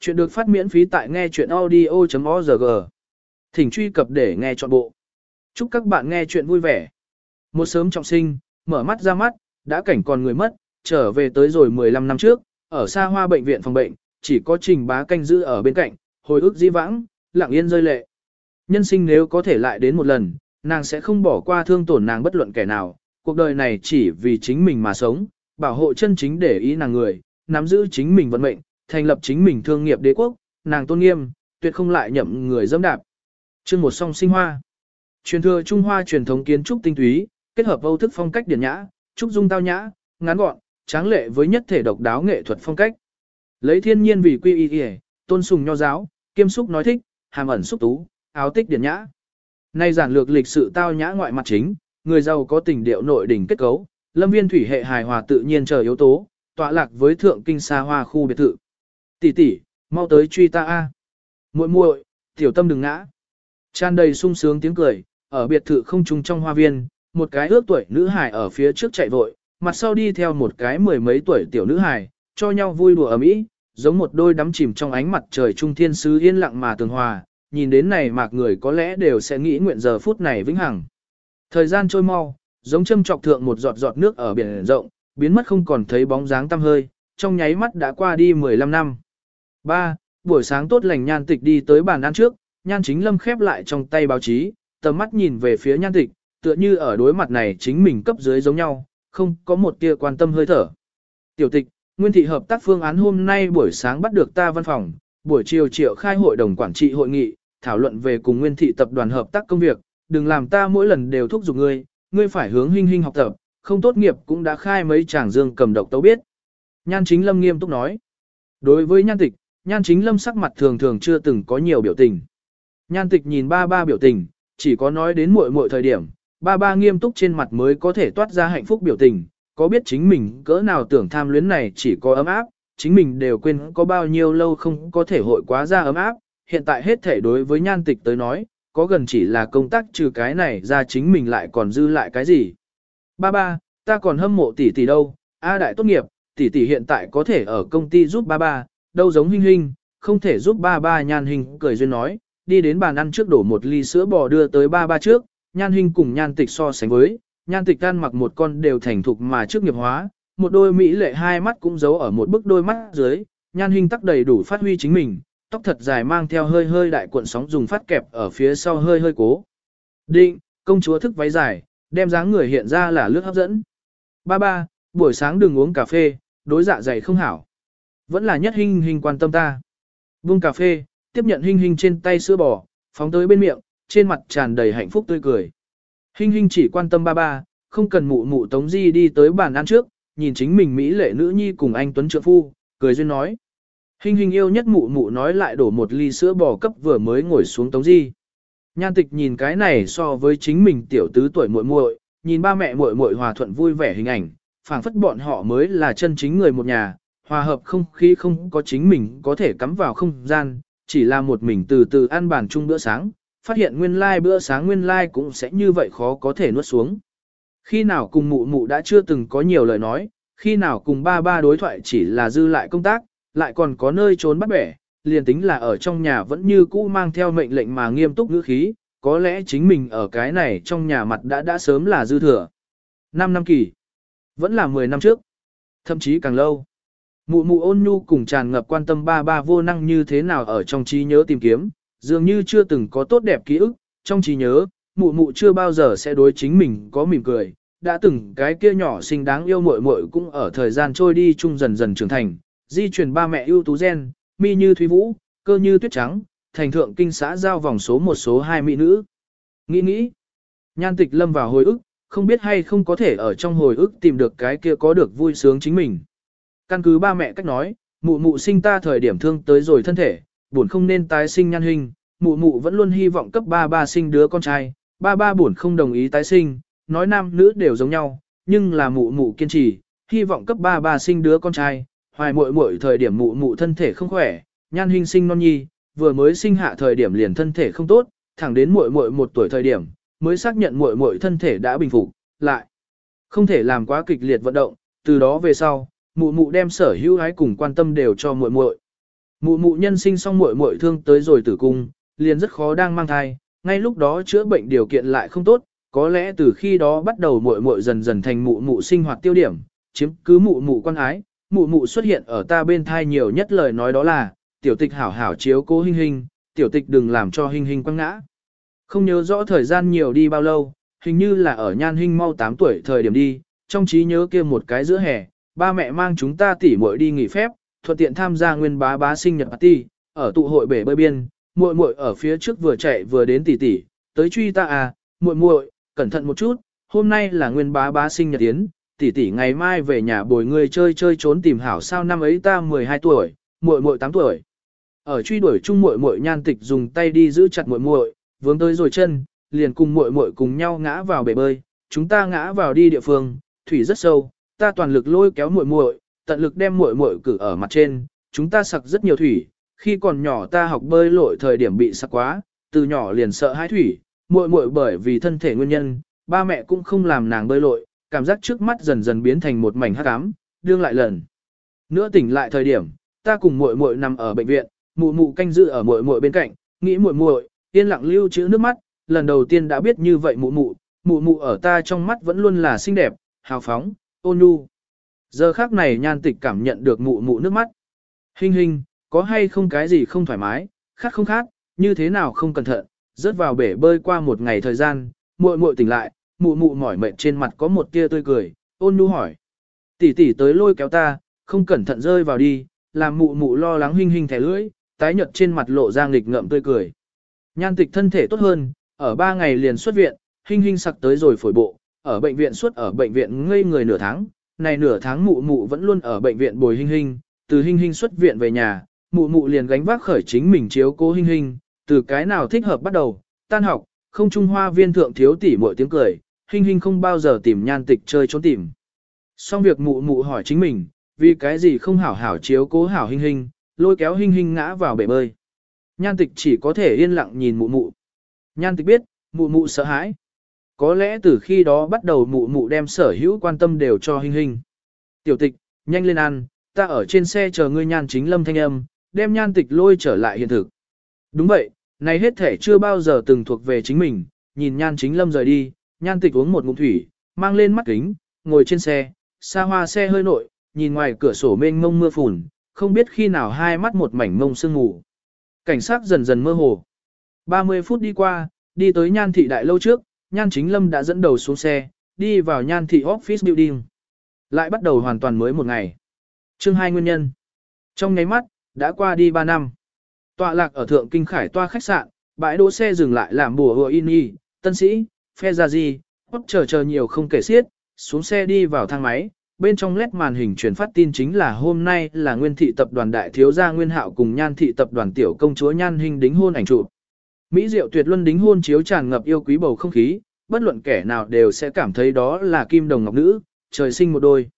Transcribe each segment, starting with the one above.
Chuyện được phát miễn phí tại nghe chuyện audio.org. Thỉnh truy cập để nghe trọn bộ. Chúc các bạn nghe chuyện vui vẻ. Một sớm trọng sinh, mở mắt ra mắt, đã cảnh còn người mất, trở về tới rồi 15 năm trước, ở xa hoa bệnh viện phòng bệnh, chỉ có trình bá canh giữ ở bên cạnh, hồi ức di vãng, lặng yên rơi lệ. Nhân sinh nếu có thể lại đến một lần, nàng sẽ không bỏ qua thương tổn nàng bất luận kẻ nào, cuộc đời này chỉ vì chính mình mà sống, bảo hộ chân chính để ý nàng người, nắm giữ chính mình vận mệnh, thành lập chính mình thương nghiệp đế quốc, nàng tôn nghiêm, tuyệt không lại nhậm người dâm đạp. Chương một song sinh hoa. Truyền thừa Trung Hoa truyền thống kiến trúc tinh túy, kết hợp Âu thức phong cách điển nhã, trúc dung tao nhã, ngắn gọn, tráng lệ với nhất thể độc đáo nghệ thuật phong cách. Lấy thiên nhiên vì quy y, y tôn sùng nho giáo, kiêm xúc nói thích, hàm ẩn xúc tú, áo tích điển nhã. Nay giản lược lịch sự tao nhã ngoại mặt chính, người giàu có tình điệu nội đỉnh kết cấu, lâm viên thủy hệ hài hòa tự nhiên chờ yếu tố, tọa lạc với thượng kinh xa hoa khu biệt thự. Tỷ tỷ, mau tới truy ta a. Muội muội, tiểu tâm đừng ngã. Tràn đầy sung sướng tiếng cười, ở biệt thự không trung trong hoa viên, một cái ước tuổi nữ hài ở phía trước chạy vội, mặt sau đi theo một cái mười mấy tuổi tiểu nữ hài, cho nhau vui đùa ở mỹ, giống một đôi đắm chìm trong ánh mặt trời trung thiên sứ yên lặng mà tường hòa, nhìn đến này mạc người có lẽ đều sẽ nghĩ nguyện giờ phút này vĩnh hằng. Thời gian trôi mau, giống châm trọc thượng một giọt giọt nước ở biển rộng, biến mất không còn thấy bóng dáng tăm hơi, trong nháy mắt đã qua đi 15 năm. 3. Buổi sáng tốt lành nhan tịch đi tới bàn ăn trước, nhan chính lâm khép lại trong tay báo chí, tầm mắt nhìn về phía nhan tịch, tựa như ở đối mặt này chính mình cấp dưới giống nhau, không có một tia quan tâm hơi thở. Tiểu tịch, Nguyên thị hợp tác phương án hôm nay buổi sáng bắt được ta văn phòng, buổi chiều triệu khai hội đồng quản trị hội nghị, thảo luận về cùng Nguyên thị tập đoàn hợp tác công việc, đừng làm ta mỗi lần đều thúc giục ngươi, ngươi phải hướng hinh hinh học tập, không tốt nghiệp cũng đã khai mấy chàng dương cầm độc tấu biết. Nhan chính lâm nghiêm túc nói. Đối với nhan tịch, nhan chính lâm sắc mặt thường thường chưa từng có nhiều biểu tình. Nhan tịch nhìn ba ba biểu tình, chỉ có nói đến muội muội thời điểm, ba ba nghiêm túc trên mặt mới có thể toát ra hạnh phúc biểu tình, có biết chính mình cỡ nào tưởng tham luyến này chỉ có ấm áp, chính mình đều quên có bao nhiêu lâu không có thể hội quá ra ấm áp, hiện tại hết thể đối với nhan tịch tới nói, có gần chỉ là công tác trừ cái này ra chính mình lại còn dư lại cái gì. Ba ba, ta còn hâm mộ tỷ tỷ đâu, A đại tốt nghiệp, tỷ tỷ hiện tại có thể ở công ty giúp ba ba, đâu giống hình hình, không thể giúp ba ba nhan hình cười duyên nói, đi đến bàn ăn trước đổ một ly sữa bò đưa tới ba ba trước, nhan hình cùng nhan tịch so sánh với, nhan tịch ăn mặc một con đều thành thục mà trước nghiệp hóa, một đôi mỹ lệ hai mắt cũng giấu ở một bức đôi mắt dưới, nhan hình tắc đầy đủ phát huy chính mình, tóc thật dài mang theo hơi hơi đại cuộn sóng dùng phát kẹp ở phía sau hơi hơi cố. Định, công chúa thức váy dài, đem dáng người hiện ra là lướt hấp dẫn. Ba ba, buổi sáng đừng uống cà phê, đối dạ dày không hảo. Vẫn là nhất hình hình quan tâm ta. Buông cà phê, tiếp nhận hình hình trên tay sữa bò, phóng tới bên miệng, trên mặt tràn đầy hạnh phúc tươi cười. Hình hình chỉ quan tâm ba ba, không cần mụ mụ tống di đi tới bàn ăn trước, nhìn chính mình Mỹ lệ nữ nhi cùng anh Tuấn Trượng Phu, cười duyên nói. Hình hình yêu nhất mụ mụ nói lại đổ một ly sữa bò cấp vừa mới ngồi xuống tống di. Nhan tịch nhìn cái này so với chính mình tiểu tứ tuổi muội muội, nhìn ba mẹ muội muội hòa thuận vui vẻ hình ảnh, phảng phất bọn họ mới là chân chính người một nhà, hòa hợp không khí không có chính mình có thể cắm vào không gian, chỉ là một mình từ từ ăn bàn chung bữa sáng, phát hiện nguyên lai like bữa sáng nguyên lai like cũng sẽ như vậy khó có thể nuốt xuống. Khi nào cùng mụ mụ đã chưa từng có nhiều lời nói, khi nào cùng ba ba đối thoại chỉ là dư lại công tác, lại còn có nơi trốn bắt bẻ, liền tính là ở trong nhà vẫn như cũ mang theo mệnh lệnh mà nghiêm túc ngữ khí, có lẽ chính mình ở cái này trong nhà mặt đã đã sớm là dư thừa. 5 năm kỳ, vẫn là 10 năm trước, thậm chí càng lâu. Mụ mụ ôn nhu cùng tràn ngập quan tâm ba ba vô năng như thế nào ở trong trí nhớ tìm kiếm, dường như chưa từng có tốt đẹp ký ức, trong trí nhớ, mụ mụ chưa bao giờ sẽ đối chính mình có mỉm cười, đã từng cái kia nhỏ xinh đáng yêu muội muội cũng ở thời gian trôi đi chung dần dần trưởng thành, di truyền ba mẹ ưu tú gen, mi như thúy vũ, cơ như tuyết trắng, thành thượng kinh xã giao vòng số một số hai mỹ nữ. Nghĩ nghĩ, nhan tịch lâm vào hồi ức, không biết hay không có thể ở trong hồi ức tìm được cái kia có được vui sướng chính mình. Căn cứ ba mẹ cách nói, mụ mụ sinh ta thời điểm thương tới rồi thân thể, buồn không nên tái sinh nhan hình, mụ mụ vẫn luôn hy vọng cấp ba ba sinh đứa con trai, ba ba buồn không đồng ý tái sinh, nói nam nữ đều giống nhau, nhưng là mụ mụ kiên trì, hy vọng cấp ba ba sinh đứa con trai, hoài muội muội thời điểm mụ mụ thân thể không khỏe, nhan hình sinh non nhi, vừa mới sinh hạ thời điểm liền thân thể không tốt, thẳng đến muội muội một tuổi thời điểm, mới xác nhận muội muội thân thể đã bình phục, lại không thể làm quá kịch liệt vận động, từ đó về sau, mụ mụ đem sở hữu ái cùng quan tâm đều cho muội muội. Mụ mụ nhân sinh xong muội muội thương tới rồi tử cung, liền rất khó đang mang thai, ngay lúc đó chữa bệnh điều kiện lại không tốt, có lẽ từ khi đó bắt đầu muội muội dần dần thành mụ mụ sinh hoạt tiêu điểm, chiếm cứ mụ mụ quan ái, mụ mụ xuất hiện ở ta bên thai nhiều nhất lời nói đó là, tiểu tịch hảo hảo chiếu cố hình hình, tiểu tịch đừng làm cho hình hình quăng ngã. Không nhớ rõ thời gian nhiều đi bao lâu, hình như là ở nhan hình mau 8 tuổi thời điểm đi, trong trí nhớ kia một cái giữa hè, ba mẹ mang chúng ta tỉ muội đi nghỉ phép, thuận tiện tham gia nguyên bá bá sinh nhật party, ở tụ hội bể bơi biên, muội muội ở phía trước vừa chạy vừa đến tỉ tỉ, tới truy ta à, muội muội, cẩn thận một chút, hôm nay là nguyên bá bá sinh nhật yến, tỷ tỷ ngày mai về nhà bồi người chơi chơi trốn tìm hảo sao năm ấy ta 12 tuổi, muội muội 8 tuổi. Ở truy đuổi chung muội muội nhan tịch dùng tay đi giữ chặt muội muội, vướng tới rồi chân, liền cùng muội muội cùng nhau ngã vào bể bơi, chúng ta ngã vào đi địa phương, thủy rất sâu, ta toàn lực lôi kéo muội muội, tận lực đem muội muội cử ở mặt trên, chúng ta sặc rất nhiều thủy, khi còn nhỏ ta học bơi lội thời điểm bị sặc quá, từ nhỏ liền sợ hãi thủy, muội muội bởi vì thân thể nguyên nhân, ba mẹ cũng không làm nàng bơi lội, cảm giác trước mắt dần dần biến thành một mảnh hắc ám, đương lại lần. Nữa tỉnh lại thời điểm, ta cùng muội muội nằm ở bệnh viện, mụ mụ canh giữ ở muội muội bên cạnh, nghĩ muội muội, yên lặng lưu trữ nước mắt, lần đầu tiên đã biết như vậy mụ mụ, mụ mụ ở ta trong mắt vẫn luôn là xinh đẹp, hào phóng, ôn nhu. Giờ khác này nhan tịch cảm nhận được mụ mụ nước mắt. Hình hình, có hay không cái gì không thoải mái, khát không khát, như thế nào không cẩn thận, rớt vào bể bơi qua một ngày thời gian, muội muội tỉnh lại, mụ mụ mỏi mệt trên mặt có một tia tươi cười, ôn nhu hỏi. Tỷ tỷ tới lôi kéo ta, không cẩn thận rơi vào đi, làm mụ mụ lo lắng hình hình thẻ lưỡi, tái nhợt trên mặt lộ ra nghịch ngợm tươi cười. Nhan tịch thân thể tốt hơn, ở ba ngày liền xuất viện, hình hình sặc tới rồi phổi bộ, ở bệnh viện suốt ở bệnh viện ngây người nửa tháng, này nửa tháng mụ mụ vẫn luôn ở bệnh viện bồi hình hình, từ hình hình xuất viện về nhà, mụ mụ liền gánh vác khởi chính mình chiếu cố hình hình, từ cái nào thích hợp bắt đầu, tan học, không trung hoa viên thượng thiếu tỷ mỗi tiếng cười, hình hình không bao giờ tìm nhan tịch chơi trốn tìm. Xong việc mụ mụ hỏi chính mình, vì cái gì không hảo hảo chiếu cố hảo hình hình, lôi kéo hình hình ngã vào bể bơi. Nhan tịch chỉ có thể yên lặng nhìn mụ mụ. Nhan tịch biết, mụ mụ sợ hãi. Có lẽ từ khi đó bắt đầu mụ mụ đem sở hữu quan tâm đều cho hình hình. Tiểu tịch, nhanh lên ăn, ta ở trên xe chờ ngươi nhan chính lâm thanh âm, đem nhan tịch lôi trở lại hiện thực. Đúng vậy, này hết thể chưa bao giờ từng thuộc về chính mình, nhìn nhan chính lâm rời đi, nhan tịch uống một ngụm thủy, mang lên mắt kính, ngồi trên xe, xa hoa xe hơi nội, nhìn ngoài cửa sổ mênh mông mưa phùn, không biết khi nào hai mắt một mảnh mông sương ngủ. Cảnh sát dần dần mơ hồ. 30 phút đi qua, đi tới nhan thị đại lâu trước, nhan chính lâm đã dẫn đầu xuống xe, đi vào nhan thị office building. Lại bắt đầu hoàn toàn mới một ngày. Chương hai nguyên nhân. Trong nháy mắt, đã qua đi 3 năm. Tọa lạc ở thượng kinh khải toa khách sạn, bãi đỗ xe dừng lại làm bùa hùa in y, tân sĩ, phe ra gì, hốt chờ chờ nhiều không kể xiết, xuống xe đi vào thang máy. Bên trong led màn hình truyền phát tin chính là hôm nay là nguyên thị tập đoàn đại thiếu gia nguyên hạo cùng nhan thị tập đoàn tiểu công chúa nhan hình đính hôn ảnh chụp. Mỹ diệu tuyệt luân đính hôn chiếu tràn ngập yêu quý bầu không khí, bất luận kẻ nào đều sẽ cảm thấy đó là kim đồng ngọc nữ, trời sinh một đôi.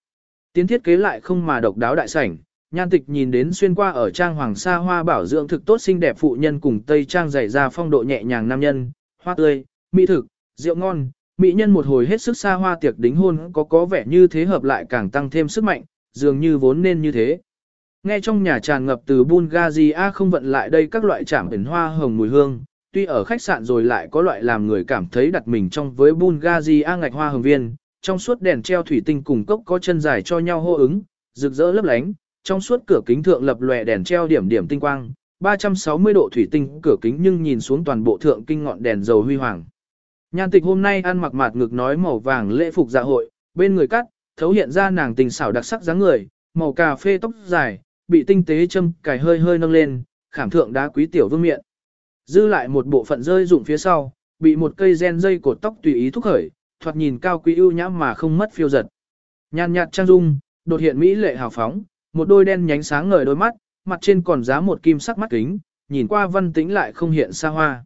Tiến thiết kế lại không mà độc đáo đại sảnh, nhan tịch nhìn đến xuyên qua ở trang hoàng sa hoa bảo dưỡng thực tốt xinh đẹp phụ nhân cùng tây trang dày ra phong độ nhẹ nhàng nam nhân, hoa tươi, mỹ thực, rượu ngon, mỹ nhân một hồi hết sức xa hoa tiệc đính hôn có có vẻ như thế hợp lại càng tăng thêm sức mạnh, dường như vốn nên như thế. Nghe trong nhà tràn ngập từ Bulgaria không vận lại đây các loại trạm ẩn hoa hồng mùi hương, tuy ở khách sạn rồi lại có loại làm người cảm thấy đặt mình trong với Bulgaria ngạch hoa hồng viên, trong suốt đèn treo thủy tinh cùng cốc có chân dài cho nhau hô ứng, rực rỡ lấp lánh, trong suốt cửa kính thượng lập lòe đèn treo điểm điểm tinh quang, 360 độ thủy tinh cửa kính nhưng nhìn xuống toàn bộ thượng kinh ngọn đèn dầu huy hoàng. Nhan tịch hôm nay ăn mặc mạt ngực nói màu vàng lễ phục dạ hội, bên người cắt, thấu hiện ra nàng tình xảo đặc sắc dáng người, màu cà phê tóc dài, bị tinh tế châm cài hơi hơi nâng lên, khảm thượng đá quý tiểu vương miệng. Dư lại một bộ phận rơi rụng phía sau, bị một cây gen dây cột tóc tùy ý thúc khởi, thoạt nhìn cao quý ưu nhã mà không mất phiêu giật. Nhàn nhạt trang dung, đột hiện mỹ lệ hào phóng, một đôi đen nhánh sáng ngời đôi mắt, mặt trên còn giá một kim sắc mắt kính, nhìn qua văn tĩnh lại không hiện xa hoa.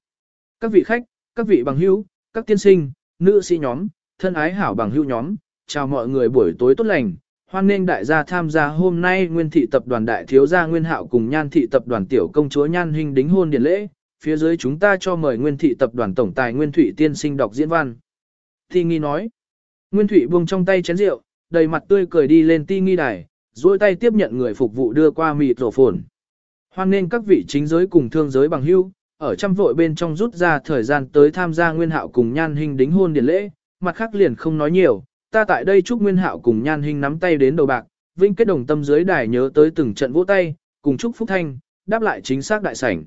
Các vị khách, các vị bằng hữu, các tiên sinh, nữ sĩ nhóm, thân ái hảo bằng hữu nhóm, chào mọi người buổi tối tốt lành. Hoan nghênh đại gia tham gia hôm nay Nguyên thị tập đoàn đại thiếu gia Nguyên Hạo cùng Nhan thị tập đoàn tiểu công chúa Nhan huynh đính hôn điển lễ, phía dưới chúng ta cho mời Nguyên thị tập đoàn tổng tài Nguyên Thụy tiên sinh đọc diễn văn. Ti nghi nói. Nguyên Thụy buông trong tay chén rượu, đầy mặt tươi cười đi lên ti nghi đài, duỗi tay tiếp nhận người phục vụ đưa qua mịt rổ phồn. Hoan nên các vị chính giới cùng thương giới bằng hữu, ở trăm vội bên trong rút ra thời gian tới tham gia Nguyên Hạo cùng Nhan Hinh đính hôn điển lễ, mặt khác liền không nói nhiều, ta tại đây chúc Nguyên Hạo cùng Nhan Hinh nắm tay đến đầu bạc, vinh kết đồng tâm dưới đài nhớ tới từng trận vỗ tay, cùng chúc phúc thanh, đáp lại chính xác đại sảnh.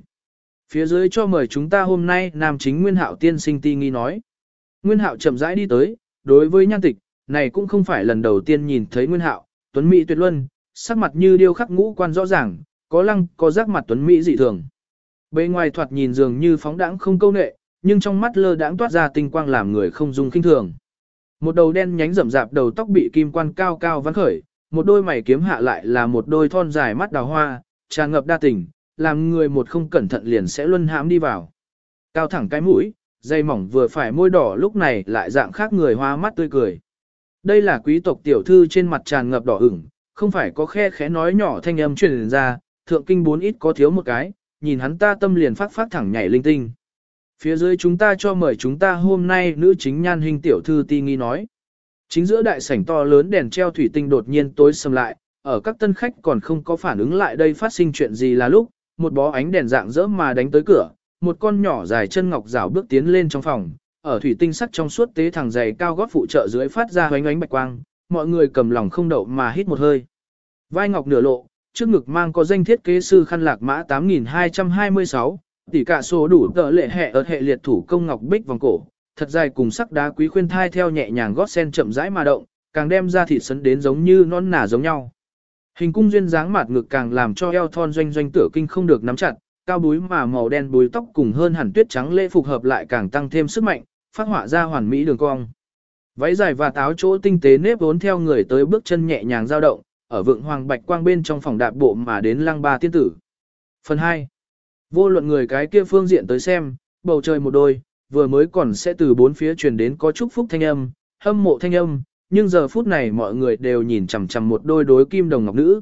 Phía dưới cho mời chúng ta hôm nay nam chính Nguyên Hạo tiên sinh ti nghi nói. Nguyên Hạo chậm rãi đi tới, đối với Nhan Tịch, này cũng không phải lần đầu tiên nhìn thấy Nguyên Hạo, tuấn mỹ tuyệt luân, sắc mặt như điêu khắc ngũ quan rõ ràng, có lăng, có giác mặt tuấn mỹ dị thường. Bề ngoài thoạt nhìn dường như phóng đãng không câu nệ, nhưng trong mắt lơ đãng toát ra tinh quang làm người không dung kinh thường. Một đầu đen nhánh rậm rạp đầu tóc bị kim quan cao cao vắn khởi, một đôi mày kiếm hạ lại là một đôi thon dài mắt đào hoa, tràn ngập đa tình, làm người một không cẩn thận liền sẽ luân hãm đi vào. Cao thẳng cái mũi, dây mỏng vừa phải môi đỏ lúc này lại dạng khác người hoa mắt tươi cười. Đây là quý tộc tiểu thư trên mặt tràn ngập đỏ ửng, không phải có khe khẽ nói nhỏ thanh âm truyền ra, thượng kinh bốn ít có thiếu một cái, nhìn hắn ta tâm liền phát phát thẳng nhảy linh tinh. Phía dưới chúng ta cho mời chúng ta hôm nay nữ chính nhan hình tiểu thư ti nghi nói. Chính giữa đại sảnh to lớn đèn treo thủy tinh đột nhiên tối sầm lại, ở các tân khách còn không có phản ứng lại đây phát sinh chuyện gì là lúc, một bó ánh đèn dạng dỡ mà đánh tới cửa, một con nhỏ dài chân ngọc rảo bước tiến lên trong phòng, ở thủy tinh sắt trong suốt tế thẳng dày cao gót phụ trợ dưới phát ra hoánh ánh bạch quang, mọi người cầm lòng không đậu mà hít một hơi. Vai ngọc nửa lộ, trước ngực mang có danh thiết kế sư khăn lạc mã 8226, tỷ cả số đủ tợ lệ hệ ở hệ liệt thủ công ngọc bích vòng cổ, thật dài cùng sắc đá quý khuyên thai theo nhẹ nhàng gót sen chậm rãi mà động, càng đem ra thịt sấn đến giống như non nả giống nhau. Hình cung duyên dáng mạt ngực càng làm cho eo thon doanh doanh tử kinh không được nắm chặt, cao búi mà màu đen búi tóc cùng hơn hẳn tuyết trắng lễ phục hợp lại càng tăng thêm sức mạnh, phát họa ra hoàn mỹ đường cong. Váy dài và táo chỗ tinh tế nếp vốn theo người tới bước chân nhẹ nhàng dao động, ở vượng hoàng bạch quang bên trong phòng đạp bộ mà đến lăng ba tiên tử. Phần 2. Vô luận người cái kia phương diện tới xem, bầu trời một đôi, vừa mới còn sẽ từ bốn phía truyền đến có chúc phúc thanh âm, hâm mộ thanh âm, nhưng giờ phút này mọi người đều nhìn chằm chằm một đôi đối kim đồng ngọc nữ.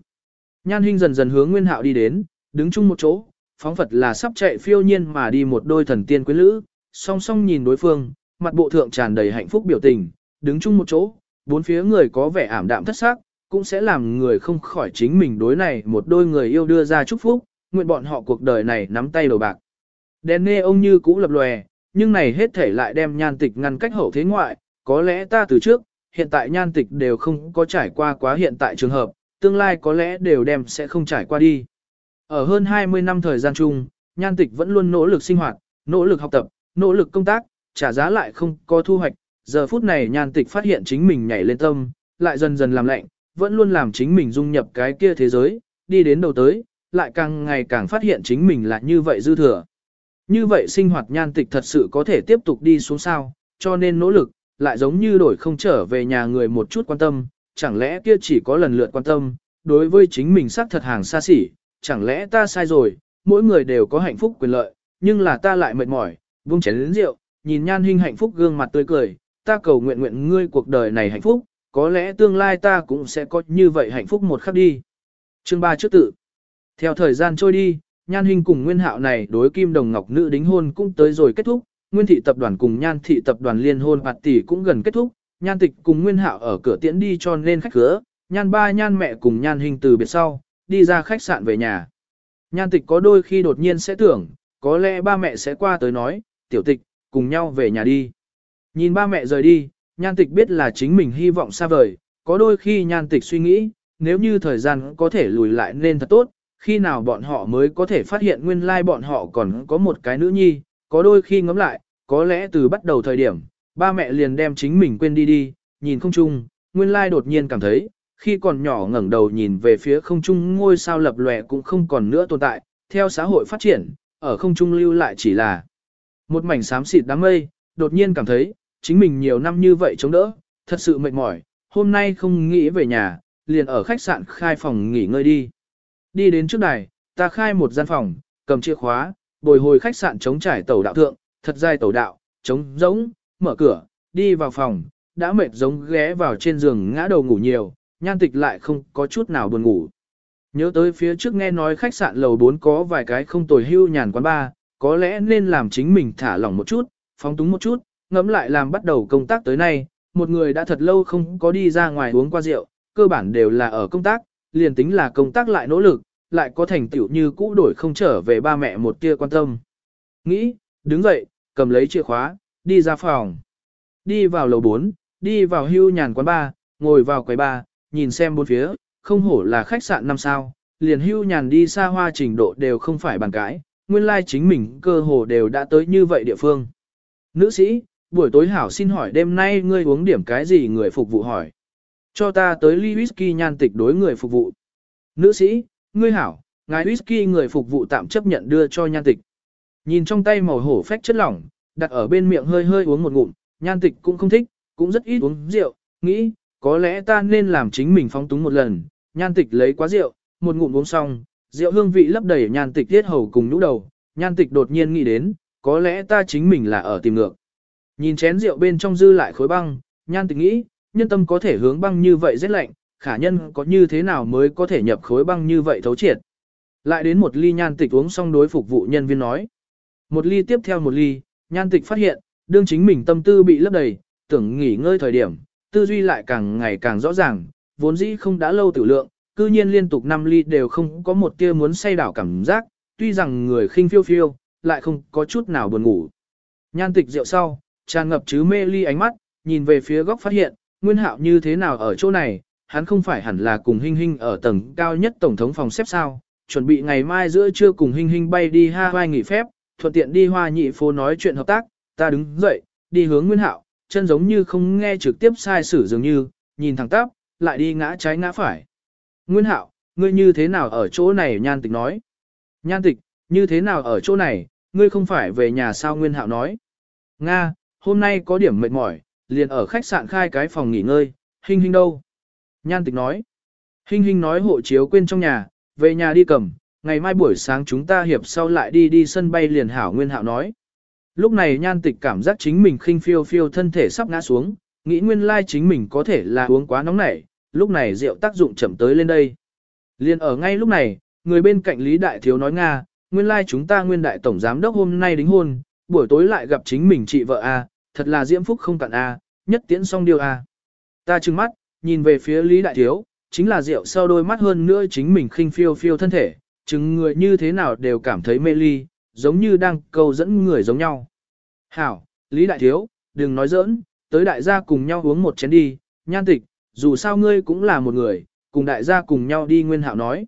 Nhan Hinh dần dần hướng Nguyên Hạo đi đến, đứng chung một chỗ, phóng Phật là sắp chạy phiêu nhiên mà đi một đôi thần tiên quyến lữ, song song nhìn đối phương, mặt bộ thượng tràn đầy hạnh phúc biểu tình, đứng chung một chỗ, bốn phía người có vẻ ảm đạm thất sắc cũng sẽ làm người không khỏi chính mình đối này một đôi người yêu đưa ra chúc phúc, nguyện bọn họ cuộc đời này nắm tay đầu bạc. Đèn nê ông như cũ lập lòe, nhưng này hết thể lại đem nhan tịch ngăn cách hậu thế ngoại, có lẽ ta từ trước, hiện tại nhan tịch đều không có trải qua quá hiện tại trường hợp, tương lai có lẽ đều đem sẽ không trải qua đi. Ở hơn 20 năm thời gian chung, nhan tịch vẫn luôn nỗ lực sinh hoạt, nỗ lực học tập, nỗ lực công tác, trả giá lại không có thu hoạch. Giờ phút này nhan tịch phát hiện chính mình nhảy lên tâm, lại dần dần làm lạnh, vẫn luôn làm chính mình dung nhập cái kia thế giới, đi đến đầu tới, lại càng ngày càng phát hiện chính mình là như vậy dư thừa. Như vậy sinh hoạt nhan tịch thật sự có thể tiếp tục đi xuống sao, cho nên nỗ lực, lại giống như đổi không trở về nhà người một chút quan tâm, chẳng lẽ kia chỉ có lần lượt quan tâm, đối với chính mình xác thật hàng xa xỉ, chẳng lẽ ta sai rồi, mỗi người đều có hạnh phúc quyền lợi, nhưng là ta lại mệt mỏi, vung chén lĩnh rượu, nhìn nhan hình hạnh phúc gương mặt tươi cười, ta cầu nguyện nguyện ngươi cuộc đời này hạnh phúc, có lẽ tương lai ta cũng sẽ có như vậy hạnh phúc một khắc đi. Chương 3 trước tự. Theo thời gian trôi đi, Nhan hình cùng Nguyên Hạo này đối kim đồng ngọc nữ đính hôn cũng tới rồi kết thúc, Nguyên thị tập đoàn cùng Nhan thị tập đoàn liên hôn bạt tỷ cũng gần kết thúc, Nhan Tịch cùng Nguyên Hạo ở cửa tiễn đi cho nên khách cửa, Nhan ba Nhan mẹ cùng Nhan Hình từ biệt sau, đi ra khách sạn về nhà. Nhan Tịch có đôi khi đột nhiên sẽ tưởng, có lẽ ba mẹ sẽ qua tới nói, tiểu tịch, cùng nhau về nhà đi. Nhìn ba mẹ rời đi, Nhan Tịch biết là chính mình hy vọng xa vời, có đôi khi Nhan Tịch suy nghĩ, nếu như thời gian có thể lùi lại nên thật tốt, khi nào bọn họ mới có thể phát hiện nguyên lai bọn họ còn có một cái nữ nhi, có đôi khi ngẫm lại, có lẽ từ bắt đầu thời điểm, ba mẹ liền đem chính mình quên đi đi, nhìn không chung, nguyên lai đột nhiên cảm thấy, khi còn nhỏ ngẩng đầu nhìn về phía không trung ngôi sao lập lòe cũng không còn nữa tồn tại, theo xã hội phát triển, ở không trung lưu lại chỉ là một mảnh xám xịt đám mây, đột nhiên cảm thấy, chính mình nhiều năm như vậy chống đỡ, thật sự mệt mỏi, hôm nay không nghĩ về nhà, liền ở khách sạn khai phòng nghỉ ngơi đi. Đi đến trước đài, ta khai một gian phòng, cầm chìa khóa, bồi hồi khách sạn chống trải tàu đạo thượng, thật dài tàu đạo, chống giống, mở cửa, đi vào phòng, đã mệt giống ghé vào trên giường ngã đầu ngủ nhiều, nhan tịch lại không có chút nào buồn ngủ. Nhớ tới phía trước nghe nói khách sạn lầu 4 có vài cái không tồi hưu nhàn quán bar, có lẽ nên làm chính mình thả lỏng một chút, phóng túng một chút, ngẫm lại làm bắt đầu công tác tới nay, một người đã thật lâu không có đi ra ngoài uống qua rượu, cơ bản đều là ở công tác, liền tính là công tác lại nỗ lực, lại có thành tựu như cũ đổi không trở về ba mẹ một tia quan tâm. Nghĩ, đứng dậy, cầm lấy chìa khóa, đi ra phòng. Đi vào lầu 4, đi vào hưu nhàn quán ba, ngồi vào quầy ba, nhìn xem bốn phía, không hổ là khách sạn năm sao, liền hưu nhàn đi xa hoa trình độ đều không phải bàn cãi, nguyên lai like chính mình cơ hồ đều đã tới như vậy địa phương. Nữ sĩ, buổi tối hảo xin hỏi đêm nay ngươi uống điểm cái gì người phục vụ hỏi. Cho ta tới ly whisky nhan tịch đối người phục vụ. Nữ sĩ, ngươi hảo, ngài whisky người phục vụ tạm chấp nhận đưa cho nhan tịch. Nhìn trong tay màu hổ phách chất lỏng, đặt ở bên miệng hơi hơi uống một ngụm, nhan tịch cũng không thích, cũng rất ít uống rượu, nghĩ, có lẽ ta nên làm chính mình phóng túng một lần, nhan tịch lấy quá rượu, một ngụm uống xong, rượu hương vị lấp đầy nhan tịch tiết hầu cùng nhũ đầu, nhan tịch đột nhiên nghĩ đến, có lẽ ta chính mình là ở tìm ngược. Nhìn chén rượu bên trong dư lại khối băng, nhan tịch nghĩ, nhân tâm có thể hướng băng như vậy rất lạnh, khả nhân có như thế nào mới có thể nhập khối băng như vậy thấu triệt. Lại đến một ly nhan tịch uống xong đối phục vụ nhân viên nói. Một ly tiếp theo một ly, nhan tịch phát hiện, đương chính mình tâm tư bị lấp đầy, tưởng nghỉ ngơi thời điểm, tư duy lại càng ngày càng rõ ràng, vốn dĩ không đã lâu tiểu lượng, cư nhiên liên tục năm ly đều không có một tia muốn say đảo cảm giác, tuy rằng người khinh phiêu phiêu, lại không có chút nào buồn ngủ. Nhan tịch rượu sau, tràn ngập chứ mê ly ánh mắt, nhìn về phía góc phát hiện, nguyên hạo như thế nào ở chỗ này, hắn không phải hẳn là cùng Hinh Hinh ở tầng cao nhất tổng thống phòng xếp sao, chuẩn bị ngày mai giữa trưa cùng Hinh Hinh bay đi Hawaii nghỉ phép, thuận tiện đi hoa nhị phố nói chuyện hợp tác, ta đứng dậy, đi hướng Nguyên Hạo, chân giống như không nghe trực tiếp sai sử dường như, nhìn thẳng tắp, lại đi ngã trái ngã phải. Nguyên Hạo, ngươi như thế nào ở chỗ này nhan tịch nói. Nhan tịch, như thế nào ở chỗ này, ngươi không phải về nhà sao Nguyên Hạo nói. Nga, hôm nay có điểm mệt mỏi, liền ở khách sạn khai cái phòng nghỉ ngơi, Hinh Hinh đâu? Nhan tịch nói. Hinh Hinh nói hộ chiếu quên trong nhà, về nhà đi cầm, ngày mai buổi sáng chúng ta hiệp sau lại đi đi sân bay liền hảo Nguyên Hạo nói. Lúc này nhan tịch cảm giác chính mình khinh phiêu phiêu thân thể sắp ngã xuống, nghĩ nguyên lai chính mình có thể là uống quá nóng nảy, lúc này rượu tác dụng chậm tới lên đây. Liên ở ngay lúc này, người bên cạnh Lý Đại Thiếu nói Nga, nguyên lai chúng ta nguyên đại tổng giám đốc hôm nay đính hôn, buổi tối lại gặp chính mình chị vợ A, thật là diễm phúc không cạn A, nhất tiễn xong điều A. Ta trừng mắt, nhìn về phía Lý Đại Thiếu, chính là rượu sau đôi mắt hơn nữa chính mình khinh phiêu phiêu thân thể, chừng người như thế nào đều cảm thấy mê ly, giống như đang câu dẫn người giống nhau. Hảo, Lý Đại Thiếu, đừng nói giỡn, tới đại gia cùng nhau uống một chén đi, nhan tịch, dù sao ngươi cũng là một người, cùng đại gia cùng nhau đi Nguyên Hạo nói.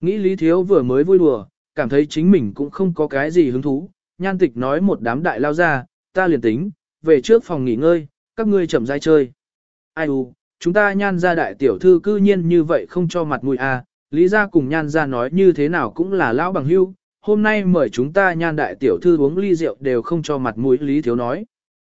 Nghĩ Lý Thiếu vừa mới vui đùa, cảm thấy chính mình cũng không có cái gì hứng thú, nhan tịch nói một đám đại lao ra, ta liền tính, về trước phòng nghỉ ngơi, các ngươi chậm rãi chơi. Ai u, chúng ta nhan ra đại tiểu thư cư nhiên như vậy không cho mặt mũi à, lý ra cùng nhan ra nói như thế nào cũng là lão bằng hưu, hôm nay mời chúng ta nhan đại tiểu thư uống ly rượu đều không cho mặt mũi Lý Thiếu nói.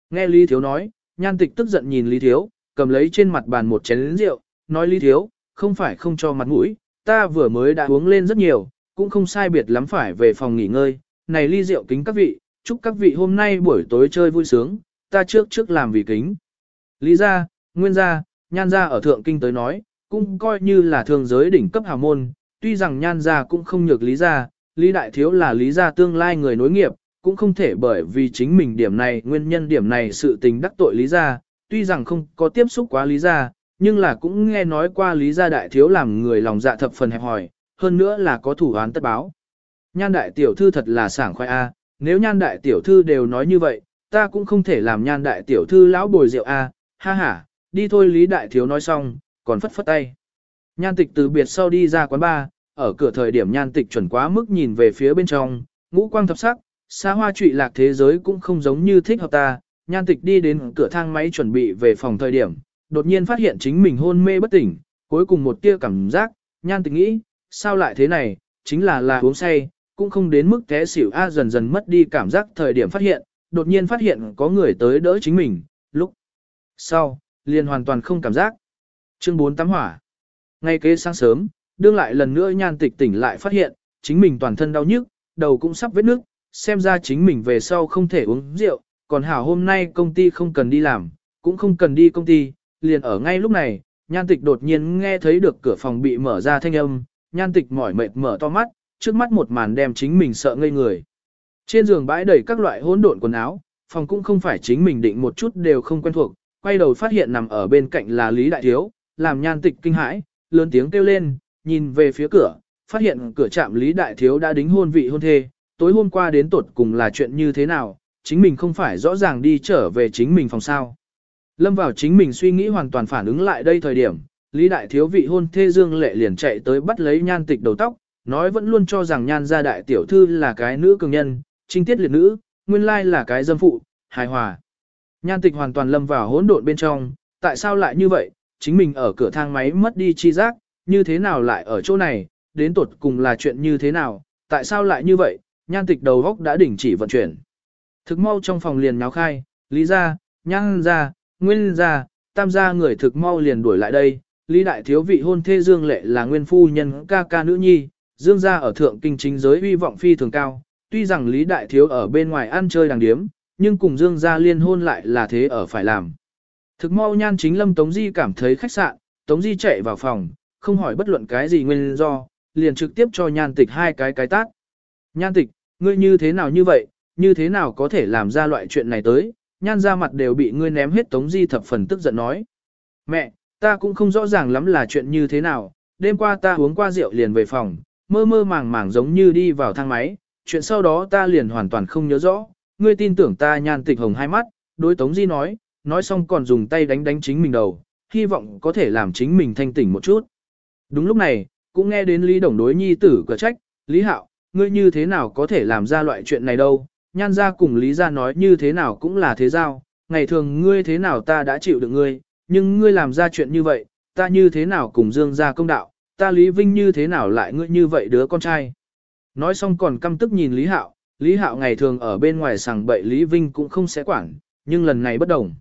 Nghe Lý Thiếu nói, nhan tịch tức giận nhìn Lý Thiếu, cầm lấy trên mặt bàn một chén rượu, nói Lý Thiếu, không phải không cho mặt mũi, ta vừa mới đã uống lên rất nhiều, cũng không sai biệt lắm phải về phòng nghỉ ngơi, này ly rượu kính các vị, chúc các vị hôm nay buổi tối chơi vui sướng, ta trước trước làm vì kính. Lý gia, Nguyên gia, Nhan gia ở Thượng Kinh tới nói, cũng coi như là thường giới đỉnh cấp hào môn, tuy rằng Nhan gia cũng không nhược Lý gia, Lý Đại Thiếu là Lý gia tương lai người nối nghiệp, cũng không thể bởi vì chính mình điểm này nguyên nhân điểm này sự tình đắc tội Lý gia, tuy rằng không có tiếp xúc quá Lý gia, nhưng là cũng nghe nói qua Lý gia Đại Thiếu làm người lòng dạ thập phần hẹp hòi, hơn nữa là có thủ án tất báo. Nhan Đại Tiểu Thư thật là sảng khoai A, nếu Nhan Đại Tiểu Thư đều nói như vậy, ta cũng không thể làm Nhan Đại Tiểu Thư lão bồi rượu A, ha ha, đi thôi Lý Đại Thiếu nói xong, còn phất phất tay. Nhan tịch từ biệt sau đi ra quán bar, ở cửa thời điểm nhan tịch chuẩn quá mức nhìn về phía bên trong, ngũ quang thập sắc, xa hoa trụy lạc thế giới cũng không giống như thích hợp ta, nhan tịch đi đến cửa thang máy chuẩn bị về phòng thời điểm, đột nhiên phát hiện chính mình hôn mê bất tỉnh, cuối cùng một tia cảm giác, nhan tịch nghĩ, sao lại thế này, chính là là uống say, cũng không đến mức té xỉu A dần dần mất đi cảm giác thời điểm phát hiện, đột nhiên phát hiện có người tới đỡ chính mình, lúc sau, liền hoàn toàn không cảm giác. Chương 4 tắm hỏa. Ngay kế sáng sớm, đương lại lần nữa nhan tịch tỉnh lại phát hiện, chính mình toàn thân đau nhức, đầu cũng sắp vết nước, xem ra chính mình về sau không thể uống rượu, còn hảo hôm nay công ty không cần đi làm, cũng không cần đi công ty, liền ở ngay lúc này, nhan tịch đột nhiên nghe thấy được cửa phòng bị mở ra thanh âm, nhan tịch mỏi mệt mở to mắt, trước mắt một màn đem chính mình sợ ngây người. Trên giường bãi đầy các loại hỗn độn quần áo, phòng cũng không phải chính mình định một chút đều không quen thuộc, quay đầu phát hiện nằm ở bên cạnh là Lý Đại Thiếu, làm nhan tịch kinh hãi, lớn tiếng kêu lên, nhìn về phía cửa, phát hiện cửa trạm Lý Đại Thiếu đã đính hôn vị hôn thê, tối hôm qua đến tuột cùng là chuyện như thế nào, chính mình không phải rõ ràng đi trở về chính mình phòng sao. Lâm vào chính mình suy nghĩ hoàn toàn phản ứng lại đây thời điểm, Lý Đại Thiếu vị hôn thê Dương Lệ liền chạy tới bắt lấy nhan tịch đầu tóc, nói vẫn luôn cho rằng nhan gia đại tiểu thư là cái nữ cường nhân, trinh tiết liệt nữ, nguyên lai là cái dâm phụ, hài hòa. Nhan tịch hoàn toàn lâm vào hỗn độn bên trong, tại sao lại như vậy, chính mình ở cửa thang máy mất đi chi giác, như thế nào lại ở chỗ này, đến tột cùng là chuyện như thế nào, tại sao lại như vậy, nhan tịch đầu góc đã đình chỉ vận chuyển. Thực mau trong phòng liền nháo khai, lý ra, nhan ra, nguyên ra, tam gia người thực mau liền đuổi lại đây, lý đại thiếu vị hôn thê dương lệ là nguyên phu nhân ca ca nữ nhi, dương gia ở thượng kinh chính giới uy vọng phi thường cao, tuy rằng lý đại thiếu ở bên ngoài ăn chơi đàng điếm, nhưng cùng dương gia liên hôn lại là thế ở phải làm. Thực mau nhan chính lâm Tống Di cảm thấy khách sạn, Tống Di chạy vào phòng, không hỏi bất luận cái gì nguyên do, liền trực tiếp cho nhan tịch hai cái cái tát. Nhan tịch, ngươi như thế nào như vậy, như thế nào có thể làm ra loại chuyện này tới, nhan ra mặt đều bị ngươi ném hết Tống Di thập phần tức giận nói. Mẹ, ta cũng không rõ ràng lắm là chuyện như thế nào, đêm qua ta uống qua rượu liền về phòng, mơ mơ màng màng giống như đi vào thang máy, chuyện sau đó ta liền hoàn toàn không nhớ rõ, ngươi tin tưởng ta nhan tịch hồng hai mắt, đối Tống Di nói, nói xong còn dùng tay đánh đánh chính mình đầu, hy vọng có thể làm chính mình thanh tỉnh một chút. Đúng lúc này, cũng nghe đến Lý Đồng đối nhi tử cửa trách, Lý Hạo, ngươi như thế nào có thể làm ra loại chuyện này đâu, nhan ra cùng Lý ra nói như thế nào cũng là thế giao, ngày thường ngươi thế nào ta đã chịu được ngươi, nhưng ngươi làm ra chuyện như vậy, ta như thế nào cùng dương ra công đạo, ta Lý Vinh như thế nào lại ngươi như vậy đứa con trai. Nói xong còn căm tức nhìn Lý Hạo, Lý Hạo ngày thường ở bên ngoài sàng bậy Lý Vinh cũng không sẽ quản, nhưng lần này bất đồng.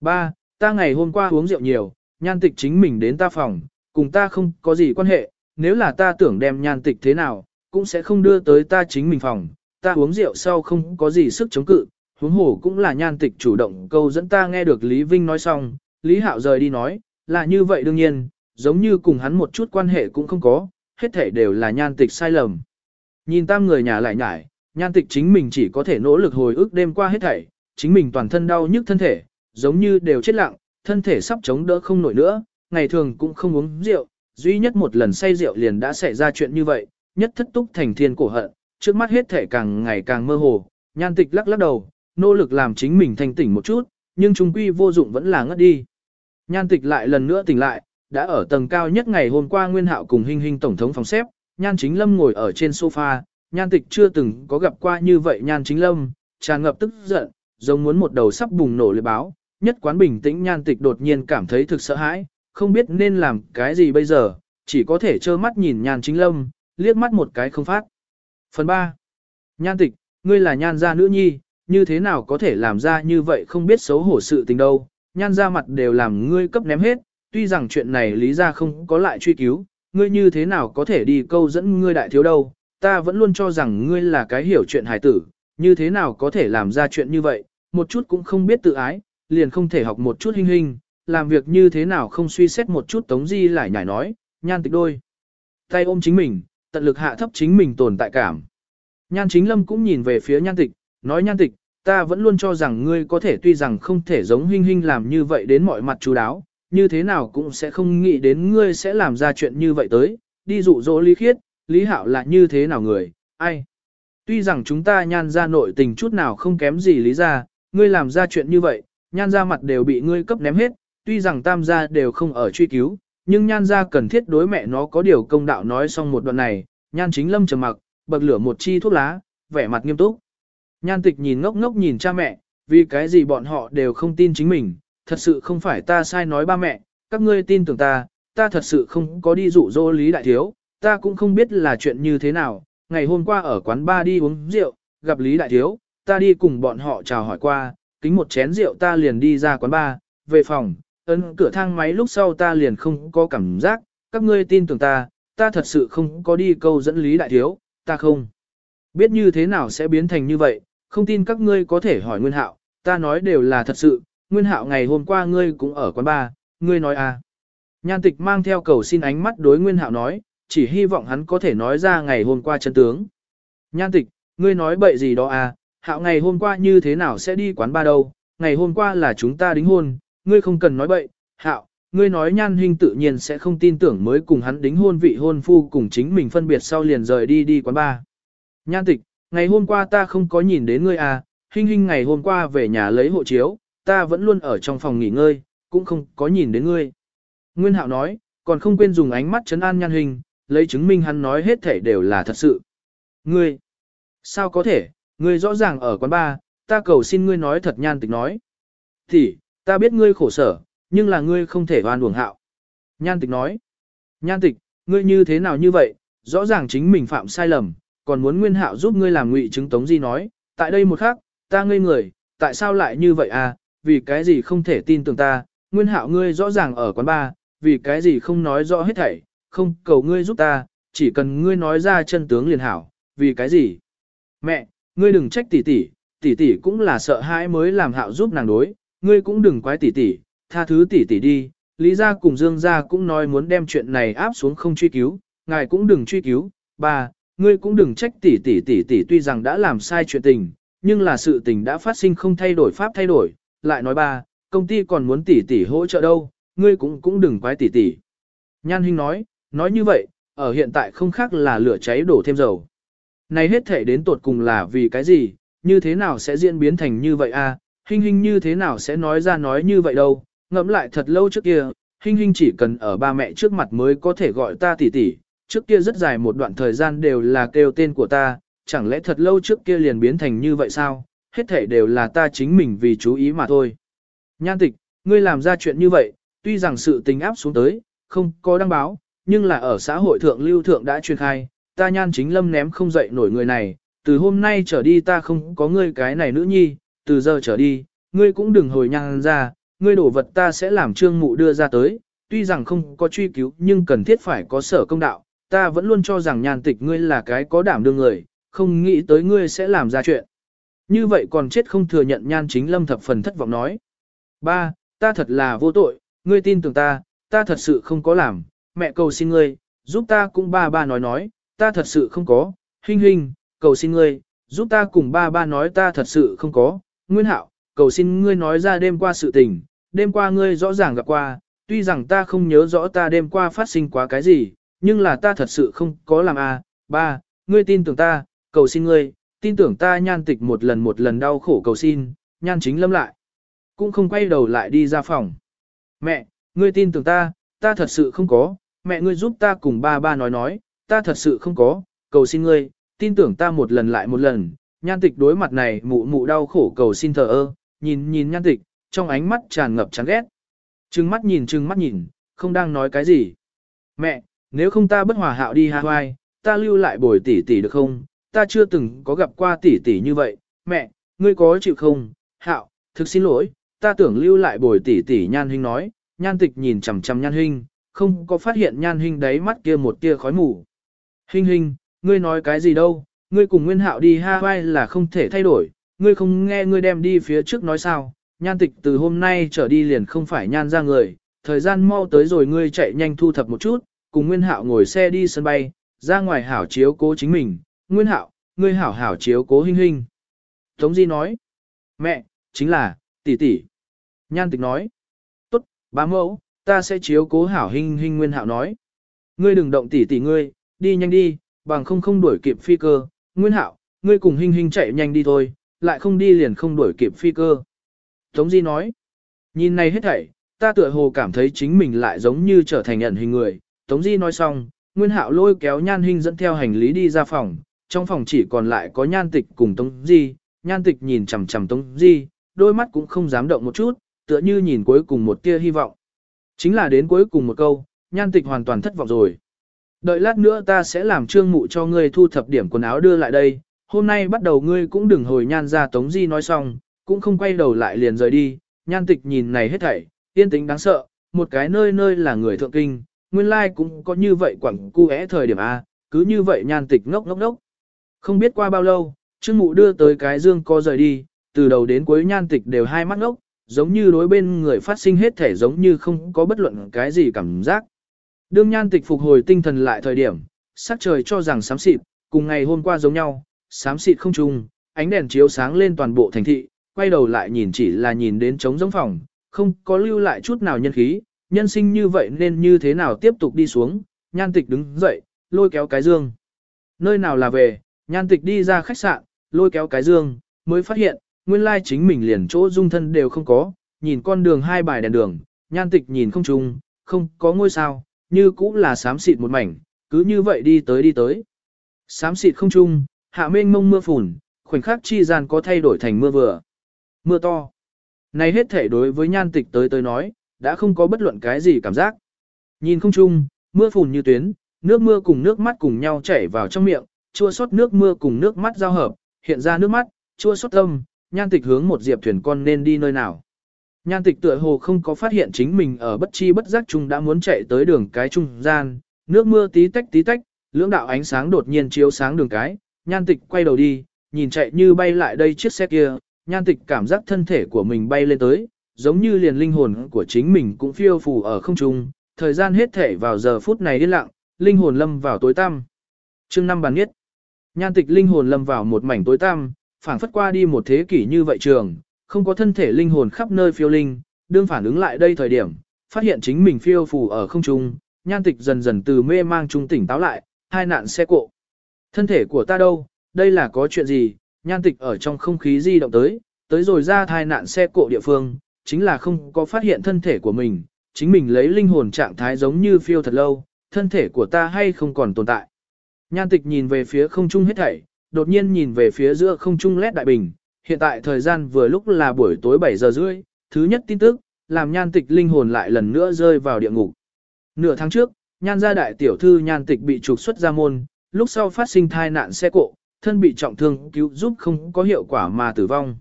Ba, ta ngày hôm qua uống rượu nhiều, nhan tịch chính mình đến ta phòng, cùng ta không có gì quan hệ, nếu là ta tưởng đem nhan tịch thế nào, cũng sẽ không đưa tới ta chính mình phòng, ta uống rượu sau không có gì sức chống cự, huống hồ cũng là nhan tịch chủ động câu dẫn ta nghe được Lý Vinh nói xong, Lý Hạo rời đi nói, là như vậy đương nhiên, giống như cùng hắn một chút quan hệ cũng không có, hết thể đều là nhan tịch sai lầm. Nhìn tam người nhà lại nhải, nhan tịch chính mình chỉ có thể nỗ lực hồi ức đêm qua hết thảy, chính mình toàn thân đau nhức thân thể, giống như đều chết lặng, thân thể sắp chống đỡ không nổi nữa, ngày thường cũng không uống rượu, duy nhất một lần say rượu liền đã xảy ra chuyện như vậy, nhất thất túc thành thiên cổ hận, trước mắt hết thể càng ngày càng mơ hồ, nhan tịch lắc lắc đầu, nỗ lực làm chính mình thanh tỉnh một chút, nhưng trung quy vô dụng vẫn là ngất đi. Nhan tịch lại lần nữa tỉnh lại, đã ở tầng cao nhất ngày hôm qua Nguyên Hạo cùng Hinh Hinh tổng thống phòng xếp, Nhan Chính Lâm ngồi ở trên sofa, Nhan Tịch chưa từng có gặp qua như vậy Nhan Chính Lâm, tràn ngập tức giận, giống muốn một đầu sắp bùng nổ lưỡi báo, nhất quán bình tĩnh Nhan Tịch đột nhiên cảm thấy thực sợ hãi, không biết nên làm cái gì bây giờ, chỉ có thể trơ mắt nhìn Nhan Chính Lâm, liếc mắt một cái không phát. Phần 3. Nhan Tịch, ngươi là Nhan gia nữ nhi, như thế nào có thể làm ra như vậy không biết xấu hổ sự tình đâu, Nhan gia mặt đều làm ngươi cấp ném hết, tuy rằng chuyện này lý ra không có lại truy cứu, ngươi như thế nào có thể đi câu dẫn ngươi đại thiếu đâu, ta vẫn luôn cho rằng ngươi là cái hiểu chuyện hài tử, như thế nào có thể làm ra chuyện như vậy, một chút cũng không biết tự ái, liền không thể học một chút hình hình, làm việc như thế nào không suy xét một chút tống di lại nhảy nói, nhan tịch đôi. Tay ôm chính mình, tận lực hạ thấp chính mình tồn tại cảm. Nhan chính lâm cũng nhìn về phía nhan tịch, nói nhan tịch, ta vẫn luôn cho rằng ngươi có thể tuy rằng không thể giống hình hình làm như vậy đến mọi mặt chú đáo, như thế nào cũng sẽ không nghĩ đến ngươi sẽ làm ra chuyện như vậy tới, đi dụ dỗ Lý Khiết, Lý Hạo là như thế nào người, ai. Tuy rằng chúng ta nhan ra nội tình chút nào không kém gì Lý ra, ngươi làm ra chuyện như vậy, nhan ra mặt đều bị ngươi cấp ném hết, tuy rằng tam gia đều không ở truy cứu, nhưng nhan ra cần thiết đối mẹ nó có điều công đạo nói xong một đoạn này, nhan chính lâm trầm mặc, bậc lửa một chi thuốc lá, vẻ mặt nghiêm túc. Nhan tịch nhìn ngốc ngốc nhìn cha mẹ, vì cái gì bọn họ đều không tin chính mình, thật sự không phải ta sai nói ba mẹ, các ngươi tin tưởng ta, ta thật sự không có đi dụ dỗ Lý Đại Thiếu, ta cũng không biết là chuyện như thế nào, ngày hôm qua ở quán ba đi uống rượu, gặp Lý Đại Thiếu, ta đi cùng bọn họ chào hỏi qua, kính một chén rượu ta liền đi ra quán ba, về phòng, ấn cửa thang máy lúc sau ta liền không có cảm giác, các ngươi tin tưởng ta, ta thật sự không có đi câu dẫn Lý Đại Thiếu, ta không biết như thế nào sẽ biến thành như vậy, không tin các ngươi có thể hỏi Nguyên Hạo, ta nói đều là thật sự, Nguyên hạo ngày hôm qua ngươi cũng ở quán ba, ngươi nói à. Nhan tịch mang theo cầu xin ánh mắt đối Nguyên hạo nói, chỉ hy vọng hắn có thể nói ra ngày hôm qua chân tướng. Nhan tịch, ngươi nói bậy gì đó à, hạo ngày hôm qua như thế nào sẽ đi quán ba đâu, ngày hôm qua là chúng ta đính hôn, ngươi không cần nói bậy, hạo, ngươi nói nhan huynh tự nhiên sẽ không tin tưởng mới cùng hắn đính hôn vị hôn phu cùng chính mình phân biệt sau liền rời đi đi quán ba. Nhan tịch, ngày hôm qua ta không có nhìn đến ngươi à, huynh huynh ngày hôm qua về nhà lấy hộ chiếu, ta vẫn luôn ở trong phòng nghỉ ngơi, cũng không có nhìn đến ngươi. Nguyên hạo nói, còn không quên dùng ánh mắt chấn an nhan huynh, lấy chứng minh hắn nói hết thể đều là thật sự. Ngươi, sao có thể, ngươi rõ ràng ở quán ba, ta cầu xin ngươi nói thật nhan tịch nói. Thì, ta biết ngươi khổ sở, nhưng là ngươi không thể oan uổng hạo. Nhan tịch nói, nhan tịch, ngươi như thế nào như vậy, rõ ràng chính mình phạm sai lầm, còn muốn nguyên hạo giúp ngươi làm ngụy chứng tống di nói, tại đây một khắc, ta ngây người, tại sao lại như vậy à, vì cái gì không thể tin tưởng ta, nguyên hạo ngươi rõ ràng ở quán ba, vì cái gì không nói rõ hết thảy, không cầu ngươi giúp ta, chỉ cần ngươi nói ra chân tướng liền hảo, vì cái gì. Mẹ, ngươi đừng trách tỷ tỷ, tỷ tỷ cũng là sợ hãi mới làm hạo giúp nàng đối, ngươi cũng đừng quái tỷ tỷ, tha thứ tỷ tỷ đi, Lý gia cùng Dương gia cũng nói muốn đem chuyện này áp xuống không truy cứu, ngài cũng đừng truy cứu, ba, ngươi cũng đừng trách tỷ tỷ tỷ tỷ tuy rằng đã làm sai chuyện tình, nhưng là sự tình đã phát sinh không thay đổi pháp thay đổi, lại nói ba, công ty còn muốn tỷ tỷ hỗ trợ đâu, ngươi cũng cũng đừng quái tỷ tỷ. Nhan Hinh nói, nói như vậy, ở hiện tại không khác là lửa cháy đổ thêm dầu. Này hết thể đến tột cùng là vì cái gì, như thế nào sẽ diễn biến thành như vậy a? À? Hinh Hinh như thế nào sẽ nói ra nói như vậy đâu, ngẫm lại thật lâu trước kia, Hinh Hinh chỉ cần ở ba mẹ trước mặt mới có thể gọi ta tỷ tỷ, trước kia rất dài một đoạn thời gian đều là kêu tên của ta, chẳng lẽ thật lâu trước kia liền biến thành như vậy sao, hết thể đều là ta chính mình vì chú ý mà thôi. Nhan tịch, ngươi làm ra chuyện như vậy, tuy rằng sự tình áp xuống tới, không có đăng báo, nhưng là ở xã hội thượng lưu thượng đã truyền khai, ta nhan chính lâm ném không dậy nổi người này, từ hôm nay trở đi ta không có ngươi cái này nữ nhi, từ giờ trở đi, ngươi cũng đừng hồi nhan ra, ngươi đổ vật ta sẽ làm trương mụ đưa ra tới, tuy rằng không có truy cứu nhưng cần thiết phải có sở công đạo, ta vẫn luôn cho rằng nhan tịch ngươi là cái có đảm đương người, không nghĩ tới ngươi sẽ làm ra chuyện. Như vậy còn chết không thừa nhận nhan chính lâm thập phần thất vọng nói. Ba, ta thật là vô tội, ngươi tin tưởng ta, ta thật sự không có làm, mẹ cầu xin ngươi, giúp ta cũng ba ba nói nói, ta thật sự không có, hình hình, cầu xin ngươi, giúp ta cùng ba ba nói ta thật sự không có, nguyên hạo, cầu xin ngươi nói ra đêm qua sự tình, đêm qua ngươi rõ ràng gặp qua, tuy rằng ta không nhớ rõ ta đêm qua phát sinh quá cái gì, nhưng là ta thật sự không có làm a. ba, ngươi tin tưởng ta, cầu xin ngươi, tin tưởng ta nhan tịch một lần một lần đau khổ cầu xin, nhan chính lâm lại. Cũng không quay đầu lại đi ra phòng. Mẹ, ngươi tin tưởng ta, ta thật sự không có, mẹ ngươi giúp ta cùng ba ba nói nói, ta thật sự không có, cầu xin ngươi, tin tưởng ta một lần lại một lần. Nhan tịch đối mặt này mụ mụ đau khổ cầu xin thờ ơ, nhìn nhìn nhan tịch, trong ánh mắt tràn ngập chán ghét. Trừng mắt nhìn trừng mắt nhìn, không đang nói cái gì. Mẹ, nếu không ta bất hòa hạo đi Hawaii, ta lưu lại bồi tỷ tỷ được không? Ta chưa từng có gặp qua tỷ tỷ như vậy. Mẹ, ngươi có chịu không? Hạo, thực xin lỗi, ta tưởng lưu lại bồi tỷ tỷ nhan huynh nói. Nhan tịch nhìn chằm chằm nhan Hinh, không có phát hiện nhan Hinh đáy mắt kia một tia khói mù. Hinh Hinh, ngươi nói cái gì đâu? Ngươi cùng Nguyên Hạo đi Hawaii là không thể thay đổi, ngươi không nghe ngươi đem đi phía trước nói sao? Nhan tịch từ hôm nay trở đi liền không phải nhan ra người, thời gian mau tới rồi ngươi chạy nhanh thu thập một chút, cùng Nguyên Hạo ngồi xe đi sân bay, ra ngoài hảo chiếu cố chính mình, Nguyên Hạo, ngươi hảo hảo chiếu cố Hinh Hinh. Tống Di nói, mẹ, chính là, tỷ tỷ. Nhan tịch nói, bá mẫu, ta sẽ chiếu cố hảo hình, hình Nguyên Hạo nói. Ngươi đừng động tỷ tỷ ngươi, đi nhanh đi, bằng không không đuổi kịp phi cơ, Nguyên Hạo, ngươi cùng hình hình chạy nhanh đi thôi, lại không đi liền không đuổi kịp phi cơ. Tống Di nói, nhìn này hết thảy, ta tựa hồ cảm thấy chính mình lại giống như trở thành ẩn hình người, Tống Di nói xong, Nguyên Hạo lôi kéo Nhan Hinh dẫn theo hành lý đi ra phòng, trong phòng chỉ còn lại có Nhan Tịch cùng Tống Di, Nhan Tịch nhìn chằm chằm Tống Di, đôi mắt cũng không dám động một chút, tựa như nhìn cuối cùng một tia hy vọng. Chính là đến cuối cùng một câu, Nhan Tịch hoàn toàn thất vọng rồi. Đợi lát nữa ta sẽ làm trương mụ cho ngươi thu thập điểm quần áo đưa lại đây, hôm nay bắt đầu ngươi cũng đừng hồi Nhan ra Tống Di nói xong, cũng không quay đầu lại liền rời đi, Nhan Tịch nhìn này hết thảy, yên tĩnh đáng sợ, một cái nơi nơi là người thượng kinh nguyên lai like cũng có như vậy quẳng cu é thời điểm A, cứ như vậy nhan tịch ngốc ngốc ngốc. Không biết qua bao lâu, Trương Mụ đưa tới cái dương co rời đi, từ đầu đến cuối nhan tịch đều hai mắt ngốc, giống như đối bên người phát sinh hết thể giống như không có bất luận cái gì cảm giác. Đương nhan tịch phục hồi tinh thần lại thời điểm, sắc trời cho rằng sám xịt, cùng ngày hôm qua giống nhau, sám xịt không trùng, ánh đèn chiếu sáng lên toàn bộ thành thị, quay đầu lại nhìn chỉ là nhìn đến trống giống phòng, không có lưu lại chút nào nhân khí, nhân sinh như vậy nên như thế nào tiếp tục đi xuống, nhan tịch đứng dậy, lôi kéo cái dương. Nơi nào là về, nhan tịch đi ra khách sạn, lôi kéo cái dương, mới phát hiện, nguyên lai chính mình liền chỗ dung thân đều không có, nhìn con đường hai bài đèn đường, nhan tịch nhìn không trùng, không có ngôi sao, như cũng là xám xịt một mảnh, cứ như vậy đi tới đi tới. Xám xịt không trung, hạ mênh mông mưa phùn, khoảnh khắc chi gian có thay đổi thành mưa vừa. Mưa to. Này hết thể đối với nhan tịch tới tới nói, đã không có bất luận cái gì cảm giác. Nhìn không trung, mưa phùn như tuyến, nước mưa cùng nước mắt cùng nhau chảy vào trong miệng, chua xót nước mưa cùng nước mắt giao hợp, hiện ra nước mắt, chua xót tâm, nhan tịch hướng một diệp thuyền con nên đi nơi nào. Nhan tịch tựa hồ không có phát hiện chính mình ở bất chi bất giác chung đã muốn chạy tới đường cái trung gian, nước mưa tí tách tí tách, lưỡng đạo ánh sáng đột nhiên chiếu sáng đường cái, nhan tịch quay đầu đi, nhìn chạy như bay lại đây chiếc xe kia, nhan tịch cảm giác thân thể của mình bay lên tới, giống như liền linh hồn của chính mình cũng phiêu phù ở không trung, thời gian hết thể vào giờ phút này điên lặng, linh hồn lâm vào tối tăm. Chương năm bàn nhất, nhan tịch linh hồn lâm vào một mảnh tối tăm, phảng phất qua đi một thế kỷ như vậy trường, không có thân thể linh hồn khắp nơi phiêu linh, đương phản ứng lại đây thời điểm, phát hiện chính mình phiêu phù ở không trung, nhan tịch dần dần từ mê mang trung tỉnh táo lại, hai nạn xe cộ. Thân thể của ta đâu, đây là có chuyện gì, nhan tịch ở trong không khí di động tới, tới rồi ra thai nạn xe cộ địa phương, chính là không có phát hiện thân thể của mình, chính mình lấy linh hồn trạng thái giống như phiêu thật lâu, thân thể của ta hay không còn tồn tại. Nhan tịch nhìn về phía không trung hết thảy, đột nhiên nhìn về phía giữa không trung lét đại bình, hiện tại thời gian vừa lúc là buổi tối 7 giờ rưỡi, thứ nhất tin tức, làm nhan tịch linh hồn lại lần nữa rơi vào địa ngục. Nửa tháng trước, nhan gia đại tiểu thư nhan tịch bị trục xuất ra môn, lúc sau phát sinh thai nạn xe cộ, thân bị trọng thương cứu giúp không có hiệu quả mà tử vong.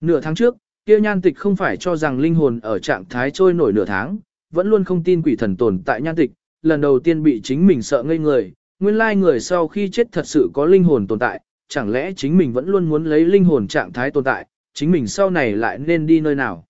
Nửa tháng trước, kia nhan tịch không phải cho rằng linh hồn ở trạng thái trôi nổi nửa tháng, vẫn luôn không tin quỷ thần tồn tại nhan tịch, lần đầu tiên bị chính mình sợ ngây người, nguyên lai người sau khi chết thật sự có linh hồn tồn tại, chẳng lẽ chính mình vẫn luôn muốn lấy linh hồn trạng thái tồn tại, chính mình sau này lại nên đi nơi nào.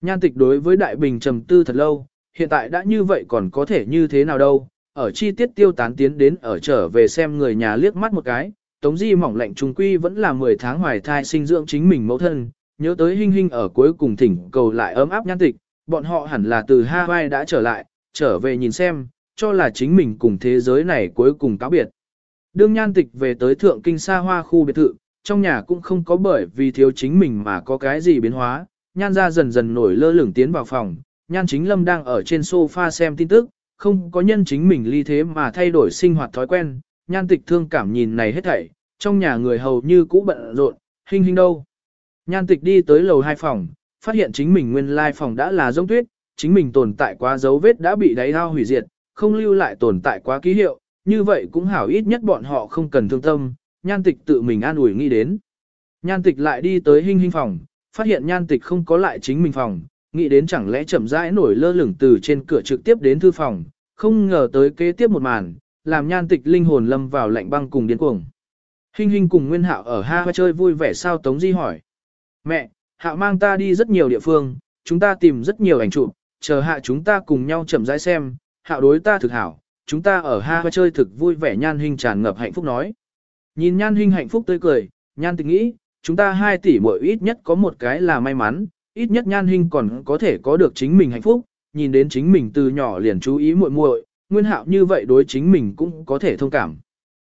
Nhan tịch đối với đại bình trầm tư thật lâu, hiện tại đã như vậy còn có thể như thế nào đâu, ở chi tiết tiêu tán tiến đến ở trở về xem người nhà liếc mắt một cái, Tống Di mỏng lạnh trung quy vẫn là 10 tháng hoài thai sinh dưỡng chính mình mẫu thân, nhớ tới hình hình ở cuối cùng thỉnh cầu lại ấm áp nhan tịch, bọn họ hẳn là từ Hawaii đã trở lại, trở về nhìn xem, cho là chính mình cùng thế giới này cuối cùng cáo biệt. Đương nhan tịch về tới thượng kinh xa hoa khu biệt thự, trong nhà cũng không có bởi vì thiếu chính mình mà có cái gì biến hóa, nhan ra dần dần nổi lơ lửng tiến vào phòng, nhan chính lâm đang ở trên sofa xem tin tức, không có nhân chính mình ly thế mà thay đổi sinh hoạt thói quen, nhan tịch thương cảm nhìn này hết thảy, trong nhà người hầu như cũ bận rộn, hình hình đâu. Nhan tịch đi tới lầu hai phòng, phát hiện chính mình nguyên lai phòng đã là giống tuyết, chính mình tồn tại quá dấu vết đã bị đáy thao hủy diệt, không lưu lại tồn tại quá ký hiệu, như vậy cũng hảo ít nhất bọn họ không cần thương tâm, nhan tịch tự mình an ủi nghĩ đến. Nhan tịch lại đi tới hình hình phòng, phát hiện nhan tịch không có lại chính mình phòng, nghĩ đến chẳng lẽ chậm rãi nổi lơ lửng từ trên cửa trực tiếp đến thư phòng, không ngờ tới kế tiếp một màn, làm nhan tịch linh hồn lâm vào lạnh băng cùng điên cuồng. Hình hình cùng Nguyên Hạo ở ha chơi vui vẻ sao Tống Di hỏi. Mẹ, Hạo mang ta đi rất nhiều địa phương, chúng ta tìm rất nhiều ảnh chụp, chờ hạ chúng ta cùng nhau chậm rãi xem, Hạo đối ta thực hảo, chúng ta ở ha chơi thực vui vẻ nhan hình tràn ngập hạnh phúc nói. Nhìn nhan hình hạnh phúc tươi cười, nhan tịch nghĩ, chúng ta hai tỷ mỗi ít nhất có một cái là may mắn, ít nhất nhan hình còn có thể có được chính mình hạnh phúc, nhìn đến chính mình từ nhỏ liền chú ý muội muội, nguyên hạo như vậy đối chính mình cũng có thể thông cảm.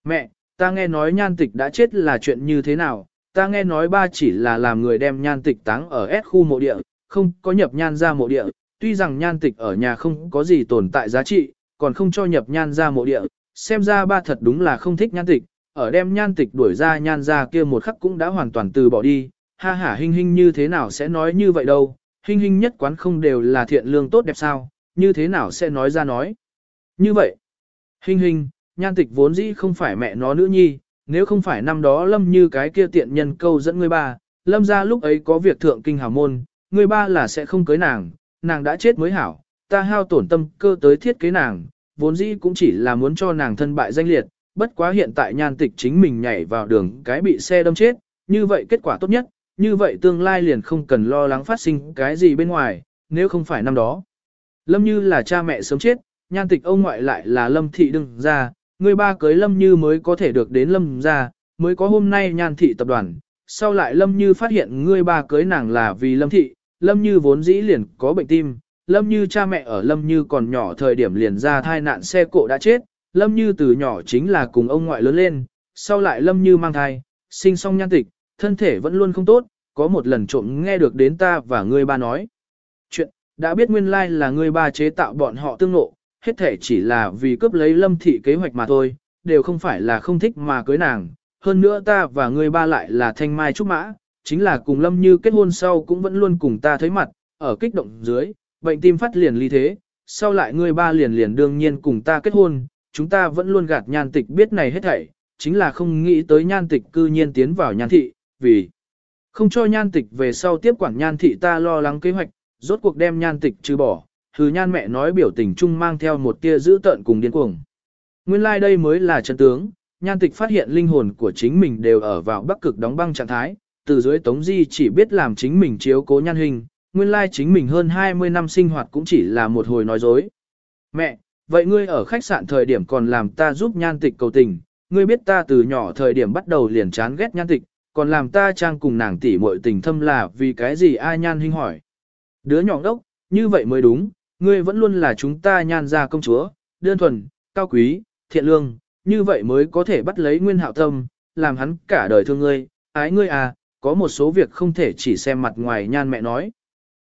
Mẹ, ta nghe nói nhan tịch đã chết là chuyện như thế nào, ta nghe nói ba chỉ là làm người đem nhan tịch táng ở S khu mộ địa, không có nhập nhan ra mộ địa, tuy rằng nhan tịch ở nhà không có gì tồn tại giá trị, còn không cho nhập nhan ra mộ địa, xem ra ba thật đúng là không thích nhan tịch, ở đem nhan tịch đuổi ra nhan ra kia một khắc cũng đã hoàn toàn từ bỏ đi, ha ha hình hình như thế nào sẽ nói như vậy đâu, hình hình nhất quán không đều là thiện lương tốt đẹp sao, như thế nào sẽ nói ra nói. Như vậy, hình hình, nhan tịch vốn dĩ không phải mẹ nó nữ nhi, nếu không phải năm đó lâm như cái kia tiện nhân câu dẫn người ba, lâm ra lúc ấy có việc thượng kinh hào môn, người ba là sẽ không cưới nàng, nàng đã chết mới hảo, ta hao tổn tâm cơ tới thiết kế nàng, vốn dĩ cũng chỉ là muốn cho nàng thân bại danh liệt, bất quá hiện tại nhan tịch chính mình nhảy vào đường cái bị xe đâm chết, như vậy kết quả tốt nhất, như vậy tương lai liền không cần lo lắng phát sinh cái gì bên ngoài, nếu không phải năm đó. Lâm như là cha mẹ sớm chết, nhan tịch ông ngoại lại là lâm thị đừng ra, người ba cưới lâm như mới có thể được đến lâm ra, mới có hôm nay nhan thị tập đoàn. Sau lại lâm như phát hiện người ba cưới nàng là vì lâm thị, lâm như vốn dĩ liền có bệnh tim, Lâm Như cha mẹ ở Lâm Như còn nhỏ thời điểm liền ra thai nạn xe cộ đã chết, Lâm Như từ nhỏ chính là cùng ông ngoại lớn lên, sau lại Lâm Như mang thai, sinh xong nhan tịch, thân thể vẫn luôn không tốt, có một lần trộm nghe được đến ta và ngươi ba nói. Chuyện, đã biết nguyên lai là ngươi ba chế tạo bọn họ tương nộ, hết thể chỉ là vì cướp lấy Lâm thị kế hoạch mà thôi, đều không phải là không thích mà cưới nàng. Hơn nữa ta và ngươi ba lại là thanh mai trúc mã, chính là cùng Lâm Như kết hôn sau cũng vẫn luôn cùng ta thấy mặt, ở kích động dưới, bệnh tim phát liền ly thế, sau lại ngươi ba liền liền đương nhiên cùng ta kết hôn, chúng ta vẫn luôn gạt nhan tịch biết này hết thảy, chính là không nghĩ tới nhan tịch cư nhiên tiến vào nhan thị, vì không cho nhan tịch về sau tiếp quản nhan thị ta lo lắng kế hoạch, rốt cuộc đem nhan tịch trừ bỏ, hừ nhan mẹ nói biểu tình chung mang theo một tia giữ tợn cùng điên cuồng. Nguyên lai like đây mới là chân tướng, nhan tịch phát hiện linh hồn của chính mình đều ở vào bắc cực đóng băng trạng thái, từ dưới tống di chỉ biết làm chính mình chiếu cố nhan hình, nguyên lai chính mình hơn 20 năm sinh hoạt cũng chỉ là một hồi nói dối. Mẹ, vậy ngươi ở khách sạn thời điểm còn làm ta giúp nhan tịch cầu tình, ngươi biết ta từ nhỏ thời điểm bắt đầu liền chán ghét nhan tịch, còn làm ta trang cùng nàng tỷ muội tình thâm là vì cái gì ai nhan hình hỏi. Đứa nhỏ đốc, như vậy mới đúng, ngươi vẫn luôn là chúng ta nhan ra công chúa, đơn thuần, cao quý, thiện lương, như vậy mới có thể bắt lấy nguyên hạo tâm, làm hắn cả đời thương ngươi, ái ngươi à, có một số việc không thể chỉ xem mặt ngoài nhan mẹ nói.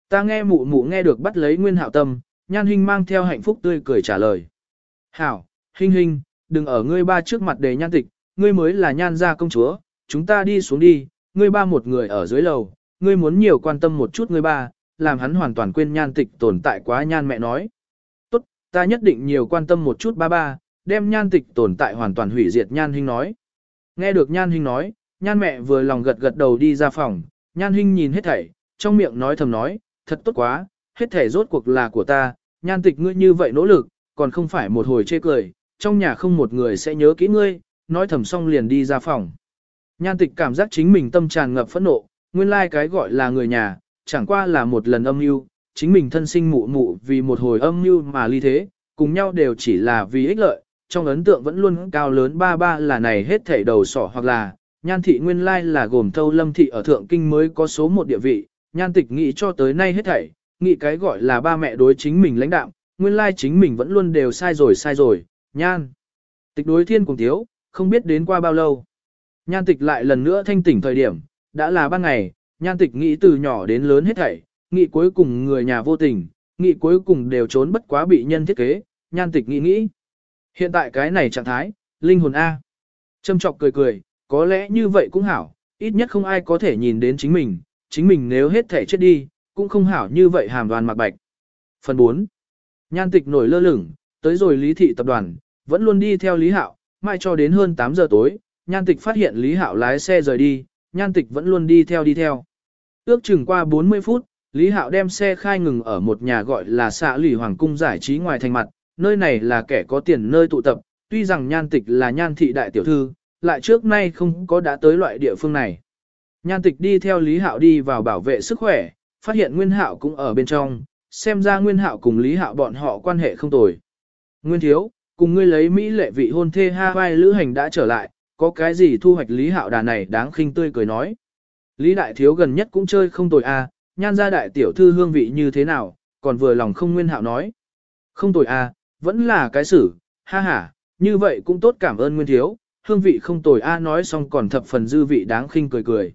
Ta nghe mụ mụ nghe được bắt lấy nguyên hạo tâm, nhan hình mang theo hạnh phúc tươi cười trả lời. Hảo, hình hình, đừng ở ngươi ba trước mặt để nhan tịch, ngươi mới là nhan gia công chúa, chúng ta đi xuống đi, ngươi ba một người ở dưới lầu, ngươi muốn nhiều quan tâm một chút ngươi ba, làm hắn hoàn toàn quên nhan tịch tồn tại quá nhan mẹ nói. Tốt, ta nhất định nhiều quan tâm một chút ba ba, đem nhan tịch tồn tại hoàn toàn hủy diệt nhan hình nói. Nghe được nhan hình nói, nhan mẹ vừa lòng gật gật đầu đi ra phòng, nhan huynh nhìn hết thảy, trong miệng nói thầm nói, thật tốt quá, hết thảy rốt cuộc là của ta, nhan tịch ngươi như vậy nỗ lực, còn không phải một hồi chê cười, trong nhà không một người sẽ nhớ kỹ ngươi, nói thầm xong liền đi ra phòng. Nhan tịch cảm giác chính mình tâm tràn ngập phẫn nộ, nguyên lai like cái gọi là người nhà, chẳng qua là một lần âm mưu, chính mình thân sinh mụ mụ vì một hồi âm mưu mà ly thế, cùng nhau đều chỉ là vì ích lợi, trong ấn tượng vẫn luôn cao lớn ba ba là này hết thảy đầu sỏ hoặc là, nhan thị nguyên lai là gồm thâu lâm thị ở thượng kinh mới có số một địa vị, nhan tịch nghĩ cho tới nay hết thảy, nghĩ cái gọi là ba mẹ đối chính mình lãnh đạo, nguyên lai chính mình vẫn luôn đều sai rồi sai rồi, nhan. Tịch đối thiên cùng thiếu, không biết đến qua bao lâu. Nhan tịch lại lần nữa thanh tỉnh thời điểm, đã là ban ngày, nhan tịch nghĩ từ nhỏ đến lớn hết thảy, nghĩ cuối cùng người nhà vô tình, nghĩ cuối cùng đều trốn bất quá bị nhân thiết kế, nhan tịch nghĩ nghĩ. Hiện tại cái này trạng thái, linh hồn A. Châm trọc cười cười, có lẽ như vậy cũng hảo, ít nhất không ai có thể nhìn đến chính mình, chính mình nếu hết thể chết đi, cũng không hảo như vậy hàm đoàn mặc bạch. Phần 4. Nhan tịch nổi lơ lửng, tới rồi lý thị tập đoàn, vẫn luôn đi theo lý hạo, mai cho đến hơn 8 giờ tối, nhan tịch phát hiện lý hạo lái xe rời đi, nhan tịch vẫn luôn đi theo đi theo. Ước chừng qua 40 phút, Lý Hạo đem xe khai ngừng ở một nhà gọi là xã lỷ hoàng cung giải trí ngoài thành mặt, nơi này là kẻ có tiền nơi tụ tập, tuy rằng nhan tịch là nhan thị đại tiểu thư, lại trước nay không có đã tới loại địa phương này. Nhan tịch đi theo Lý Hạo đi vào bảo vệ sức khỏe, phát hiện Nguyên Hạo cũng ở bên trong, xem ra Nguyên Hạo cùng Lý Hạo bọn họ quan hệ không tồi. Nguyên Thiếu, cùng ngươi lấy Mỹ lệ vị hôn thê Hawaii lữ hành đã trở lại, có cái gì thu hoạch Lý Hạo đà này đáng khinh tươi cười nói. Lý Đại Thiếu gần nhất cũng chơi không tồi à, nhan ra đại tiểu thư hương vị như thế nào, còn vừa lòng không Nguyên Hạo nói. Không tồi à, vẫn là cái xử, ha ha, như vậy cũng tốt cảm ơn Nguyên Thiếu, hương vị không tồi a nói xong còn thập phần dư vị đáng khinh cười cười.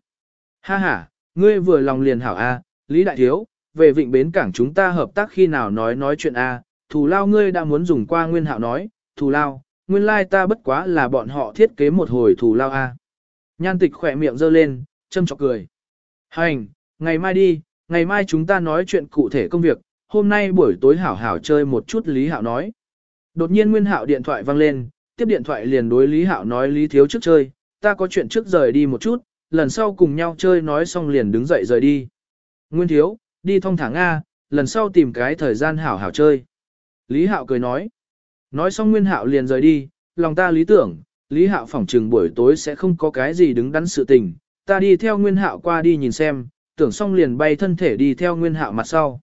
Ha ha, ngươi vừa lòng liền hảo a, Lý Đại Thiếu, về vịnh bến cảng chúng ta hợp tác khi nào nói nói chuyện a, thù lao ngươi đã muốn dùng qua Nguyên Hạo nói, thù lao, nguyên lai ta bất quá là bọn họ thiết kế một hồi thù lao a. Nhan tịch khỏe miệng giơ lên, châm chọc cười. Hành, ngày mai đi, ngày mai chúng ta nói chuyện cụ thể công việc, hôm nay buổi tối hảo hảo chơi một chút Lý Hạo nói. Đột nhiên Nguyên Hạo điện thoại vang lên, tiếp điện thoại liền đối Lý Hạo nói Lý Thiếu trước chơi, ta có chuyện trước rời đi một chút, lần sau cùng nhau chơi nói xong liền đứng dậy rời đi. Nguyên Thiếu, đi thong thả Nga, lần sau tìm cái thời gian hảo hảo chơi. Lý Hạo cười nói. Nói xong Nguyên Hạo liền rời đi, lòng ta lý tưởng, Lý Hạo phỏng trừng buổi tối sẽ không có cái gì đứng đắn sự tình, ta đi theo Nguyên Hạo qua đi nhìn xem, tưởng xong liền bay thân thể đi theo Nguyên Hạo mặt sau.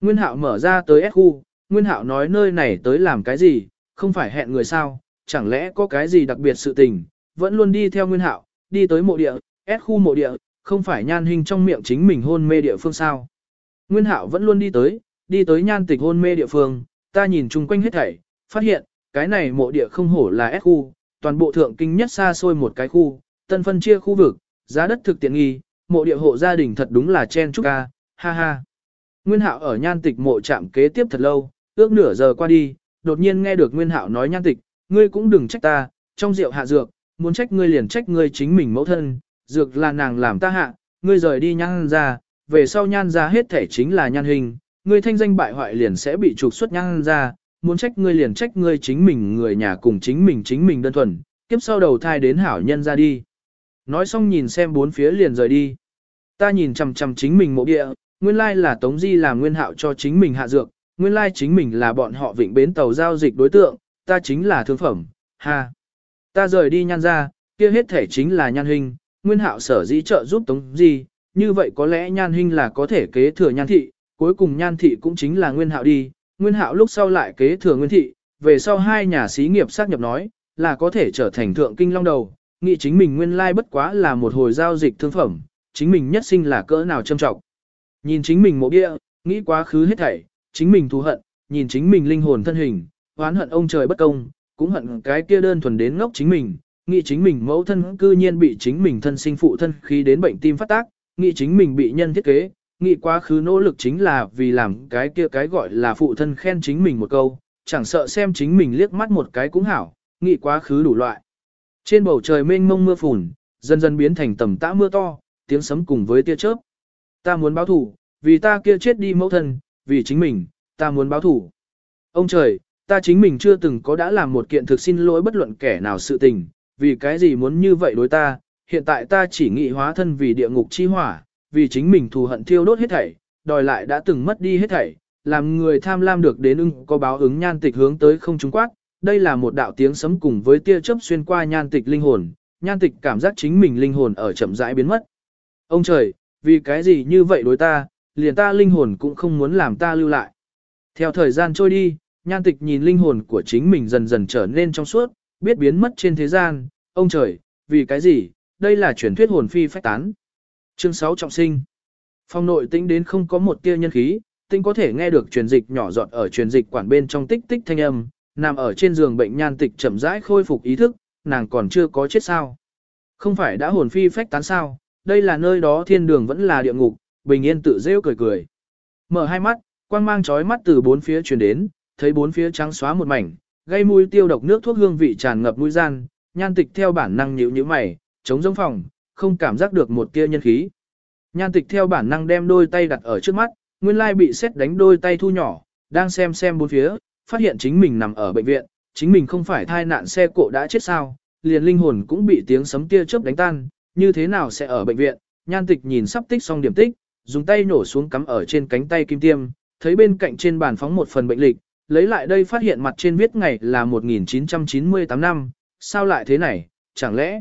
Nguyên Hạo mở ra tới S khu, Nguyên Hạo nói nơi này tới làm cái gì, không phải hẹn người sao, chẳng lẽ có cái gì đặc biệt sự tình, vẫn luôn đi theo Nguyên Hạo, đi tới mộ địa, ép khu mộ địa, không phải nhan hình trong miệng chính mình hôn mê địa phương sao. Nguyên Hạo vẫn luôn đi tới, đi tới nhan tịch hôn mê địa phương, ta nhìn chung quanh hết thảy, phát hiện, cái này mộ địa không hổ là ép khu, toàn bộ thượng kinh nhất xa xôi một cái khu, tân phân chia khu vực, giá đất thực tiện nghi, mộ địa hộ gia đình thật đúng là chen chúc ca, ha ha. Nguyên Hạo ở nhan tịch mộ chạm kế tiếp thật lâu, ước nửa giờ qua đi, đột nhiên nghe được Nguyên Hạo nói nhan tịch, ngươi cũng đừng trách ta, trong rượu hạ dược, muốn trách ngươi liền trách ngươi chính mình mẫu thân, dược là nàng làm ta hạ, ngươi rời đi nhan ra, về sau nhan ra hết thể chính là nhan hình, ngươi thanh danh bại hoại liền sẽ bị trục xuất nhan ra, muốn trách ngươi liền trách ngươi chính mình người nhà cùng chính mình chính mình đơn thuần, kiếp sau đầu thai đến hảo nhân ra đi. Nói xong nhìn xem bốn phía liền rời đi. Ta nhìn chằm chằm chính mình mộ địa, nguyên lai là Tống Di làm nguyên hạo cho chính mình hạ dược, nguyên lai chính mình là bọn họ vịnh bến tàu giao dịch đối tượng, ta chính là thương phẩm, ha. Ta rời đi nhan ra, kia hết thể chính là nhan hình, nguyên hạo sở dĩ trợ giúp Tống gì, như vậy có lẽ nhan hình là có thể kế thừa nhan thị, cuối cùng nhan thị cũng chính là nguyên hạo đi, nguyên hạo lúc sau lại kế thừa nguyên thị, về sau hai nhà xí nghiệp xác nhập nói, là có thể trở thành thượng kinh long đầu, nghĩ chính mình nguyên lai bất quá là một hồi giao dịch thương phẩm, chính mình nhất sinh là cỡ nào trâm trọng. Nhìn chính mình mộ địa, nghĩ quá khứ hết thảy, chính mình thù hận, nhìn chính mình linh hồn thân hình, oán hận ông trời bất công, cũng hận cái kia đơn thuần đến ngốc chính mình, nghĩ chính mình mẫu thân cư nhiên bị chính mình thân sinh phụ thân khi đến bệnh tim phát tác, nghĩ chính mình bị nhân thiết kế, nghĩ quá khứ nỗ lực chính là vì làm cái kia cái gọi là phụ thân khen chính mình một câu, chẳng sợ xem chính mình liếc mắt một cái cũng hảo, nghĩ quá khứ đủ loại. Trên bầu trời mênh mông mưa phùn, dần dần biến thành tầm tã mưa to, tiếng sấm cùng với tia chớp. Ta muốn báo thủ, vì ta kia chết đi mẫu thân, vì chính mình, ta muốn báo thủ. Ông trời, ta chính mình chưa từng có đã làm một kiện thực xin lỗi bất luận kẻ nào sự tình, vì cái gì muốn như vậy đối ta, hiện tại ta chỉ nghị hóa thân vì địa ngục chi hỏa, vì chính mình thù hận thiêu đốt hết thảy, đòi lại đã từng mất đi hết thảy, làm người tham lam được đến ưng có báo ứng nhan tịch hướng tới không trung quát, đây là một đạo tiếng sấm cùng với tia chớp xuyên qua nhan tịch linh hồn, nhan tịch cảm giác chính mình linh hồn ở chậm rãi biến mất. Ông trời, vì cái gì như vậy đối ta, liền ta linh hồn cũng không muốn làm ta lưu lại. Theo thời gian trôi đi, nhan tịch nhìn linh hồn của chính mình dần dần trở nên trong suốt, biết biến mất trên thế gian, ông trời, vì cái gì, đây là truyền thuyết hồn phi phách tán. Chương 6 trọng sinh. Phong nội tĩnh đến không có một tia nhân khí, tinh có thể nghe được truyền dịch nhỏ giọt ở truyền dịch quản bên trong tích tích thanh âm, nằm ở trên giường bệnh nhan tịch chậm rãi khôi phục ý thức, nàng còn chưa có chết sao. Không phải đã hồn phi phách tán sao, đây là nơi đó thiên đường vẫn là địa ngục, bình yên tự rêu cười cười. Mở hai mắt, quang mang chói mắt từ bốn phía truyền đến, thấy bốn phía trắng xóa một mảnh, gây mùi tiêu độc nước thuốc hương vị tràn ngập mũi gian, nhan tịch theo bản năng nhíu nhíu mày, chống giống phòng, không cảm giác được một tia nhân khí. Nhan tịch theo bản năng đem đôi tay đặt ở trước mắt, nguyên lai bị xét đánh đôi tay thu nhỏ, đang xem xem bốn phía, phát hiện chính mình nằm ở bệnh viện, chính mình không phải thai nạn xe cộ đã chết sao, liền linh hồn cũng bị tiếng sấm tia chớp đánh tan, như thế nào sẽ ở bệnh viện, nhan tịch nhìn sắp tích xong điểm tích, dùng tay nổ xuống cắm ở trên cánh tay kim tiêm, thấy bên cạnh trên bàn phóng một phần bệnh lịch, lấy lại đây phát hiện mặt trên viết ngày là 1998 năm, sao lại thế này, chẳng lẽ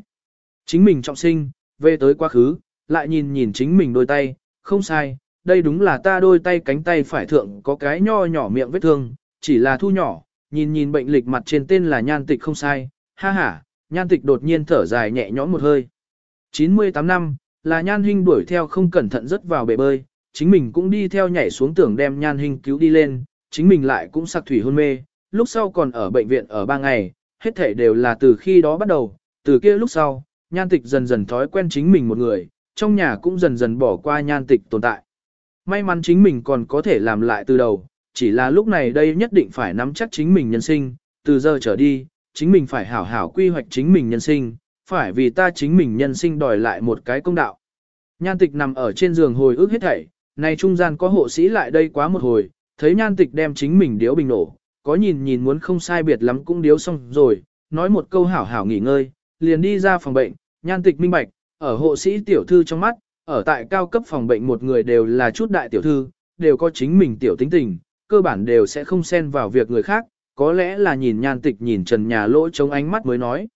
chính mình trọng sinh, về tới quá khứ, lại nhìn nhìn chính mình đôi tay, không sai, đây đúng là ta đôi tay cánh tay phải thượng có cái nho nhỏ miệng vết thương, chỉ là thu nhỏ, nhìn nhìn bệnh lịch mặt trên tên là nhan tịch không sai, ha ha, nhan tịch đột nhiên thở dài nhẹ nhõm một hơi. 98 năm, là nhan hình đuổi theo không cẩn thận rớt vào bể bơi, chính mình cũng đi theo nhảy xuống tưởng đem nhan hình cứu đi lên, chính mình lại cũng sặc thủy hôn mê, lúc sau còn ở bệnh viện ở 3 ngày, hết thể đều là từ khi đó bắt đầu, từ kia lúc sau, nhan tịch dần dần thói quen chính mình một người, trong nhà cũng dần dần bỏ qua nhan tịch tồn tại. May mắn chính mình còn có thể làm lại từ đầu, chỉ là lúc này đây nhất định phải nắm chắc chính mình nhân sinh, từ giờ trở đi, chính mình phải hảo hảo quy hoạch chính mình nhân sinh, phải vì ta chính mình nhân sinh đòi lại một cái công đạo. Nhan tịch nằm ở trên giường hồi ức hết thảy, này trung gian có hộ sĩ lại đây quá một hồi, thấy nhan tịch đem chính mình điếu bình nổ, có nhìn nhìn muốn không sai biệt lắm cũng điếu xong rồi, nói một câu hảo hảo nghỉ ngơi, liền đi ra phòng bệnh, nhan tịch minh bạch, ở hộ sĩ tiểu thư trong mắt, ở tại cao cấp phòng bệnh một người đều là chút đại tiểu thư, đều có chính mình tiểu tính tình, cơ bản đều sẽ không xen vào việc người khác, có lẽ là nhìn nhan tịch nhìn trần nhà lỗ chống ánh mắt mới nói.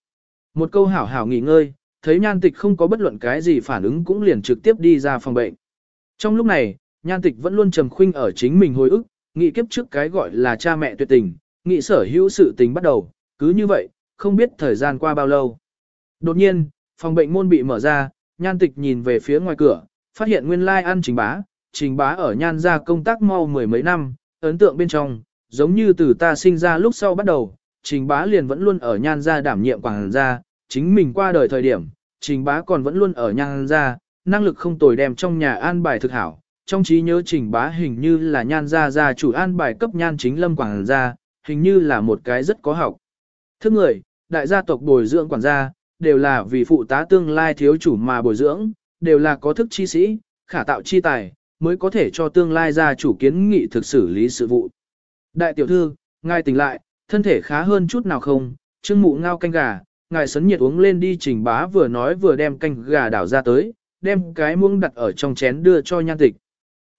Một câu hảo hảo nghỉ ngơi, thấy nhan tịch không có bất luận cái gì phản ứng cũng liền trực tiếp đi ra phòng bệnh. Trong lúc này, nhan tịch vẫn luôn trầm khuynh ở chính mình hồi ức, nghị kiếp trước cái gọi là cha mẹ tuyệt tình, nghị sở hữu sự tình bắt đầu, cứ như vậy, không biết thời gian qua bao lâu. Đột nhiên, phòng bệnh môn bị mở ra, nhan tịch nhìn về phía ngoài cửa, phát hiện nguyên lai ăn trình bá, trình bá ở nhan gia công tác mau mười mấy năm, ấn tượng bên trong, giống như từ ta sinh ra lúc sau bắt đầu, trình bá liền vẫn luôn ở nhan gia đảm nhiệm quảng gia, chính mình qua đời thời điểm, trình bá còn vẫn luôn ở nhan gia, năng lực không tồi đem trong nhà an bài thực hảo. Trong trí nhớ trình bá hình như là nhan gia gia chủ an bài cấp nhan chính lâm quảng gia, hình như là một cái rất có học. Thức người, đại gia tộc bồi dưỡng quản gia, đều là vì phụ tá tương lai thiếu chủ mà bồi dưỡng, đều là có thức chi sĩ, khả tạo chi tài, mới có thể cho tương lai gia chủ kiến nghị thực xử lý sự vụ. Đại tiểu thư, ngài tỉnh lại, thân thể khá hơn chút nào không, trương mụ ngao canh gà, ngài sấn nhiệt uống lên đi trình bá vừa nói vừa đem canh gà đảo ra tới, đem cái muỗng đặt ở trong chén đưa cho nhan tịch.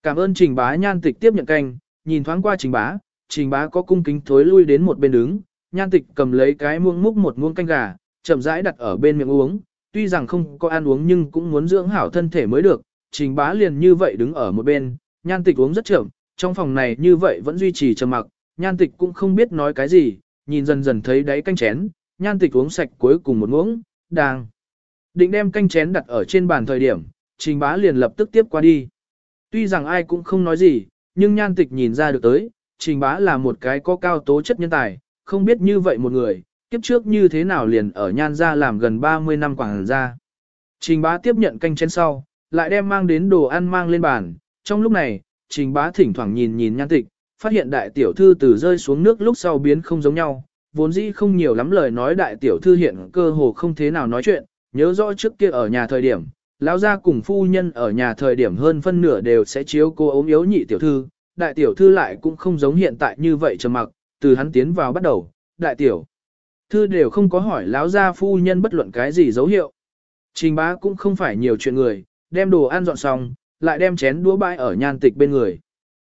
Cảm ơn trình bá nhan tịch tiếp nhận canh, nhìn thoáng qua trình bá, trình bá có cung kính thối lui đến một bên đứng, nhan tịch cầm lấy cái muỗng múc một muỗng canh gà, chậm rãi đặt ở bên miệng uống, tuy rằng không có ăn uống nhưng cũng muốn dưỡng hảo thân thể mới được, trình bá liền như vậy đứng ở một bên, nhan tịch uống rất chậm, trong phòng này như vậy vẫn duy trì trầm mặc, nhan tịch cũng không biết nói cái gì, nhìn dần dần thấy đáy canh chén, nhan tịch uống sạch cuối cùng một muỗng, đang định đem canh chén đặt ở trên bàn thời điểm, trình bá liền lập tức tiếp qua đi. Tuy rằng ai cũng không nói gì, nhưng nhan tịch nhìn ra được tới, trình bá là một cái có cao tố chất nhân tài, không biết như vậy một người, kiếp trước như thế nào liền ở nhan gia làm gần 30 năm quảng ra. Trình bá tiếp nhận canh chén sau, lại đem mang đến đồ ăn mang lên bàn, trong lúc này, trình bá thỉnh thoảng nhìn nhìn nhan tịch, phát hiện đại tiểu thư từ rơi xuống nước lúc sau biến không giống nhau, vốn dĩ không nhiều lắm lời nói đại tiểu thư hiện cơ hồ không thế nào nói chuyện, nhớ rõ trước kia ở nhà thời điểm, lão gia cùng phu nhân ở nhà thời điểm hơn phân nửa đều sẽ chiếu cô ốm yếu nhị tiểu thư, đại tiểu thư lại cũng không giống hiện tại như vậy trầm mặc, từ hắn tiến vào bắt đầu, đại tiểu thư đều không có hỏi lão gia phu nhân bất luận cái gì dấu hiệu. Trình bá cũng không phải nhiều chuyện người, đem đồ ăn dọn xong, lại đem chén đũa bãi ở nhan tịch bên người.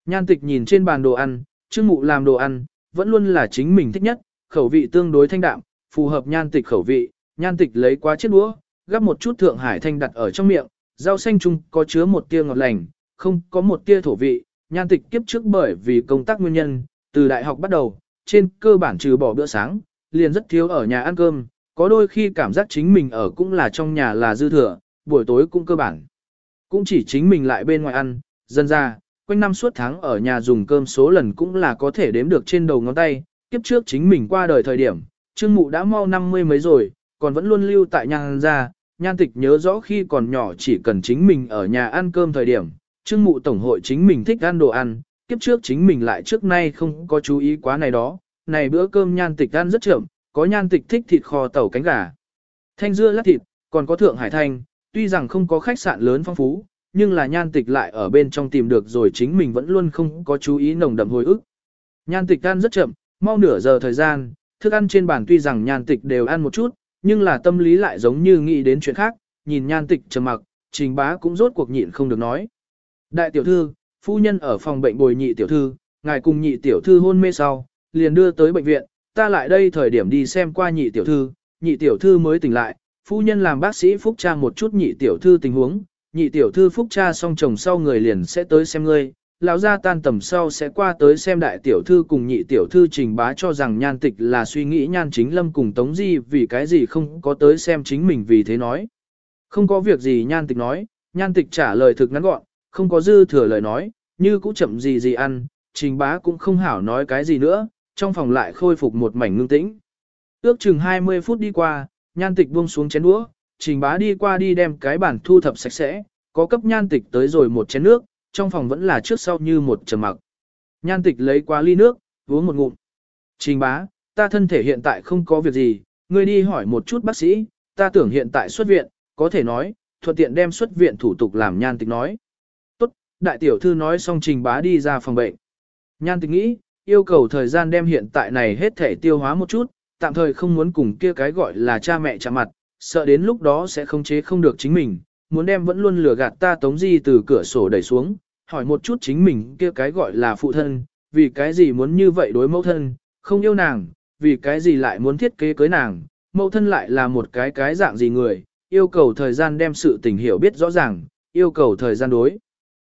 Nhan tịch nhìn trên bàn đồ ăn, trương mụ làm đồ ăn, vẫn luôn là chính mình thích nhất, khẩu vị tương đối thanh đạm, phù hợp nhan tịch khẩu vị, nhan tịch lấy qua chiếc đũa, gắp một chút thượng hải thanh đặt ở trong miệng, rau xanh chung có chứa một tia ngọt lành, không có một tia thổ vị, nhan tịch kiếp trước bởi vì công tác nguyên nhân, từ đại học bắt đầu, trên cơ bản trừ bỏ bữa sáng, liền rất thiếu ở nhà ăn cơm, có đôi khi cảm giác chính mình ở cũng là trong nhà là dư thừa, buổi tối cũng cơ bản. Cũng chỉ chính mình lại bên ngoài ăn, dân ra, quanh năm suốt tháng ở nhà dùng cơm số lần cũng là có thể đếm được trên đầu ngón tay, kiếp trước chính mình qua đời thời điểm, trương mụ đã mau năm mươi mấy rồi, còn vẫn luôn lưu tại nhà ra, nhan tịch nhớ rõ khi còn nhỏ chỉ cần chính mình ở nhà ăn cơm thời điểm, trương mụ tổng hội chính mình thích ăn đồ ăn, kiếp trước chính mình lại trước nay không có chú ý quá này đó, này bữa cơm nhan tịch ăn rất chậm, có nhan tịch thích thịt kho tàu cánh gà, thanh dưa lát thịt, còn có thượng hải thanh, tuy rằng không có khách sạn lớn phong phú, nhưng là nhan tịch lại ở bên trong tìm được rồi chính mình vẫn luôn không có chú ý nồng đậm hồi ức. Nhan tịch ăn rất chậm, mau nửa giờ thời gian, thức ăn trên bàn tuy rằng nhan tịch đều ăn một chút, nhưng là tâm lý lại giống như nghĩ đến chuyện khác, nhìn nhan tịch trầm mặc, trình bá cũng rốt cuộc nhịn không được nói. Đại tiểu thư, phu nhân ở phòng bệnh bồi nhị tiểu thư, ngài cùng nhị tiểu thư hôn mê sau, liền đưa tới bệnh viện, ta lại đây thời điểm đi xem qua nhị tiểu thư, nhị tiểu thư mới tỉnh lại, phu nhân làm bác sĩ phúc tra một chút nhị tiểu thư tình huống, nhị tiểu thư phúc tra xong chồng sau người liền sẽ tới xem ngươi, lão gia tan tầm sau sẽ qua tới xem đại tiểu thư cùng nhị tiểu thư trình bá cho rằng nhan tịch là suy nghĩ nhan chính lâm cùng tống di vì cái gì không có tới xem chính mình vì thế nói. Không có việc gì nhan tịch nói, nhan tịch trả lời thực ngắn gọn, không có dư thừa lời nói, như cũng chậm gì gì ăn, trình bá cũng không hảo nói cái gì nữa, trong phòng lại khôi phục một mảnh ngưng tĩnh. Ước chừng 20 phút đi qua, nhan tịch buông xuống chén đũa, trình bá đi qua đi đem cái bản thu thập sạch sẽ, có cấp nhan tịch tới rồi một chén nước, trong phòng vẫn là trước sau như một trầm mặc. Nhan tịch lấy qua ly nước, uống một ngụm. Trình bá, ta thân thể hiện tại không có việc gì, ngươi đi hỏi một chút bác sĩ, ta tưởng hiện tại xuất viện, có thể nói, thuận tiện đem xuất viện thủ tục làm nhan tịch nói. Tốt, đại tiểu thư nói xong trình bá đi ra phòng bệnh. Nhan tịch nghĩ, yêu cầu thời gian đem hiện tại này hết thể tiêu hóa một chút, tạm thời không muốn cùng kia cái gọi là cha mẹ chạm mặt, sợ đến lúc đó sẽ không chế không được chính mình, muốn đem vẫn luôn lừa gạt ta tống di từ cửa sổ đẩy xuống, hỏi một chút chính mình kia cái gọi là phụ thân, vì cái gì muốn như vậy đối mẫu thân, không yêu nàng, vì cái gì lại muốn thiết kế cưới nàng, mẫu thân lại là một cái cái dạng gì người, yêu cầu thời gian đem sự tình hiểu biết rõ ràng, yêu cầu thời gian đối.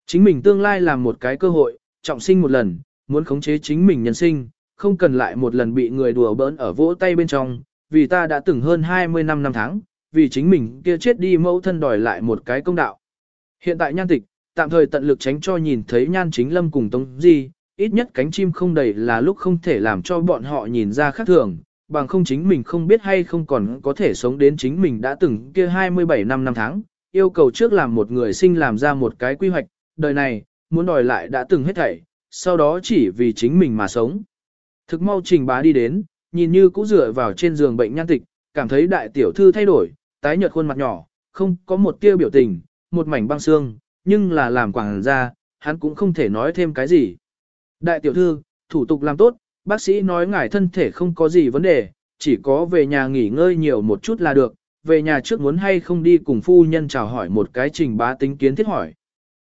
Chính mình tương lai làm một cái cơ hội, trọng sinh một lần, muốn khống chế chính mình nhân sinh, không cần lại một lần bị người đùa bỡn ở vỗ tay bên trong, vì ta đã từng hơn 20 năm năm tháng, vì chính mình kia chết đi mẫu thân đòi lại một cái công đạo. Hiện tại nhan tịch, tạm thời tận lực tránh cho nhìn thấy nhan chính lâm cùng Tống Di, ít nhất cánh chim không đầy là lúc không thể làm cho bọn họ nhìn ra khác thường, bằng không chính mình không biết hay không còn có thể sống đến chính mình đã từng kia 27 năm năm tháng, yêu cầu trước làm một người sinh làm ra một cái quy hoạch, đời này, muốn đòi lại đã từng hết thảy, sau đó chỉ vì chính mình mà sống. Thực mau trình bá đi đến, nhìn như cũ dựa vào trên giường bệnh nhan tịch, cảm thấy đại tiểu thư thay đổi, tái nhợt khuôn mặt nhỏ, không có một tia biểu tình, một mảnh băng xương, nhưng là làm quảng ra, hắn cũng không thể nói thêm cái gì. Đại tiểu thư, thủ tục làm tốt, bác sĩ nói ngài thân thể không có gì vấn đề, chỉ có về nhà nghỉ ngơi nhiều một chút là được, về nhà trước muốn hay không đi cùng phu nhân chào hỏi một cái trình bá tính kiến thiết hỏi.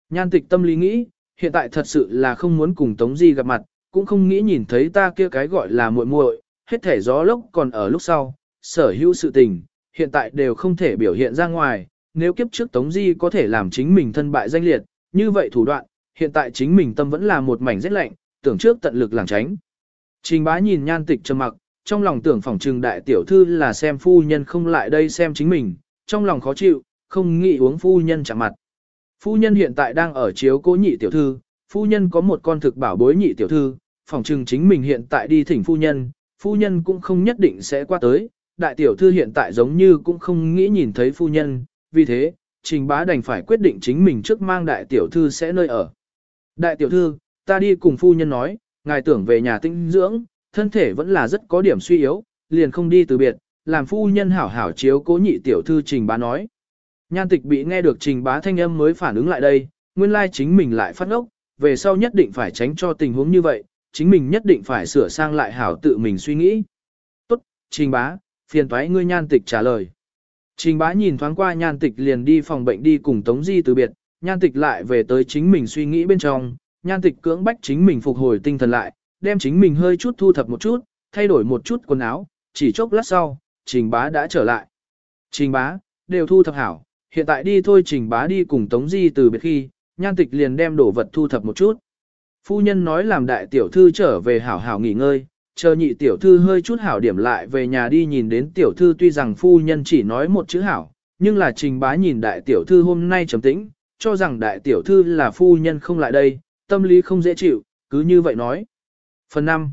Nhan tịch tâm lý nghĩ, hiện tại thật sự là không muốn cùng Tống Di gặp mặt, cũng không nghĩ nhìn thấy ta kia cái gọi là muội muội, hết thể gió lốc còn ở lúc sau, sở hữu sự tình, hiện tại đều không thể biểu hiện ra ngoài, nếu kiếp trước Tống Di có thể làm chính mình thân bại danh liệt, như vậy thủ đoạn, hiện tại chính mình tâm vẫn là một mảnh rất lạnh, tưởng trước tận lực làng tránh. Trình bá nhìn nhan tịch trầm mặc, trong lòng tưởng phỏng trừng đại tiểu thư là xem phu nhân không lại đây xem chính mình, trong lòng khó chịu, không nghĩ uống phu nhân chạm mặt. Phu nhân hiện tại đang ở chiếu cố nhị tiểu thư, phu nhân có một con thực bảo bối nhị tiểu thư, phỏng trừng chính mình hiện tại đi thỉnh phu nhân, phu nhân cũng không nhất định sẽ qua tới, đại tiểu thư hiện tại giống như cũng không nghĩ nhìn thấy phu nhân, vì thế, trình bá đành phải quyết định chính mình trước mang đại tiểu thư sẽ nơi ở. Đại tiểu thư, ta đi cùng phu nhân nói, ngài tưởng về nhà tinh dưỡng, thân thể vẫn là rất có điểm suy yếu, liền không đi từ biệt, làm phu nhân hảo hảo chiếu cố nhị tiểu thư trình bá nói. Nhan tịch bị nghe được trình bá thanh âm mới phản ứng lại đây, nguyên lai chính mình lại phát ngốc, về sau nhất định phải tránh cho tình huống như vậy, chính mình nhất định phải sửa sang lại hảo tự mình suy nghĩ. Tốt, trình bá, phiền thoái ngươi nhan tịch trả lời. Trình bá nhìn thoáng qua nhan tịch liền đi phòng bệnh đi cùng Tống Di từ biệt, nhan tịch lại về tới chính mình suy nghĩ bên trong, nhan tịch cưỡng bách chính mình phục hồi tinh thần lại, đem chính mình hơi chút thu thập một chút, thay đổi một chút quần áo, chỉ chốc lát sau, trình bá đã trở lại. Trình bá, đều thu thập hảo, hiện tại đi thôi trình bá đi cùng Tống Di từ biệt khi, nhan tịch liền đem đồ vật thu thập một chút. Phu nhân nói làm đại tiểu thư trở về hảo hảo nghỉ ngơi, chờ nhị tiểu thư hơi chút hảo điểm lại về nhà đi nhìn đến tiểu thư tuy rằng phu nhân chỉ nói một chữ hảo, nhưng là trình bá nhìn đại tiểu thư hôm nay trầm tĩnh, cho rằng đại tiểu thư là phu nhân không lại đây, tâm lý không dễ chịu, cứ như vậy nói. Phần 5.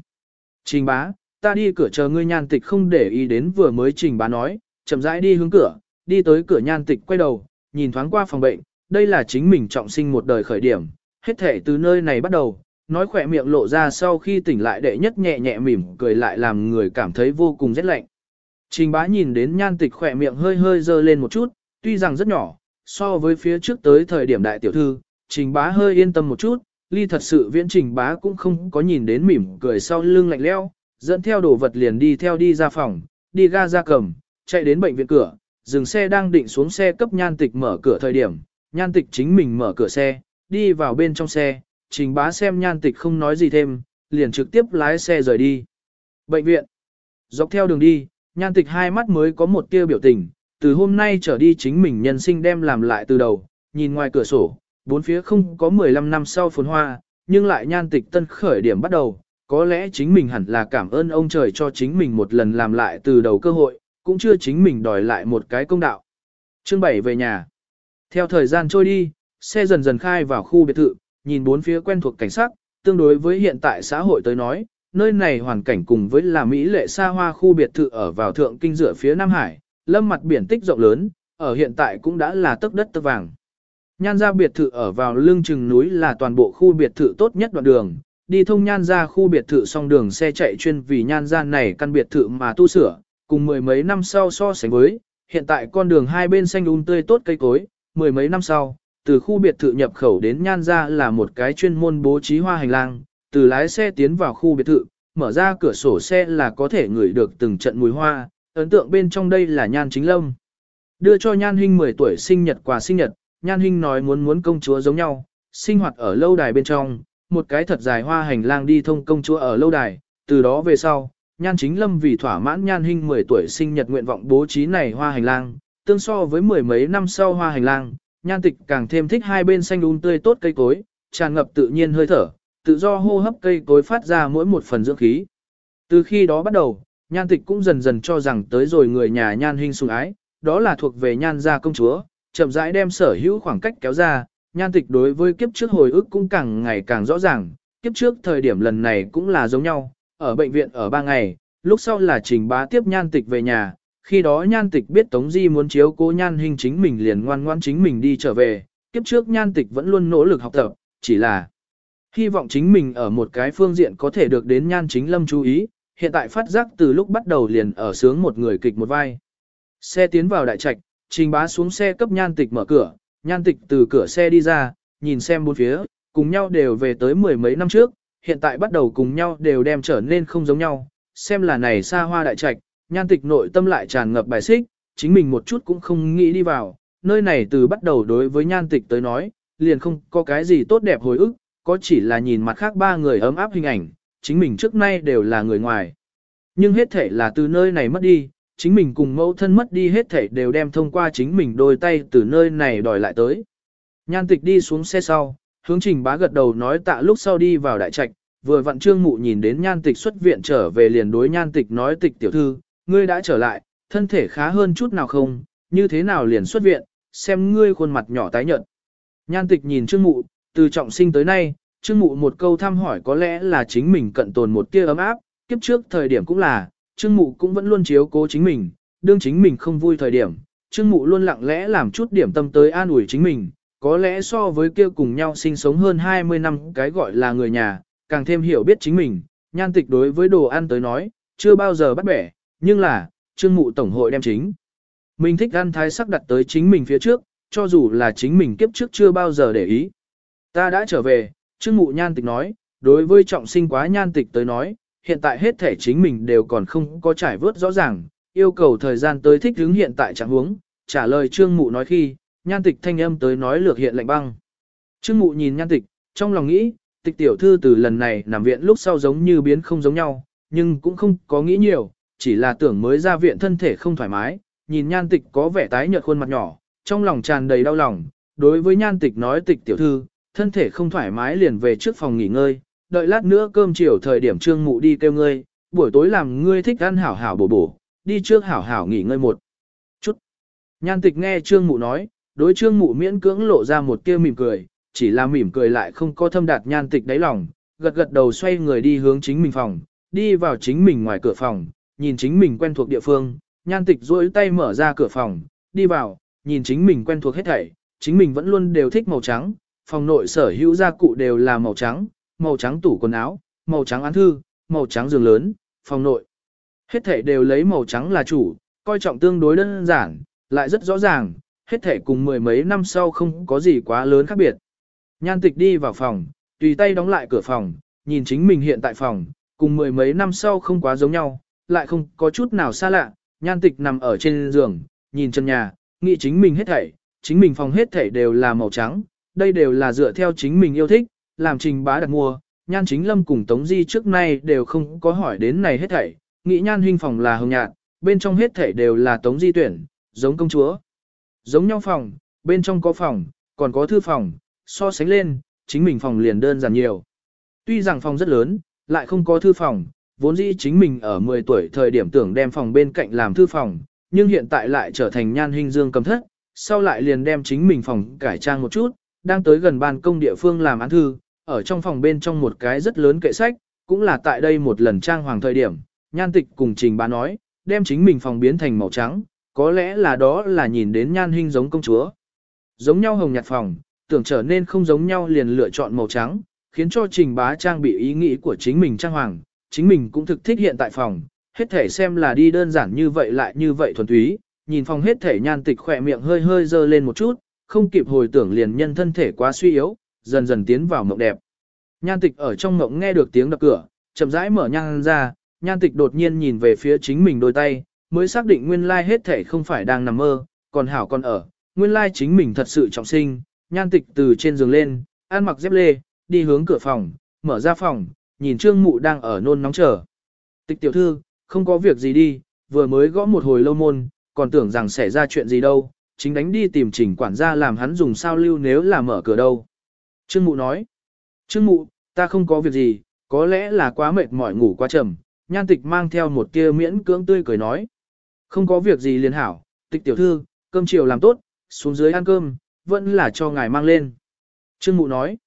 Trình bá, ta đi cửa chờ ngươi nhan tịch không để ý đến vừa mới trình bá nói, chậm rãi đi hướng cửa, đi tới cửa nhan tịch quay đầu, nhìn thoáng qua phòng bệnh, đây là chính mình trọng sinh một đời khởi điểm, hết thể từ nơi này bắt đầu, nói khỏe miệng lộ ra sau khi tỉnh lại đệ nhất nhẹ nhẹ mỉm cười lại làm người cảm thấy vô cùng rét lạnh. Trình bá nhìn đến nhan tịch khỏe miệng hơi hơi dơ lên một chút, tuy rằng rất nhỏ, so với phía trước tới thời điểm đại tiểu thư, trình bá hơi yên tâm một chút, ly thật sự viễn trình bá cũng không có nhìn đến mỉm cười sau lưng lạnh leo, dẫn theo đồ vật liền đi theo đi ra phòng, đi ga ra cầm, chạy đến bệnh viện cửa, dừng xe đang định xuống xe cấp nhan tịch mở cửa thời điểm, nhan tịch chính mình mở cửa xe, đi vào bên trong xe, trình bá xem nhan tịch không nói gì thêm, liền trực tiếp lái xe rời đi. Bệnh viện. Dọc theo đường đi, nhan tịch hai mắt mới có một tia biểu tình, từ hôm nay trở đi chính mình nhân sinh đem làm lại từ đầu, nhìn ngoài cửa sổ, bốn phía không có 15 năm sau phồn hoa, nhưng lại nhan tịch tân khởi điểm bắt đầu, có lẽ chính mình hẳn là cảm ơn ông trời cho chính mình một lần làm lại từ đầu cơ hội, cũng chưa chính mình đòi lại một cái công đạo. Chương 7 về nhà. Theo thời gian trôi đi, xe dần dần khai vào khu biệt thự, nhìn bốn phía quen thuộc cảnh sắc, tương đối với hiện tại xã hội tới nói, nơi này hoàn cảnh cùng với là Mỹ lệ xa hoa khu biệt thự ở vào thượng kinh dựa phía Nam Hải, lâm mặt biển tích rộng lớn, ở hiện tại cũng đã là tấc đất tấc vàng. Nhan gia biệt thự ở vào lưng chừng núi là toàn bộ khu biệt thự tốt nhất đoạn đường, đi thông nhan gia khu biệt thự song đường xe chạy chuyên vì nhan gia này căn biệt thự mà tu sửa, cùng mười mấy năm sau so sánh với, hiện tại con đường hai bên xanh um tươi tốt cây cối, mười mấy năm sau, từ khu biệt thự nhập khẩu đến nhan ra là một cái chuyên môn bố trí hoa hành lang, từ lái xe tiến vào khu biệt thự, mở ra cửa sổ xe là có thể ngửi được từng trận mùi hoa, ấn tượng bên trong đây là nhan chính lâm. Đưa cho nhan huynh 10 tuổi sinh nhật quà sinh nhật, nhan huynh nói muốn muốn công chúa giống nhau, sinh hoạt ở lâu đài bên trong, một cái thật dài hoa hành lang đi thông công chúa ở lâu đài, từ đó về sau, nhan chính lâm vì thỏa mãn nhan huynh 10 tuổi sinh nhật nguyện vọng bố trí này hoa hành lang, tương so với mười mấy năm sau hoa hành lang, nhan tịch càng thêm thích hai bên xanh đun tươi tốt cây cối, tràn ngập tự nhiên hơi thở, tự do hô hấp cây cối phát ra mỗi một phần dưỡng khí. Từ khi đó bắt đầu, nhan tịch cũng dần dần cho rằng tới rồi người nhà nhan Hinh sùng ái, đó là thuộc về nhan gia công chúa, chậm rãi đem sở hữu khoảng cách kéo ra, nhan tịch đối với kiếp trước hồi ức cũng càng ngày càng rõ ràng, kiếp trước thời điểm lần này cũng là giống nhau, ở bệnh viện ở ba ngày, lúc sau là trình bá tiếp nhan tịch về nhà, khi đó nhan tịch biết Tống Di muốn chiếu cố nhan hình chính mình liền ngoan ngoan chính mình đi trở về, kiếp trước nhan tịch vẫn luôn nỗ lực học tập, chỉ là hy vọng chính mình ở một cái phương diện có thể được đến nhan chính lâm chú ý, hiện tại phát giác từ lúc bắt đầu liền ở sướng một người kịch một vai. Xe tiến vào đại trạch, trình bá xuống xe cấp nhan tịch mở cửa, nhan tịch từ cửa xe đi ra, nhìn xem bốn phía, cùng nhau đều về tới mười mấy năm trước, hiện tại bắt đầu cùng nhau đều đem trở nên không giống nhau, xem là này xa hoa đại trạch, nhan tịch nội tâm lại tràn ngập bài xích, chính mình một chút cũng không nghĩ đi vào, nơi này từ bắt đầu đối với nhan tịch tới nói, liền không có cái gì tốt đẹp hồi ức, có chỉ là nhìn mặt khác ba người ấm áp hình ảnh, chính mình trước nay đều là người ngoài. Nhưng hết thể là từ nơi này mất đi, chính mình cùng mẫu thân mất đi hết thể đều đem thông qua chính mình đôi tay từ nơi này đòi lại tới. Nhan tịch đi xuống xe sau, hướng trình bá gật đầu nói tạ lúc sau đi vào đại trạch, vừa vặn trương mụ nhìn đến nhan tịch xuất viện trở về liền đối nhan tịch nói tịch tiểu thư, ngươi đã trở lại, thân thể khá hơn chút nào không, như thế nào liền xuất viện, xem ngươi khuôn mặt nhỏ tái nhợt. Nhan tịch nhìn trương mụ, từ trọng sinh tới nay, trương mụ một câu thăm hỏi có lẽ là chính mình cận tồn một tia ấm áp, kiếp trước thời điểm cũng là, trương mụ cũng vẫn luôn chiếu cố chính mình, đương chính mình không vui thời điểm, trương mụ luôn lặng lẽ làm chút điểm tâm tới an ủi chính mình, có lẽ so với kia cùng nhau sinh sống hơn 20 năm cái gọi là người nhà, càng thêm hiểu biết chính mình, nhan tịch đối với đồ ăn tới nói, chưa bao giờ bắt bẻ, nhưng là, trương mụ tổng hội đem chính. Mình thích ăn thái sắc đặt tới chính mình phía trước, cho dù là chính mình kiếp trước chưa bao giờ để ý. Ta đã trở về, trương mụ nhan tịch nói, đối với trọng sinh quá nhan tịch tới nói, hiện tại hết thể chính mình đều còn không có trải vớt rõ ràng, yêu cầu thời gian tới thích ứng hiện tại trạng huống, trả lời trương mụ nói khi, nhan tịch thanh âm tới nói lược hiện lạnh băng. Trương mụ nhìn nhan tịch, trong lòng nghĩ, tịch tiểu thư từ lần này nằm viện lúc sau giống như biến không giống nhau, nhưng cũng không có nghĩ nhiều, chỉ là tưởng mới ra viện thân thể không thoải mái, nhìn nhan tịch có vẻ tái nhợt khuôn mặt nhỏ, trong lòng tràn đầy đau lòng, đối với nhan tịch nói tịch tiểu thư, thân thể không thoải mái liền về trước phòng nghỉ ngơi, đợi lát nữa cơm chiều thời điểm trương mụ đi kêu ngươi, buổi tối làm ngươi thích ăn hảo hảo bổ bổ, đi trước hảo hảo nghỉ ngơi một chút. Nhan tịch nghe trương mụ nói, đối trương mụ miễn cưỡng lộ ra một tia mỉm cười, chỉ là mỉm cười lại không có thâm đạt nhan tịch đáy lòng, gật gật đầu xoay người đi hướng chính mình phòng, đi vào chính mình ngoài cửa phòng, nhìn chính mình quen thuộc địa phương, nhan tịch duỗi tay mở ra cửa phòng, đi vào, nhìn chính mình quen thuộc hết thảy, chính mình vẫn luôn đều thích màu trắng, phòng nội sở hữu gia cụ đều là màu trắng, màu trắng tủ quần áo, màu trắng án thư, màu trắng giường lớn, phòng nội. Hết thảy đều lấy màu trắng là chủ, coi trọng tương đối đơn giản, lại rất rõ ràng, hết thảy cùng mười mấy năm sau không có gì quá lớn khác biệt. Nhan tịch đi vào phòng, tùy tay đóng lại cửa phòng, nhìn chính mình hiện tại phòng, cùng mười mấy năm sau không quá giống nhau, lại không có chút nào xa lạ, nhan tịch nằm ở trên giường, nhìn chân nhà, nghĩ chính mình hết thảy, chính mình phòng hết thảy đều là màu trắng, đây đều là dựa theo chính mình yêu thích, làm trình bá đặt mua, nhan chính lâm cùng Tống Di trước nay đều không có hỏi đến này hết thảy, nghĩ nhan huynh phòng là hồng nhạt, bên trong hết thảy đều là Tống Di tuyển, giống công chúa. Giống nhau phòng, bên trong có phòng, còn có thư phòng, so sánh lên, chính mình phòng liền đơn giản nhiều. Tuy rằng phòng rất lớn, lại không có thư phòng, vốn dĩ chính mình ở 10 tuổi thời điểm tưởng đem phòng bên cạnh làm thư phòng, nhưng hiện tại lại trở thành nhan hình dương cầm thất, sau lại liền đem chính mình phòng cải trang một chút, đang tới gần ban công địa phương làm án thư, ở trong phòng bên trong một cái rất lớn kệ sách, cũng là tại đây một lần trang hoàng thời điểm, nhan tịch cùng trình bá nói, đem chính mình phòng biến thành màu trắng, có lẽ là đó là nhìn đến nhan hình giống công chúa. Giống nhau hồng nhạt phòng, tưởng trở nên không giống nhau liền lựa chọn màu trắng, khiến cho trình bá trang bị ý nghĩ của chính mình trang hoàng, chính mình cũng thực thích hiện tại phòng, hết thể xem là đi đơn giản như vậy lại như vậy thuần túy, nhìn phòng hết thể nhan tịch khỏe miệng hơi hơi dơ lên một chút, không kịp hồi tưởng liền nhân thân thể quá suy yếu, dần dần tiến vào mộng đẹp. Nhan tịch ở trong mộng nghe được tiếng đập cửa, chậm rãi mở nhan ra, nhan tịch đột nhiên nhìn về phía chính mình đôi tay, mới xác định nguyên lai hết thể không phải đang nằm mơ, còn hảo còn ở, nguyên lai chính mình thật sự trọng sinh, nhan tịch từ trên giường lên, ăn mặc dép lê, đi hướng cửa phòng, mở ra phòng, nhìn trương mụ đang ở nôn nóng chờ. Tịch tiểu thư, không có việc gì đi, vừa mới gõ một hồi lâu môn, còn tưởng rằng xảy ra chuyện gì đâu, chính đánh đi tìm chỉnh quản gia làm hắn dùng sao lưu nếu là mở cửa đâu. Trương mụ nói, Trương mụ, ta không có việc gì, có lẽ là quá mệt mỏi ngủ quá trầm, nhan tịch mang theo một tia miễn cưỡng tươi cười nói. Không có việc gì liền hảo, tịch tiểu thư, cơm chiều làm tốt, xuống dưới ăn cơm, vẫn là cho ngài mang lên. Trương Mụ nói.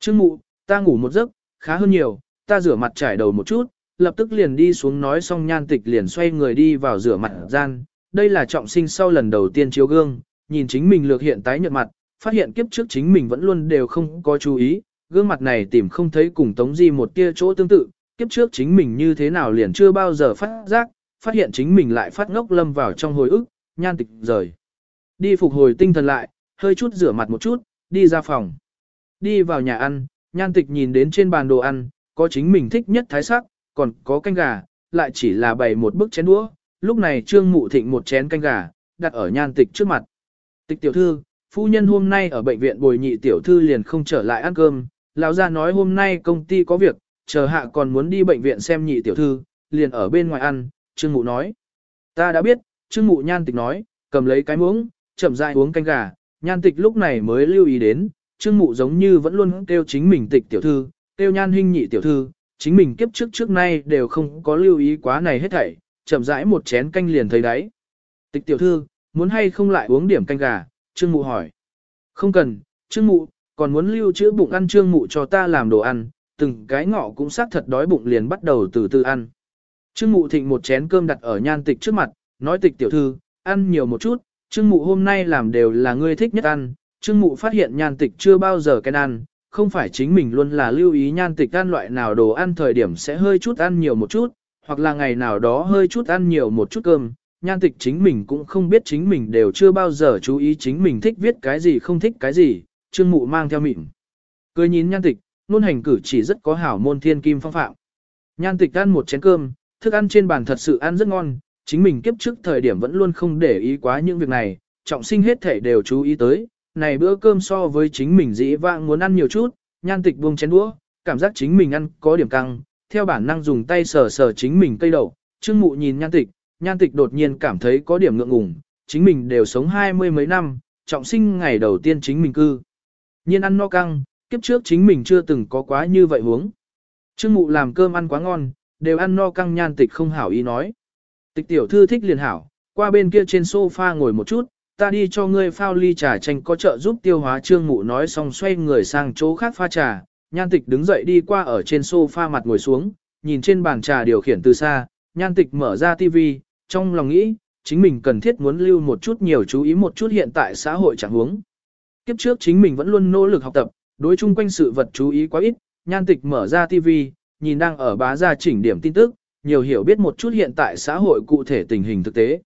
Trương Mụ, ta ngủ một giấc, khá hơn nhiều, ta rửa mặt trải đầu một chút, lập tức liền đi xuống nói xong nhan tịch liền xoay người đi vào rửa mặt gian. Đây là trọng sinh sau lần đầu tiên chiếu gương, nhìn chính mình lược hiện tái nhợt mặt, phát hiện kiếp trước chính mình vẫn luôn đều không có chú ý, gương mặt này tìm không thấy cùng Tống Di một tia chỗ tương tự, kiếp trước chính mình như thế nào liền chưa bao giờ phát giác, phát hiện chính mình lại phát ngốc lâm vào trong hồi ức, nhan tịch rời. Đi phục hồi tinh thần lại, hơi chút rửa mặt một chút, đi ra phòng. Đi vào nhà ăn, nhan tịch nhìn đến trên bàn đồ ăn, có chính mình thích nhất thái sắc, còn có canh gà, lại chỉ là bày một bức chén đũa. Lúc này trương mụ thịnh một chén canh gà, đặt ở nhan tịch trước mặt. Tịch tiểu thư, phu nhân hôm nay ở bệnh viện bồi nhị tiểu thư liền không trở lại ăn cơm, lão gia nói hôm nay công ty có việc, chờ hạ còn muốn đi bệnh viện xem nhị tiểu thư, liền ở bên ngoài ăn, trương mụ nói. Ta đã biết, trương mụ nhan tịch nói, cầm lấy cái muỗng, chậm rãi uống canh gà, nhan tịch lúc này mới lưu ý đến, trương mụ giống như vẫn luôn kêu chính mình tịch tiểu thư, Tiêu nhan huynh nhị tiểu thư, chính mình kiếp trước trước nay đều không có lưu ý quá này hết thảy, chậm rãi một chén canh liền thấy đấy. Tịch tiểu thư, muốn hay không lại uống điểm canh gà, trương mụ hỏi. Không cần, trương mụ, còn muốn lưu trữ bụng ăn trương mụ cho ta làm đồ ăn, từng cái ngọ cũng xác thật đói bụng liền bắt đầu từ từ ăn. Trương mụ thịnh một chén cơm đặt ở nhan tịch trước mặt, nói tịch tiểu thư, ăn nhiều một chút, trương mụ hôm nay làm đều là ngươi thích nhất ăn, trương mụ phát hiện nhan tịch chưa bao giờ cái ăn, không phải chính mình luôn là lưu ý nhan tịch ăn loại nào đồ ăn thời điểm sẽ hơi chút ăn nhiều một chút, hoặc là ngày nào đó hơi chút ăn nhiều một chút cơm, nhan tịch chính mình cũng không biết chính mình đều chưa bao giờ chú ý chính mình thích viết cái gì không thích cái gì, trương mụ mang theo mịn. Cười nhìn nhan tịch, nôn hành cử chỉ rất có hảo môn thiên kim phong phạm. Nhan tịch ăn một chén cơm, thức ăn trên bàn thật sự ăn rất ngon, chính mình kiếp trước thời điểm vẫn luôn không để ý quá những việc này, trọng sinh hết thể đều chú ý tới, này bữa cơm so với chính mình dĩ vãng muốn ăn nhiều chút, nhan tịch buông chén đũa, cảm giác chính mình ăn có điểm căng, theo bản năng dùng tay sờ sờ chính mình cây đậu. trương mụ nhìn nhan tịch, nhan tịch đột nhiên cảm thấy có điểm ngượng ngùng, chính mình đều sống hai mươi mấy năm, trọng sinh ngày đầu tiên chính mình cư. Nhiên ăn no căng, kiếp trước chính mình chưa từng có quá như vậy huống. Trương mụ làm cơm ăn quá ngon, đều ăn no căng nhan tịch không hảo ý nói. Tịch tiểu thư thích liền hảo, qua bên kia trên sofa ngồi một chút, ta đi cho ngươi phao ly trà chanh có trợ giúp tiêu hóa trương mụ nói xong xoay người sang chỗ khác pha trà, nhan tịch đứng dậy đi qua ở trên sofa mặt ngồi xuống, nhìn trên bàn trà điều khiển từ xa, nhan tịch mở ra tivi, trong lòng nghĩ, chính mình cần thiết muốn lưu một chút nhiều chú ý một chút hiện tại xã hội chẳng huống. Kiếp trước chính mình vẫn luôn nỗ lực học tập, đối chung quanh sự vật chú ý quá ít, nhan tịch mở ra tivi, nhìn đang ở bá ra chỉnh điểm tin tức, nhiều hiểu biết một chút hiện tại xã hội cụ thể tình hình thực tế.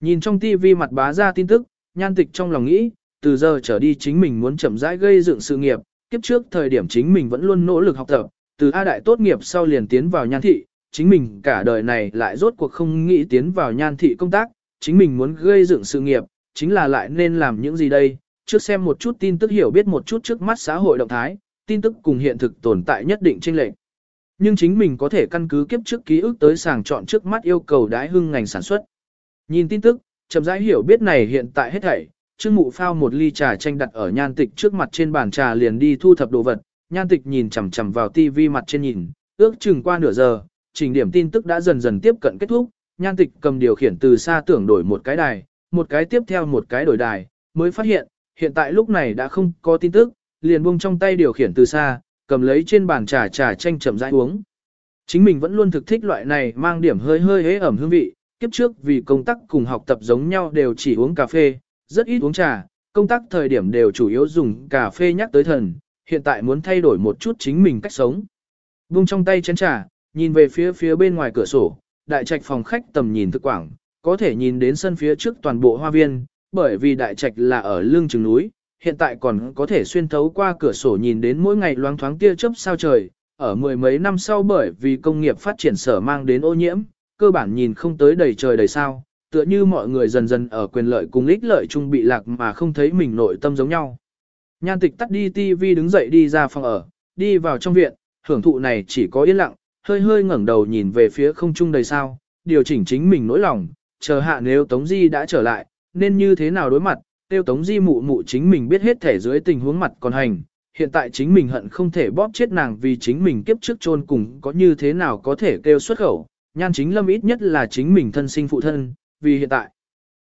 Nhìn trong tivi mặt bá ra tin tức, nhan tịch trong lòng nghĩ, từ giờ trở đi chính mình muốn chậm rãi gây dựng sự nghiệp, kiếp trước thời điểm chính mình vẫn luôn nỗ lực học tập, từ A đại tốt nghiệp sau liền tiến vào nhan thị, chính mình cả đời này lại rốt cuộc không nghĩ tiến vào nhan thị công tác, chính mình muốn gây dựng sự nghiệp, chính là lại nên làm những gì đây, trước xem một chút tin tức hiểu biết một chút trước mắt xã hội động thái, tin tức cùng hiện thực tồn tại nhất định chênh lệch. Nhưng chính mình có thể căn cứ kiếp trước ký ức tới sàng chọn trước mắt yêu cầu đái hưng ngành sản xuất. Nhìn tin tức, chậm rãi hiểu biết này hiện tại hết thảy, Trương Mụ phao một ly trà chanh đặt ở nhan tịch trước mặt trên bàn trà liền đi thu thập đồ vật, nhan tịch nhìn chằm chằm vào tivi mặt trên nhìn, ước chừng qua nửa giờ, trình điểm tin tức đã dần dần tiếp cận kết thúc, nhan tịch cầm điều khiển từ xa tưởng đổi một cái đài, một cái tiếp theo một cái đổi đài, mới phát hiện, hiện tại lúc này đã không có tin tức, liền buông trong tay điều khiển từ xa, cầm lấy trên bàn trà trà chanh chậm rãi uống. Chính mình vẫn luôn thực thích loại này mang điểm hơi hơi hế ẩm hương vị, kiếp trước vì công tác cùng học tập giống nhau đều chỉ uống cà phê, rất ít uống trà, công tác thời điểm đều chủ yếu dùng cà phê nhắc tới thần, hiện tại muốn thay đổi một chút chính mình cách sống. Buông trong tay chén trà, nhìn về phía phía bên ngoài cửa sổ, đại trạch phòng khách tầm nhìn thực quảng, có thể nhìn đến sân phía trước toàn bộ hoa viên, bởi vì đại trạch là ở lưng chừng núi, hiện tại còn có thể xuyên thấu qua cửa sổ nhìn đến mỗi ngày loáng thoáng tia chớp sao trời, ở mười mấy năm sau bởi vì công nghiệp phát triển sở mang đến ô nhiễm, cơ bản nhìn không tới đầy trời đầy sao, tựa như mọi người dần dần ở quyền lợi cùng ích lợi chung bị lạc mà không thấy mình nội tâm giống nhau. Nhan tịch tắt đi tivi đứng dậy đi ra phòng ở, đi vào trong viện, hưởng thụ này chỉ có yên lặng, hơi hơi ngẩng đầu nhìn về phía không trung đầy sao, điều chỉnh chính mình nỗi lòng, chờ hạ nếu Tống Di đã trở lại, nên như thế nào đối mặt, tiêu Tống Di mụ mụ chính mình biết hết thể dưới tình huống mặt còn hành, hiện tại chính mình hận không thể bóp chết nàng vì chính mình kiếp trước chôn cùng có như thế nào có thể kêu xuất khẩu, nhan chính lâm ít nhất là chính mình thân sinh phụ thân, vì hiện tại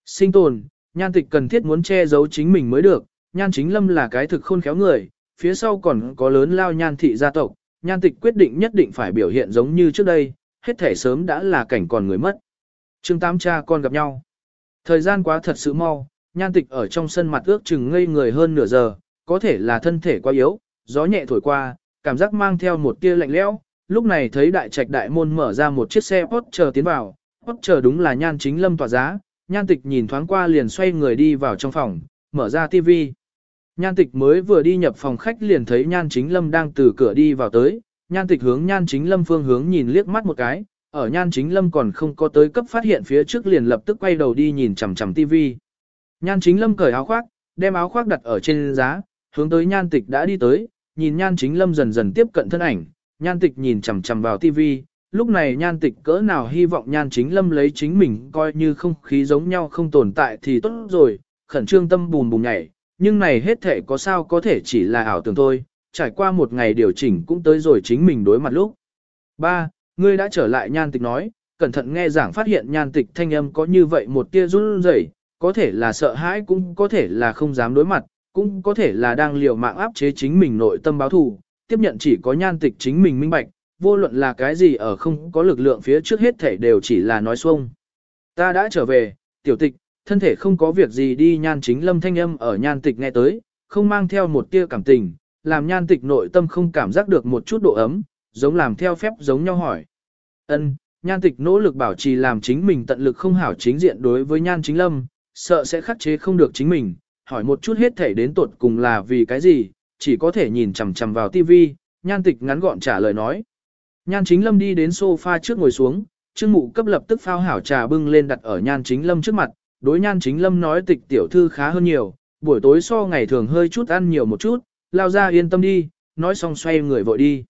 sinh tồn, nhan tịch cần thiết muốn che giấu chính mình mới được, nhan chính lâm là cái thực khôn khéo người, phía sau còn có lớn lao nhan thị gia tộc, nhan tịch quyết định nhất định phải biểu hiện giống như trước đây, hết thể sớm đã là cảnh còn người mất. chương tám cha con gặp nhau. Thời gian quá thật sự mau, nhan tịch ở trong sân mặt ước chừng ngây người hơn nửa giờ, có thể là thân thể quá yếu, gió nhẹ thổi qua, cảm giác mang theo một tia lạnh lẽo lúc này thấy đại trạch đại môn mở ra một chiếc xe Porsche tiến vào, Porsche đúng là nhan chính lâm tỏa giá, nhan tịch nhìn thoáng qua liền xoay người đi vào trong phòng, mở ra tivi. Nhan tịch mới vừa đi nhập phòng khách liền thấy nhan chính lâm đang từ cửa đi vào tới, nhan tịch hướng nhan chính lâm phương hướng nhìn liếc mắt một cái, ở nhan chính lâm còn không có tới cấp phát hiện phía trước liền lập tức quay đầu đi nhìn chằm chằm tivi. Nhan chính lâm cởi áo khoác, đem áo khoác đặt ở trên giá, hướng tới nhan tịch đã đi tới, nhìn nhan chính lâm dần dần tiếp cận thân ảnh, nhan tịch nhìn chằm chằm vào tivi. Lúc này nhan tịch cỡ nào hy vọng nhan chính lâm lấy chính mình coi như không khí giống nhau không tồn tại thì tốt rồi, khẩn trương tâm bùn bùn nhảy, nhưng này hết thể có sao có thể chỉ là ảo tưởng thôi, trải qua một ngày điều chỉnh cũng tới rồi chính mình đối mặt lúc. ba. Ngươi đã trở lại nhan tịch nói, cẩn thận nghe giảng phát hiện nhan tịch thanh âm có như vậy một tia run rẩy, có thể là sợ hãi cũng có thể là không dám đối mặt, cũng có thể là đang liều mạng áp chế chính mình nội tâm báo thù, tiếp nhận chỉ có nhan tịch chính mình minh bạch, vô luận là cái gì ở không có lực lượng phía trước hết thể đều chỉ là nói xuông. Ta đã trở về, tiểu tịch, thân thể không có việc gì đi nhan chính lâm thanh âm ở nhan tịch nghe tới, không mang theo một tia cảm tình, làm nhan tịch nội tâm không cảm giác được một chút độ ấm, giống làm theo phép giống nhau hỏi. Ân, nhan tịch nỗ lực bảo trì làm chính mình tận lực không hảo chính diện đối với nhan chính lâm, sợ sẽ khắc chế không được chính mình, hỏi một chút hết thể đến tột cùng là vì cái gì, chỉ có thể nhìn chằm chằm vào tivi, nhan tịch ngắn gọn trả lời nói. Nhan chính lâm đi đến sofa trước ngồi xuống, trương mụ cấp lập tức phao hảo trà bưng lên đặt ở nhan chính lâm trước mặt, đối nhan chính lâm nói tịch tiểu thư khá hơn nhiều, buổi tối so ngày thường hơi chút ăn nhiều một chút, lao ra yên tâm đi, nói xong xoay người vội đi.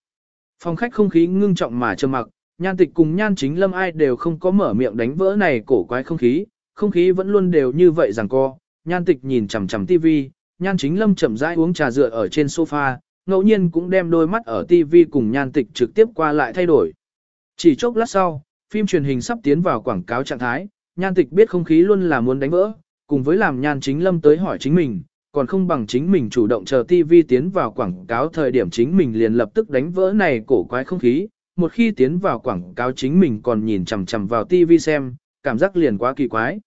Phòng khách không khí ngưng trọng mà trầm mặc, nhan tịch cùng nhan chính lâm ai đều không có mở miệng đánh vỡ này cổ quái không khí, không khí vẫn luôn đều như vậy rằng co, nhan tịch nhìn chằm chằm tivi, nhan chính lâm chậm rãi uống trà dựa ở trên sofa, ngẫu nhiên cũng đem đôi mắt ở TV cùng nhan tịch trực tiếp qua lại thay đổi. Chỉ chốc lát sau, phim truyền hình sắp tiến vào quảng cáo trạng thái, nhan tịch biết không khí luôn là muốn đánh vỡ, cùng với làm nhan chính lâm tới hỏi chính mình, còn không bằng chính mình chủ động chờ TV tiến vào quảng cáo thời điểm chính mình liền lập tức đánh vỡ này cổ quái không khí, một khi tiến vào quảng cáo chính mình còn nhìn chằm chằm vào TV xem, cảm giác liền quá kỳ quái.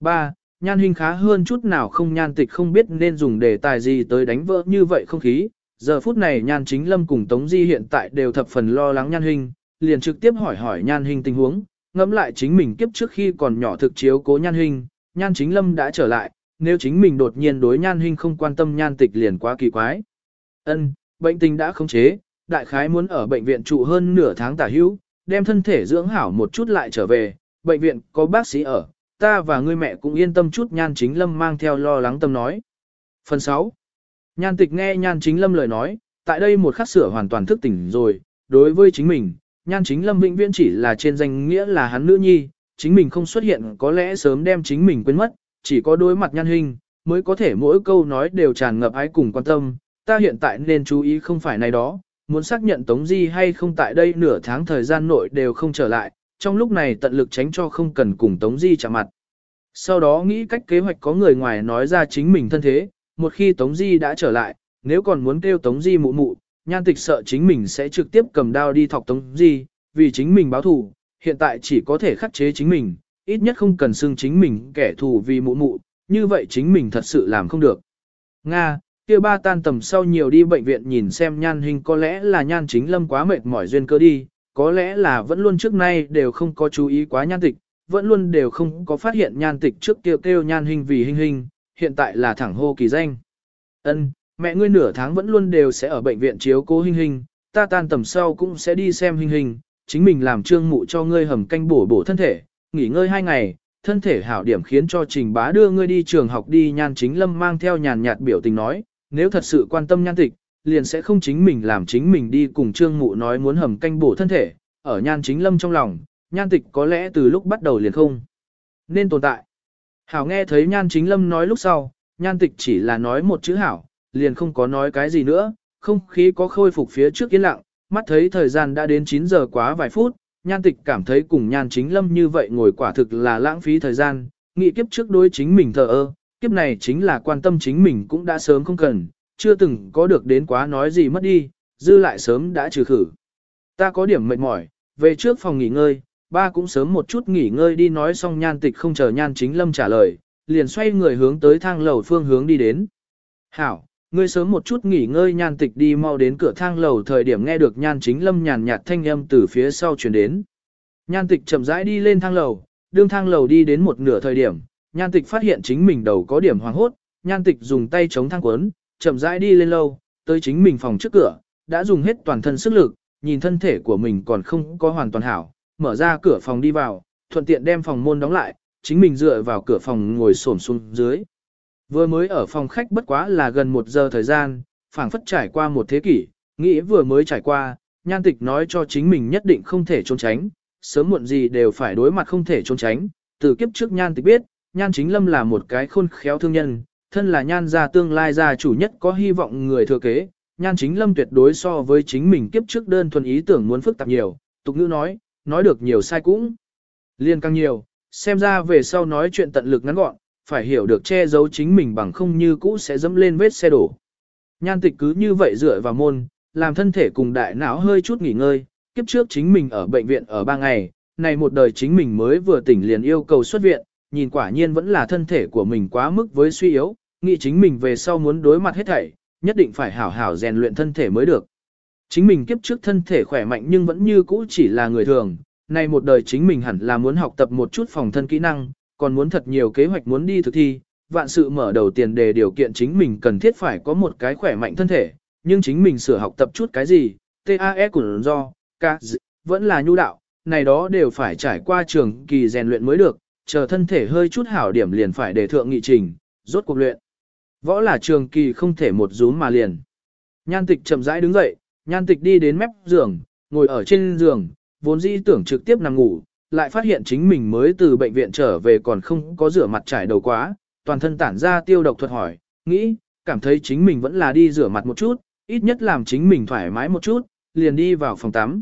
3. Nhan hình khá hơn chút nào không nhan tịch không biết nên dùng đề tài gì tới đánh vỡ như vậy không khí, giờ phút này nhan chính lâm cùng Tống Di hiện tại đều thập phần lo lắng nhan hình, liền trực tiếp hỏi hỏi nhan hình tình huống, ngẫm lại chính mình kiếp trước khi còn nhỏ thực chiếu cố nhan hình, nhan chính lâm đã trở lại, nếu chính mình đột nhiên đối nhan hình không quan tâm nhan tịch liền quá kỳ quái. Ân, bệnh tình đã khống chế, đại khái muốn ở bệnh viện trụ hơn nửa tháng tả hữu, đem thân thể dưỡng hảo một chút lại trở về, bệnh viện có bác sĩ ở, ta và ngươi mẹ cũng yên tâm chút nhan chính lâm mang theo lo lắng tâm nói. Phần 6. Nhan tịch nghe nhan chính lâm lời nói, tại đây một khắc sửa hoàn toàn thức tỉnh rồi, đối với chính mình, nhan chính lâm vĩnh viễn chỉ là trên danh nghĩa là hắn nữ nhi, chính mình không xuất hiện có lẽ sớm đem chính mình quên mất, chỉ có đối mặt nhan hình, mới có thể mỗi câu nói đều tràn ngập ái cùng quan tâm, ta hiện tại nên chú ý không phải này đó, muốn xác nhận Tống Di hay không tại đây nửa tháng thời gian nội đều không trở lại, trong lúc này tận lực tránh cho không cần cùng Tống Di chạm mặt. Sau đó nghĩ cách kế hoạch có người ngoài nói ra chính mình thân thế, một khi Tống Di đã trở lại, nếu còn muốn kêu Tống Di mụ mụ, nhan tịch sợ chính mình sẽ trực tiếp cầm đao đi thọc Tống Di, vì chính mình báo thù, hiện tại chỉ có thể khắc chế chính mình, ít nhất không cần xưng chính mình kẻ thù vì mụ mụ, như vậy chính mình thật sự làm không được. Nga, kia ba tan tầm sau nhiều đi bệnh viện nhìn xem nhan hình có lẽ là nhan chính lâm quá mệt mỏi duyên cơ đi, có lẽ là vẫn luôn trước nay đều không có chú ý quá nhan tịch, vẫn luôn đều không có phát hiện nhan tịch trước kêu kêu nhan hình vì hình hình, hiện tại là thẳng hô kỳ danh. Ân, mẹ ngươi nửa tháng vẫn luôn đều sẽ ở bệnh viện chiếu cố hình hình, ta tan tầm sau cũng sẽ đi xem hình hình, chính mình làm trương mụ cho ngươi hầm canh bổ bổ thân thể, nghỉ ngơi hai ngày, thân thể hảo điểm khiến cho trình bá đưa ngươi đi trường học đi nhan chính lâm mang theo nhàn nhạt biểu tình nói, nếu thật sự quan tâm nhan tịch, liền sẽ không chính mình làm chính mình đi cùng trương mụ nói muốn hầm canh bổ thân thể, ở nhan chính lâm trong lòng, nhan tịch có lẽ từ lúc bắt đầu liền không nên tồn tại. Hảo nghe thấy nhan chính lâm nói lúc sau, nhan tịch chỉ là nói một chữ hảo, liền không có nói cái gì nữa, không khí có khôi phục phía trước yên lặng, mắt thấy thời gian đã đến 9 giờ quá vài phút, nhan tịch cảm thấy cùng nhan chính lâm như vậy ngồi quả thực là lãng phí thời gian, nghĩ kiếp trước đối chính mình thờ ơ, kiếp này chính là quan tâm chính mình cũng đã sớm không cần, chưa từng có được đến quá nói gì mất đi, dư lại sớm đã trừ khử. Ta có điểm mệt mỏi, về trước phòng nghỉ ngơi, ba cũng sớm một chút nghỉ ngơi đi nói xong nhan tịch không chờ nhan chính lâm trả lời, liền xoay người hướng tới thang lầu phương hướng đi đến. Hảo, ngươi sớm một chút nghỉ ngơi nhan tịch đi mau đến cửa thang lầu thời điểm nghe được nhan chính lâm nhàn nhạt thanh âm từ phía sau chuyển đến. Nhan tịch chậm rãi đi lên thang lầu, đương thang lầu đi đến một nửa thời điểm, nhan tịch phát hiện chính mình đầu có điểm hoàng hốt, nhan tịch dùng tay chống thang quấn, chậm rãi đi lên lâu, tới chính mình phòng trước cửa, đã dùng hết toàn thân sức lực, nhìn thân thể của mình còn không có hoàn toàn hảo, mở ra cửa phòng đi vào, thuận tiện đem phòng môn đóng lại, chính mình dựa vào cửa phòng ngồi xổm xuống dưới. Vừa mới ở phòng khách bất quá là gần một giờ thời gian, phảng phất trải qua một thế kỷ, nghĩ vừa mới trải qua, nhan tịch nói cho chính mình nhất định không thể trốn tránh, sớm muộn gì đều phải đối mặt không thể trốn tránh, từ kiếp trước nhan tịch biết, nhan chính lâm là một cái khôn khéo thương nhân, thân là nhan gia tương lai gia chủ nhất có hy vọng người thừa kế, nhan chính lâm tuyệt đối so với chính mình kiếp trước đơn thuần ý tưởng muốn phức tạp nhiều, tục ngữ nói, nói được nhiều sai cũng liên càng nhiều, xem ra về sau nói chuyện tận lực ngắn gọn, phải hiểu được che giấu chính mình bằng không như cũ sẽ dẫm lên vết xe đổ. Nhan tịch cứ như vậy dựa vào môn, làm thân thể cùng đại não hơi chút nghỉ ngơi, kiếp trước chính mình ở bệnh viện ở 3 ngày, này một đời chính mình mới vừa tỉnh liền yêu cầu xuất viện, nhìn quả nhiên vẫn là thân thể của mình quá mức với suy yếu, nghĩ chính mình về sau muốn đối mặt hết thảy, nhất định phải hảo hảo rèn luyện thân thể mới được. Chính mình kiếp trước thân thể khỏe mạnh nhưng vẫn như cũ chỉ là người thường, nay một đời chính mình hẳn là muốn học tập một chút phòng thân kỹ năng, còn muốn thật nhiều kế hoạch muốn đi thực thi, vạn sự mở đầu tiền đề điều kiện chính mình cần thiết phải có một cái khỏe mạnh thân thể, nhưng chính mình sửa học tập chút cái gì, TAE của do, ca, vẫn là nhu đạo, này đó đều phải trải qua trường kỳ rèn luyện mới được, chờ thân thể hơi chút hảo điểm liền phải để thượng nghị trình, rốt cuộc luyện. Võ là trường kỳ không thể một rúm mà liền. Nhan tịch chậm rãi đứng dậy, nhan tịch đi đến mép giường, ngồi ở trên giường, vốn dĩ tưởng trực tiếp nằm ngủ, lại phát hiện chính mình mới từ bệnh viện trở về còn không có rửa mặt trải đầu quá, toàn thân tản ra tiêu độc thuật hỏi, nghĩ, cảm thấy chính mình vẫn là đi rửa mặt một chút, ít nhất làm chính mình thoải mái một chút, liền đi vào phòng tắm.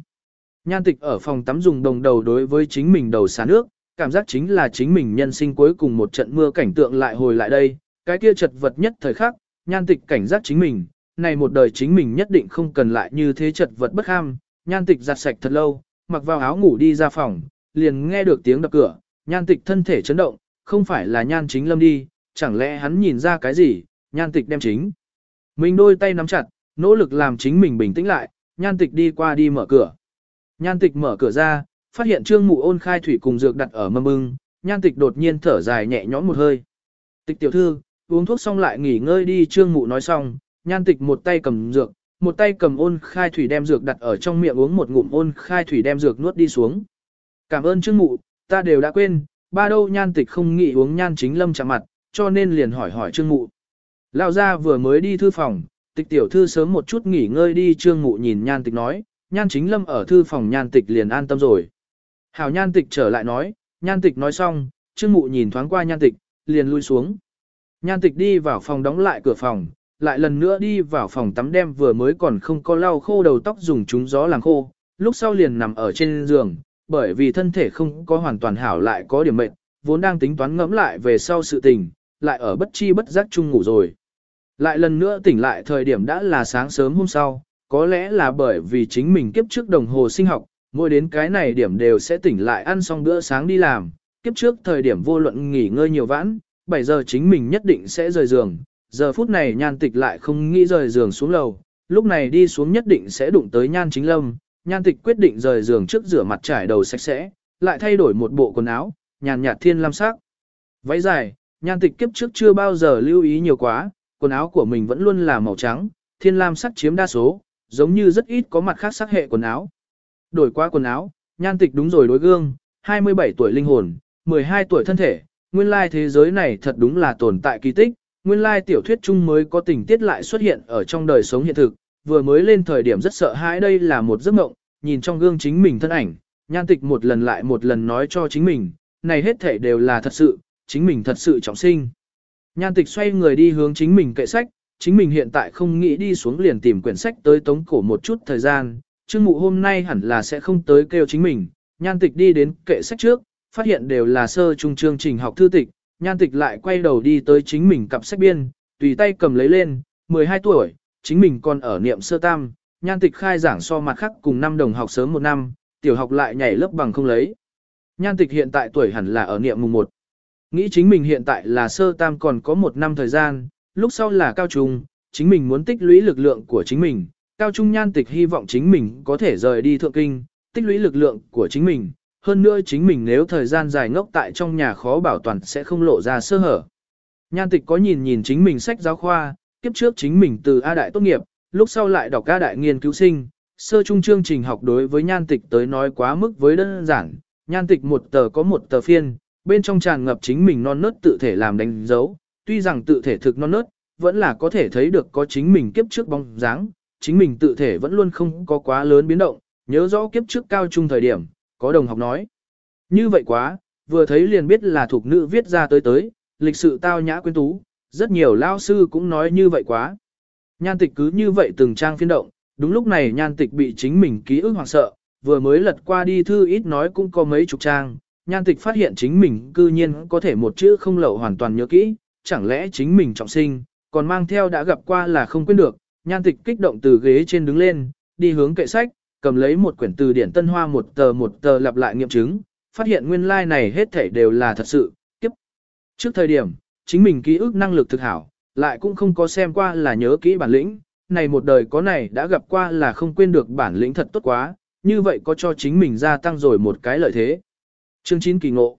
Nhan tịch ở phòng tắm dùng đồng đầu đối với chính mình đầu xả nước, cảm giác chính là chính mình nhân sinh cuối cùng một trận mưa cảnh tượng lại hồi lại đây, cái kia chật vật nhất thời khắc, nhan tịch cảnh giác chính mình, này một đời chính mình nhất định không cần lại như thế chật vật bất ham, nhan tịch giặt sạch thật lâu, mặc vào áo ngủ đi ra phòng, liền nghe được tiếng đập cửa, nhan tịch thân thể chấn động, không phải là nhan chính lâm đi, chẳng lẽ hắn nhìn ra cái gì, nhan tịch đem chính. Mình đôi tay nắm chặt, nỗ lực làm chính mình bình tĩnh lại, nhan tịch đi qua đi mở cửa. Nhan tịch mở cửa ra, phát hiện trương mụ ôn khai thủy cùng dược đặt ở mâm bưng, nhan tịch đột nhiên thở dài nhẹ nhõm một hơi. Tịch tiểu thư, uống thuốc xong lại nghỉ ngơi đi trương mụ nói xong, nhan tịch một tay cầm dược, một tay cầm ôn khai thủy đem dược đặt ở trong miệng uống một ngụm ôn khai thủy đem dược nuốt đi xuống. Cảm ơn trương mụ, ta đều đã quên, ba đâu nhan tịch không nghĩ uống nhan chính lâm chạm mặt, cho nên liền hỏi hỏi trương mụ. Lão gia vừa mới đi thư phòng, tịch tiểu thư sớm một chút nghỉ ngơi đi trương mụ nhìn nhan tịch nói, nhan chính lâm ở thư phòng nhan tịch liền an tâm rồi. Hảo nhan tịch trở lại nói, nhan tịch nói xong, trương mụ nhìn thoáng qua nhan tịch, liền lui xuống. Nhan tịch đi vào phòng đóng lại cửa phòng, lại lần nữa đi vào phòng tắm đem vừa mới còn không có lau khô đầu tóc dùng chúng gió làm khô, lúc sau liền nằm ở trên giường, bởi vì thân thể không có hoàn toàn hảo lại có điểm mệt, vốn đang tính toán ngẫm lại về sau sự tình, lại ở bất chi bất giác chung ngủ rồi. Lại lần nữa tỉnh lại thời điểm đã là sáng sớm hôm sau, có lẽ là bởi vì chính mình kiếp trước đồng hồ sinh học, mỗi đến cái này điểm đều sẽ tỉnh lại ăn xong bữa sáng đi làm, kiếp trước thời điểm vô luận nghỉ ngơi nhiều vãn, 7 giờ chính mình nhất định sẽ rời giường, giờ phút này nhan tịch lại không nghĩ rời giường xuống lầu, lúc này đi xuống nhất định sẽ đụng tới nhan chính lâm, nhan tịch quyết định rời giường trước rửa mặt trải đầu sạch sẽ, lại thay đổi một bộ quần áo, nhàn nhạt thiên lam sắc. Váy dài, nhan tịch kiếp trước chưa bao giờ lưu ý nhiều quá, quần áo của mình vẫn luôn là màu trắng, thiên lam sắc chiếm đa số, giống như rất ít có mặt khác sắc hệ quần áo. Đổi qua quần áo, nhan tịch đúng rồi đối gương, 27 tuổi linh hồn, 12 tuổi thân thể, nguyên lai thế giới này thật đúng là tồn tại kỳ tích, nguyên lai tiểu thuyết chung mới có tình tiết lại xuất hiện ở trong đời sống hiện thực, vừa mới lên thời điểm rất sợ hãi đây là một giấc mộng, nhìn trong gương chính mình thân ảnh, nhan tịch một lần lại một lần nói cho chính mình, này hết thể đều là thật sự, chính mình thật sự trọng sinh. Nhan tịch xoay người đi hướng chính mình kệ sách, chính mình hiện tại không nghĩ đi xuống liền tìm quyển sách tới tống cổ một chút thời gian, chương mụ hôm nay hẳn là sẽ không tới kêu chính mình, nhan tịch đi đến kệ sách trước, phát hiện đều là sơ trung chương trình học thư tịch, nhan tịch lại quay đầu đi tới chính mình cặp sách biên, tùy tay cầm lấy lên, 12 tuổi, chính mình còn ở niệm sơ tam, nhan tịch khai giảng so mặt khác cùng năm đồng học sớm một năm, tiểu học lại nhảy lớp bằng không lấy. Nhan tịch hiện tại tuổi hẳn là ở niệm mùng 1. Nghĩ chính mình hiện tại là sơ tam còn có một năm thời gian, lúc sau là cao trung, chính mình muốn tích lũy lực lượng của chính mình. Cao trung nhan tịch hy vọng chính mình có thể rời đi thượng kinh, tích lũy lực lượng của chính mình. Hơn nữa chính mình nếu thời gian dài ngốc tại trong nhà khó bảo toàn sẽ không lộ ra sơ hở. Nhan tịch có nhìn nhìn chính mình sách giáo khoa, kiếp trước chính mình từ A đại tốt nghiệp, lúc sau lại đọc A đại nghiên cứu sinh. Sơ trung chương trình học đối với nhan tịch tới nói quá mức với đơn giản, nhan tịch một tờ có một tờ phiên, bên trong tràn ngập chính mình non nớt tự thể làm đánh dấu, tuy rằng tự thể thực non nớt, vẫn là có thể thấy được có chính mình kiếp trước bóng dáng, chính mình tự thể vẫn luôn không có quá lớn biến động, nhớ rõ kiếp trước cao trung thời điểm, có đồng học nói. Như vậy quá, vừa thấy liền biết là thuộc nữ viết ra tới tới, lịch sự tao nhã quyến tú, rất nhiều lao sư cũng nói như vậy quá. Nhan tịch cứ như vậy từng trang phiên động, đúng lúc này nhan tịch bị chính mình ký ức hoảng sợ, vừa mới lật qua đi thư ít nói cũng có mấy chục trang, nhan tịch phát hiện chính mình cư nhiên có thể một chữ không lậu hoàn toàn nhớ kỹ, chẳng lẽ chính mình trọng sinh, còn mang theo đã gặp qua là không quên được, nhan tịch kích động từ ghế trên đứng lên, đi hướng kệ sách, cầm lấy một quyển từ điển tân hoa một tờ một tờ lặp lại nghiệm chứng, phát hiện nguyên lai like này hết thảy đều là thật sự, kiếp. Trước thời điểm, chính mình ký ức năng lực thực hảo, lại cũng không có xem qua là nhớ kỹ bản lĩnh, này một đời có này đã gặp qua là không quên được bản lĩnh thật tốt quá, như vậy có cho chính mình gia tăng rồi một cái lợi thế. Chương 9 kỳ ngộ.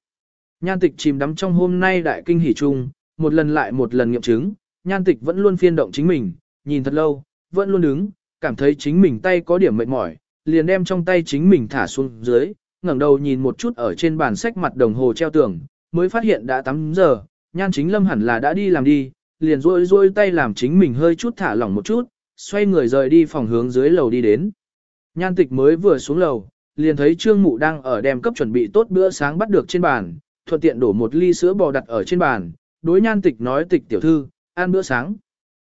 Nhan tịch chìm đắm trong hôm nay đại kinh hỉ chung, một lần lại một lần nghiệm chứng, nhan tịch vẫn luôn phiên động chính mình, nhìn thật lâu, vẫn luôn đứng, cảm thấy chính mình tay có điểm mệt mỏi, liền đem trong tay chính mình thả xuống dưới, ngẩng đầu nhìn một chút ở trên bàn sách mặt đồng hồ treo tường, mới phát hiện đã 8 giờ, nhan chính lâm hẳn là đã đi làm đi, liền rôi rôi tay làm chính mình hơi chút thả lỏng một chút, xoay người rời đi phòng hướng dưới lầu đi đến. Nhan tịch mới vừa xuống lầu, liền thấy Trương Mụ đang ở đem cấp chuẩn bị tốt bữa sáng bắt được trên bàn, thuận tiện đổ một ly sữa bò đặt ở trên bàn, đối nhan tịch nói tịch tiểu thư, ăn bữa sáng.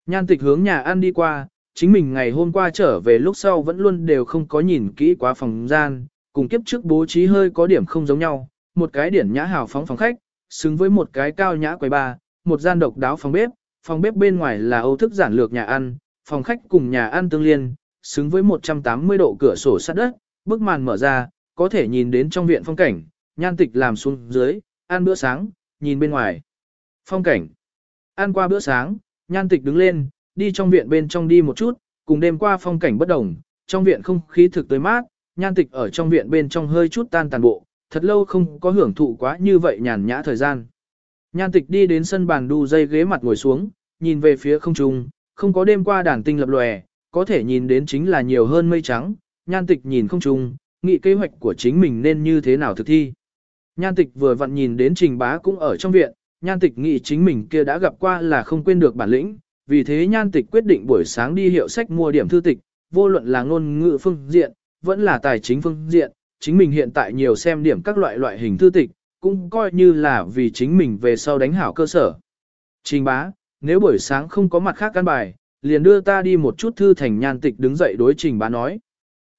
Nhan tịch hướng nhà ăn đi qua, chính mình ngày hôm qua trở về lúc sau vẫn luôn đều không có nhìn kỹ quá phòng gian, cùng kiếp trước bố trí hơi có điểm không giống nhau, một cái điển nhã hào phóng phòng khách, xứng với một cái cao nhã quầy ba, một gian độc đáo phòng bếp, phòng bếp bên ngoài là âu thức giản lược nhà ăn, phòng khách cùng nhà ăn tương liên, xứng với 180 độ cửa sổ sát đất, bức màn mở ra, có thể nhìn đến trong viện phong cảnh, nhan tịch làm xuống dưới, ăn bữa sáng, nhìn bên ngoài. Phong cảnh. Ăn qua bữa sáng, nhan tịch đứng lên, đi trong viện bên trong đi một chút, cùng đêm qua phong cảnh bất đồng, trong viện không khí thực tới mát, nhan tịch ở trong viện bên trong hơi chút tan tàn bộ, thật lâu không có hưởng thụ quá như vậy nhàn nhã thời gian. Nhan tịch đi đến sân bàn đu dây ghế mặt ngồi xuống, nhìn về phía không trung, không có đêm qua đàn tinh lập lòe, có thể nhìn đến chính là nhiều hơn mây trắng, nhan tịch nhìn không trung, nghĩ kế hoạch của chính mình nên như thế nào thực thi. Nhan tịch vừa vặn nhìn đến trình bá cũng ở trong viện, nhan tịch nghĩ chính mình kia đã gặp qua là không quên được bản lĩnh, vì thế nhan tịch quyết định buổi sáng đi hiệu sách mua điểm thư tịch, vô luận là ngôn ngữ phương diện, vẫn là tài chính phương diện, chính mình hiện tại nhiều xem điểm các loại loại hình thư tịch, cũng coi như là vì chính mình về sau đánh hảo cơ sở. Trình bá, nếu buổi sáng không có mặt khác căn bài, liền đưa ta đi một chút thư thành nhan tịch đứng dậy đối trình bá nói.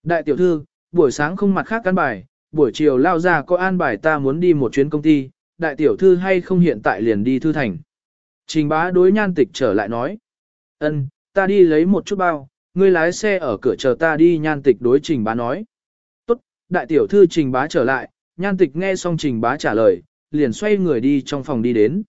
Đại tiểu thư, buổi sáng không mặt khác căn bài, buổi chiều lao ra có an bài ta muốn đi một chuyến công ty, đại tiểu thư hay không hiện tại liền đi thư thành. Trình bá đối nhan tịch trở lại nói. ân, ta đi lấy một chút bao, ngươi lái xe ở cửa chờ ta đi nhan tịch đối trình bá nói. Tốt, đại tiểu thư trình bá trở lại, nhan tịch nghe xong trình bá trả lời, liền xoay người đi trong phòng đi đến.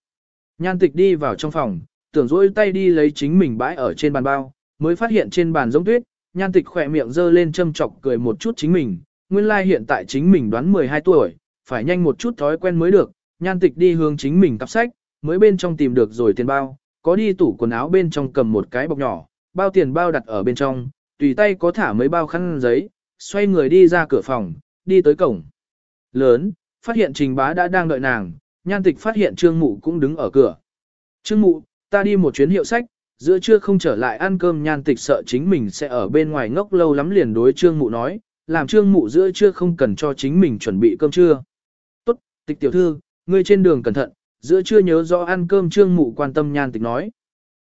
Nhan tịch đi vào trong phòng, tưởng dỗi tay đi lấy chính mình bãi ở trên bàn bao, mới phát hiện trên bàn giống tuyết, nhan tịch khỏe miệng dơ lên châm chọc cười một chút chính mình, nguyên lai like hiện tại chính mình đoán 12 tuổi, phải nhanh một chút thói quen mới được, nhan tịch đi hướng chính mình cặp sách, mới bên trong tìm được rồi tiền bao, có đi tủ quần áo bên trong cầm một cái bọc nhỏ, bao tiền bao đặt ở bên trong, tùy tay có thả mấy bao khăn giấy, xoay người đi ra cửa phòng, đi tới cổng. Lớn, phát hiện trình bá đã đang đợi nàng, nhan tịch phát hiện trương mụ cũng đứng ở cửa. Trương mụ, ta đi một chuyến hiệu sách, giữa trưa không trở lại ăn cơm nhan tịch sợ chính mình sẽ ở bên ngoài ngốc lâu lắm liền đối trương mụ nói, làm trương mụ giữa trưa không cần cho chính mình chuẩn bị cơm trưa. Tốt, tịch tiểu thư, ngươi trên đường cẩn thận, giữa chưa nhớ rõ ăn cơm trương mụ quan tâm nhan tịch nói.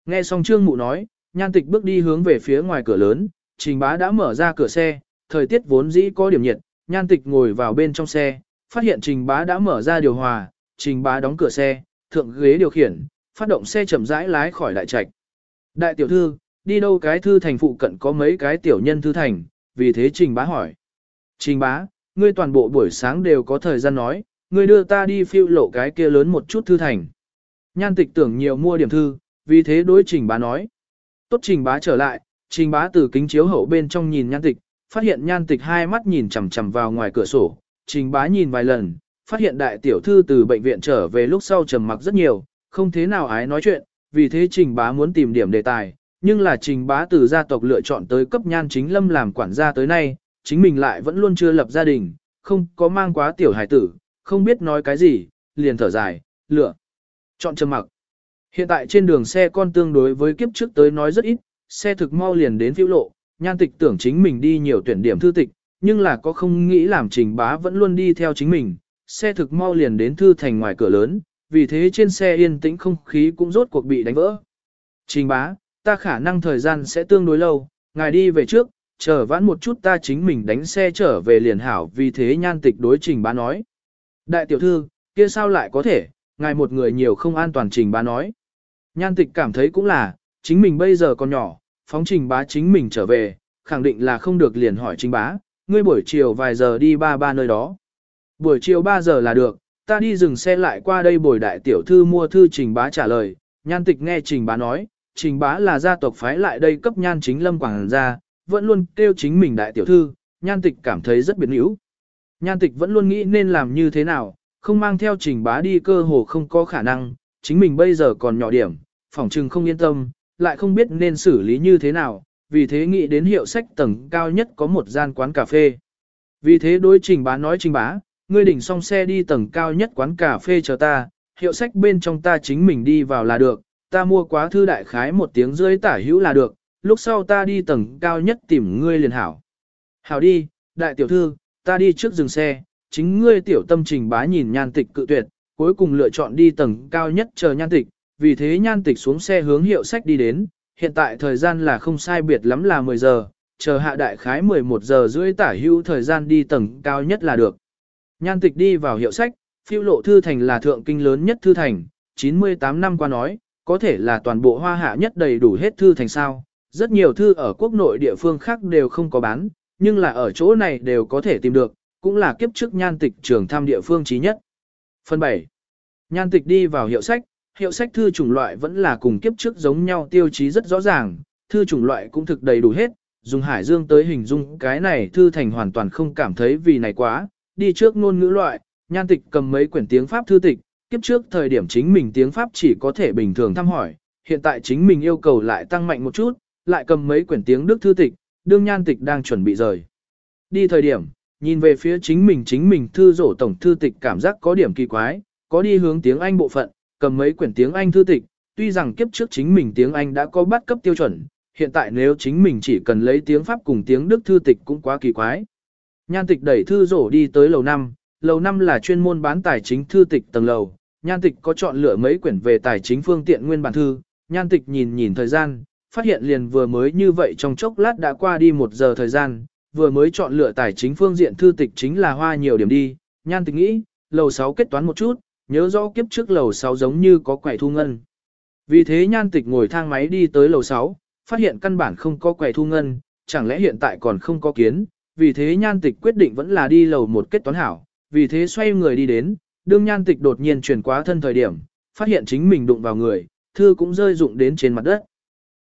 Nghe xong trương mụ nói, nhan tịch bước đi hướng về phía ngoài cửa lớn, trình bá đã mở ra cửa xe, thời tiết vốn dĩ có điểm nhiệt, nhan tịch ngồi vào bên trong xe, phát hiện trình bá đã mở ra điều hòa, trình bá đóng cửa xe, thượng ghế điều khiển, phát động xe chậm rãi lái khỏi đại trạch. Đại tiểu thư, đi đâu cái thư thành phụ cận có mấy cái tiểu nhân thư thành, vì thế trình bá hỏi. Trình bá, ngươi toàn bộ buổi sáng đều có thời gian nói, ngươi đưa ta đi phiêu lộ cái kia lớn một chút thư thành. Nhan tịch tưởng nhiều mua điểm thư, vì thế đối trình bá nói. Tốt trình bá trở lại, trình bá từ kính chiếu hậu bên trong nhìn nhan tịch, phát hiện nhan tịch hai mắt nhìn chằm chằm vào ngoài cửa sổ, trình bá nhìn vài lần, phát hiện đại tiểu thư từ bệnh viện trở về lúc sau trầm mặc rất nhiều, không thế nào ái nói chuyện, vì thế trình bá muốn tìm điểm đề tài, nhưng là trình bá từ gia tộc lựa chọn tới cấp nhan chính lâm làm quản gia tới nay, chính mình lại vẫn luôn chưa lập gia đình, không có mang quá tiểu hải tử, không biết nói cái gì, liền thở dài, lựa. Chọn trầm mặc. Hiện tại trên đường xe con tương đối với kiếp trước tới nói rất ít, xe thực mau liền đến phiêu lộ, nhan tịch tưởng chính mình đi nhiều tuyển điểm thư tịch, nhưng là có không nghĩ làm trình bá vẫn luôn đi theo chính mình, xe thực mau liền đến thư thành ngoài cửa lớn, vì thế trên xe yên tĩnh không khí cũng rốt cuộc bị đánh vỡ. Trình bá, ta khả năng thời gian sẽ tương đối lâu, ngài đi về trước, chờ vãn một chút ta chính mình đánh xe trở về liền hảo vì thế nhan tịch đối trình bá nói. Đại tiểu thư, kia sao lại có thể, ngài một người nhiều không an toàn trình bá nói. Nhan tịch cảm thấy cũng là, chính mình bây giờ còn nhỏ, phóng trình bá chính mình trở về, khẳng định là không được liền hỏi trình bá, ngươi buổi chiều vài giờ đi ba ba nơi đó. Buổi chiều 3 giờ là được, ta đi dừng xe lại qua đây bồi đại tiểu thư mua thư trình bá trả lời, nhan tịch nghe trình bá nói, trình bá là gia tộc phái lại đây cấp nhan chính lâm quảng gia, vẫn luôn kêu chính mình đại tiểu thư, nhan tịch cảm thấy rất biệt yếu. Nhan tịch vẫn luôn nghĩ nên làm như thế nào, không mang theo trình bá đi cơ hồ không có khả năng, chính mình bây giờ còn nhỏ điểm, phỏng chừng không yên tâm, lại không biết nên xử lý như thế nào, vì thế nghĩ đến hiệu sách tầng cao nhất có một gian quán cà phê. Vì thế đối trình bá nói trình bá, ngươi đỉnh xong xe đi tầng cao nhất quán cà phê chờ ta, hiệu sách bên trong ta chính mình đi vào là được, ta mua quá thư đại khái một tiếng rưỡi tả hữu là được, lúc sau ta đi tầng cao nhất tìm ngươi liền hảo. Hảo đi, đại tiểu thư, ta đi trước dừng xe, chính ngươi tiểu tâm trình bá nhìn nhan tịch cự tuyệt, cuối cùng lựa chọn đi tầng cao nhất chờ nhan tịch, vì thế nhan tịch xuống xe hướng hiệu sách đi đến, hiện tại thời gian là không sai biệt lắm là 10 giờ, chờ hạ đại khái 11 giờ rưỡi tả hữu thời gian đi tầng cao nhất là được. Nhan tịch đi vào hiệu sách, phiêu lộ thư thành là thượng kinh lớn nhất thư thành, 98 năm qua nói, có thể là toàn bộ hoa hạ nhất đầy đủ hết thư thành sao. Rất nhiều thư ở quốc nội địa phương khác đều không có bán, nhưng là ở chỗ này đều có thể tìm được, cũng là kiếp trước nhan tịch trường tham địa phương trí nhất. Phần 7. Nhan tịch đi vào hiệu sách, hiệu sách thư chủng loại vẫn là cùng kiếp trước giống nhau tiêu chí rất rõ ràng, thư chủng loại cũng thực đầy đủ hết, dùng hải dương tới hình dung cái này thư thành hoàn toàn không cảm thấy vì này quá, đi trước ngôn ngữ loại, nhan tịch cầm mấy quyển tiếng Pháp thư tịch, kiếp trước thời điểm chính mình tiếng Pháp chỉ có thể bình thường thăm hỏi, hiện tại chính mình yêu cầu lại tăng mạnh một chút, lại cầm mấy quyển tiếng Đức thư tịch, đương nhan tịch đang chuẩn bị rời. Đi thời điểm, nhìn về phía chính mình chính mình thư rổ tổng thư tịch cảm giác có điểm kỳ quái, có đi hướng tiếng Anh bộ phận, cầm mấy quyển tiếng Anh thư tịch, tuy rằng kiếp trước chính mình tiếng Anh đã có bắt cấp tiêu chuẩn, hiện tại nếu chính mình chỉ cần lấy tiếng Pháp cùng tiếng Đức thư tịch cũng quá kỳ quái. Nhan tịch đẩy thư rổ đi tới lầu 5, lầu 5 là chuyên môn bán tài chính thư tịch tầng lầu. Nhan tịch có chọn lựa mấy quyển về tài chính phương tiện nguyên bản thư, nhan tịch nhìn nhìn thời gian, phát hiện liền vừa mới như vậy trong chốc lát đã qua đi một giờ thời gian, vừa mới chọn lựa tài chính phương diện thư tịch chính là hoa nhiều điểm đi, nhan tình nghĩ, lầu 6 kết toán một chút, nhớ rõ kiếp trước lầu 6 giống như có quẻ thu ngân. Vì thế nhan tịch ngồi thang máy đi tới lầu 6, phát hiện căn bản không có quẻ thu ngân, chẳng lẽ hiện tại còn không có kiến, vì thế nhan tịch quyết định vẫn là đi lầu một kết toán hảo, vì thế xoay người đi đến, đương nhan tịch đột nhiên chuyển quá thân thời điểm, phát hiện chính mình đụng vào người, thư cũng rơi rụng đến trên mặt đất.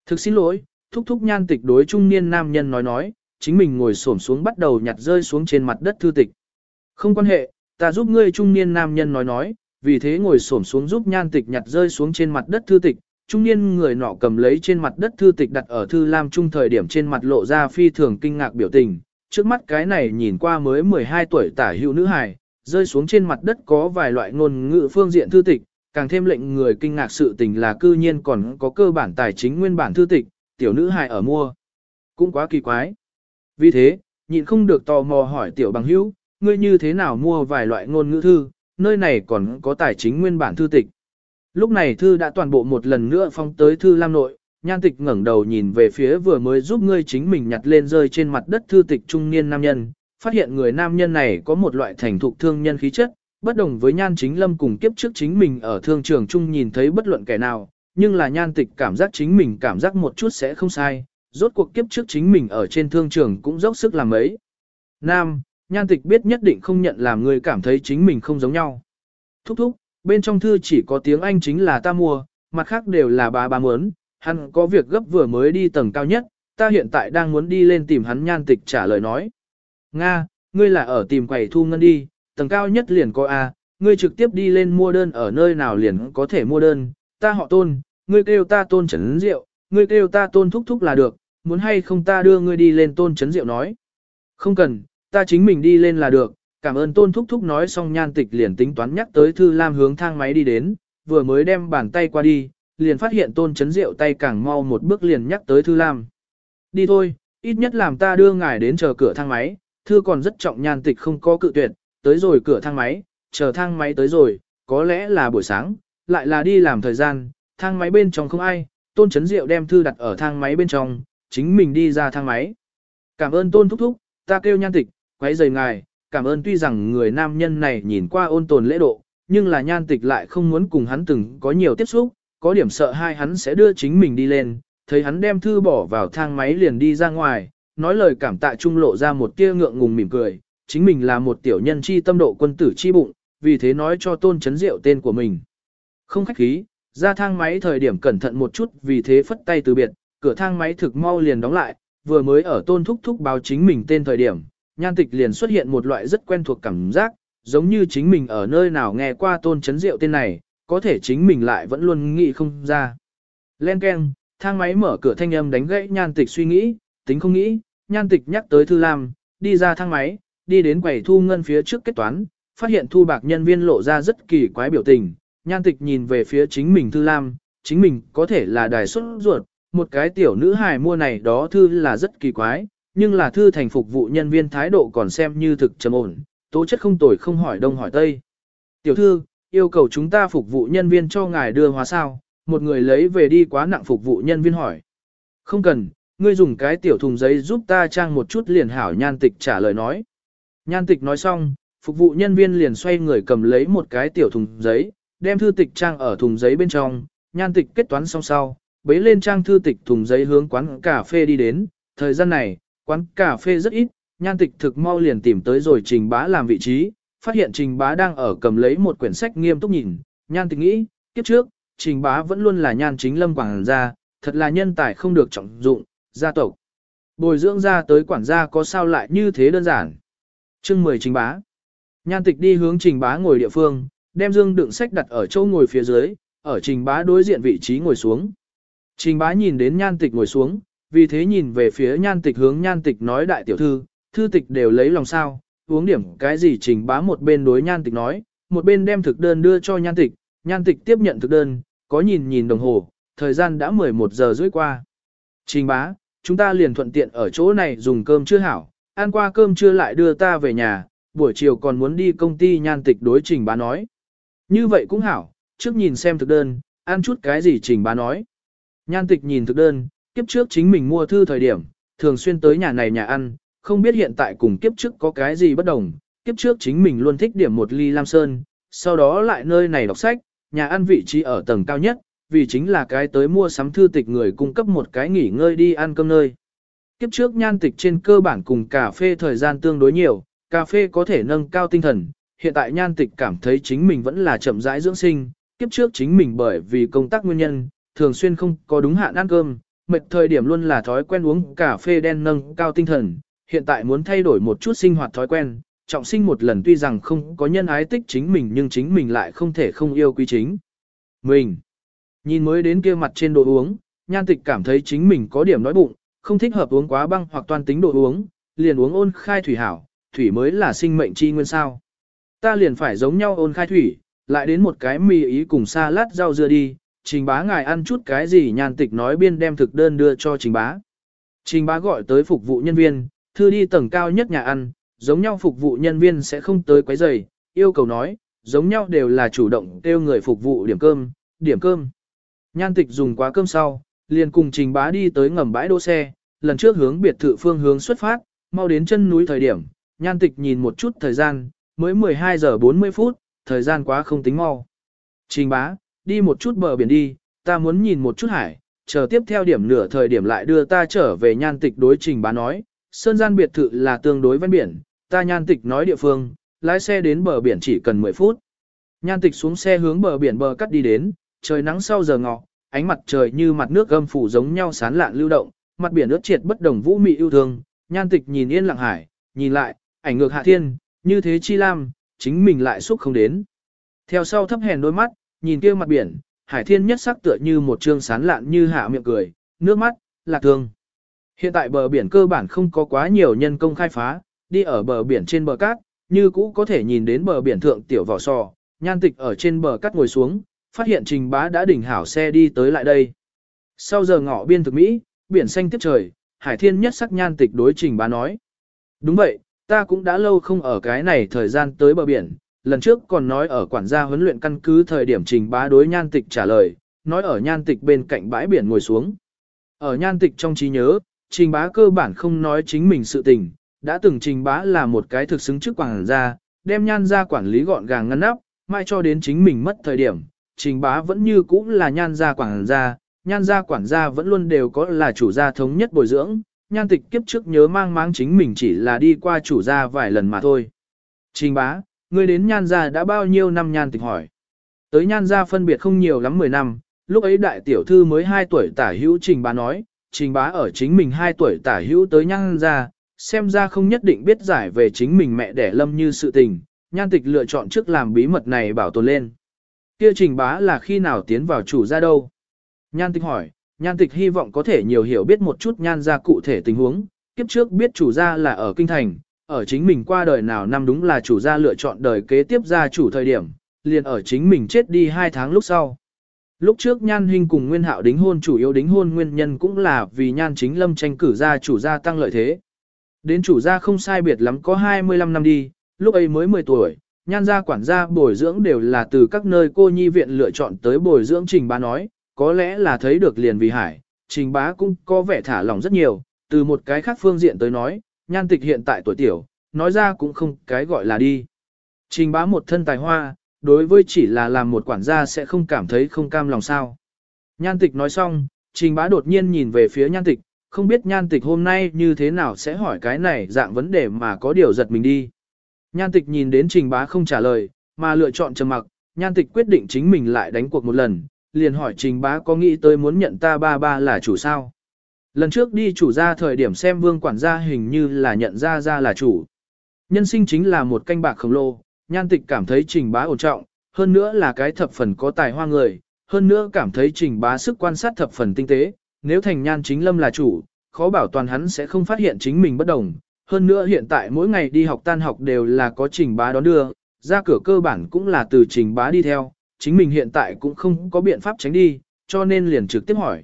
Thực xin lỗi, thúc thúc nhan tịch đối trung niên nam nhân nói nói, chính mình ngồi xổm xuống bắt đầu nhặt rơi xuống trên mặt đất thư tịch. Không quan hệ, ta giúp ngươi trung niên nam nhân nói nói, vì thế ngồi xổm xuống giúp nhan tịch nhặt rơi xuống trên mặt đất thư tịch. Trung niên người nọ cầm lấy trên mặt đất thư tịch đặt ở thư lam trung thời điểm trên mặt lộ ra phi thường kinh ngạc biểu tình, trước mắt cái này nhìn qua mới 12 tuổi tả hữu nữ hài, rơi xuống trên mặt đất có vài loại ngôn ngữ phương diện thư tịch, càng thêm lệnh người kinh ngạc sự tình là cư nhiên còn có cơ bản tài chính nguyên bản thư tịch, tiểu nữ hài ở mua. Cũng quá kỳ quái. Vì thế, nhịn không được tò mò hỏi tiểu bằng hữu, ngươi như thế nào mua vài loại ngôn ngữ thư, nơi này còn có tài chính nguyên bản thư tịch. Lúc này thư đã toàn bộ một lần nữa phong tới thư lam nội, Nhan tịch ngẩng đầu nhìn về phía vừa mới giúp ngươi chính mình nhặt lên rơi trên mặt đất thư tịch trung niên nam nhân, phát hiện người nam nhân này có một loại thành thục thương nhân khí chất, bất đồng với nhan chính lâm cùng kiếp trước chính mình ở thương trường chung nhìn thấy bất luận kẻ nào, nhưng là nhan tịch cảm giác chính mình cảm giác một chút sẽ không sai, rốt cuộc kiếp trước chính mình ở trên thương trường cũng dốc sức làm ấy. Nam, nhan tịch biết nhất định không nhận làm người cảm thấy chính mình không giống nhau. Thúc thúc, bên trong thư chỉ có tiếng Anh chính là ta mua, mặt khác đều là bà bà muốn, hắn có việc gấp vừa mới đi tầng cao nhất, ta hiện tại đang muốn đi lên tìm hắn nhan tịch trả lời nói. Nga, ngươi là ở tìm quầy thu ngân đi, tầng cao nhất liền có A, ngươi trực tiếp đi lên mua đơn ở nơi nào liền có thể mua đơn, ta họ tôn, ngươi kêu ta tôn chấn rượu, ngươi kêu ta tôn thúc thúc là được, muốn hay không ta đưa ngươi đi lên tôn chấn rượu nói. Không cần, ta chính mình đi lên là được, cảm ơn tôn thúc thúc nói xong nhan tịch liền tính toán nhắc tới thư lam hướng thang máy đi đến, vừa mới đem bàn tay qua đi, liền phát hiện tôn chấn rượu tay càng mau một bước liền nhắc tới thư lam. Đi thôi, ít nhất làm ta đưa ngài đến chờ cửa thang máy, thư còn rất trọng nhan tịch không có cự tuyệt, tới rồi cửa thang máy, chờ thang máy tới rồi, có lẽ là buổi sáng, lại là đi làm thời gian, thang máy bên trong không ai, tôn chấn diệu đem thư đặt ở thang máy bên trong, chính mình đi ra thang máy. Cảm ơn tôn thúc thúc, ta kêu nhan tịch, quấy rầy ngài, cảm ơn tuy rằng người nam nhân này nhìn qua ôn tồn lễ độ, nhưng là nhan tịch lại không muốn cùng hắn từng có nhiều tiếp xúc, có điểm sợ hai hắn sẽ đưa chính mình đi lên, thấy hắn đem thư bỏ vào thang máy liền đi ra ngoài, nói lời cảm tạ trung lộ ra một tia ngượng ngùng mỉm cười, chính mình là một tiểu nhân chi tâm độ quân tử chi bụng, vì thế nói cho tôn chấn diệu tên của mình. Không khách khí, ra thang máy thời điểm cẩn thận một chút vì thế phất tay từ biệt, cửa thang máy thực mau liền đóng lại, vừa mới ở tôn thúc thúc báo chính mình tên thời điểm, nhan tịch liền xuất hiện một loại rất quen thuộc cảm giác, giống như chính mình ở nơi nào nghe qua tôn chấn diệu tên này, có thể chính mình lại vẫn luôn nghĩ không ra. Len keng, thang máy mở cửa thanh âm đánh gãy nhan tịch suy nghĩ, tính không nghĩ, nhan tịch nhắc tới Thư Lam, đi ra thang máy, đi đến quầy thu ngân phía trước kết toán, phát hiện thu bạc nhân viên lộ ra rất kỳ quái biểu tình, nhan tịch nhìn về phía chính mình Thư Lam, chính mình có thể là đài xuất ruột, một cái tiểu nữ hài mua này đó thư là rất kỳ quái, nhưng là thư thành phục vụ nhân viên thái độ còn xem như thực trầm ổn, tố chất không tồi không hỏi đông hỏi tây. Tiểu thư, yêu cầu chúng ta phục vụ nhân viên cho ngài đưa hóa sao, một người lấy về đi quá nặng phục vụ nhân viên hỏi. Không cần, ngươi dùng cái tiểu thùng giấy giúp ta trang một chút liền hảo nhan tịch trả lời nói. Nhan tịch nói xong, phục vụ nhân viên liền xoay người cầm lấy một cái tiểu thùng giấy, đem thư tịch trang ở thùng giấy bên trong, nhan tịch kết toán xong sau, bấy lên trang thư tịch thùng giấy hướng quán cà phê đi đến, thời gian này, quán cà phê rất ít, nhan tịch thực mau liền tìm tới rồi trình bá làm vị trí, phát hiện trình bá đang ở cầm lấy một quyển sách nghiêm túc nhìn, nhan tịch nghĩ, kiếp trước, trình bá vẫn luôn là nhan chính lâm quảng gia, thật là nhân tài không được trọng dụng, gia tộc. Bồi dưỡng ra tới quản gia có sao lại như thế đơn giản chương 10 trình bá. Nhan tịch đi hướng trình bá ngồi địa phương, đem dương đựng sách đặt ở chỗ ngồi phía dưới, ở trình bá đối diện vị trí ngồi xuống. Trình bá nhìn đến nhan tịch ngồi xuống, vì thế nhìn về phía nhan tịch hướng nhan tịch nói đại tiểu thư, thư tịch đều lấy lòng sao, uống điểm cái gì trình bá một bên đối nhan tịch nói, một bên đem thực đơn đưa cho nhan tịch, nhan tịch tiếp nhận thực đơn, có nhìn nhìn đồng hồ, thời gian đã 11 giờ rưỡi qua. Trình bá, chúng ta liền thuận tiện ở chỗ này dùng cơm chưa hảo, ăn qua cơm chưa lại đưa ta về nhà, buổi chiều còn muốn đi công ty nhan tịch đối trình bá nói. Như vậy cũng hảo, trước nhìn xem thực đơn, ăn chút cái gì trình bá nói. Nhan tịch nhìn thực đơn, kiếp trước chính mình mua thư thời điểm, thường xuyên tới nhà này nhà ăn, không biết hiện tại cùng kiếp trước có cái gì bất đồng. Kiếp trước chính mình luôn thích điểm một ly lam sơn, sau đó lại nơi này đọc sách, nhà ăn vị trí ở tầng cao nhất, vì chính là cái tới mua sắm thư tịch người cung cấp một cái nghỉ ngơi đi ăn cơm nơi. Kiếp trước nhan tịch trên cơ bản cùng cà phê thời gian tương đối nhiều, cà phê có thể nâng cao tinh thần, hiện tại nhan tịch cảm thấy chính mình vẫn là chậm rãi dưỡng sinh, kiếp trước chính mình bởi vì công tác nguyên nhân, thường xuyên không có đúng hạn ăn cơm, mệt thời điểm luôn là thói quen uống cà phê đen nâng cao tinh thần, hiện tại muốn thay đổi một chút sinh hoạt thói quen, trọng sinh một lần tuy rằng không có nhân ái tích chính mình nhưng chính mình lại không thể không yêu quý chính. Mình, nhìn mới đến kia mặt trên đồ uống, nhan tịch cảm thấy chính mình có điểm nói bụng, không thích hợp uống quá băng hoặc toàn tính đồ uống, liền uống ôn khai thủy hảo, thủy mới là sinh mệnh chi nguyên sao. Ta liền phải giống nhau ôn khai thủy, lại đến một cái mì ý cùng sa lát rau dưa đi, trình bá ngài ăn chút cái gì nhan tịch nói biên đem thực đơn đưa cho trình bá. Trình bá gọi tới phục vụ nhân viên, thư đi tầng cao nhất nhà ăn, giống nhau phục vụ nhân viên sẽ không tới quấy rầy, yêu cầu nói, giống nhau đều là chủ động kêu người phục vụ điểm cơm, điểm cơm. Nhan tịch dùng quá cơm sau, liền cùng trình bá đi tới ngầm bãi đỗ xe, lần trước hướng biệt thự phương hướng xuất phát, mau đến chân núi thời điểm, nhan tịch nhìn một chút thời gian, mới 12 giờ 40 phút, thời gian quá không tính mau. Trình bá, đi một chút bờ biển đi, ta muốn nhìn một chút hải, chờ tiếp theo điểm nửa thời điểm lại đưa ta trở về nhan tịch đối trình bá nói, sơn gian biệt thự là tương đối ven biển, ta nhan tịch nói địa phương, lái xe đến bờ biển chỉ cần 10 phút. Nhan tịch xuống xe hướng bờ biển bờ cắt đi đến, trời nắng sau giờ ngọ, ánh mặt trời như mặt nước gâm phủ giống nhau sán lạn lưu động, mặt biển ướt triệt bất đồng vũ mị yêu thương, nhan tịch nhìn yên lặng hải, nhìn lại, ảnh ngược hạ thiên, như thế chi lam, chính mình lại xúc không đến. Theo sau thấp hèn đôi mắt, nhìn kia mặt biển, hải thiên nhất sắc tựa như một trương sán lạn như hạ miệng cười, nước mắt, lạc thương. Hiện tại bờ biển cơ bản không có quá nhiều nhân công khai phá, đi ở bờ biển trên bờ cát, như cũ có thể nhìn đến bờ biển thượng tiểu vỏ sò, nhan tịch ở trên bờ cát ngồi xuống, phát hiện trình bá đã đỉnh hảo xe đi tới lại đây. Sau giờ ngọ biên thực Mỹ, biển xanh tiếp trời, hải thiên nhất sắc nhan tịch đối trình bá nói. Đúng vậy, ta cũng đã lâu không ở cái này thời gian tới bờ biển, lần trước còn nói ở quản gia huấn luyện căn cứ thời điểm trình bá đối nhan tịch trả lời, nói ở nhan tịch bên cạnh bãi biển ngồi xuống. Ở nhan tịch trong trí nhớ, trình bá cơ bản không nói chính mình sự tình, đã từng trình bá là một cái thực xứng trước quản gia, đem nhan ra quản lý gọn gàng ngăn nắp, mai cho đến chính mình mất thời điểm, trình bá vẫn như cũ là nhan gia quản gia, nhan gia quản gia vẫn luôn đều có là chủ gia thống nhất bồi dưỡng, nhan tịch kiếp trước nhớ mang máng chính mình chỉ là đi qua chủ gia vài lần mà thôi. Trình bá, ngươi đến nhan gia đã bao nhiêu năm nhan tịch hỏi. Tới nhan gia phân biệt không nhiều lắm 10 năm, lúc ấy đại tiểu thư mới 2 tuổi tả hữu trình bá nói, trình bá ở chính mình 2 tuổi tả hữu tới nhan gia, xem ra không nhất định biết giải về chính mình mẹ đẻ lâm như sự tình, nhan tịch lựa chọn trước làm bí mật này bảo tồn lên. Kia trình bá là khi nào tiến vào chủ gia đâu? Nhan tịch hỏi, nhan tịch hy vọng có thể nhiều hiểu biết một chút nhan gia cụ thể tình huống, kiếp trước biết chủ gia là ở kinh thành, ở chính mình qua đời nào năm đúng là chủ gia lựa chọn đời kế tiếp gia chủ thời điểm, liền ở chính mình chết đi hai tháng lúc sau. Lúc trước Nhan Hinh cùng Nguyên Hạo đính hôn chủ yếu đính hôn nguyên nhân cũng là vì Nhan Chính Lâm tranh cử gia chủ gia tăng lợi thế. Đến chủ gia không sai biệt lắm có 25 năm đi, lúc ấy mới 10 tuổi, Nhan gia quản gia bồi dưỡng đều là từ các nơi cô nhi viện lựa chọn tới bồi dưỡng trình bá nói, có lẽ là thấy được liền vì hải, trình bá cũng có vẻ thả lỏng rất nhiều, từ một cái khác phương diện tới nói, nhan tịch hiện tại tuổi tiểu, nói ra cũng không cái gọi là đi. Trình bá một thân tài hoa, đối với chỉ là làm một quản gia sẽ không cảm thấy không cam lòng sao. Nhan tịch nói xong, trình bá đột nhiên nhìn về phía nhan tịch, không biết nhan tịch hôm nay như thế nào sẽ hỏi cái này dạng vấn đề mà có điều giật mình đi. Nhan tịch nhìn đến trình bá không trả lời, mà lựa chọn trầm mặc, nhan tịch quyết định chính mình lại đánh cuộc một lần, liền hỏi trình bá có nghĩ tới muốn nhận ta ba ba là chủ sao. Lần trước đi chủ ra thời điểm xem vương quản gia hình như là nhận ra ra là chủ. Nhân sinh chính là một canh bạc khổng lồ, nhan tịch cảm thấy trình bá ổn trọng, hơn nữa là cái thập phần có tài hoa người, hơn nữa cảm thấy trình bá sức quan sát thập phần tinh tế, nếu thành nhan chính lâm là chủ, khó bảo toàn hắn sẽ không phát hiện chính mình bất đồng. Hơn nữa hiện tại mỗi ngày đi học tan học đều là có trình bá đón đưa, ra cửa cơ bản cũng là từ trình bá đi theo, chính mình hiện tại cũng không có biện pháp tránh đi, cho nên liền trực tiếp hỏi.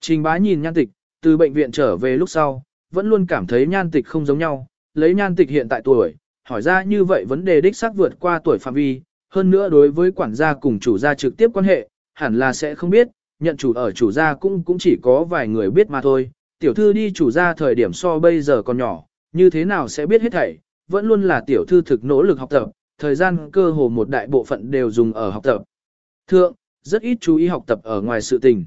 Trình bá nhìn nhan tịch, từ bệnh viện trở về lúc sau, vẫn luôn cảm thấy nhan tịch không giống nhau, lấy nhan tịch hiện tại tuổi, hỏi ra như vậy vấn đề đích xác vượt qua tuổi phạm vi, hơn nữa đối với quản gia cùng chủ gia trực tiếp quan hệ, hẳn là sẽ không biết, nhận chủ ở chủ gia cũng cũng chỉ có vài người biết mà thôi, tiểu thư đi chủ gia thời điểm so bây giờ còn nhỏ, như thế nào sẽ biết hết thảy, vẫn luôn là tiểu thư thực nỗ lực học tập, thời gian cơ hồ một đại bộ phận đều dùng ở học tập. Thượng, rất ít chú ý học tập ở ngoài sự tình.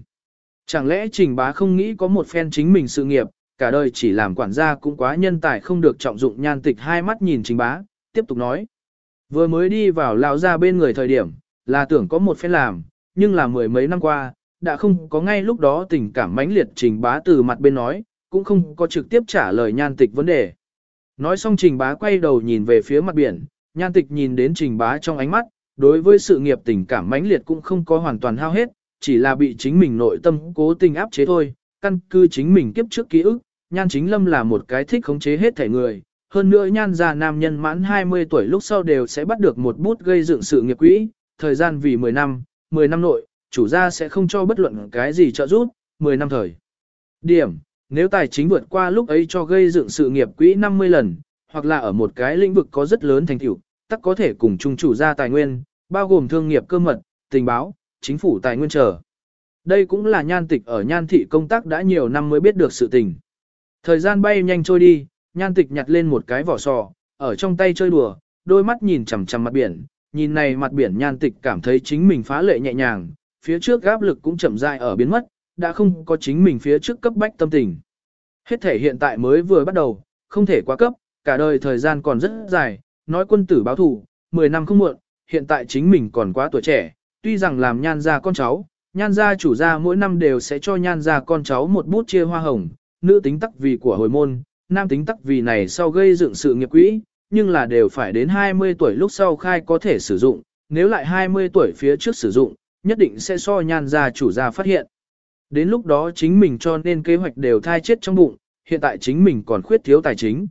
Chẳng lẽ trình bá không nghĩ có một phen chính mình sự nghiệp, cả đời chỉ làm quản gia cũng quá nhân tài không được trọng dụng nhan tịch hai mắt nhìn trình bá, tiếp tục nói. Vừa mới đi vào lao ra bên người thời điểm, là tưởng có một phen làm, nhưng là mười mấy năm qua, đã không có ngay lúc đó tình cảm mãnh liệt trình bá từ mặt bên nói, cũng không có trực tiếp trả lời nhan tịch vấn đề. Nói xong trình bá quay đầu nhìn về phía mặt biển, nhan tịch nhìn đến trình bá trong ánh mắt, đối với sự nghiệp tình cảm mãnh liệt cũng không có hoàn toàn hao hết, chỉ là bị chính mình nội tâm cố tình áp chế thôi, căn cứ chính mình kiếp trước ký ức, nhan chính lâm là một cái thích khống chế hết thể người. Hơn nữa nhan già nam nhân mãn 20 tuổi lúc sau đều sẽ bắt được một bút gây dựng sự nghiệp quỹ, thời gian vì 10 năm, 10 năm nội, chủ gia sẽ không cho bất luận cái gì trợ giúp, 10 năm thời. Điểm, nếu tài chính vượt qua lúc ấy cho gây dựng sự nghiệp quỹ 50 lần, hoặc là ở một cái lĩnh vực có rất lớn thành tựu, tắc có thể cùng chung chủ ra tài nguyên, bao gồm thương nghiệp cơ mật, tình báo, chính phủ tài nguyên trở. Đây cũng là nhan tịch ở nhan thị công tác đã nhiều năm mới biết được sự tình. Thời gian bay nhanh trôi đi, nhan tịch nhặt lên một cái vỏ sò, ở trong tay chơi đùa, đôi mắt nhìn chằm chằm mặt biển, nhìn này mặt biển nhan tịch cảm thấy chính mình phá lệ nhẹ nhàng, phía trước áp lực cũng chậm rãi ở biến mất, đã không có chính mình phía trước cấp bách tâm tình. Hết thể hiện tại mới vừa bắt đầu, không thể quá cấp, cả đời thời gian còn rất dài, nói quân tử báo thủ, 10 năm không muộn, hiện tại chính mình còn quá tuổi trẻ, tuy rằng làm nhan gia con cháu, nhan gia chủ gia mỗi năm đều sẽ cho nhan gia con cháu một bút chia hoa hồng, nữ tính tắc vì của hồi môn, nam tính tắc vì này sau gây dựng sự nghiệp quỹ, nhưng là đều phải đến 20 tuổi lúc sau khai có thể sử dụng, nếu lại 20 tuổi phía trước sử dụng, nhất định sẽ so nhan gia chủ gia phát hiện. Đến lúc đó chính mình cho nên kế hoạch đều thai chết trong bụng, hiện tại chính mình còn khuyết thiếu tài chính.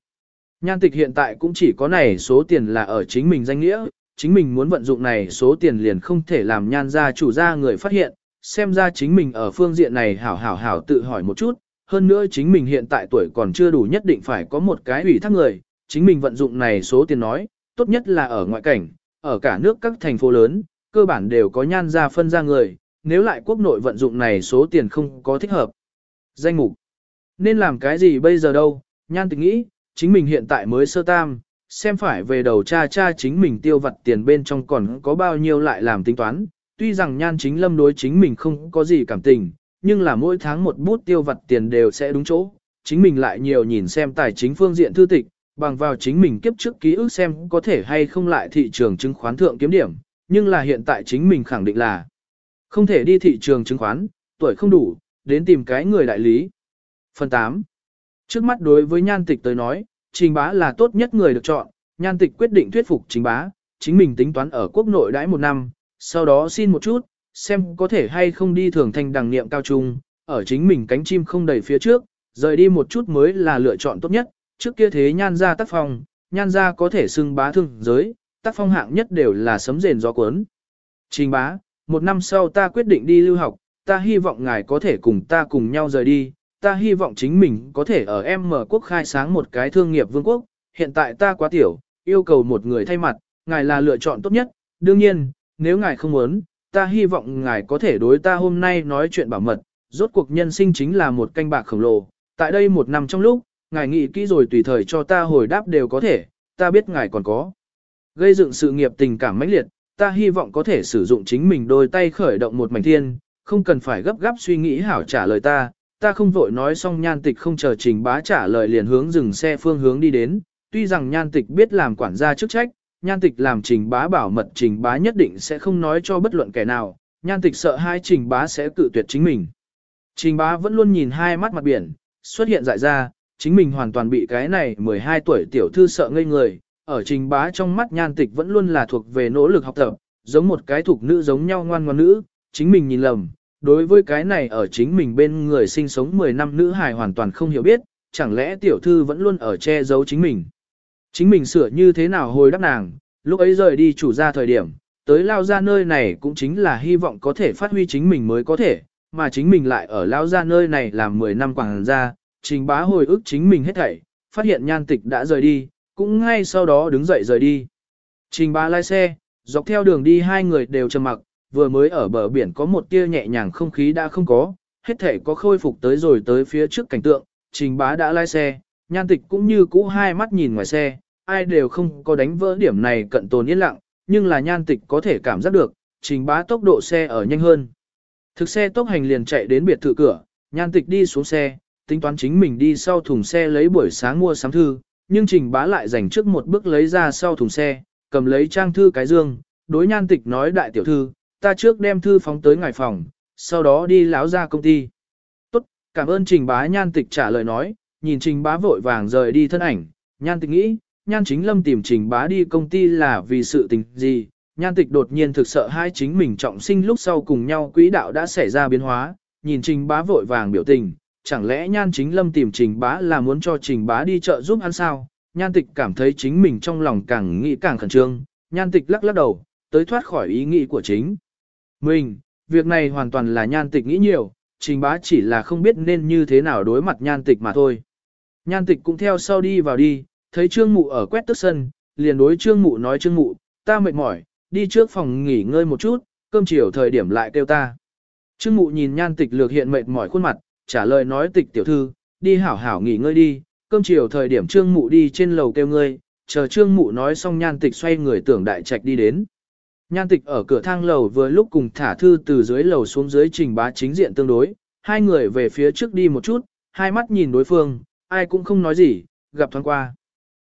Nhan tịch hiện tại cũng chỉ có này số tiền là ở chính mình danh nghĩa, chính mình muốn vận dụng này số tiền liền không thể làm nhan gia chủ gia người phát hiện, xem ra chính mình ở phương diện này hảo hảo hảo tự hỏi một chút, hơn nữa chính mình hiện tại tuổi còn chưa đủ nhất định phải có một cái ủy thác người, chính mình vận dụng này số tiền nói, tốt nhất là ở ngoại cảnh, ở cả nước các thành phố lớn, cơ bản đều có nhan gia phân ra người, nếu lại quốc nội vận dụng này số tiền không có thích hợp. Danh mục. Nên làm cái gì bây giờ đâu, nhan tịch nghĩ, chính mình hiện tại mới sơ tam, xem phải về đầu cha cha chính mình tiêu vặt tiền bên trong còn có bao nhiêu lại làm tính toán, tuy rằng nhan chính lâm đối chính mình không có gì cảm tình, nhưng là mỗi tháng một bút tiêu vặt tiền đều sẽ đúng chỗ, chính mình lại nhiều nhìn xem tài chính phương diện thư tịch, bằng vào chính mình kiếp trước ký ức xem có thể hay không lại thị trường chứng khoán thượng kiếm điểm, nhưng là hiện tại chính mình khẳng định là không thể đi thị trường chứng khoán, tuổi không đủ, đến tìm cái người đại lý. Phần 8. Trước mắt đối với nhan tịch tới nói, trình bá là tốt nhất người được chọn, nhan tịch quyết định thuyết phục trình bá, chính mình tính toán ở quốc nội đãi một năm, sau đó xin một chút, xem có thể hay không đi thường thành đằng niệm cao trung, ở chính mình cánh chim không đầy phía trước, rời đi một chút mới là lựa chọn tốt nhất, trước kia thế nhan ra tác phong, nhan ra có thể xưng bá thương giới, tác phong hạng nhất đều là sấm rền gió cuốn. Trình bá, một năm sau ta quyết định đi lưu học, ta hy vọng ngài có thể cùng ta cùng nhau rời đi, ta hy vọng chính mình có thể ở em mở quốc khai sáng một cái thương nghiệp vương quốc, hiện tại ta quá tiểu, yêu cầu một người thay mặt, ngài là lựa chọn tốt nhất, đương nhiên, nếu ngài không muốn, ta hy vọng ngài có thể đối ta hôm nay nói chuyện bảo mật, rốt cuộc nhân sinh chính là một canh bạc khổng lồ, tại đây một năm trong lúc, ngài nghĩ kỹ rồi tùy thời cho ta hồi đáp đều có thể, ta biết ngài còn có. Gây dựng sự nghiệp tình cảm mãnh liệt, ta hy vọng có thể sử dụng chính mình đôi tay khởi động một mảnh thiên, không cần phải gấp gáp suy nghĩ hảo trả lời ta, ta không vội nói xong nhan tịch không chờ trình bá trả lời liền hướng dừng xe phương hướng đi đến, tuy rằng nhan tịch biết làm quản gia chức trách, nhan tịch làm trình bá bảo mật trình bá nhất định sẽ không nói cho bất luận kẻ nào, nhan tịch sợ hai trình bá sẽ cự tuyệt chính mình. Trình bá vẫn luôn nhìn hai mắt mặt biển, xuất hiện dại ra, chính mình hoàn toàn bị cái này 12 tuổi tiểu thư sợ ngây người, ở trình bá trong mắt nhan tịch vẫn luôn là thuộc về nỗ lực học tập, giống một cái thuộc nữ giống nhau ngoan ngoan nữ, chính mình nhìn lầm, đối với cái này ở chính mình bên người sinh sống 10 năm nữ hài hoàn toàn không hiểu biết, chẳng lẽ tiểu thư vẫn luôn ở che giấu chính mình. Chính mình sửa như thế nào hồi đáp nàng, lúc ấy rời đi chủ ra thời điểm, tới lao ra nơi này cũng chính là hy vọng có thể phát huy chính mình mới có thể, mà chính mình lại ở lao ra nơi này làm 10 năm quảng ra, trình bá hồi ức chính mình hết thảy, phát hiện nhan tịch đã rời đi, cũng ngay sau đó đứng dậy rời đi. Trình bá lái xe, dọc theo đường đi hai người đều trầm mặc, vừa mới ở bờ biển có một tia nhẹ nhàng không khí đã không có, hết thể có khôi phục tới rồi tới phía trước cảnh tượng, trình bá đã lái xe, nhan tịch cũng như cũ hai mắt nhìn ngoài xe, ai đều không có đánh vỡ điểm này cận tồn yên lặng, nhưng là nhan tịch có thể cảm giác được, trình bá tốc độ xe ở nhanh hơn. Thực xe tốc hành liền chạy đến biệt thự cửa, nhan tịch đi xuống xe, tính toán chính mình đi sau thùng xe lấy buổi sáng mua sắm thư, nhưng trình bá lại dành trước một bước lấy ra sau thùng xe, cầm lấy trang thư cái dương, đối nhan tịch nói đại tiểu thư, ta trước đem thư phóng tới ngài phòng, sau đó đi láo ra công ty. Tốt, cảm ơn trình bá nhan tịch trả lời nói, nhìn trình bá vội vàng rời đi thân ảnh, nhan tịch nghĩ, nhan chính lâm tìm trình bá đi công ty là vì sự tình gì, nhan tịch đột nhiên thực sợ hai chính mình trọng sinh lúc sau cùng nhau quỹ đạo đã xảy ra biến hóa, nhìn trình bá vội vàng biểu tình, chẳng lẽ nhan chính lâm tìm trình bá là muốn cho trình bá đi chợ giúp hắn sao, nhan tịch cảm thấy chính mình trong lòng càng nghĩ càng khẩn trương, nhan tịch lắc lắc đầu, tới thoát khỏi ý nghĩ của chính. Mình, việc này hoàn toàn là nhan tịch nghĩ nhiều, trình bá chỉ là không biết nên như thế nào đối mặt nhan tịch mà thôi. Nhan tịch cũng theo sau đi vào đi, thấy trương mụ ở quét tức sân, liền đối trương mụ nói trương mụ, ta mệt mỏi, đi trước phòng nghỉ ngơi một chút, cơm chiều thời điểm lại kêu ta. Trương mụ nhìn nhan tịch lược hiện mệt mỏi khuôn mặt, trả lời nói tịch tiểu thư, đi hảo hảo nghỉ ngơi đi, cơm chiều thời điểm trương mụ đi trên lầu kêu ngươi, chờ trương mụ nói xong nhan tịch xoay người tưởng đại trạch đi đến. Nhan tịch ở cửa thang lầu vừa lúc cùng thả thư từ dưới lầu xuống dưới trình bá chính diện tương đối, hai người về phía trước đi một chút, hai mắt nhìn đối phương, ai cũng không nói gì, gặp thoáng qua.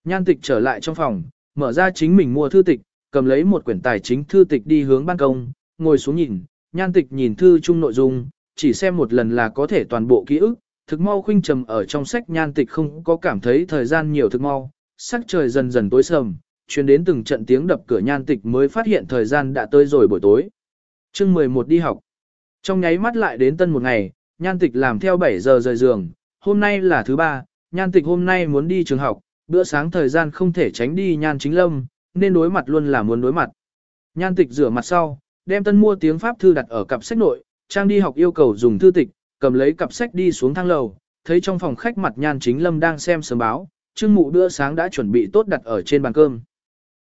Nhan tịch trở lại trong phòng, mở ra chính mình mua thư tịch, cầm lấy một quyển tài chính thư tịch đi hướng ban công, ngồi xuống nhìn, nhan tịch nhìn thư chung nội dung, chỉ xem một lần là có thể toàn bộ ký ức, thực mau khuynh trầm ở trong sách nhan tịch không có cảm thấy thời gian nhiều thực mau, sắc trời dần dần tối sầm, chuyển đến từng trận tiếng đập cửa nhan tịch mới phát hiện thời gian đã tới rồi buổi tối. chương 11 đi học. Trong nháy mắt lại đến tân một ngày, nhan tịch làm theo 7 giờ rời giường, hôm nay là thứ ba, nhan tịch hôm nay muốn đi trường học, bữa sáng thời gian không thể tránh đi nhan chính lâm, nên đối mặt luôn là muốn đối mặt. Nhan tịch rửa mặt sau, đem tân mua tiếng Pháp thư đặt ở cặp sách nội, trang đi học yêu cầu dùng thư tịch, cầm lấy cặp sách đi xuống thang lầu, thấy trong phòng khách mặt nhan chính lâm đang xem sớm báo, Trương mụ bữa sáng đã chuẩn bị tốt đặt ở trên bàn cơm.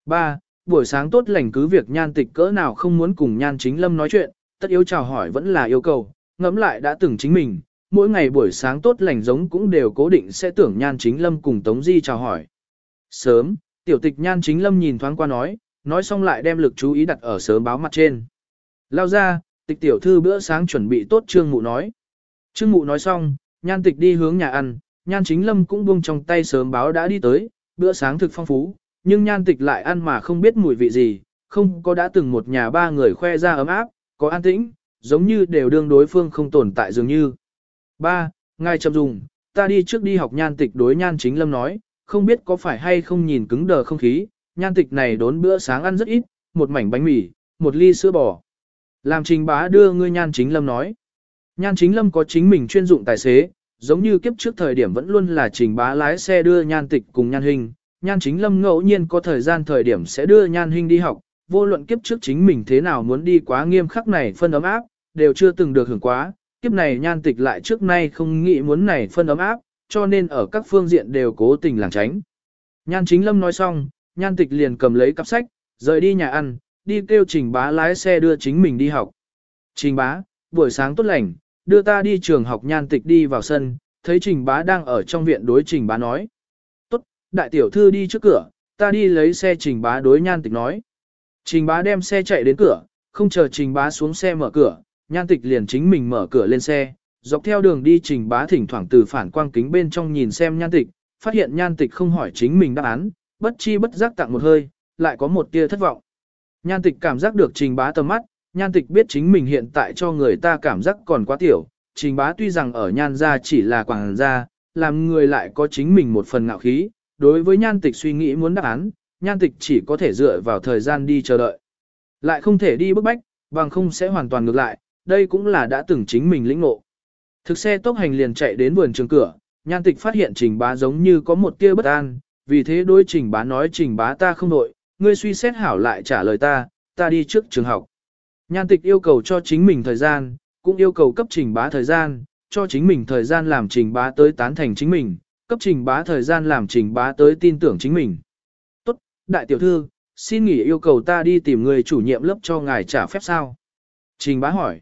3. Buổi sáng tốt lành cứ việc nhan tịch cỡ nào không muốn cùng nhan chính lâm nói chuyện, tất yếu chào hỏi vẫn là yêu cầu, ngẫm lại đã từng chính mình, mỗi ngày buổi sáng tốt lành giống cũng đều cố định sẽ tưởng nhan chính lâm cùng Tống Di chào hỏi. Sớm, tiểu tịch nhan chính lâm nhìn thoáng qua nói, nói xong lại đem lực chú ý đặt ở sớm báo mặt trên. Lao ra, tịch tiểu thư bữa sáng chuẩn bị tốt trương mụ nói. Trương mụ nói xong, nhan tịch đi hướng nhà ăn, nhan chính lâm cũng buông trong tay sớm báo đã đi tới, bữa sáng thực phong phú, nhưng nhan tịch lại ăn mà không biết mùi vị gì, không có đã từng một nhà ba người khoe ra ấm áp, có an tĩnh, giống như đều đương đối phương không tồn tại dường như. Ba, ngài chậm dùng, ta đi trước đi học nhan tịch đối nhan chính lâm nói, không biết có phải hay không nhìn cứng đờ không khí, nhan tịch này đốn bữa sáng ăn rất ít, một mảnh bánh mì, một ly sữa bò. Làm trình bá đưa ngươi nhan chính lâm nói. Nhan chính lâm có chính mình chuyên dụng tài xế, giống như kiếp trước thời điểm vẫn luôn là trình bá lái xe đưa nhan tịch cùng nhan hình. Nhan chính lâm ngẫu nhiên có thời gian thời điểm sẽ đưa nhan hình đi học, vô luận kiếp trước chính mình thế nào muốn đi quá nghiêm khắc này phân ấm áp, đều chưa từng được hưởng quá, kiếp này nhan tịch lại trước nay không nghĩ muốn này phân ấm áp, cho nên ở các phương diện đều cố tình làng tránh. Nhan chính lâm nói xong, nhan tịch liền cầm lấy cặp sách, rời đi nhà ăn, đi kêu trình bá lái xe đưa chính mình đi học. Trình bá, buổi sáng tốt lành, đưa ta đi trường học nhan tịch đi vào sân, thấy trình bá đang ở trong viện đối trình bá nói. Tốt, đại tiểu thư đi trước cửa, ta đi lấy xe trình bá đối nhan tịch nói. Trình bá đem xe chạy đến cửa, không chờ trình bá xuống xe mở cửa, nhan tịch liền chính mình mở cửa lên xe, dọc theo đường đi trình bá thỉnh thoảng từ phản quang kính bên trong nhìn xem nhan tịch, phát hiện nhan tịch không hỏi chính mình đáp án, bất chi bất giác tặng một hơi, lại có một tia thất vọng. Nhan tịch cảm giác được trình bá tầm mắt, nhan tịch biết chính mình hiện tại cho người ta cảm giác còn quá tiểu, trình bá tuy rằng ở nhan gia chỉ là quảng gia, làm người lại có chính mình một phần ngạo khí, đối với nhan tịch suy nghĩ muốn đáp án, nhan tịch chỉ có thể dựa vào thời gian đi chờ đợi. Lại không thể đi bức bách, bằng không sẽ hoàn toàn ngược lại, đây cũng là đã từng chính mình lĩnh ngộ. Thực xe tốc hành liền chạy đến vườn trường cửa, nhan tịch phát hiện trình bá giống như có một tia bất an, vì thế đối trình bá nói trình bá ta không nội, ngươi suy xét hảo lại trả lời ta, ta đi trước trường học. Nhan tịch yêu cầu cho chính mình thời gian, cũng yêu cầu cấp trình bá thời gian, cho chính mình thời gian làm trình bá tới tán thành chính mình, cấp trình bá thời gian làm trình bá tới tin tưởng chính mình. Tốt, đại tiểu thư, xin nghỉ yêu cầu ta đi tìm người chủ nhiệm lớp cho ngài trả phép sao? Trình bá hỏi.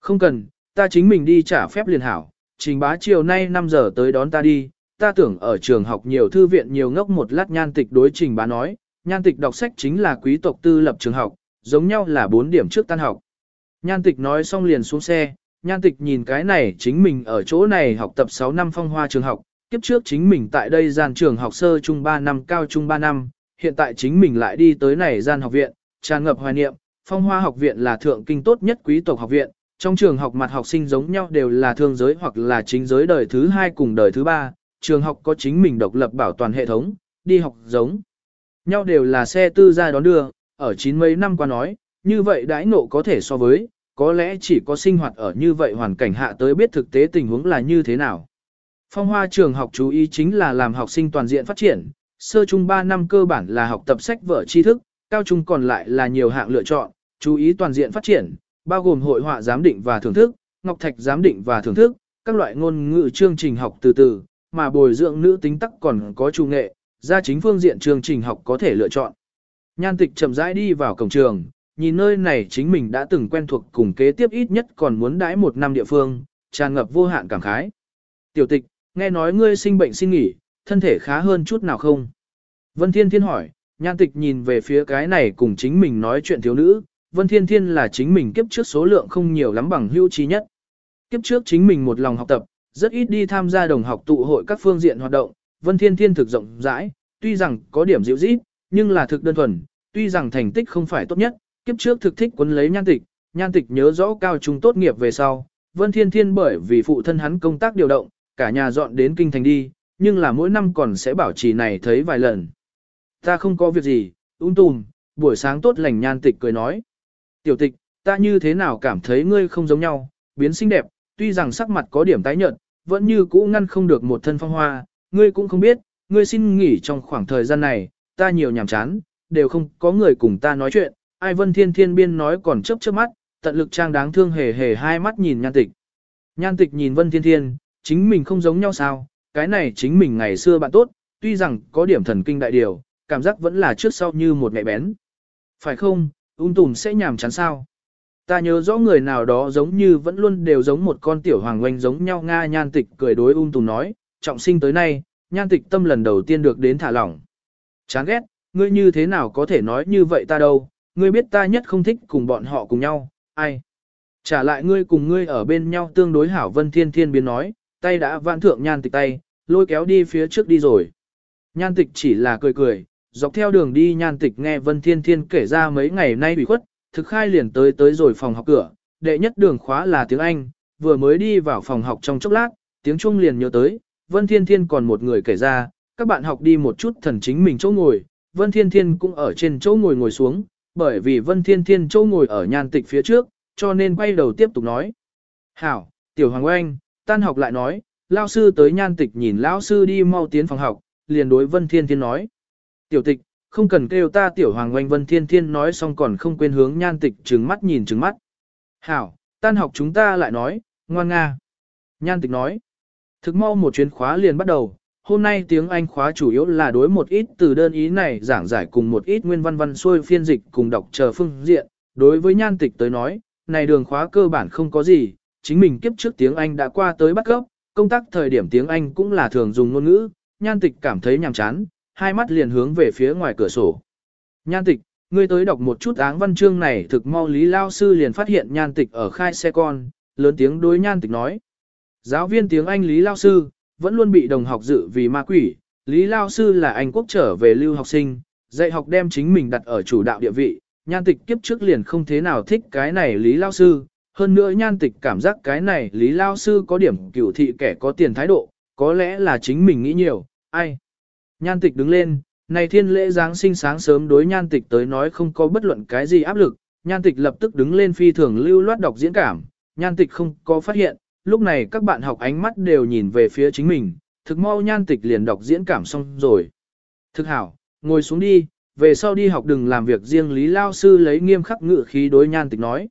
Không cần, ta chính mình đi trả phép liền hảo, trình bá chiều nay 5 giờ tới đón ta đi, ta tưởng ở trường học nhiều thư viện nhiều ngốc một lát nhan tịch đối trình bá nói, nhan tịch đọc sách chính là quý tộc tư lập trường học, giống nhau là 4 điểm trước tan học. Nhan tịch nói xong liền xuống xe, nhan tịch nhìn cái này chính mình ở chỗ này học tập 6 năm phong hoa trường học, kiếp trước chính mình tại đây gian trường học sơ trung 3 năm cao trung 3 năm, hiện tại chính mình lại đi tới này gian học viện, tràn ngập hoài niệm, phong hoa học viện là thượng kinh tốt nhất quý tộc học viện, trong trường học mặt học sinh giống nhau đều là thương giới hoặc là chính giới đời thứ hai cùng đời thứ ba, trường học có chính mình độc lập bảo toàn hệ thống, đi học giống nhau đều là xe tư ra đón đưa, ở chín mấy năm qua nói, như vậy đãi nộ có thể so với, có lẽ chỉ có sinh hoạt ở như vậy hoàn cảnh hạ tới biết thực tế tình huống là như thế nào. Phong hoa trường học chú ý chính là làm học sinh toàn diện phát triển, sơ trung 3 năm cơ bản là học tập sách vở tri thức, cao trung còn lại là nhiều hạng lựa chọn, chú ý toàn diện phát triển, bao gồm hội họa giám định và thưởng thức, ngọc thạch giám định và thưởng thức, các loại ngôn ngữ chương trình học từ từ, mà bồi dưỡng nữ tính tắc còn có trung nghệ, ra chính phương diện chương trình học có thể lựa chọn. Nhan tịch chậm rãi đi vào cổng trường, nhìn nơi này chính mình đã từng quen thuộc cùng kế tiếp ít nhất còn muốn đãi một năm địa phương, tràn ngập vô hạn cảm khái. Tiểu tịch, nghe nói ngươi sinh bệnh xin nghỉ, thân thể khá hơn chút nào không? Vân Thiên Thiên hỏi, nhan tịch nhìn về phía cái này cùng chính mình nói chuyện thiếu nữ, Vân Thiên Thiên là chính mình kiếp trước số lượng không nhiều lắm bằng hữu trí nhất. Kiếp trước chính mình một lòng học tập, rất ít đi tham gia đồng học tụ hội các phương diện hoạt động, Vân Thiên Thiên thực rộng rãi, tuy rằng có điểm dịu dít, nhưng là thực đơn thuần, tuy rằng thành tích không phải tốt nhất, kiếp trước thực thích quấn lấy nhan tịch, nhan tịch nhớ rõ cao trung tốt nghiệp về sau, Vân Thiên Thiên bởi vì phụ thân hắn công tác điều động, cả nhà dọn đến kinh thành đi, nhưng là mỗi năm còn sẽ bảo trì này thấy vài lần. Ta không có việc gì, ung tùm, buổi sáng tốt lành nhan tịch cười nói. Tiểu tịch, ta như thế nào cảm thấy ngươi không giống nhau, biến xinh đẹp, tuy rằng sắc mặt có điểm tái nhợt, vẫn như cũ ngăn không được một thân phong hoa, ngươi cũng không biết, ngươi xin nghỉ trong khoảng thời gian này, ta nhiều nhàm chán, đều không có người cùng ta nói chuyện, ai vân thiên thiên biên nói còn chớp chớp mắt, tận lực trang đáng thương hề hề hai mắt nhìn nhan tịch. Nhan tịch nhìn vân thiên thiên, chính mình không giống nhau sao, cái này chính mình ngày xưa bạn tốt, tuy rằng có điểm thần kinh đại điều, cảm giác vẫn là trước sau như một mẹ bén. Phải không, ung tùm sẽ nhàm chán sao? Ta nhớ rõ người nào đó giống như vẫn luôn đều giống một con tiểu hoàng oanh giống nhau Nga nhan tịch cười đối ung tùm nói, trọng sinh tới nay, nhan tịch tâm lần đầu tiên được đến thả lỏng. Chán ghét, ngươi như thế nào có thể nói như vậy ta đâu, ngươi biết ta nhất không thích cùng bọn họ cùng nhau, ai? Trả lại ngươi cùng ngươi ở bên nhau tương đối hảo vân thiên thiên biến nói, tay đã vạn thượng nhan tịch tay, lôi kéo đi phía trước đi rồi. Nhan tịch chỉ là cười cười, dọc theo đường đi nhan tịch nghe vân thiên thiên kể ra mấy ngày nay bị khuất, thực khai liền tới tới rồi phòng học cửa, đệ nhất đường khóa là tiếng Anh, vừa mới đi vào phòng học trong chốc lát, tiếng Trung liền nhớ tới, Vân Thiên Thiên còn một người kể ra, các bạn học đi một chút thần chính mình chỗ ngồi, Vân Thiên Thiên cũng ở trên chỗ ngồi ngồi xuống, bởi vì Vân Thiên Thiên chỗ ngồi ở nhan tịch phía trước, cho nên quay đầu tiếp tục nói. Hảo, Tiểu Hoàng Oanh, tan học lại nói, lao sư tới nhan tịch nhìn lão sư đi mau tiến phòng học, liền đối Vân Thiên Thiên nói. Tiểu tịch, không cần kêu ta Tiểu Hoàng Oanh Vân Thiên Thiên nói xong còn không quên hướng nhan tịch trừng mắt nhìn trừng mắt. Hảo, tan học chúng ta lại nói, ngoan nga. Nhan tịch nói. Thực mau một chuyến khóa liền bắt đầu, hôm nay tiếng Anh khóa chủ yếu là đối một ít từ đơn ý này giảng giải cùng một ít nguyên văn văn xuôi phiên dịch cùng đọc chờ phương diện. Đối với nhan tịch tới nói, này đường khóa cơ bản không có gì, chính mình kiếp trước tiếng Anh đã qua tới bắt gốc. công tác thời điểm tiếng Anh cũng là thường dùng ngôn ngữ, nhan tịch cảm thấy nhàm chán, hai mắt liền hướng về phía ngoài cửa sổ. Nhan tịch, ngươi tới đọc một chút áng văn chương này thực mau lý lao sư liền phát hiện nhan tịch ở khai xe con, lớn tiếng đối nhan tịch nói. Giáo viên tiếng Anh Lý Lao Sư, vẫn luôn bị đồng học dự vì ma quỷ. Lý Lao Sư là Anh quốc trở về lưu học sinh, dạy học đem chính mình đặt ở chủ đạo địa vị. Nhan tịch kiếp trước liền không thế nào thích cái này Lý Lao Sư. Hơn nữa nhan tịch cảm giác cái này Lý Lao Sư có điểm cửu thị kẻ có tiền thái độ, có lẽ là chính mình nghĩ nhiều, ai. Nhan tịch đứng lên, này thiên lễ Giáng sinh sáng sớm đối nhan tịch tới nói không có bất luận cái gì áp lực, nhan tịch lập tức đứng lên phi thường lưu loát đọc diễn cảm, nhan tịch không có phát hiện, lúc này các bạn học ánh mắt đều nhìn về phía chính mình, thực mau nhan tịch liền đọc diễn cảm xong rồi. Thực hảo, ngồi xuống đi, về sau đi học đừng làm việc riêng Lý Lao Sư lấy nghiêm khắc ngự khí đối nhan tịch nói.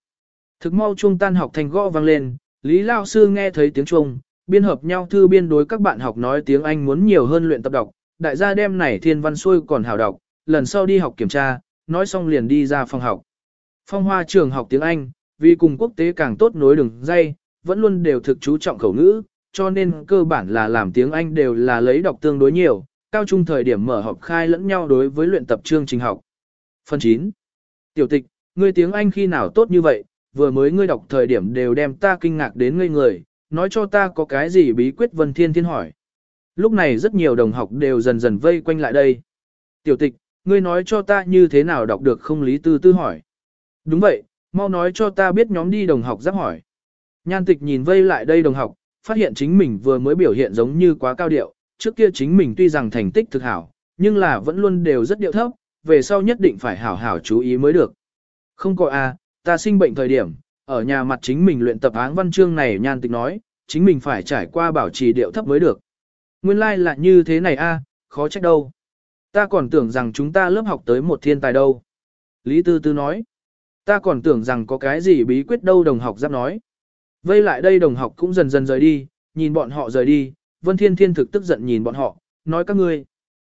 Thực mau chuông tan học thành gõ vang lên, Lý Lao Sư nghe thấy tiếng chuông, biên hợp nhau thư biên đối các bạn học nói tiếng Anh muốn nhiều hơn luyện tập đọc, đại gia đem này thiên văn xuôi còn hảo đọc, lần sau đi học kiểm tra, nói xong liền đi ra phòng học. Phong hoa trường học tiếng Anh, vì cùng quốc tế càng tốt nối đường dây, vẫn luôn đều thực chú trọng khẩu ngữ, cho nên cơ bản là làm tiếng Anh đều là lấy đọc tương đối nhiều, cao trung thời điểm mở học khai lẫn nhau đối với luyện tập chương trình học. Phần 9. Tiểu tịch, ngươi tiếng Anh khi nào tốt như vậy, vừa mới ngươi đọc thời điểm đều đem ta kinh ngạc đến ngây người, nói cho ta có cái gì bí quyết Vân Thiên Thiên hỏi. Lúc này rất nhiều đồng học đều dần dần vây quanh lại đây. Tiểu tịch, ngươi nói cho ta như thế nào đọc được không lý tư tư hỏi. Đúng vậy, mau nói cho ta biết nhóm đi đồng học giáp hỏi. Nhan tịch nhìn vây lại đây đồng học, phát hiện chính mình vừa mới biểu hiện giống như quá cao điệu, trước kia chính mình tuy rằng thành tích thực hảo, nhưng là vẫn luôn đều rất điệu thấp, về sau nhất định phải hảo hảo chú ý mới được. Không có a, ta sinh bệnh thời điểm, ở nhà mặt chính mình luyện tập áng văn chương này nhan tịch nói, chính mình phải trải qua bảo trì điệu thấp mới được. Nguyên lai like là như thế này a, khó trách đâu. Ta còn tưởng rằng chúng ta lớp học tới một thiên tài đâu. Lý Tư Tư nói, ta còn tưởng rằng có cái gì bí quyết đâu đồng học giáp nói. Vây lại đây đồng học cũng dần dần rời đi, nhìn bọn họ rời đi, Vân Thiên Thiên thực tức giận nhìn bọn họ, nói các ngươi.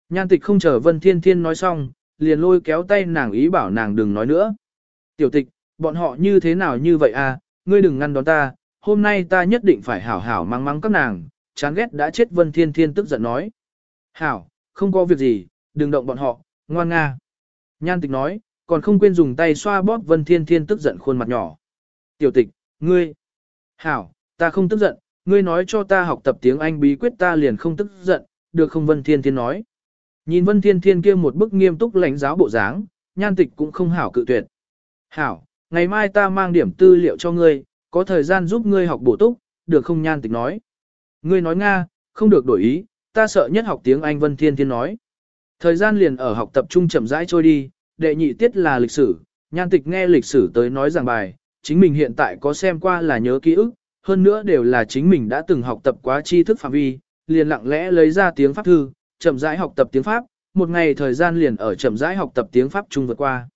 Nhan tịch không chờ Vân Thiên Thiên nói xong, liền lôi kéo tay nàng ý bảo nàng đừng nói nữa. Tiểu tịch, bọn họ như thế nào như vậy à, ngươi đừng ngăn đón ta, hôm nay ta nhất định phải hảo hảo mang mắng các nàng, chán ghét đã chết Vân Thiên Thiên tức giận nói. Hảo, không có việc gì, đừng động bọn họ, ngoan nga. Nhan tịch nói, còn không quên dùng tay xoa bóp Vân Thiên Thiên tức giận khuôn mặt nhỏ. Tiểu tịch, ngươi. Hảo, ta không tức giận, ngươi nói cho ta học tập tiếng Anh bí quyết ta liền không tức giận, được không Vân Thiên Thiên nói. Nhìn Vân Thiên Thiên kia một bức nghiêm túc lãnh giáo bộ dáng, nhan tịch cũng không hảo cự tuyệt. Hảo, ngày mai ta mang điểm tư liệu cho ngươi, có thời gian giúp ngươi học bổ túc, được không nhan tịch nói. Ngươi nói Nga, không được đổi ý, ta sợ nhất học tiếng Anh Vân Thiên Thiên nói. Thời gian liền ở học tập trung chậm rãi trôi đi, đệ nhị tiết là lịch sử, nhan tịch nghe lịch sử tới nói giảng bài, chính mình hiện tại có xem qua là nhớ ký ức, hơn nữa đều là chính mình đã từng học tập quá tri thức phạm vi, liền lặng lẽ lấy ra tiếng Pháp thư, chậm rãi học tập tiếng Pháp, một ngày thời gian liền ở chậm rãi học tập tiếng Pháp chung vượt qua.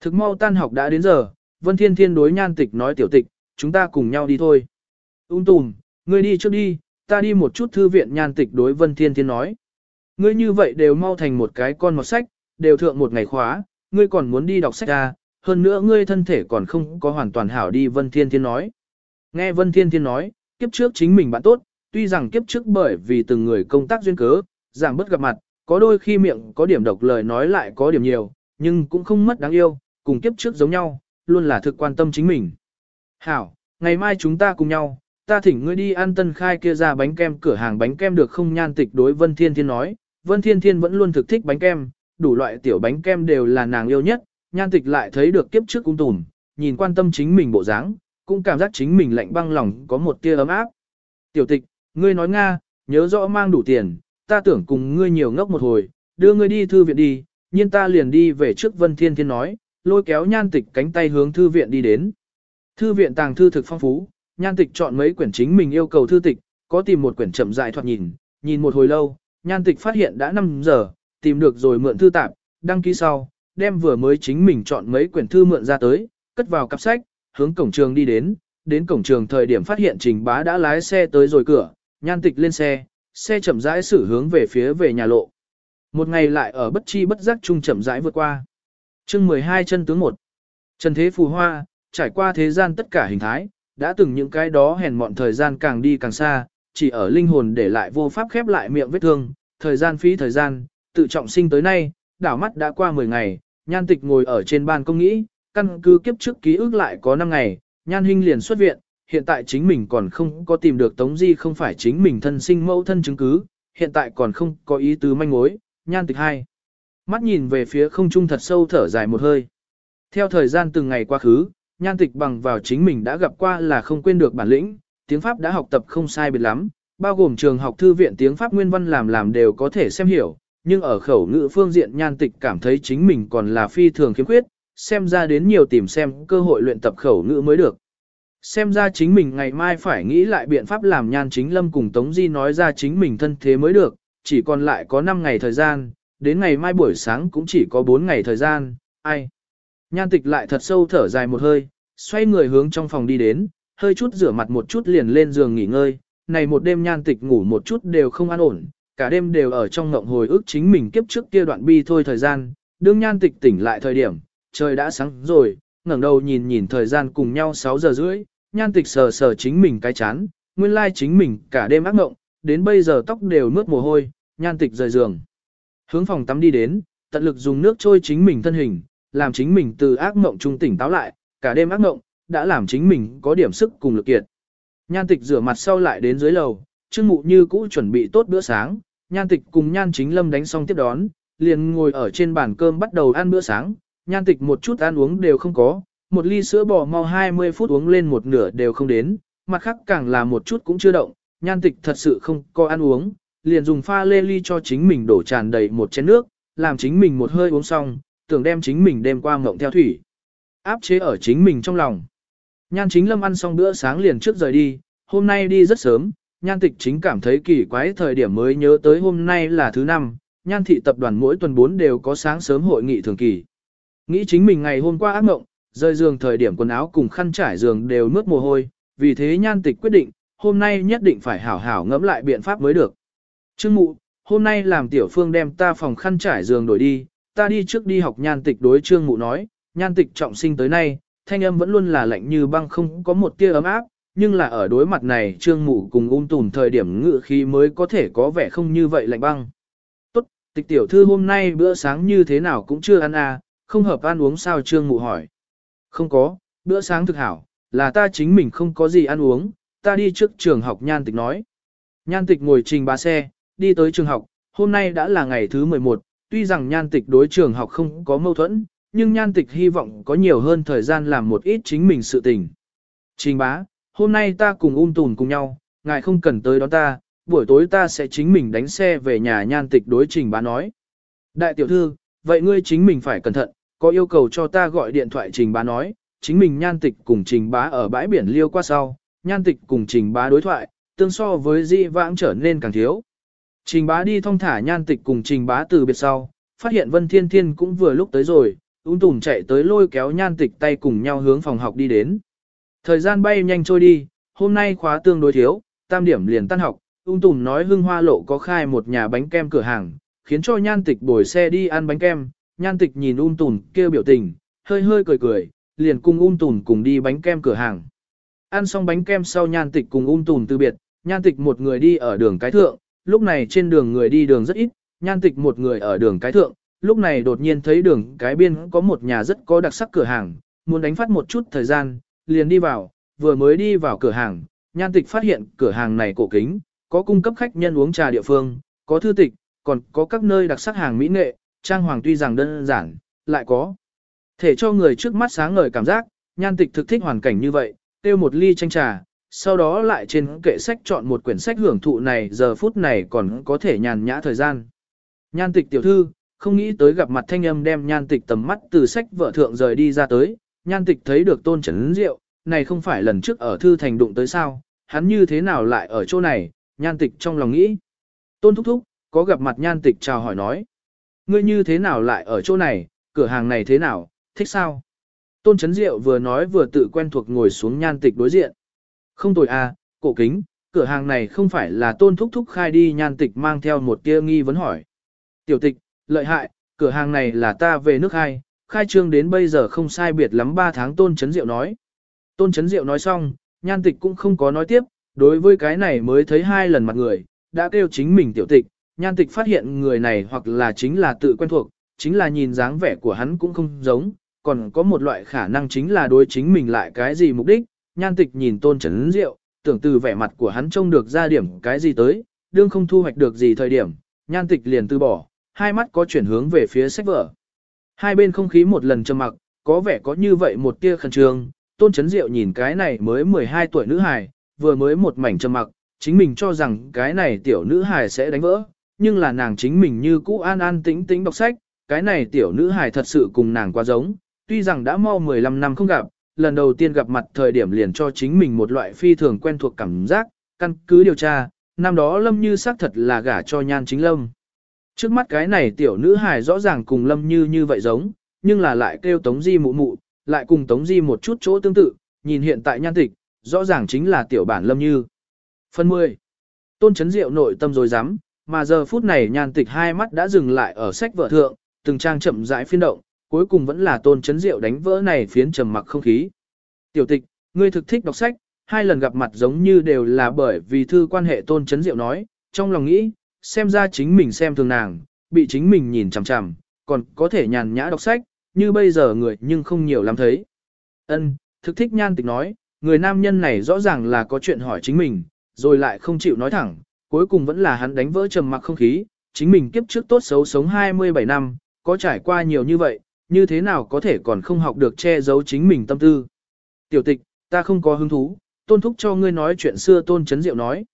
Thực mau tan học đã đến giờ, Vân Thiên Thiên đối nhan tịch nói tiểu tịch, chúng ta cùng nhau đi thôi. Ung tùm, ngươi đi trước đi, ta đi một chút thư viện nhan tịch đối Vân Thiên Thiên nói. Ngươi như vậy đều mau thành một cái con một sách, đều thượng một ngày khóa, ngươi còn muốn đi đọc sách à hơn nữa ngươi thân thể còn không có hoàn toàn hảo đi Vân Thiên Thiên nói. Nghe Vân Thiên Thiên nói, kiếp trước chính mình bạn tốt, tuy rằng kiếp trước bởi vì từng người công tác duyên cớ, giảm bất gặp mặt, có đôi khi miệng có điểm độc lời nói lại có điểm nhiều, nhưng cũng không mất đáng yêu, cùng kiếp trước giống nhau, luôn là thực quan tâm chính mình. Hảo, ngày mai chúng ta cùng nhau, ta thỉnh ngươi đi ăn tân khai kia ra bánh kem cửa hàng bánh kem được không nhan tịch đối Vân Thiên Thiên nói, Vân Thiên Thiên vẫn luôn thực thích bánh kem, đủ loại tiểu bánh kem đều là nàng yêu nhất, nhan tịch lại thấy được kiếp trước cung tùm, nhìn quan tâm chính mình bộ dáng, cũng cảm giác chính mình lạnh băng lòng có một tia ấm áp. Tiểu tịch, ngươi nói Nga, nhớ rõ mang đủ tiền, ta tưởng cùng ngươi nhiều ngốc một hồi, đưa ngươi đi thư viện đi, nhưng ta liền đi về trước Vân Thiên Thiên nói, lôi kéo nhan tịch cánh tay hướng thư viện đi đến. Thư viện tàng thư thực phong phú, nhan tịch chọn mấy quyển chính mình yêu cầu thư tịch, có tìm một quyển chậm dài thoạt nhìn, nhìn một hồi lâu, nhan tịch phát hiện đã 5 giờ, tìm được rồi mượn thư tạp, đăng ký sau, đem vừa mới chính mình chọn mấy quyển thư mượn ra tới, cất vào cặp sách, hướng cổng trường đi đến, đến cổng trường thời điểm phát hiện trình bá đã lái xe tới rồi cửa, nhan tịch lên xe, xe chậm rãi xử hướng về phía về nhà lộ. Một ngày lại ở bất chi bất giác chung chậm rãi vượt qua. chương 12 chân tướng 1. Trần thế phù hoa, trải qua thế gian tất cả hình thái, đã từng những cái đó hèn mọn thời gian càng đi càng xa, chỉ ở linh hồn để lại vô pháp khép lại miệng vết thương, thời gian phí thời gian, tự trọng sinh tới nay, đảo mắt đã qua 10 ngày, nhan tịch ngồi ở trên ban công nghĩ, căn cứ kiếp trước ký ức lại có 5 ngày, nhan huynh liền xuất viện, hiện tại chính mình còn không có tìm được Tống Di không phải chính mình thân sinh mẫu thân chứng cứ, hiện tại còn không có ý tứ manh mối, nhan tịch hai. Mắt nhìn về phía không trung thật sâu thở dài một hơi. Theo thời gian từng ngày qua khứ, nhan tịch bằng vào chính mình đã gặp qua là không quên được bản lĩnh, tiếng Pháp đã học tập không sai biệt lắm, bao gồm trường học thư viện tiếng Pháp nguyên văn làm làm đều có thể xem hiểu, nhưng ở khẩu ngữ phương diện nhan tịch cảm thấy chính mình còn là phi thường khiếm khuyết, xem ra đến nhiều tìm xem cơ hội luyện tập khẩu ngữ mới được. Xem ra chính mình ngày mai phải nghĩ lại biện pháp làm nhan chính lâm cùng Tống Di nói ra chính mình thân thế mới được, chỉ còn lại có 5 ngày thời gian, đến ngày mai buổi sáng cũng chỉ có 4 ngày thời gian, ai. Nhan tịch lại thật sâu thở dài một hơi, xoay người hướng trong phòng đi đến, hơi chút rửa mặt một chút liền lên giường nghỉ ngơi, này một đêm nhan tịch ngủ một chút đều không an ổn, cả đêm đều ở trong ngộng hồi ức chính mình kiếp trước kia đoạn bi thôi thời gian, đương nhan tịch tỉnh lại thời điểm, trời đã sáng rồi, ngẩng đầu nhìn nhìn thời gian cùng nhau 6 giờ rưỡi, nhan tịch sờ sờ chính mình cái chán, nguyên lai chính mình cả đêm ác ngộng, đến bây giờ tóc đều mướt mồ hôi, nhan tịch rời giường. Hướng phòng tắm đi đến, tận lực dùng nước trôi chính mình thân hình, làm chính mình từ ác ngộng trung tỉnh táo lại, cả đêm ác ngộng, đã làm chính mình có điểm sức cùng lực kiệt. Nhan tịch rửa mặt sau lại đến dưới lầu, trương mụ như cũ chuẩn bị tốt bữa sáng, nhan tịch cùng nhan chính lâm đánh xong tiếp đón, liền ngồi ở trên bàn cơm bắt đầu ăn bữa sáng, nhan tịch một chút ăn uống đều không có, một ly sữa bò mau 20 phút uống lên một nửa đều không đến, mặt khác càng là một chút cũng chưa động, nhan tịch thật sự không có ăn uống, liền dùng pha lê ly cho chính mình đổ tràn đầy một chén nước, làm chính mình một hơi uống xong, tưởng đem chính mình đem qua ngộng theo thủy. Áp chế ở chính mình trong lòng. Nhan chính lâm ăn xong bữa sáng liền trước rời đi, hôm nay đi rất sớm, nhan tịch chính cảm thấy kỳ quái thời điểm mới nhớ tới hôm nay là thứ năm, nhan thị tập đoàn mỗi tuần 4 đều có sáng sớm hội nghị thường kỳ. Nghĩ chính mình ngày hôm qua ác mộng, rơi giường thời điểm quần áo cùng khăn trải giường đều mướt mồ hôi, vì thế nhan tịch quyết định, hôm nay nhất định phải hảo hảo ngẫm lại biện pháp mới được. Trương mụ, hôm nay làm tiểu phương đem ta phòng khăn trải giường đổi đi, ta đi trước đi học nhan tịch đối trương mụ nói, nhan tịch trọng sinh tới nay, thanh âm vẫn luôn là lạnh như băng không có một tia ấm áp, nhưng là ở đối mặt này trương mụ cùng ung tùm thời điểm ngự khí mới có thể có vẻ không như vậy lạnh băng. Tốt, Tịch tiểu thư hôm nay bữa sáng như thế nào cũng chưa ăn à, không hợp ăn uống sao trương mụ hỏi. Không có, bữa sáng thực hảo, là ta chính mình không có gì ăn uống, ta đi trước trường học nhan tịch nói. Nhan tịch ngồi trình ba xe, đi tới trường học, hôm nay đã là ngày thứ 11, tuy rằng nhan tịch đối trường học không có mâu thuẫn, nhưng nhan tịch hy vọng có nhiều hơn thời gian làm một ít chính mình sự tình. Trình bá, hôm nay ta cùng ung tùn cùng nhau, ngài không cần tới đón ta, buổi tối ta sẽ chính mình đánh xe về nhà nhan tịch đối trình bá nói. Đại tiểu thư, vậy ngươi chính mình phải cẩn thận, có yêu cầu cho ta gọi điện thoại trình bá nói, chính mình nhan tịch cùng trình bá ở bãi biển liêu qua sau, nhan tịch cùng trình bá đối thoại, tương so với di vãng trở nên càng thiếu. Trình bá đi thong thả nhan tịch cùng trình bá từ biệt sau, phát hiện Vân Thiên Thiên cũng vừa lúc tới rồi, um ung tùm chạy tới lôi kéo nhan tịch tay cùng nhau hướng phòng học đi đến. Thời gian bay nhanh trôi đi, hôm nay khóa tương đối thiếu, tam điểm liền tan học, ung tùm nói hưng hoa lộ có khai một nhà bánh kem cửa hàng, khiến cho nhan tịch bồi xe đi ăn bánh kem, nhan tịch nhìn ung tùm kêu biểu tình, hơi hơi cười cười, liền cùng ung tùm cùng đi bánh kem cửa hàng. Ăn xong bánh kem sau nhan tịch cùng ung tùm từ biệt, nhan tịch một người đi ở đường cái thượng, lúc này trên đường người đi đường rất ít, nhan tịch một người ở đường cái thượng, lúc này đột nhiên thấy đường cái biên có một nhà rất có đặc sắc cửa hàng, muốn đánh phát một chút thời gian, liền đi vào, vừa mới đi vào cửa hàng, nhan tịch phát hiện cửa hàng này cổ kính, có cung cấp khách nhân uống trà địa phương, có thư tịch, còn có các nơi đặc sắc hàng mỹ nghệ, trang hoàng tuy rằng đơn giản, lại có thể cho người trước mắt sáng ngời cảm giác, nhan tịch thực thích hoàn cảnh như vậy, tiêu một ly chanh trà, sau đó lại trên kệ sách chọn một quyển sách hưởng thụ này giờ phút này còn có thể nhàn nhã thời gian. Nhan tịch tiểu thư, không nghĩ tới gặp mặt thanh âm đem nhan tịch tầm mắt từ sách vợ thượng rời đi ra tới, nhan tịch thấy được tôn trấn rượu, này không phải lần trước ở thư thành đụng tới sao, hắn như thế nào lại ở chỗ này, nhan tịch trong lòng nghĩ. Tôn thúc thúc, có gặp mặt nhan tịch chào hỏi nói. Ngươi như thế nào lại ở chỗ này, cửa hàng này thế nào, thích sao? Tôn Chấn Diệu vừa nói vừa tự quen thuộc ngồi xuống nhan tịch đối diện. Không tồi à, cổ kính, cửa hàng này không phải là tôn thúc thúc khai đi nhan tịch mang theo một tia nghi vấn hỏi. Tiểu tịch, lợi hại, cửa hàng này là ta về nước hai, khai trương đến bây giờ không sai biệt lắm 3 tháng tôn chấn diệu nói. Tôn chấn diệu nói xong, nhan tịch cũng không có nói tiếp, đối với cái này mới thấy hai lần mặt người, đã kêu chính mình tiểu tịch, nhan tịch phát hiện người này hoặc là chính là tự quen thuộc, chính là nhìn dáng vẻ của hắn cũng không giống, còn có một loại khả năng chính là đối chính mình lại cái gì mục đích, nhan tịch nhìn tôn chấn diệu, tưởng từ vẻ mặt của hắn trông được ra điểm cái gì tới, đương không thu hoạch được gì thời điểm, nhan tịch liền từ bỏ, hai mắt có chuyển hướng về phía sách vở. Hai bên không khí một lần trầm mặc, có vẻ có như vậy một tia khẩn trương, tôn chấn diệu nhìn cái này mới 12 tuổi nữ hài, vừa mới một mảnh trầm mặc, chính mình cho rằng cái này tiểu nữ hài sẽ đánh vỡ, nhưng là nàng chính mình như cũ an an tĩnh tĩnh đọc sách, cái này tiểu nữ hài thật sự cùng nàng quá giống, tuy rằng đã mau 15 năm không gặp, lần đầu tiên gặp mặt thời điểm liền cho chính mình một loại phi thường quen thuộc cảm giác, căn cứ điều tra, năm đó Lâm Như xác thật là gả cho nhan chính Lâm. Trước mắt cái này tiểu nữ hài rõ ràng cùng Lâm Như như vậy giống, nhưng là lại kêu Tống Di mụ mụ, lại cùng Tống Di một chút chỗ tương tự, nhìn hiện tại nhan tịch, rõ ràng chính là tiểu bản Lâm Như. Phần 10. Tôn chấn diệu nội tâm rồi dám, mà giờ phút này nhan tịch hai mắt đã dừng lại ở sách vở thượng, từng trang chậm rãi phiên động, cuối cùng vẫn là tôn chấn diệu đánh vỡ này phiến trầm mặc không khí. Tiểu tịch, ngươi thực thích đọc sách, hai lần gặp mặt giống như đều là bởi vì thư quan hệ tôn chấn diệu nói, trong lòng nghĩ, xem ra chính mình xem thường nàng, bị chính mình nhìn chằm chằm, còn có thể nhàn nhã đọc sách, như bây giờ người nhưng không nhiều lắm thấy. Ân, thực thích nhan tịch nói, người nam nhân này rõ ràng là có chuyện hỏi chính mình, rồi lại không chịu nói thẳng, cuối cùng vẫn là hắn đánh vỡ trầm mặc không khí, chính mình kiếp trước tốt xấu sống 27 năm, có trải qua nhiều như vậy, như thế nào có thể còn không học được che giấu chính mình tâm tư. Tiểu tịch, ta không có hứng thú, tôn thúc cho ngươi nói chuyện xưa tôn chấn diệu nói.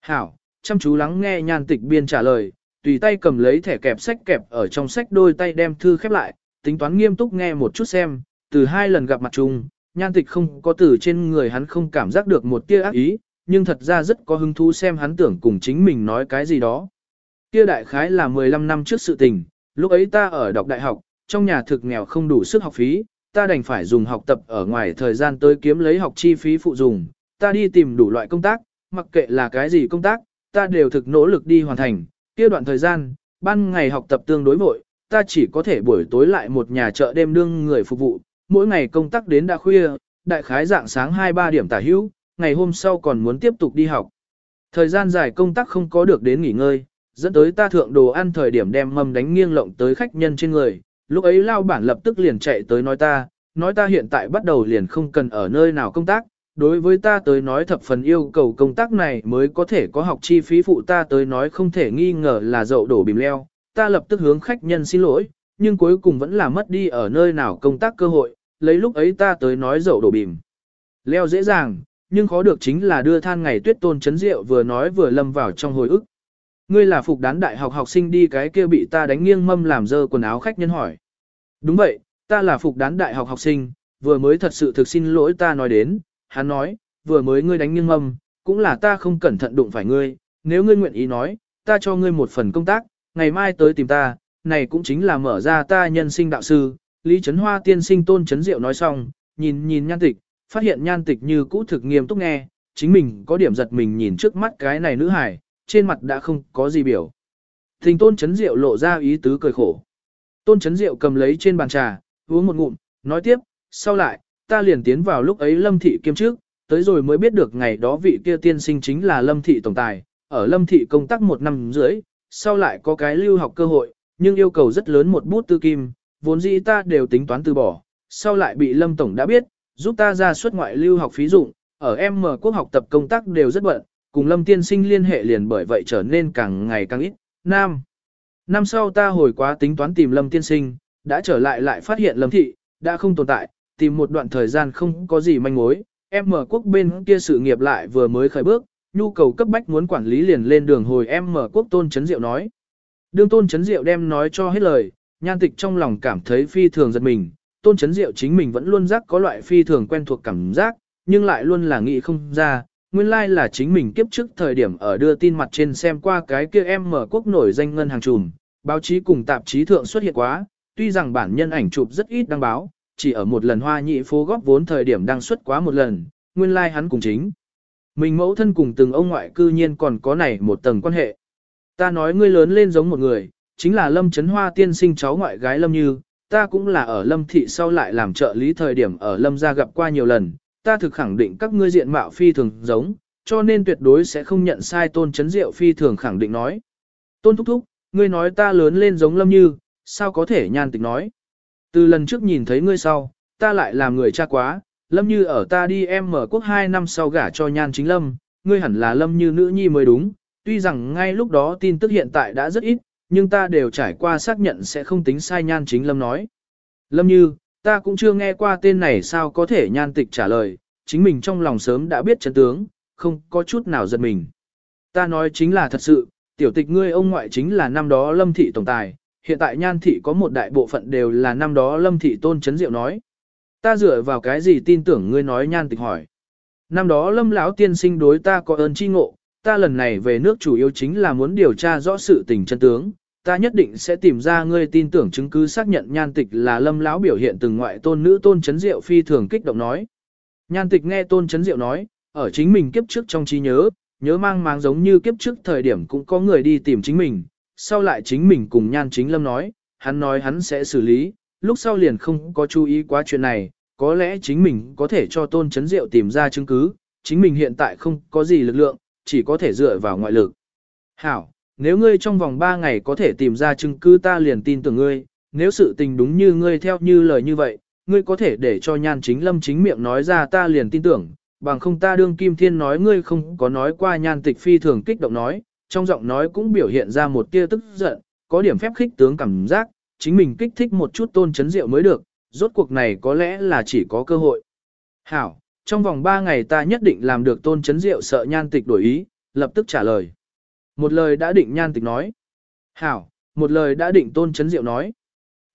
Hảo, chăm chú lắng nghe nhan tịch biên trả lời, tùy tay cầm lấy thẻ kẹp sách kẹp ở trong sách đôi tay đem thư khép lại, tính toán nghiêm túc nghe một chút xem, từ hai lần gặp mặt chung, nhan tịch không có từ trên người hắn không cảm giác được một tia ác ý, nhưng thật ra rất có hứng thú xem hắn tưởng cùng chính mình nói cái gì đó. Kia đại khái là 15 năm trước sự tình, lúc ấy ta ở đọc đại học, trong nhà thực nghèo không đủ sức học phí, ta đành phải dùng học tập ở ngoài thời gian tới kiếm lấy học chi phí phụ dùng, ta đi tìm đủ loại công tác, mặc kệ là cái gì công tác, ta đều thực nỗ lực đi hoàn thành, kia đoạn thời gian, ban ngày học tập tương đối vội, ta chỉ có thể buổi tối lại một nhà chợ đêm đương người phục vụ, mỗi ngày công tác đến đã khuya, đại khái dạng sáng 2-3 điểm tả hữu, ngày hôm sau còn muốn tiếp tục đi học. Thời gian dài công tác không có được đến nghỉ ngơi, dẫn tới ta thượng đồ ăn thời điểm đem mâm đánh nghiêng lộng tới khách nhân trên người. Lúc ấy lao bản lập tức liền chạy tới nói ta, nói ta hiện tại bắt đầu liền không cần ở nơi nào công tác, đối với ta tới nói thập phần yêu cầu công tác này mới có thể có học chi phí phụ ta tới nói không thể nghi ngờ là dậu đổ bìm leo, ta lập tức hướng khách nhân xin lỗi, nhưng cuối cùng vẫn là mất đi ở nơi nào công tác cơ hội, lấy lúc ấy ta tới nói dậu đổ bìm. Leo dễ dàng, nhưng khó được chính là đưa than ngày tuyết tôn chấn rượu vừa nói vừa lâm vào trong hồi ức. Ngươi là phục đán đại học học sinh đi cái kia bị ta đánh nghiêng mâm làm dơ quần áo khách nhân hỏi. Đúng vậy, ta là phục đán đại học học sinh, vừa mới thật sự thực xin lỗi ta nói đến, hắn nói, vừa mới ngươi đánh nghiêng mâm, cũng là ta không cẩn thận đụng phải ngươi, nếu ngươi nguyện ý nói, ta cho ngươi một phần công tác, ngày mai tới tìm ta, này cũng chính là mở ra ta nhân sinh đạo sư, Lý Trấn Hoa tiên sinh tôn chấn diệu nói xong, nhìn nhìn nhan tịch, phát hiện nhan tịch như cũ thực nghiêm túc nghe, chính mình có điểm giật mình nhìn trước mắt cái này nữ hải, trên mặt đã không có gì biểu. Thình tôn chấn diệu lộ ra ý tứ cười khổ. Tôn chấn diệu cầm lấy trên bàn trà, uống một ngụm, nói tiếp, sau lại, ta liền tiến vào lúc ấy lâm thị kiêm trước, tới rồi mới biết được ngày đó vị kia tiên sinh chính là lâm thị tổng tài, ở lâm thị công tác một năm rưỡi, sau lại có cái lưu học cơ hội, nhưng yêu cầu rất lớn một bút tư kim, vốn dĩ ta đều tính toán từ bỏ, sau lại bị lâm tổng đã biết, giúp ta ra suất ngoại lưu học phí dụng, ở em mở quốc học tập công tác đều rất bận, cùng lâm tiên sinh liên hệ liền bởi vậy trở nên càng ngày càng ít. Nam Năm sau ta hồi quá tính toán tìm lâm tiên sinh, đã trở lại lại phát hiện lâm thị, đã không tồn tại, tìm một đoạn thời gian không có gì manh mối, em mở quốc bên kia sự nghiệp lại vừa mới khởi bước, nhu cầu cấp bách muốn quản lý liền lên đường hồi em mở quốc tôn chấn diệu nói. Đương tôn chấn diệu đem nói cho hết lời, nhan tịch trong lòng cảm thấy phi thường giật mình, tôn chấn diệu chính mình vẫn luôn giác có loại phi thường quen thuộc cảm giác, nhưng lại luôn là nghĩ không ra, nguyên lai là chính mình kiếp trước thời điểm ở đưa tin mặt trên xem qua cái kia em mở quốc nổi danh ngân hàng trùm, báo chí cùng tạp chí thượng xuất hiện quá, tuy rằng bản nhân ảnh chụp rất ít đăng báo, chỉ ở một lần hoa nhị phố góp vốn thời điểm đăng xuất quá một lần, nguyên lai like hắn cùng chính. Mình mẫu thân cùng từng ông ngoại cư nhiên còn có này một tầng quan hệ. Ta nói ngươi lớn lên giống một người, chính là Lâm Trấn Hoa tiên sinh cháu ngoại gái Lâm Như, ta cũng là ở Lâm Thị sau lại làm trợ lý thời điểm ở Lâm gia gặp qua nhiều lần, ta thực khẳng định các ngươi diện mạo phi thường giống, cho nên tuyệt đối sẽ không nhận sai tôn chấn diệu phi thường khẳng định nói. Tôn thúc thúc, ngươi nói ta lớn lên giống Lâm Như, sao có thể nhan tịch nói. Từ lần trước nhìn thấy ngươi sau, ta lại làm người cha quá, Lâm Như ở ta đi em mở quốc 2 năm sau gả cho nhan chính Lâm, ngươi hẳn là Lâm Như nữ nhi mới đúng, tuy rằng ngay lúc đó tin tức hiện tại đã rất ít, nhưng ta đều trải qua xác nhận sẽ không tính sai nhan chính Lâm nói. Lâm Như, ta cũng chưa nghe qua tên này sao có thể nhan tịch trả lời, chính mình trong lòng sớm đã biết chân tướng, không có chút nào giật mình. Ta nói chính là thật sự, tiểu tịch ngươi ông ngoại chính là năm đó Lâm Thị Tổng Tài, hiện tại nhan thị có một đại bộ phận đều là năm đó Lâm Thị Tôn Chấn Diệu nói. Ta dựa vào cái gì tin tưởng ngươi nói nhan tịch hỏi. Năm đó Lâm lão tiên sinh đối ta có ơn chi ngộ, ta lần này về nước chủ yếu chính là muốn điều tra rõ sự tình chân tướng, ta nhất định sẽ tìm ra ngươi tin tưởng chứng cứ xác nhận nhan tịch là lâm lão biểu hiện từng ngoại tôn nữ tôn chấn diệu phi thường kích động nói. Nhan tịch nghe tôn chấn diệu nói, ở chính mình kiếp trước trong trí nhớ, nhớ mang máng giống như kiếp trước thời điểm cũng có người đi tìm chính mình, sau lại chính mình cùng nhan chính lâm nói, hắn nói hắn sẽ xử lý, lúc sau liền không có chú ý quá chuyện này, có lẽ chính mình có thể cho tôn chấn diệu tìm ra chứng cứ, chính mình hiện tại không có gì lực lượng, chỉ có thể dựa vào ngoại lực. Hảo, nếu ngươi trong vòng 3 ngày có thể tìm ra chứng cứ ta liền tin tưởng ngươi, nếu sự tình đúng như ngươi theo như lời như vậy, ngươi có thể để cho nhan chính lâm chính miệng nói ra ta liền tin tưởng, bằng không ta đương kim thiên nói ngươi không có nói qua nhan tịch phi thường kích động nói, trong giọng nói cũng biểu hiện ra một tia tức giận, có điểm phép khích tướng cảm giác, chính mình kích thích một chút tôn chấn diệu mới được, rốt cuộc này có lẽ là chỉ có cơ hội. Hảo, trong vòng 3 ngày ta nhất định làm được tôn chấn diệu sợ nhan tịch đổi ý, lập tức trả lời. Một lời đã định nhan tịch nói. Hảo, một lời đã định tôn chấn diệu nói.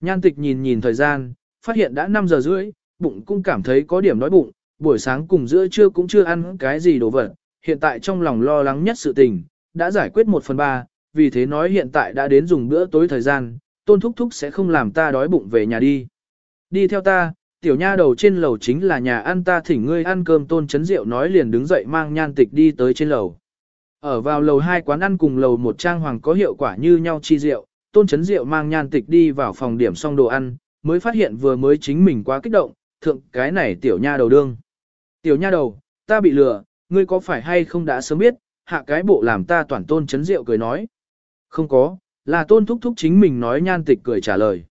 Nhan tịch nhìn nhìn thời gian, phát hiện đã 5 giờ rưỡi, bụng cũng cảm thấy có điểm đói bụng, buổi sáng cùng giữa trưa cũng chưa ăn cái gì đồ vật, hiện tại trong lòng lo lắng nhất sự tình, đã giải quyết 1 phần 3, vì thế nói hiện tại đã đến dùng bữa tối thời gian, tôn thúc thúc sẽ không làm ta đói bụng về nhà đi. Đi theo ta, tiểu nha đầu trên lầu chính là nhà ăn ta thỉnh ngươi ăn cơm tôn chấn rượu nói liền đứng dậy mang nhan tịch đi tới trên lầu. Ở vào lầu hai quán ăn cùng lầu một trang hoàng có hiệu quả như nhau chi rượu, tôn chấn rượu mang nhan tịch đi vào phòng điểm xong đồ ăn, mới phát hiện vừa mới chính mình quá kích động, thượng cái này tiểu nha đầu đương. Tiểu nha đầu, ta bị lừa, ngươi có phải hay không đã sớm biết, hạ cái bộ làm ta toàn tôn chấn rượu cười nói. Không có, là tôn thúc thúc chính mình nói nhan tịch cười trả lời.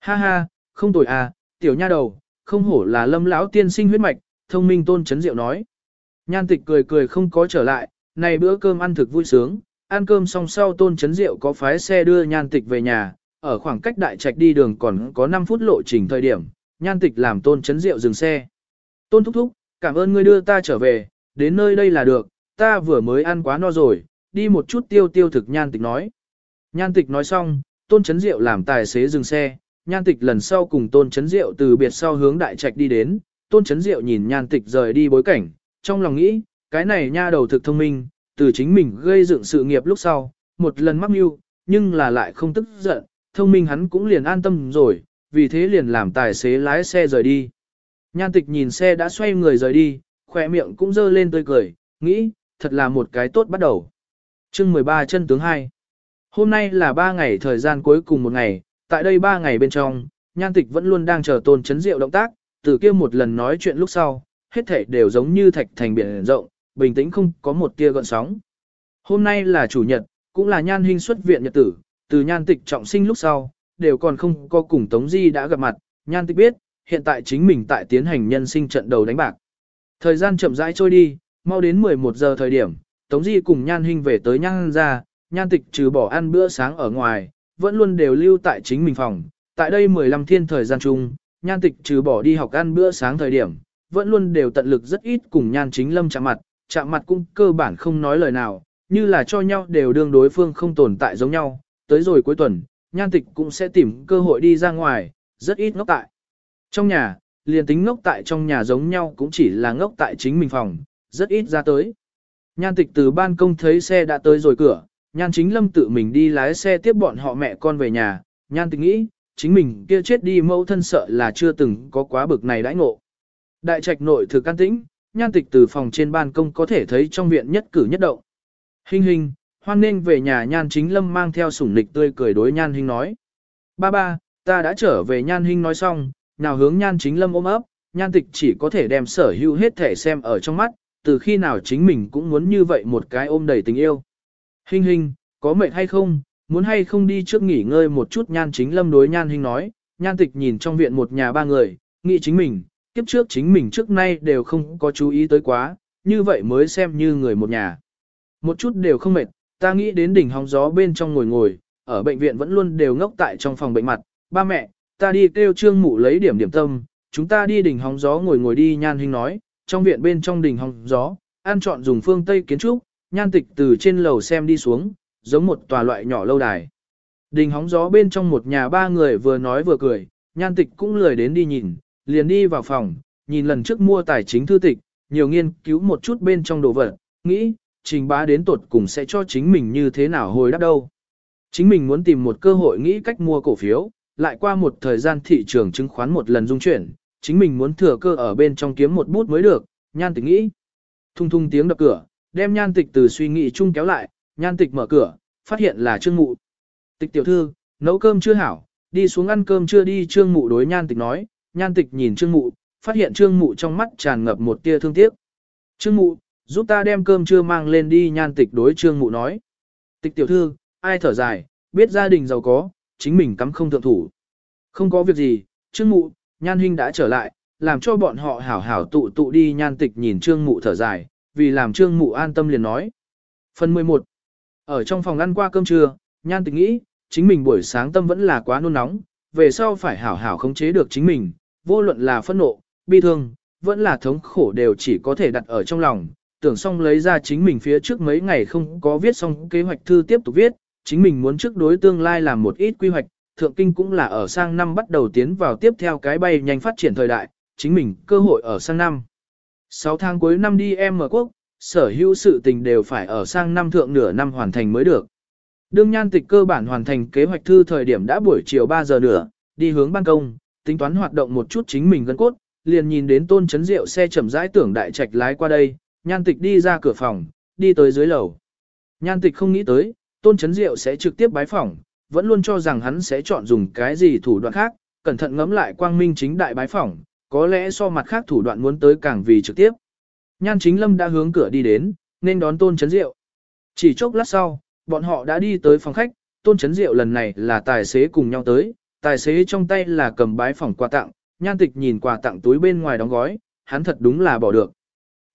Ha ha, không tồi à, tiểu nha đầu, không hổ là lâm lão tiên sinh huyết mạch, thông minh tôn chấn diệu nói. Nhan tịch cười cười không có trở lại, này bữa cơm ăn thực vui sướng, ăn cơm xong sau tôn chấn diệu có phái xe đưa nhan tịch về nhà, ở khoảng cách đại trạch đi đường còn có 5 phút lộ trình thời điểm, nhan tịch làm tôn chấn diệu dừng xe. Tôn thúc thúc, cảm ơn ngươi đưa ta trở về, đến nơi đây là được, ta vừa mới ăn quá no rồi, đi một chút tiêu tiêu thực nhan tịch nói. Nhan tịch nói xong, tôn chấn diệu làm tài xế dừng xe, nhan tịch lần sau cùng tôn chấn diệu từ biệt sau hướng đại trạch đi đến, tôn chấn diệu nhìn nhan tịch rời đi bối cảnh, trong lòng nghĩ, cái này nha đầu thực thông minh, từ chính mình gây dựng sự nghiệp lúc sau, một lần mắc mưu, nhưng là lại không tức giận, thông minh hắn cũng liền an tâm rồi, vì thế liền làm tài xế lái xe rời đi. Nhan tịch nhìn xe đã xoay người rời đi, khỏe miệng cũng dơ lên tươi cười, nghĩ, thật là một cái tốt bắt đầu. chương 13 chân tướng 2 Hôm nay là 3 ngày thời gian cuối cùng một ngày, tại đây 3 ngày bên trong, nhan tịch vẫn luôn đang chờ tôn chấn diệu động tác, từ kia một lần nói chuyện lúc sau, hết thảy đều giống như thạch thành biển rộng, bình tĩnh không có một tia gợn sóng. Hôm nay là chủ nhật, cũng là nhan hình xuất viện nhật tử, từ nhan tịch trọng sinh lúc sau, đều còn không có cùng Tống Di đã gặp mặt, nhan tịch biết, hiện tại chính mình tại tiến hành nhân sinh trận đầu đánh bạc. Thời gian chậm rãi trôi đi, mau đến 11 giờ thời điểm, Tống Di cùng nhan hình về tới nhan ra, nhan tịch trừ bỏ ăn bữa sáng ở ngoài, vẫn luôn đều lưu tại chính mình phòng. Tại đây 15 thiên thời gian chung, nhan tịch trừ bỏ đi học ăn bữa sáng thời điểm, vẫn luôn đều tận lực rất ít cùng nhan chính lâm chạm mặt, chạm mặt cũng cơ bản không nói lời nào, như là cho nhau đều đương đối phương không tồn tại giống nhau. Tới rồi cuối tuần, nhan tịch cũng sẽ tìm cơ hội đi ra ngoài, rất ít ngốc tại. Trong nhà, liền tính ngốc tại trong nhà giống nhau cũng chỉ là ngốc tại chính mình phòng, rất ít ra tới. Nhan tịch từ ban công thấy xe đã tới rồi cửa, nhan chính lâm tự mình đi lái xe tiếp bọn họ mẹ con về nhà, nhan tình nghĩ, chính mình kia chết đi mẫu thân sợ là chưa từng có quá bực này đãi ngộ. Đại trạch nội thực can tĩnh, nhan tịch từ phòng trên ban công có thể thấy trong viện nhất cử nhất động. Hình hình, hoan nên về nhà nhan chính lâm mang theo sủng nịch tươi cười đối nhan hình nói. Ba ba, ta đã trở về nhan hình nói xong, nào hướng nhan chính lâm ôm ấp, nhan tịch chỉ có thể đem sở hữu hết thể xem ở trong mắt, từ khi nào chính mình cũng muốn như vậy một cái ôm đầy tình yêu. Hình hình, có mệt hay không, muốn hay không đi trước nghỉ ngơi một chút? Nhan chính lâm đối nhan hình nói, nhan tịch nhìn trong viện một nhà ba người, nghĩ chính mình, kiếp trước chính mình trước nay đều không có chú ý tới quá, như vậy mới xem như người một nhà. Một chút đều không mệt, ta nghĩ đến đỉnh hóng gió bên trong ngồi ngồi, ở bệnh viện vẫn luôn đều ngốc tại trong phòng bệnh mặt, ba mẹ, ta đi kêu trương mụ lấy điểm điểm tâm, chúng ta đi đỉnh hóng gió ngồi ngồi đi nhan hình nói, trong viện bên trong đỉnh hóng gió, ăn chọn dùng phương Tây kiến trúc, nhan tịch từ trên lầu xem đi xuống, giống một tòa loại nhỏ lâu đài. Đình hóng gió bên trong một nhà ba người vừa nói vừa cười, nhan tịch cũng lười đến đi nhìn, liền đi vào phòng, nhìn lần trước mua tài chính thư tịch, nhiều nghiên cứu một chút bên trong đồ vật, nghĩ, trình bá đến tột cùng sẽ cho chính mình như thế nào hồi đáp đâu. Chính mình muốn tìm một cơ hội nghĩ cách mua cổ phiếu, lại qua một thời gian thị trường chứng khoán một lần dung chuyển, chính mình muốn thừa cơ ở bên trong kiếm một bút mới được, nhan tịch nghĩ. Thung thung tiếng đập cửa, đem nhan tịch từ suy nghĩ chung kéo lại, nhan tịch mở cửa, phát hiện là trương mụ. Tịch tiểu thư, nấu cơm chưa hảo, đi xuống ăn cơm chưa đi trương mụ đối nhan tịch nói, nhan tịch nhìn trương mụ, phát hiện trương mụ trong mắt tràn ngập một tia thương tiếc. Trương mụ, giúp ta đem cơm chưa mang lên đi nhan tịch đối trương mụ nói. Tịch tiểu thư, ai thở dài, biết gia đình giàu có, chính mình cắm không thượng thủ. Không có việc gì, trương mụ, nhan huynh đã trở lại, làm cho bọn họ hảo hảo tụ tụ đi nhan tịch nhìn trương mụ thở dài, vì làm trương mụ an tâm liền nói. Phần 11 Ở trong phòng ăn qua cơm trưa, nhan tịch nghĩ, chính mình buổi sáng tâm vẫn là quá nôn nóng, về sau phải hảo hảo khống chế được chính mình, vô luận là phẫn nộ, bi thương, vẫn là thống khổ đều chỉ có thể đặt ở trong lòng, tưởng xong lấy ra chính mình phía trước mấy ngày không có viết xong kế hoạch thư tiếp tục viết, chính mình muốn trước đối tương lai làm một ít quy hoạch, thượng kinh cũng là ở sang năm bắt đầu tiến vào tiếp theo cái bay nhanh phát triển thời đại, chính mình cơ hội ở sang năm. 6 tháng cuối năm đi em mở quốc, sở hữu sự tình đều phải ở sang năm thượng nửa năm hoàn thành mới được. Đương nhan tịch cơ bản hoàn thành kế hoạch thư thời điểm đã buổi chiều 3 giờ nữa, đi hướng ban công, tính toán hoạt động một chút chính mình gân cốt, liền nhìn đến tôn chấn rượu xe chậm rãi tưởng đại trạch lái qua đây, nhan tịch đi ra cửa phòng, đi tới dưới lầu. Nhan tịch không nghĩ tới, tôn chấn rượu sẽ trực tiếp bái phỏng, vẫn luôn cho rằng hắn sẽ chọn dùng cái gì thủ đoạn khác, cẩn thận ngẫm lại quang minh chính đại bái phỏng, có lẽ so mặt khác thủ đoạn muốn tới càng vì trực tiếp. Nhan chính lâm đã hướng cửa đi đến, nên đón tôn chấn rượu. Chỉ chốc lát sau, bọn họ đã đi tới phòng khách, tôn chấn diệu lần này là tài xế cùng nhau tới, tài xế trong tay là cầm bái phòng quà tặng, nhan tịch nhìn quà tặng túi bên ngoài đóng gói, hắn thật đúng là bỏ được.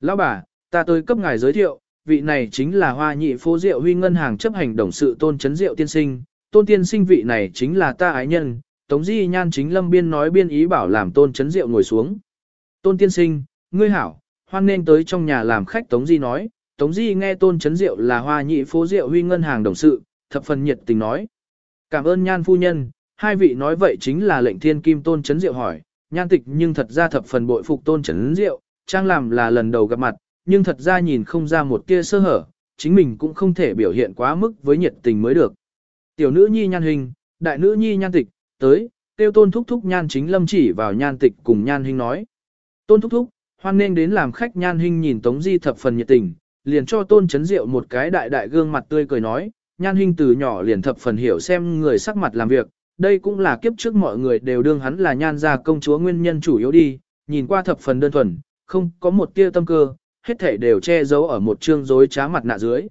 Lão bà, ta tới cấp ngài giới thiệu, vị này chính là hoa nhị phố rượu huy ngân hàng chấp hành đồng sự tôn chấn rượu tiên sinh, tôn tiên sinh vị này chính là ta ái nhân, tống di nhan chính lâm biên nói biên ý bảo làm tôn chấn rượu ngồi xuống. Tôn tiên sinh, ngươi hảo, hoan nên tới trong nhà làm khách tống di nói, tống di nghe tôn chấn rượu là hoa nhị phố rượu huy ngân hàng đồng sự, thập phần nhiệt tình nói. Cảm ơn nhan phu nhân, hai vị nói vậy chính là lệnh thiên kim tôn chấn rượu hỏi, nhan tịch nhưng thật ra thập phần bội phục tôn chấn rượu, trang làm là lần đầu gặp mặt, nhưng thật ra nhìn không ra một tia sơ hở, chính mình cũng không thể biểu hiện quá mức với nhiệt tình mới được. Tiểu nữ nhi nhan hình, đại nữ nhi nhan tịch, tới, tiêu tôn thúc thúc nhan chính lâm chỉ vào nhan tịch cùng nhan hình nói. Tôn thúc thúc, hoan nên đến làm khách nhan hình nhìn tống di thập phần nhiệt tình, liền cho tôn chấn rượu một cái đại đại gương mặt tươi cười nói, nhan hình từ nhỏ liền thập phần hiểu xem người sắc mặt làm việc, đây cũng là kiếp trước mọi người đều đương hắn là nhan gia công chúa nguyên nhân chủ yếu đi, nhìn qua thập phần đơn thuần, không có một tia tâm cơ, hết thể đều che giấu ở một trương rối trá mặt nạ dưới.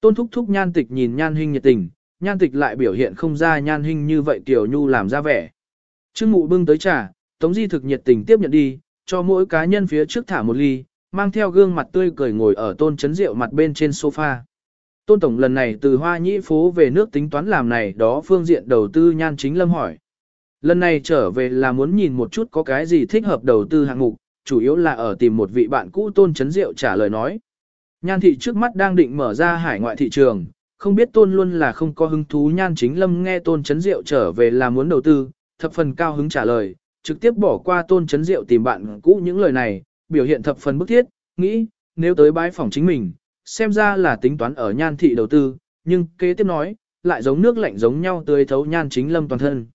Tôn thúc thúc nhan tịch nhìn nhan hình nhiệt tình, nhan tịch lại biểu hiện không ra nhan hình như vậy tiểu nhu làm ra vẻ. Trương mụ bưng tới trà, tống di thực nhiệt tình tiếp nhận đi, cho mỗi cá nhân phía trước thả một ly, mang theo gương mặt tươi cười ngồi ở tôn chấn rượu mặt bên trên sofa. Tôn Tổng lần này từ Hoa Nhĩ phố về nước tính toán làm này đó phương diện đầu tư nhan chính lâm hỏi. Lần này trở về là muốn nhìn một chút có cái gì thích hợp đầu tư hạng mục, chủ yếu là ở tìm một vị bạn cũ Tôn Chấn Diệu trả lời nói. Nhan thị trước mắt đang định mở ra hải ngoại thị trường, không biết Tôn luôn là không có hứng thú nhan chính lâm nghe Tôn Chấn Diệu trở về là muốn đầu tư, thập phần cao hứng trả lời, trực tiếp bỏ qua Tôn Chấn Diệu tìm bạn cũ những lời này, biểu hiện thập phần bức thiết, nghĩ, nếu tới bái phòng chính mình, xem ra là tính toán ở nhan thị đầu tư, nhưng kế tiếp nói, lại giống nước lạnh giống nhau tươi thấu nhan chính lâm toàn thân.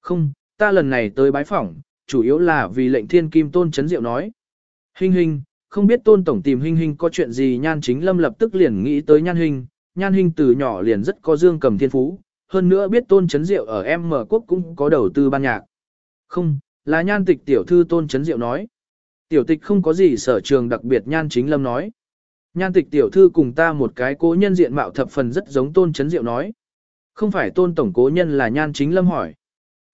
Không, ta lần này tới bái phỏng, chủ yếu là vì lệnh thiên kim tôn chấn diệu nói. Hình hình, không biết tôn tổng tìm hình hình có chuyện gì nhan chính lâm lập tức liền nghĩ tới nhan hình, nhan hình từ nhỏ liền rất có dương cầm thiên phú, hơn nữa biết tôn chấn diệu ở em mở quốc cũng có đầu tư ban nhạc. Không, là nhan tịch tiểu thư tôn chấn diệu nói. Tiểu tịch không có gì sở trường đặc biệt nhan chính lâm nói. Nhan tịch tiểu thư cùng ta một cái cố nhân diện mạo thập phần rất giống tôn chấn diệu nói. Không phải tôn tổng cố nhân là nhan chính lâm hỏi.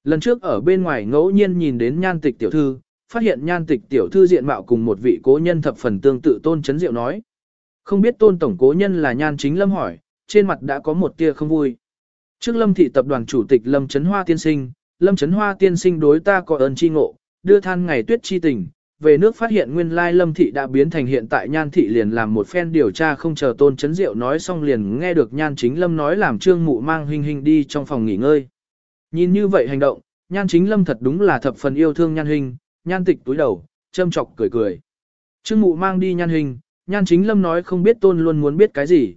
Lần trước ở bên ngoài ngẫu nhiên nhìn đến nhan tịch tiểu thư, phát hiện nhan tịch tiểu thư diện mạo cùng một vị cố nhân thập phần tương tự tôn chấn diệu nói. Không biết tôn tổng cố nhân là nhan chính lâm hỏi, trên mặt đã có một tia không vui. Trước lâm thị tập đoàn chủ tịch lâm chấn hoa tiên sinh, lâm chấn hoa tiên sinh đối ta có ơn chi ngộ, đưa than ngày tuyết chi tình, về nước phát hiện nguyên lai lâm thị đã biến thành hiện tại nhan thị liền làm một phen điều tra không chờ tôn chấn diệu nói xong liền nghe được nhan chính lâm nói làm trương mụ mang hình hình đi trong phòng nghỉ ngơi. Nhìn như vậy hành động, nhan chính lâm thật đúng là thập phần yêu thương nhan hình, nhan tịch túi đầu, châm chọc cười cười. Trương mụ mang đi nhan hình, nhan chính lâm nói không biết tôn luôn muốn biết cái gì.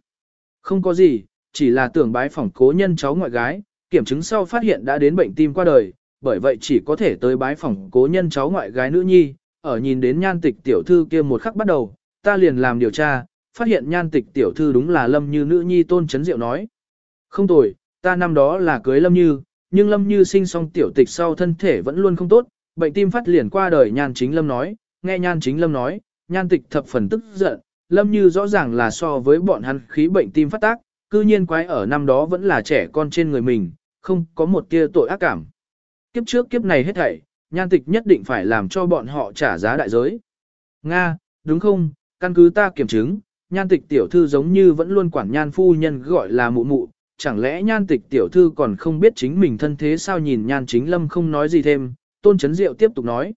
Không có gì, chỉ là tưởng bái phỏng cố nhân cháu ngoại gái, kiểm chứng sau phát hiện đã đến bệnh tim qua đời, bởi vậy chỉ có thể tới bái phỏng cố nhân cháu ngoại gái nữ nhi, ở nhìn đến nhan tịch tiểu thư kia một khắc bắt đầu, ta liền làm điều tra, phát hiện nhan tịch tiểu thư đúng là lâm như nữ nhi tôn chấn diệu nói. Không tồi, ta năm đó là cưới lâm như, nhưng lâm như sinh xong tiểu tịch sau thân thể vẫn luôn không tốt, bệnh tim phát liền qua đời nhan chính lâm nói, nghe nhan chính lâm nói, nhan tịch thập phần tức giận, lâm như rõ ràng là so với bọn hắn khí bệnh tim phát tác, cư nhiên quái ở năm đó vẫn là trẻ con trên người mình, không có một tia tội ác cảm. Kiếp trước kiếp này hết thảy, nhan tịch nhất định phải làm cho bọn họ trả giá đại giới. Nga, đúng không, căn cứ ta kiểm chứng, nhan tịch tiểu thư giống như vẫn luôn quản nhan phu nhân gọi là mụ mụ, chẳng lẽ nhan tịch tiểu thư còn không biết chính mình thân thế sao nhìn nhan chính lâm không nói gì thêm, tôn chấn diệu tiếp tục nói.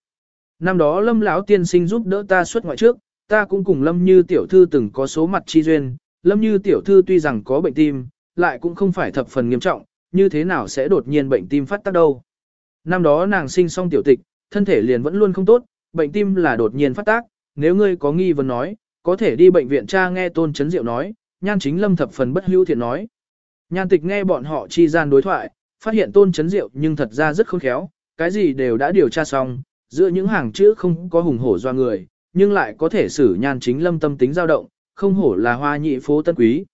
Năm đó lâm lão tiên sinh giúp đỡ ta xuất ngoại trước, ta cũng cùng lâm như tiểu thư từng có số mặt chi duyên, lâm như tiểu thư tuy rằng có bệnh tim, lại cũng không phải thập phần nghiêm trọng, như thế nào sẽ đột nhiên bệnh tim phát tác đâu. Năm đó nàng sinh xong tiểu tịch, thân thể liền vẫn luôn không tốt, bệnh tim là đột nhiên phát tác, nếu ngươi có nghi vấn nói, có thể đi bệnh viện tra nghe tôn chấn diệu nói, nhan chính lâm thập phần bất hữu thiện nói. Nhan tịch nghe bọn họ chi gian đối thoại, phát hiện tôn chấn diệu nhưng thật ra rất khôn khéo, cái gì đều đã điều tra xong, giữa những hàng chữ không có hùng hổ doa người, nhưng lại có thể xử nhan chính lâm tâm tính dao động, không hổ là hoa nhị phố tân quý.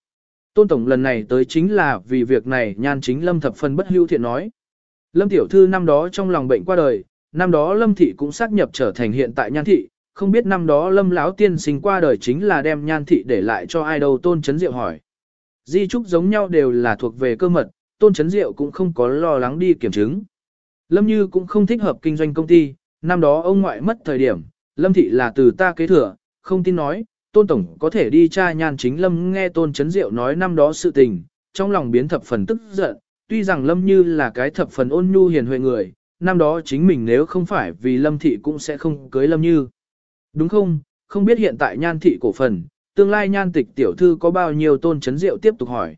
Tôn Tổng lần này tới chính là vì việc này nhan chính lâm thập phần bất hữu thiện nói. Lâm tiểu thư năm đó trong lòng bệnh qua đời, năm đó Lâm thị cũng xác nhập trở thành hiện tại nhan thị, không biết năm đó Lâm lão tiên sinh qua đời chính là đem nhan thị để lại cho ai đâu Tôn Chấn Diệu hỏi. Di trúc giống nhau đều là thuộc về cơ mật, tôn chấn diệu cũng không có lo lắng đi kiểm chứng. Lâm Như cũng không thích hợp kinh doanh công ty, năm đó ông ngoại mất thời điểm, Lâm Thị là từ ta kế thừa, không tin nói, tôn tổng có thể đi tra nhan chính Lâm nghe tôn chấn diệu nói năm đó sự tình, trong lòng biến thập phần tức giận, tuy rằng Lâm Như là cái thập phần ôn nhu hiền huệ người, năm đó chính mình nếu không phải vì Lâm Thị cũng sẽ không cưới Lâm Như. Đúng không, không biết hiện tại nhan thị cổ phần, tương lai nhan tịch tiểu thư có bao nhiêu tôn chấn diệu tiếp tục hỏi.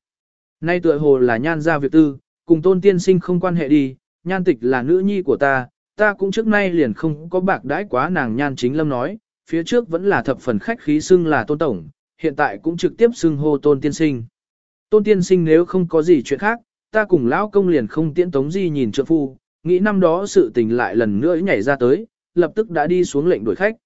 Nay tựa hồ là nhan ra việc tư, cùng tôn tiên sinh không quan hệ đi, nhan tịch là nữ nhi của ta, ta cũng trước nay liền không có bạc đãi quá nàng nhan chính lâm nói, phía trước vẫn là thập phần khách khí xưng là tôn tổng, hiện tại cũng trực tiếp xưng hô tôn tiên sinh. Tôn tiên sinh nếu không có gì chuyện khác, ta cùng lão công liền không tiễn tống gì nhìn trượng phu, nghĩ năm đó sự tình lại lần nữa nhảy ra tới, lập tức đã đi xuống lệnh đuổi khách.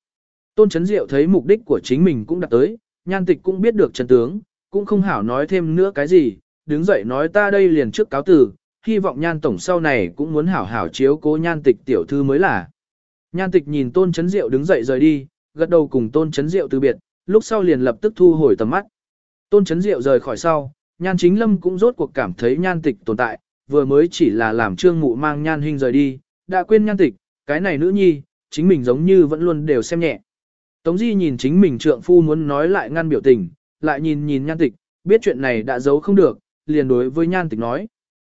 Tôn Chấn Diệu thấy mục đích của chính mình cũng đạt tới, nhan tịch cũng biết được chân tướng, cũng không hảo nói thêm nữa cái gì, đứng dậy nói ta đây liền trước cáo từ, hy vọng nhan tổng sau này cũng muốn hảo hảo chiếu cố nhan tịch tiểu thư mới là. Nhan tịch nhìn Tôn Chấn Diệu đứng dậy rời đi, gật đầu cùng Tôn Chấn Diệu từ biệt, lúc sau liền lập tức thu hồi tầm mắt. Tôn Chấn Diệu rời khỏi sau, nhan chính lâm cũng rốt cuộc cảm thấy nhan tịch tồn tại, vừa mới chỉ là làm trương mụ mang nhan hình rời đi, đã quên nhan tịch, cái này nữ nhi, chính mình giống như vẫn luôn đều xem nhẹ. Tống Di nhìn chính mình trượng phu muốn nói lại ngăn biểu tình, lại nhìn nhìn nhan tịch, biết chuyện này đã giấu không được, liền đối với nhan tịch nói.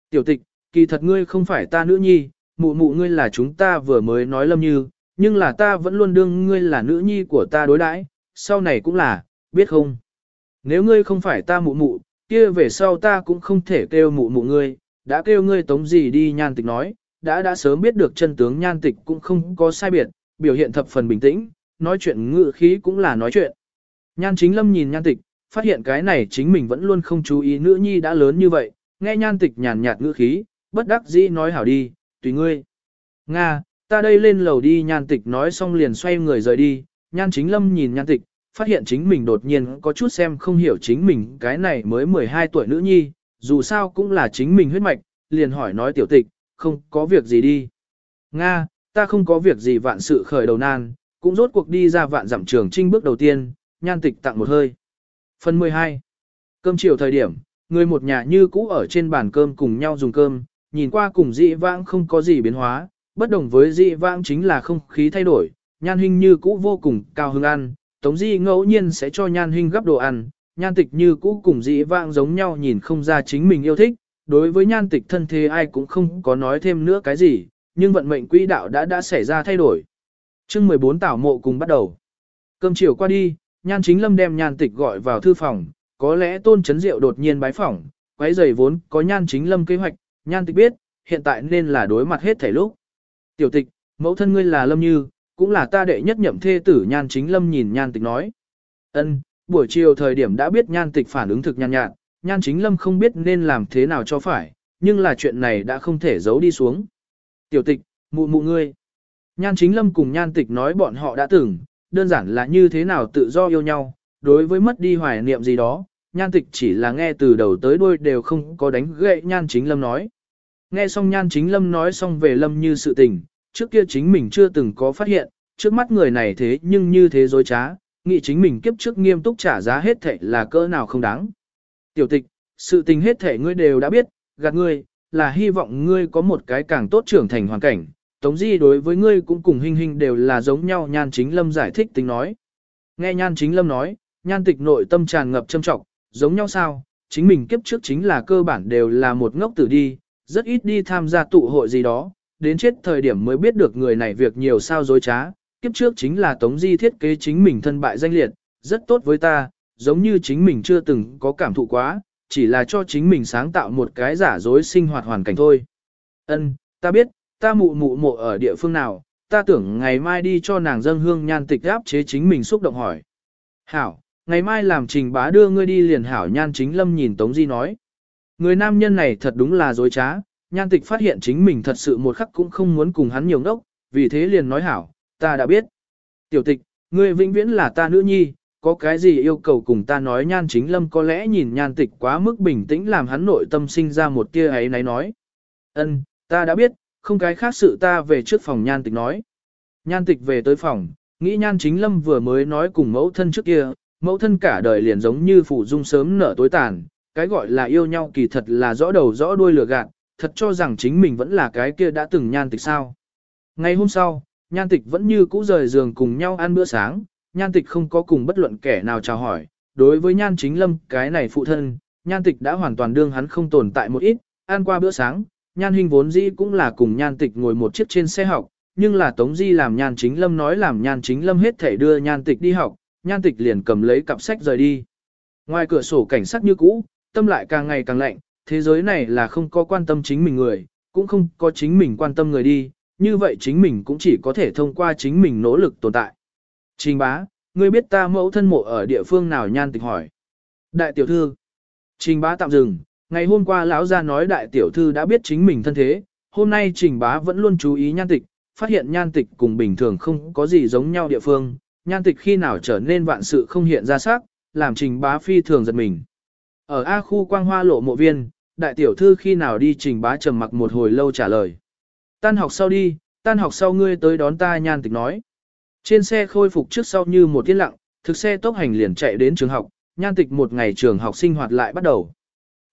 Tiểu tịch, kỳ thật ngươi không phải ta nữ nhi, mụ mụ ngươi là chúng ta vừa mới nói lâm như, nhưng là ta vẫn luôn đương ngươi là nữ nhi của ta đối đãi, sau này cũng là, biết không? Nếu ngươi không phải ta mụ mụ, kia về sau ta cũng không thể kêu mụ mụ ngươi, đã kêu ngươi tống gì đi nhan tịch nói, đã đã sớm biết được chân tướng nhan tịch cũng không có sai biệt, biểu hiện thập phần bình tĩnh, nói chuyện ngự khí cũng là nói chuyện. Nhan chính lâm nhìn nhan tịch, phát hiện cái này chính mình vẫn luôn không chú ý nữ nhi đã lớn như vậy, nghe nhan tịch nhàn nhạt ngữ khí, bất đắc dĩ nói hảo đi, tùy ngươi. Nga, ta đây lên lầu đi nhan tịch nói xong liền xoay người rời đi, nhan chính lâm nhìn nhan tịch, phát hiện chính mình đột nhiên có chút xem không hiểu chính mình cái này mới 12 tuổi nữ nhi, dù sao cũng là chính mình huyết mạch, liền hỏi nói tiểu tịch, không có việc gì đi. Nga, ta không có việc gì vạn sự khởi đầu nan, cũng rốt cuộc đi ra vạn dặm trường trinh bước đầu tiên, nhan tịch tặng một hơi. Phần 12. Cơm chiều thời điểm, người một nhà như cũ ở trên bàn cơm cùng nhau dùng cơm, nhìn qua cùng dị vãng không có gì biến hóa, bất đồng với dị vãng chính là không khí thay đổi, nhan hình như cũ vô cùng cao hứng ăn, tống di ngẫu nhiên sẽ cho nhan hình gấp đồ ăn, nhan tịch như cũ cùng dị vãng giống nhau nhìn không ra chính mình yêu thích, đối với nhan tịch thân thế ai cũng không có nói thêm nữa cái gì, nhưng vận mệnh quỹ đạo đã đã xảy ra thay đổi chương 14 tảo mộ cùng bắt đầu. Cơm chiều qua đi, nhan chính lâm đem nhan tịch gọi vào thư phòng, có lẽ tôn chấn diệu đột nhiên bái phỏng, quấy giày vốn có nhan chính lâm kế hoạch, nhan tịch biết, hiện tại nên là đối mặt hết thảy lúc. Tiểu tịch, mẫu thân ngươi là lâm như, cũng là ta đệ nhất nhậm thê tử nhan chính lâm nhìn nhan tịch nói. ân buổi chiều thời điểm đã biết nhan tịch phản ứng thực nhàn nhạt, nhan chính lâm không biết nên làm thế nào cho phải, nhưng là chuyện này đã không thể giấu đi xuống. Tiểu tịch, mụ mụ ngươi. Nhan chính lâm cùng nhan tịch nói bọn họ đã từng, đơn giản là như thế nào tự do yêu nhau, đối với mất đi hoài niệm gì đó, nhan tịch chỉ là nghe từ đầu tới đuôi đều không có đánh gậy nhan chính lâm nói. Nghe xong nhan chính lâm nói xong về lâm như sự tình, trước kia chính mình chưa từng có phát hiện, trước mắt người này thế nhưng như thế dối trá, nghĩ chính mình kiếp trước nghiêm túc trả giá hết thệ là cỡ nào không đáng. Tiểu tịch, sự tình hết thệ ngươi đều đã biết, gạt ngươi, là hy vọng ngươi có một cái càng tốt trưởng thành hoàn cảnh, Tống Di đối với ngươi cũng cùng hình hình đều là giống nhau nhan chính lâm giải thích tính nói. Nghe nhan chính lâm nói, nhan tịch nội tâm tràn ngập châm trọng, giống nhau sao, chính mình kiếp trước chính là cơ bản đều là một ngốc tử đi, rất ít đi tham gia tụ hội gì đó, đến chết thời điểm mới biết được người này việc nhiều sao dối trá, kiếp trước chính là Tống Di thiết kế chính mình thân bại danh liệt, rất tốt với ta, giống như chính mình chưa từng có cảm thụ quá, chỉ là cho chính mình sáng tạo một cái giả dối sinh hoạt hoàn cảnh thôi. Ân, ta biết, ta mụ mụ mộ ở địa phương nào, ta tưởng ngày mai đi cho nàng dâng hương nhan tịch áp chế chính mình xúc động hỏi. Hảo, ngày mai làm trình bá đưa ngươi đi liền hảo nhan chính lâm nhìn Tống Di nói. Người nam nhân này thật đúng là dối trá, nhan tịch phát hiện chính mình thật sự một khắc cũng không muốn cùng hắn nhiều ngốc, vì thế liền nói hảo, ta đã biết. Tiểu tịch, ngươi vĩnh viễn là ta nữ nhi, có cái gì yêu cầu cùng ta nói nhan chính lâm có lẽ nhìn nhan tịch quá mức bình tĩnh làm hắn nội tâm sinh ra một tia ấy náy nói. Ân, ta đã biết, không cái khác sự ta về trước phòng nhan tịch nói. Nhan tịch về tới phòng, nghĩ nhan chính lâm vừa mới nói cùng mẫu thân trước kia, mẫu thân cả đời liền giống như phủ dung sớm nở tối tàn, cái gọi là yêu nhau kỳ thật là rõ đầu rõ đuôi lừa gạt, thật cho rằng chính mình vẫn là cái kia đã từng nhan tịch sao. Ngày hôm sau, nhan tịch vẫn như cũ rời giường cùng nhau ăn bữa sáng, nhan tịch không có cùng bất luận kẻ nào chào hỏi, đối với nhan chính lâm cái này phụ thân, nhan tịch đã hoàn toàn đương hắn không tồn tại một ít, ăn qua bữa sáng, nhan hình vốn dĩ cũng là cùng nhan tịch ngồi một chiếc trên xe học, nhưng là Tống Di làm nhan chính lâm nói làm nhan chính lâm hết thể đưa nhan tịch đi học, nhan tịch liền cầm lấy cặp sách rời đi. Ngoài cửa sổ cảnh sắc như cũ, tâm lại càng ngày càng lạnh, thế giới này là không có quan tâm chính mình người, cũng không có chính mình quan tâm người đi, như vậy chính mình cũng chỉ có thể thông qua chính mình nỗ lực tồn tại. Trình bá, ngươi biết ta mẫu thân mộ ở địa phương nào nhan tịch hỏi. Đại tiểu thư. Trình bá tạm dừng, ngày hôm qua lão gia nói đại tiểu thư đã biết chính mình thân thế, hôm nay trình bá vẫn luôn chú ý nhan tịch, phát hiện nhan tịch cùng bình thường không có gì giống nhau địa phương, nhan tịch khi nào trở nên vạn sự không hiện ra sắc, làm trình bá phi thường giật mình. Ở A khu quang hoa lộ mộ viên, đại tiểu thư khi nào đi trình bá trầm mặc một hồi lâu trả lời. Tan học sau đi, tan học sau ngươi tới đón ta nhan tịch nói. Trên xe khôi phục trước sau như một tiết lặng, thực xe tốc hành liền chạy đến trường học, nhan tịch một ngày trường học sinh hoạt lại bắt đầu.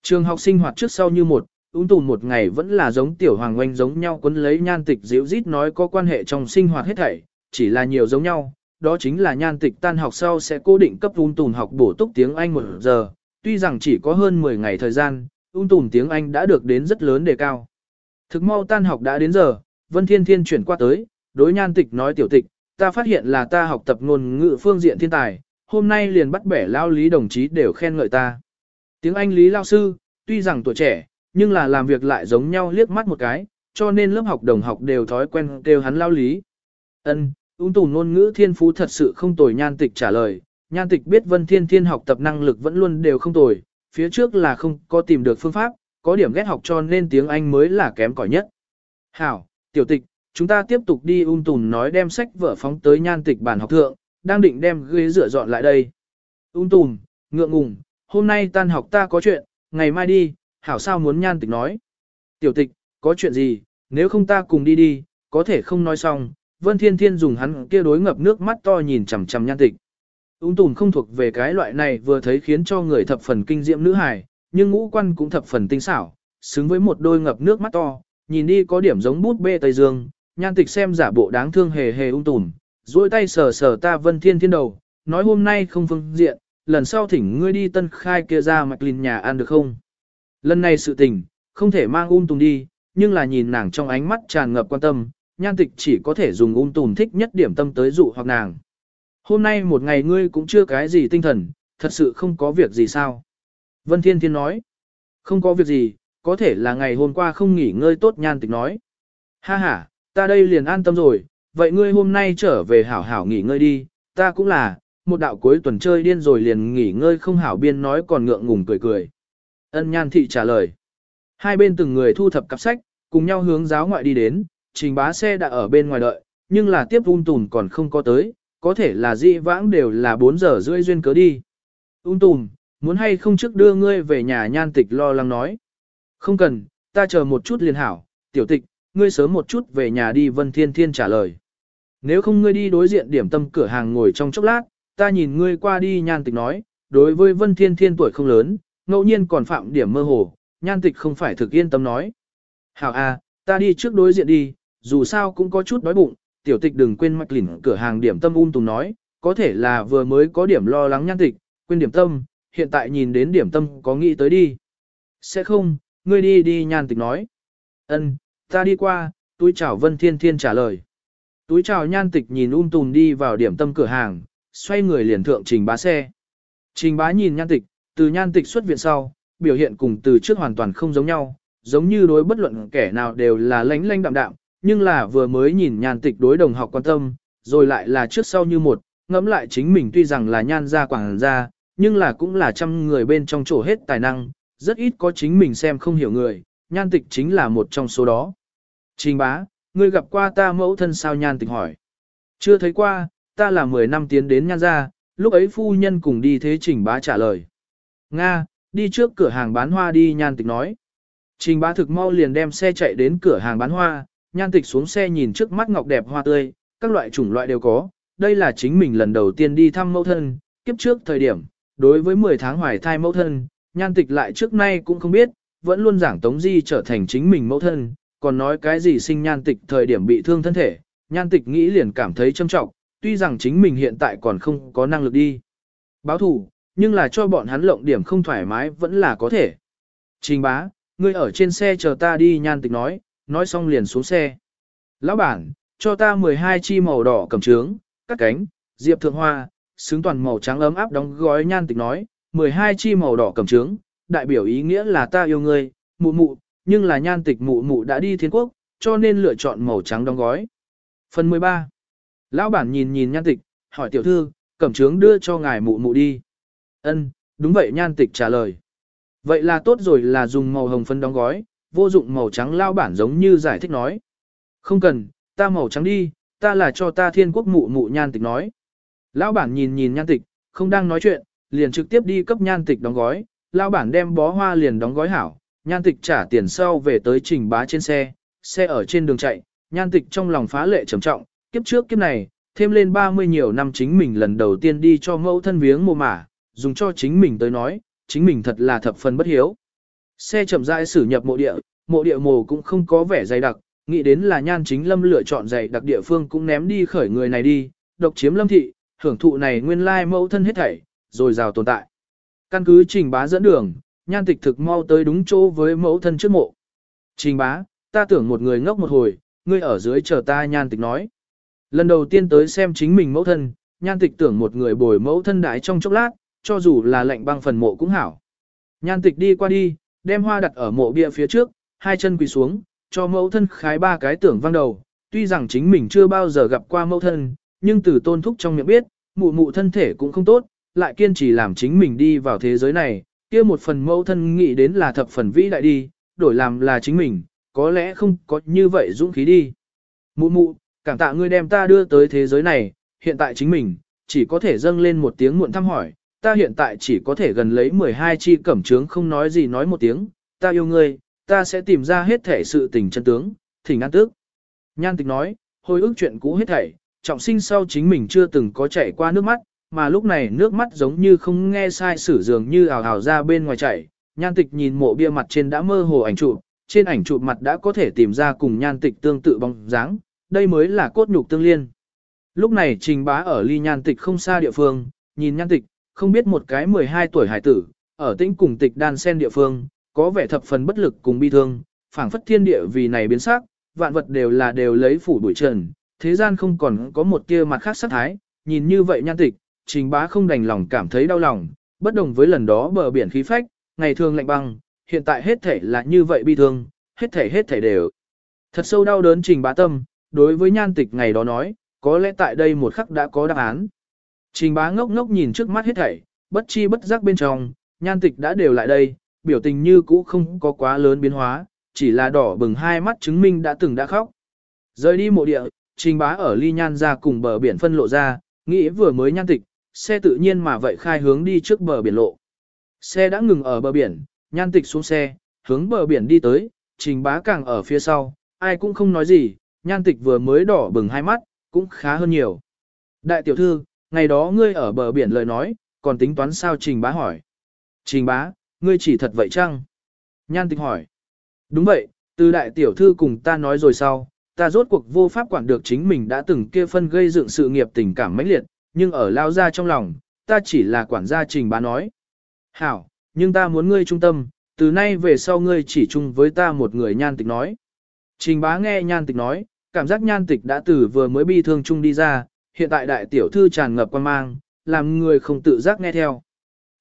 Trường học sinh hoạt trước sau như một, ung tùm một ngày vẫn là giống tiểu hoàng oanh giống nhau quấn lấy nhan tịch dịu rít nói có quan hệ trong sinh hoạt hết thảy, chỉ là nhiều giống nhau, đó chính là nhan tịch tan học sau sẽ cố định cấp ung tùn học bổ túc tiếng Anh một giờ, tuy rằng chỉ có hơn 10 ngày thời gian, ung tùn tiếng Anh đã được đến rất lớn đề cao. Thực mau tan học đã đến giờ, Vân Thiên Thiên chuyển qua tới, đối nhan tịch nói tiểu tịch, ta phát hiện là ta học tập ngôn ngữ phương diện thiên tài, hôm nay liền bắt bẻ lao lý đồng chí đều khen ngợi ta. Tiếng Anh lý lao sư, tuy rằng tuổi trẻ, nhưng là làm việc lại giống nhau liếc mắt một cái, cho nên lớp học đồng học đều thói quen kêu hắn lao lý. Ân, ung tùn ngôn ngữ thiên phú thật sự không tồi nhan tịch trả lời, nhan tịch biết vân thiên thiên học tập năng lực vẫn luôn đều không tồi, phía trước là không có tìm được phương pháp, có điểm ghét học cho nên tiếng Anh mới là kém cỏi nhất. Hảo, tiểu tịch, chúng ta tiếp tục đi ung tùm nói đem sách vở phóng tới nhan tịch bản học thượng, đang định đem ghế rửa dọn lại đây. Ung tùm, ngượng ngùng, hôm nay tan học ta có chuyện, ngày mai đi, hảo sao muốn nhan tịch nói. Tiểu tịch, có chuyện gì, nếu không ta cùng đi đi, có thể không nói xong, Vân Thiên Thiên dùng hắn kia đối ngập nước mắt to nhìn chằm chằm nhan tịch. Ung tùn không thuộc về cái loại này vừa thấy khiến cho người thập phần kinh diệm nữ hài, nhưng ngũ quan cũng thập phần tinh xảo, xứng với một đôi ngập nước mắt to, nhìn đi có điểm giống bút bê Tây Dương, nhan tịch xem giả bộ đáng thương hề hề ung tùn, duỗi tay sờ sờ ta Vân Thiên Thiên đầu, nói hôm nay không phương diện, lần sau thỉnh ngươi đi tân khai kia ra mạch lìn nhà ăn được không? Lần này sự tình, không thể mang ung tùm đi, nhưng là nhìn nàng trong ánh mắt tràn ngập quan tâm, nhan tịch chỉ có thể dùng ung tùm thích nhất điểm tâm tới dụ hoặc nàng. Hôm nay một ngày ngươi cũng chưa cái gì tinh thần, thật sự không có việc gì sao? Vân Thiên Thiên nói, không có việc gì, có thể là ngày hôm qua không nghỉ ngơi tốt nhan tịch nói. Ha ha, ta đây liền an tâm rồi, vậy ngươi hôm nay trở về hảo hảo nghỉ ngơi đi, ta cũng là, một đạo cuối tuần chơi điên rồi liền nghỉ ngơi không hảo biên nói còn ngượng ngùng cười cười. Ân nhan thị trả lời. Hai bên từng người thu thập cặp sách, cùng nhau hướng giáo ngoại đi đến, trình bá xe đã ở bên ngoài đợi, nhưng là tiếp ung tùn còn không có tới, có thể là dị vãng đều là 4 giờ rưỡi duyên cớ đi. Ung tùn, muốn hay không trước đưa ngươi về nhà nhan tịch lo lắng nói. Không cần, ta chờ một chút liền hảo, tiểu tịch, ngươi sớm một chút về nhà đi Vân Thiên Thiên trả lời. Nếu không ngươi đi đối diện điểm tâm cửa hàng ngồi trong chốc lát, ta nhìn ngươi qua đi nhan tịch nói, đối với Vân Thiên Thiên tuổi không lớn, ngẫu nhiên còn phạm điểm mơ hồ, nhan tịch không phải thực yên tâm nói. Hảo à, ta đi trước đối diện đi, dù sao cũng có chút đói bụng, tiểu tịch đừng quên mạch lỉnh cửa hàng điểm tâm un tùng nói, có thể là vừa mới có điểm lo lắng nhan tịch, quên điểm tâm, hiện tại nhìn đến điểm tâm có nghĩ tới đi. Sẽ không, ngươi đi đi nhan tịch nói. Ân, ta đi qua, túi chào Vân Thiên Thiên trả lời. Túi chào nhan tịch nhìn un tùm đi vào điểm tâm cửa hàng, xoay người liền thượng trình bá xe. Trình bá nhìn nhan tịch, từ nhan tịch xuất viện sau, biểu hiện cùng từ trước hoàn toàn không giống nhau, giống như đối bất luận kẻ nào đều là lánh lánh đạm đạm, nhưng là vừa mới nhìn nhan tịch đối đồng học quan tâm, rồi lại là trước sau như một, ngẫm lại chính mình tuy rằng là nhan gia quảng gia, nhưng là cũng là trăm người bên trong chỗ hết tài năng, rất ít có chính mình xem không hiểu người, nhan tịch chính là một trong số đó. Trình bá, ngươi gặp qua ta mẫu thân sao nhan tịch hỏi. Chưa thấy qua, ta là 10 năm tiến đến nhan gia, lúc ấy phu nhân cùng đi thế trình bá trả lời. Nga, đi trước cửa hàng bán hoa đi nhan tịch nói. Trình bá thực mau liền đem xe chạy đến cửa hàng bán hoa, nhan tịch xuống xe nhìn trước mắt ngọc đẹp hoa tươi, các loại chủng loại đều có. Đây là chính mình lần đầu tiên đi thăm mẫu thân, kiếp trước thời điểm, đối với 10 tháng hoài thai mẫu thân, nhan tịch lại trước nay cũng không biết, vẫn luôn giảng Tống Di trở thành chính mình mẫu thân, còn nói cái gì sinh nhan tịch thời điểm bị thương thân thể, nhan tịch nghĩ liền cảm thấy châm trọng, tuy rằng chính mình hiện tại còn không có năng lực đi. Báo thủ, nhưng là cho bọn hắn lộng điểm không thoải mái vẫn là có thể. Trình bá, ngươi ở trên xe chờ ta đi nhan tịch nói, nói xong liền xuống xe. Lão bản, cho ta 12 chi màu đỏ cầm trướng, cắt cánh, diệp thượng hoa, xứng toàn màu trắng ấm áp đóng gói nhan tịch nói, 12 chi màu đỏ cầm trướng, đại biểu ý nghĩa là ta yêu ngươi, mụ mụ, nhưng là nhan tịch mụ mụ đã đi thiên quốc, cho nên lựa chọn màu trắng đóng gói. Phần 13. Lão bản nhìn nhìn nhan tịch, hỏi tiểu thư, cẩm trướng đưa cho ngài mụ mụ đi. Ân, đúng vậy nhan tịch trả lời. Vậy là tốt rồi là dùng màu hồng phân đóng gói, vô dụng màu trắng lao bản giống như giải thích nói. Không cần, ta màu trắng đi, ta là cho ta thiên quốc mụ mụ nhan tịch nói. Lão bản nhìn nhìn nhan tịch, không đang nói chuyện, liền trực tiếp đi cấp nhan tịch đóng gói, lão bản đem bó hoa liền đóng gói hảo, nhan tịch trả tiền sau về tới trình bá trên xe, xe ở trên đường chạy, nhan tịch trong lòng phá lệ trầm trọng, kiếp trước kiếp này, thêm lên 30 nhiều năm chính mình lần đầu tiên đi cho mẫu thân viếng mồ mả, dùng cho chính mình tới nói, chính mình thật là thập phần bất hiếu. Xe chậm rãi xử nhập mộ địa, mộ địa mồ cũng không có vẻ dày đặc, nghĩ đến là nhan chính lâm lựa chọn dày đặc địa phương cũng ném đi khởi người này đi, độc chiếm lâm thị, hưởng thụ này nguyên lai mẫu thân hết thảy, rồi rào tồn tại. Căn cứ trình bá dẫn đường, nhan tịch thực mau tới đúng chỗ với mẫu thân trước mộ. Trình bá, ta tưởng một người ngốc một hồi, ngươi ở dưới chờ ta nhan tịch nói. Lần đầu tiên tới xem chính mình mẫu thân, nhan tịch tưởng một người bồi mẫu thân đại trong chốc lát, cho dù là lệnh băng phần mộ cũng hảo. Nhan tịch đi qua đi, đem hoa đặt ở mộ bia phía trước, hai chân quỳ xuống, cho mẫu thân khái ba cái tưởng vang đầu. Tuy rằng chính mình chưa bao giờ gặp qua mẫu thân, nhưng từ tôn thúc trong miệng biết, mụ mụ thân thể cũng không tốt, lại kiên trì làm chính mình đi vào thế giới này, kia một phần mẫu thân nghĩ đến là thập phần vĩ đại đi, đổi làm là chính mình, có lẽ không có như vậy dũng khí đi. Mụ mụ, cảm tạ ngươi đem ta đưa tới thế giới này, hiện tại chính mình, chỉ có thể dâng lên một tiếng muộn thăm hỏi, ta hiện tại chỉ có thể gần lấy 12 chi cẩm trướng không nói gì nói một tiếng, ta yêu ngươi, ta sẽ tìm ra hết thể sự tình chân tướng, thỉnh an tước. Nhan tịch nói, hồi ức chuyện cũ hết thảy, trọng sinh sau chính mình chưa từng có chảy qua nước mắt, mà lúc này nước mắt giống như không nghe sai sử dường như ảo ảo ra bên ngoài chảy. Nhan tịch nhìn mộ bia mặt trên đã mơ hồ ảnh chụp, trên ảnh chụp mặt đã có thể tìm ra cùng nhan tịch tương tự bóng dáng, đây mới là cốt nhục tương liên. Lúc này trình bá ở ly nhan tịch không xa địa phương, nhìn nhan tịch, không biết một cái 12 tuổi hải tử, ở tĩnh cùng tịch đan sen địa phương, có vẻ thập phần bất lực cùng bi thương, phảng phất thiên địa vì này biến sắc, vạn vật đều là đều lấy phủ đuổi trần, thế gian không còn có một tia mặt khác sát thái, nhìn như vậy nhan tịch, trình bá không đành lòng cảm thấy đau lòng, bất đồng với lần đó bờ biển khí phách, ngày thường lạnh băng, hiện tại hết thể là như vậy bi thương, hết thể hết thể đều. Thật sâu đau đớn trình bá tâm, đối với nhan tịch ngày đó nói, có lẽ tại đây một khắc đã có đáp án. Trình bá ngốc ngốc nhìn trước mắt hết thảy, bất chi bất giác bên trong, nhan tịch đã đều lại đây, biểu tình như cũ không có quá lớn biến hóa, chỉ là đỏ bừng hai mắt chứng minh đã từng đã khóc. Rời đi mộ địa, trình bá ở ly nhan ra cùng bờ biển phân lộ ra, nghĩ vừa mới nhan tịch, xe tự nhiên mà vậy khai hướng đi trước bờ biển lộ. Xe đã ngừng ở bờ biển, nhan tịch xuống xe, hướng bờ biển đi tới, trình bá càng ở phía sau, ai cũng không nói gì, nhan tịch vừa mới đỏ bừng hai mắt, cũng khá hơn nhiều. Đại tiểu thư, ngày đó ngươi ở bờ biển lời nói, còn tính toán sao trình bá hỏi. Trình bá, ngươi chỉ thật vậy chăng? Nhan tịch hỏi. Đúng vậy, từ đại tiểu thư cùng ta nói rồi sau, ta rốt cuộc vô pháp quản được chính mình đã từng kia phân gây dựng sự nghiệp tình cảm mãnh liệt, nhưng ở lao ra trong lòng, ta chỉ là quản gia trình bá nói. Hảo, nhưng ta muốn ngươi trung tâm, từ nay về sau ngươi chỉ chung với ta một người nhan tịch nói. Trình bá nghe nhan tịch nói, cảm giác nhan tịch đã từ vừa mới bi thương chung đi ra, hiện tại đại tiểu thư tràn ngập quan mang, làm người không tự giác nghe theo.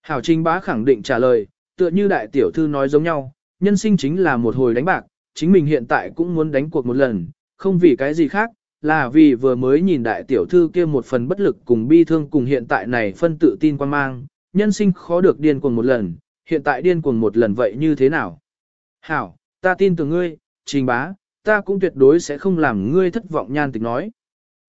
Hảo Trinh bá khẳng định trả lời, tựa như đại tiểu thư nói giống nhau, nhân sinh chính là một hồi đánh bạc, chính mình hiện tại cũng muốn đánh cuộc một lần, không vì cái gì khác, là vì vừa mới nhìn đại tiểu thư kia một phần bất lực cùng bi thương cùng hiện tại này phân tự tin quan mang, nhân sinh khó được điên cuồng một lần, hiện tại điên cuồng một lần vậy như thế nào? Hảo, ta tin tưởng ngươi, trình bá, ta cũng tuyệt đối sẽ không làm ngươi thất vọng nhan tịch nói.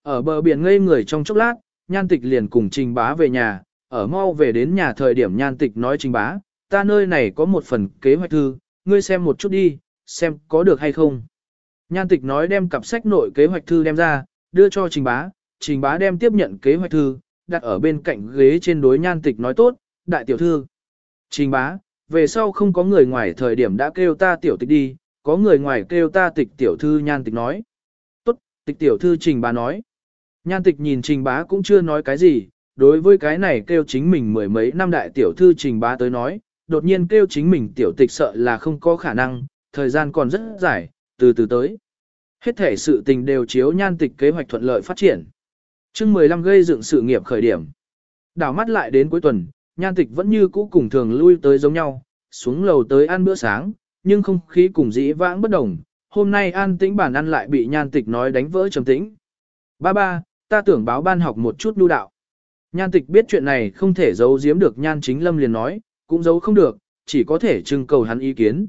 Ở bờ biển ngây người trong chốc lát, nhan tịch liền cùng trình bá về nhà, ở mau về đến nhà thời điểm nhan tịch nói trình bá, ta nơi này có một phần kế hoạch thư, ngươi xem một chút đi, xem có được hay không. Nhan tịch nói đem cặp sách nội kế hoạch thư đem ra, đưa cho trình bá, trình bá đem tiếp nhận kế hoạch thư, đặt ở bên cạnh ghế trên đối nhan tịch nói tốt, đại tiểu thư. Trình bá, về sau không có người ngoài thời điểm đã kêu ta tiểu tịch đi, có người ngoài kêu ta tịch tiểu thư nhan tịch nói. Tốt, tịch tiểu thư trình bá nói. Nhan tịch nhìn trình bá cũng chưa nói cái gì, đối với cái này kêu chính mình mười mấy năm đại tiểu thư trình bá tới nói, đột nhiên kêu chính mình tiểu tịch sợ là không có khả năng, thời gian còn rất dài, từ từ tới. Hết thể sự tình đều chiếu nhan tịch kế hoạch thuận lợi phát triển. chương 15 gây dựng sự nghiệp khởi điểm. Đảo mắt lại đến cuối tuần, nhan tịch vẫn như cũ cùng thường lui tới giống nhau, xuống lầu tới ăn bữa sáng, nhưng không khí cùng dĩ vãng bất đồng. Hôm nay an tĩnh bản ăn lại bị nhan tịch nói đánh vỡ trầm tĩnh. Ba ba, ta tưởng báo ban học một chút lưu đạo. Nhan tịch biết chuyện này không thể giấu giếm được nhan chính lâm liền nói, cũng giấu không được, chỉ có thể trưng cầu hắn ý kiến.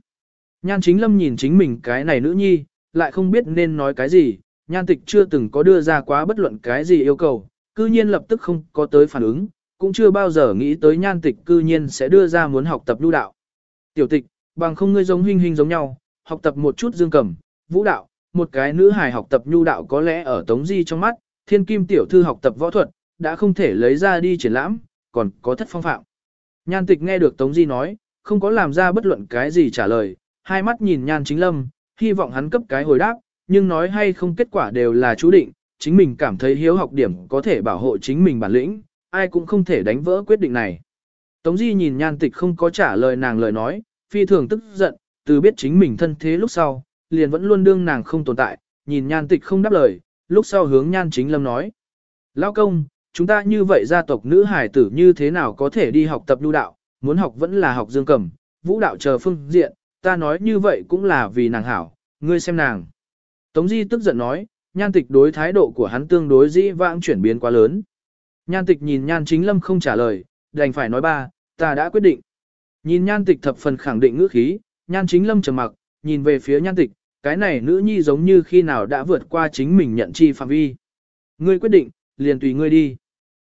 Nhan chính lâm nhìn chính mình cái này nữ nhi, lại không biết nên nói cái gì, nhan tịch chưa từng có đưa ra quá bất luận cái gì yêu cầu, cư nhiên lập tức không có tới phản ứng, cũng chưa bao giờ nghĩ tới nhan tịch cư nhiên sẽ đưa ra muốn học tập lưu đạo. Tiểu tịch, bằng không ngươi giống huynh huynh giống nhau, học tập một chút dương cầm, vũ đạo, một cái nữ hài học tập nhu đạo có lẽ ở tống di trong mắt, thiên kim tiểu thư học tập võ thuật, đã không thể lấy ra đi triển lãm, còn có thất phong phạm. Nhan tịch nghe được tống di nói, không có làm ra bất luận cái gì trả lời, hai mắt nhìn nhan chính lâm, hy vọng hắn cấp cái hồi đáp, nhưng nói hay không kết quả đều là chú định, chính mình cảm thấy hiếu học điểm có thể bảo hộ chính mình bản lĩnh, ai cũng không thể đánh vỡ quyết định này. Tống Di nhìn nhan tịch không có trả lời nàng lời nói, phi thường tức giận, từ biết chính mình thân thế lúc sau, liền vẫn luôn đương nàng không tồn tại, nhìn nhan tịch không đáp lời, lúc sau hướng nhan chính lâm nói. Lao công, chúng ta như vậy gia tộc nữ hải tử như thế nào có thể đi học tập lưu đạo, muốn học vẫn là học dương cầm, vũ đạo chờ phương diện, ta nói như vậy cũng là vì nàng hảo, ngươi xem nàng. Tống Di tức giận nói, nhan tịch đối thái độ của hắn tương đối dĩ vãng chuyển biến quá lớn. Nhan tịch nhìn nhan chính lâm không trả lời, đành phải nói ba, ta đã quyết định. Nhìn nhan tịch thập phần khẳng định ngữ khí, nhan chính lâm trầm mặc, nhìn về phía nhan tịch, cái này nữ nhi giống như khi nào đã vượt qua chính mình nhận chi phạm vi. Ngươi quyết định, liền tùy ngươi đi.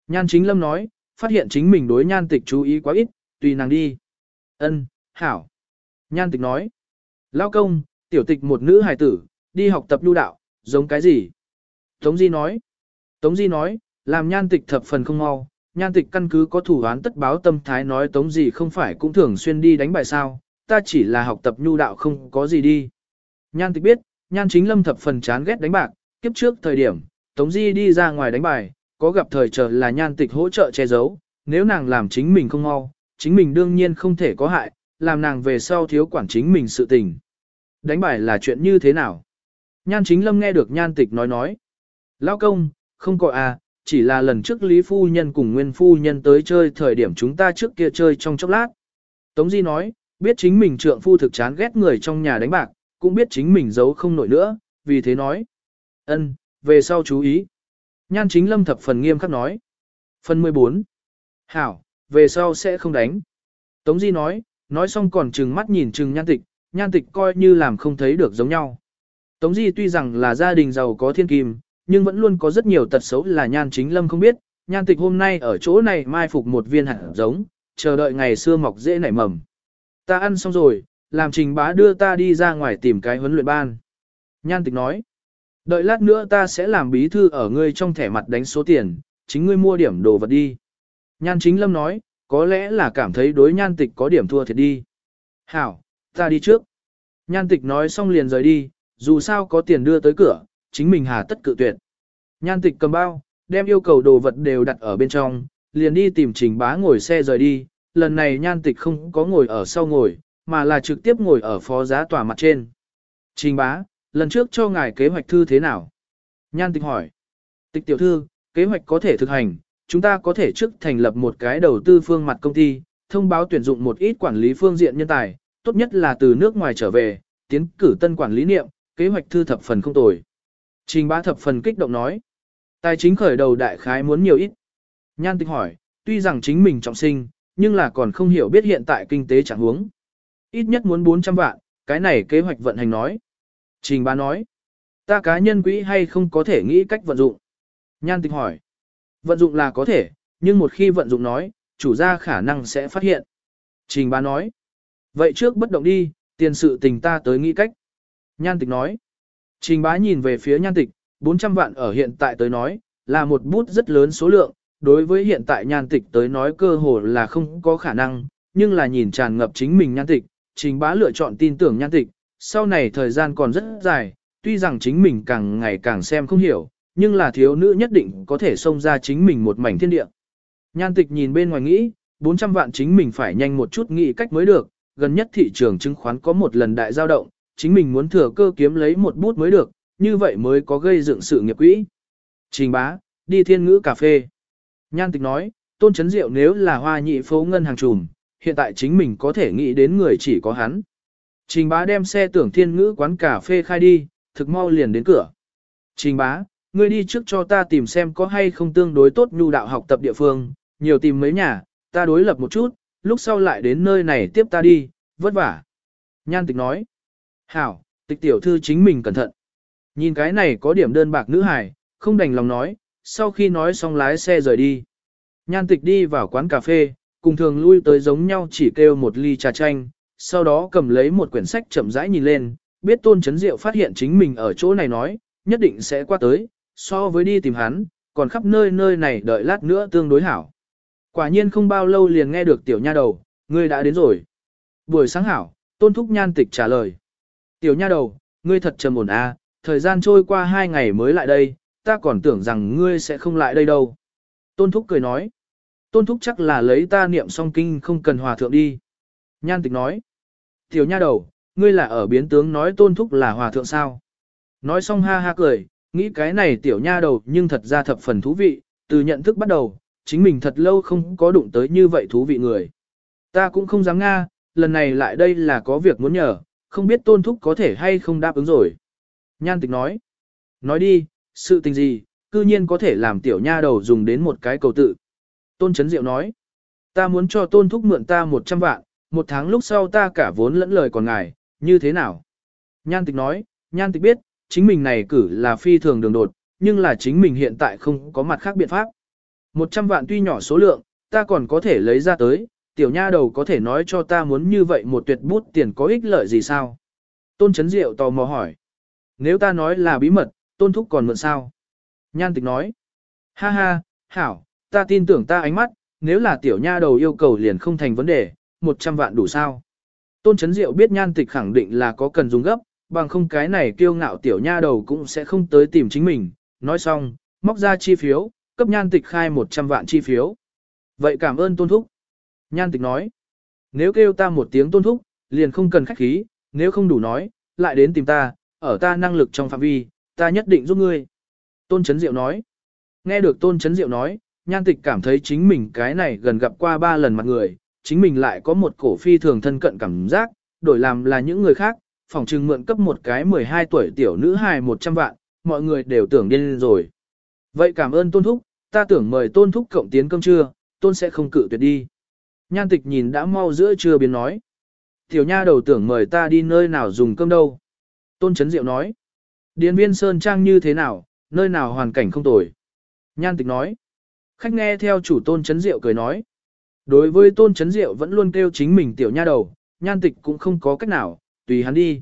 Nhan chính lâm nói, phát hiện chính mình đối nhan tịch chú ý quá ít, tùy nàng đi. Ân, hảo. Nhan tịch nói, lao công, tiểu tịch một nữ hài tử, đi học tập lưu đạo, giống cái gì? Tống Di nói, Tống Di nói, làm nhan tịch thập phần không mau, nhan tịch căn cứ có thủ án tất báo tâm thái nói Tống gì không phải cũng thường xuyên đi đánh bài sao, ta chỉ là học tập nhu đạo không có gì đi. Nhan tịch biết, nhan chính lâm thập phần chán ghét đánh bạc, kiếp trước thời điểm, Tống Di đi ra ngoài đánh bài, có gặp thời trở là nhan tịch hỗ trợ che giấu, nếu nàng làm chính mình không mau, chính mình đương nhiên không thể có hại, làm nàng về sau thiếu quản chính mình sự tình. Đánh bài là chuyện như thế nào? Nhan chính lâm nghe được nhan tịch nói nói. Lao công, không có à, chỉ là lần trước Lý Phu Nhân cùng Nguyên Phu Nhân tới chơi thời điểm chúng ta trước kia chơi trong chốc lát. Tống Di nói, biết chính mình trượng phu thực chán ghét người trong nhà đánh bạc, cũng biết chính mình giấu không nổi nữa, vì thế nói. ân, về sau chú ý. Nhan chính lâm thập phần nghiêm khắc nói. Phần 14. Hảo, về sau sẽ không đánh. Tống Di nói, nói xong còn trừng mắt nhìn trừng nhan tịch, nhan tịch coi như làm không thấy được giống nhau. Tống Di tuy rằng là gia đình giàu có thiên kim, nhưng vẫn luôn có rất nhiều tật xấu là nhan chính lâm không biết, nhan tịch hôm nay ở chỗ này mai phục một viên hạt giống, chờ đợi ngày xưa mọc dễ nảy mầm. Ta ăn xong rồi, làm trình bá đưa ta đi ra ngoài tìm cái huấn luyện ban. Nhan tịch nói, đợi lát nữa ta sẽ làm bí thư ở ngươi trong thẻ mặt đánh số tiền, chính ngươi mua điểm đồ vật đi. Nhan chính lâm nói, có lẽ là cảm thấy đối nhan tịch có điểm thua thiệt đi. Hảo, ta đi trước. Nhan tịch nói xong liền rời đi, dù sao có tiền đưa tới cửa, chính mình hà tất cự tuyệt. Nhan tịch cầm bao, đem yêu cầu đồ vật đều đặt ở bên trong, liền đi tìm trình bá ngồi xe rời đi. Lần này nhan tịch không có ngồi ở sau ngồi, mà là trực tiếp ngồi ở phó giá tòa mặt trên. Trình bá, lần trước cho ngài kế hoạch thư thế nào? Nhan tịch hỏi. Tịch tiểu thư, kế hoạch có thể thực hành, chúng ta có thể trước thành lập một cái đầu tư phương mặt công ty, thông báo tuyển dụng một ít quản lý phương diện nhân tài, tốt nhất là từ nước ngoài trở về, tiến cử tân quản lý niệm, kế hoạch thư thập phần không tồi. Trình bá thập phần kích động nói. Tài chính khởi đầu đại khái muốn nhiều ít. Nhan tịch hỏi, tuy rằng chính mình trọng sinh, nhưng là còn không hiểu biết hiện tại kinh tế trạng huống. Ít nhất muốn 400 vạn, cái này kế hoạch vận hành nói. Trình bá nói, ta cá nhân quỹ hay không có thể nghĩ cách vận dụng. Nhan tịch hỏi, Vận dụng là có thể, nhưng một khi vận dụng nói, chủ gia khả năng sẽ phát hiện. Trình bá nói. Vậy trước bất động đi, tiền sự tình ta tới nghĩ cách. Nhan tịch nói. Trình bá nhìn về phía nhan tịch, 400 vạn ở hiện tại tới nói, là một bút rất lớn số lượng, đối với hiện tại nhan tịch tới nói cơ hồ là không có khả năng, nhưng là nhìn tràn ngập chính mình nhan tịch, trình bá lựa chọn tin tưởng nhan tịch, sau này thời gian còn rất dài, tuy rằng chính mình càng ngày càng xem không hiểu, nhưng là thiếu nữ nhất định có thể xông ra chính mình một mảnh thiên địa. Nhan tịch nhìn bên ngoài nghĩ, 400 vạn chính mình phải nhanh một chút nghĩ cách mới được, gần nhất thị trường chứng khoán có một lần đại giao động, chính mình muốn thừa cơ kiếm lấy một bút mới được, như vậy mới có gây dựng sự nghiệp quỹ. Trình bá, đi thiên ngữ cà phê. Nhan tịch nói, tôn chấn diệu nếu là hoa nhị phố ngân hàng trùm, hiện tại chính mình có thể nghĩ đến người chỉ có hắn. Trình bá đem xe tưởng thiên ngữ quán cà phê khai đi, thực mau liền đến cửa. Trình bá, ngươi đi trước cho ta tìm xem có hay không tương đối tốt nhu đạo học tập địa phương, nhiều tìm mấy nhà, ta đối lập một chút, lúc sau lại đến nơi này tiếp ta đi, vất vả. Nhan tịch nói, hảo, tịch tiểu thư chính mình cẩn thận. Nhìn cái này có điểm đơn bạc nữ hài, không đành lòng nói, sau khi nói xong lái xe rời đi. Nhan tịch đi vào quán cà phê, cùng thường lui tới giống nhau chỉ kêu một ly trà chanh, sau đó cầm lấy một quyển sách chậm rãi nhìn lên, biết tôn chấn diệu phát hiện chính mình ở chỗ này nói, nhất định sẽ qua tới, so với đi tìm hắn, còn khắp nơi nơi này đợi lát nữa tương đối hảo. Quả nhiên không bao lâu liền nghe được tiểu nha đầu, ngươi đã đến rồi. Buổi sáng hảo, tôn thúc nhan tịch trả lời. Tiểu nha đầu, ngươi thật trầm ổn a, thời gian trôi qua hai ngày mới lại đây, ta còn tưởng rằng ngươi sẽ không lại đây đâu. Tôn thúc cười nói. Tôn thúc chắc là lấy ta niệm song kinh không cần hòa thượng đi. Nhan tịch nói. Tiểu nha đầu, ngươi là ở biến tướng nói tôn thúc là hòa thượng sao. Nói xong ha ha cười, nghĩ cái này tiểu nha đầu nhưng thật ra thập phần thú vị, từ nhận thức bắt đầu, chính mình thật lâu không có đụng tới như vậy thú vị người. Ta cũng không dám nga, lần này lại đây là có việc muốn nhờ, không biết tôn thúc có thể hay không đáp ứng rồi. Nhan tịch nói. Nói đi, sự tình gì, cư nhiên có thể làm tiểu nha đầu dùng đến một cái cầu tự. Tôn Chấn Diệu nói. Ta muốn cho tôn thúc mượn ta 100 vạn, một tháng lúc sau ta cả vốn lẫn lời còn ngài, như thế nào? Nhan tịch nói, nhan tịch biết, chính mình này cử là phi thường đường đột, nhưng là chính mình hiện tại không có mặt khác biện pháp. 100 vạn tuy nhỏ số lượng, ta còn có thể lấy ra tới, tiểu nha đầu có thể nói cho ta muốn như vậy một tuyệt bút tiền có ích lợi gì sao? Tôn Chấn Diệu tò mò hỏi. Nếu ta nói là bí mật, tôn thúc còn mượn sao? Nhan tịch nói. Ha ha, hảo, ta tin tưởng ta ánh mắt, nếu là tiểu nha đầu yêu cầu liền không thành vấn đề, 100 vạn đủ sao? Tôn Chấn Diệu biết nhan tịch khẳng định là có cần dùng gấp, bằng không cái này kiêu ngạo tiểu nha đầu cũng sẽ không tới tìm chính mình. Nói xong, móc ra chi phiếu, cấp nhan tịch khai 100 vạn chi phiếu. Vậy cảm ơn tôn thúc. Nhan tịch nói, nếu kêu ta một tiếng tôn thúc, liền không cần khách khí, nếu không đủ nói, lại đến tìm ta, ở ta năng lực trong phạm vi, ta nhất định giúp ngươi. Tôn Chấn Diệu nói, nghe được Tôn Chấn Diệu nói, nhan tịch cảm thấy chính mình cái này gần gặp qua ba lần mặt người, chính mình lại có một cổ phi thường thân cận cảm giác, đổi làm là những người khác, phòng trừng mượn cấp một cái 12 tuổi tiểu nữ hài 100 vạn, mọi người đều tưởng điên rồi. Vậy cảm ơn Tôn Thúc, ta tưởng mời Tôn Thúc cộng tiến cơm trưa, Tôn sẽ không cự tuyệt đi. Nhan tịch nhìn đã mau giữa trưa biến nói. Tiểu nha đầu tưởng mời ta đi nơi nào dùng cơm đâu. Tôn Trấn Diệu nói. Điền viên Sơn Trang như thế nào, nơi nào hoàn cảnh không tồi. Nhan tịch nói. Khách nghe theo chủ Tôn chấn Diệu cười nói. Đối với Tôn chấn Diệu vẫn luôn kêu chính mình tiểu nha đầu, nhan tịch cũng không có cách nào, tùy hắn đi.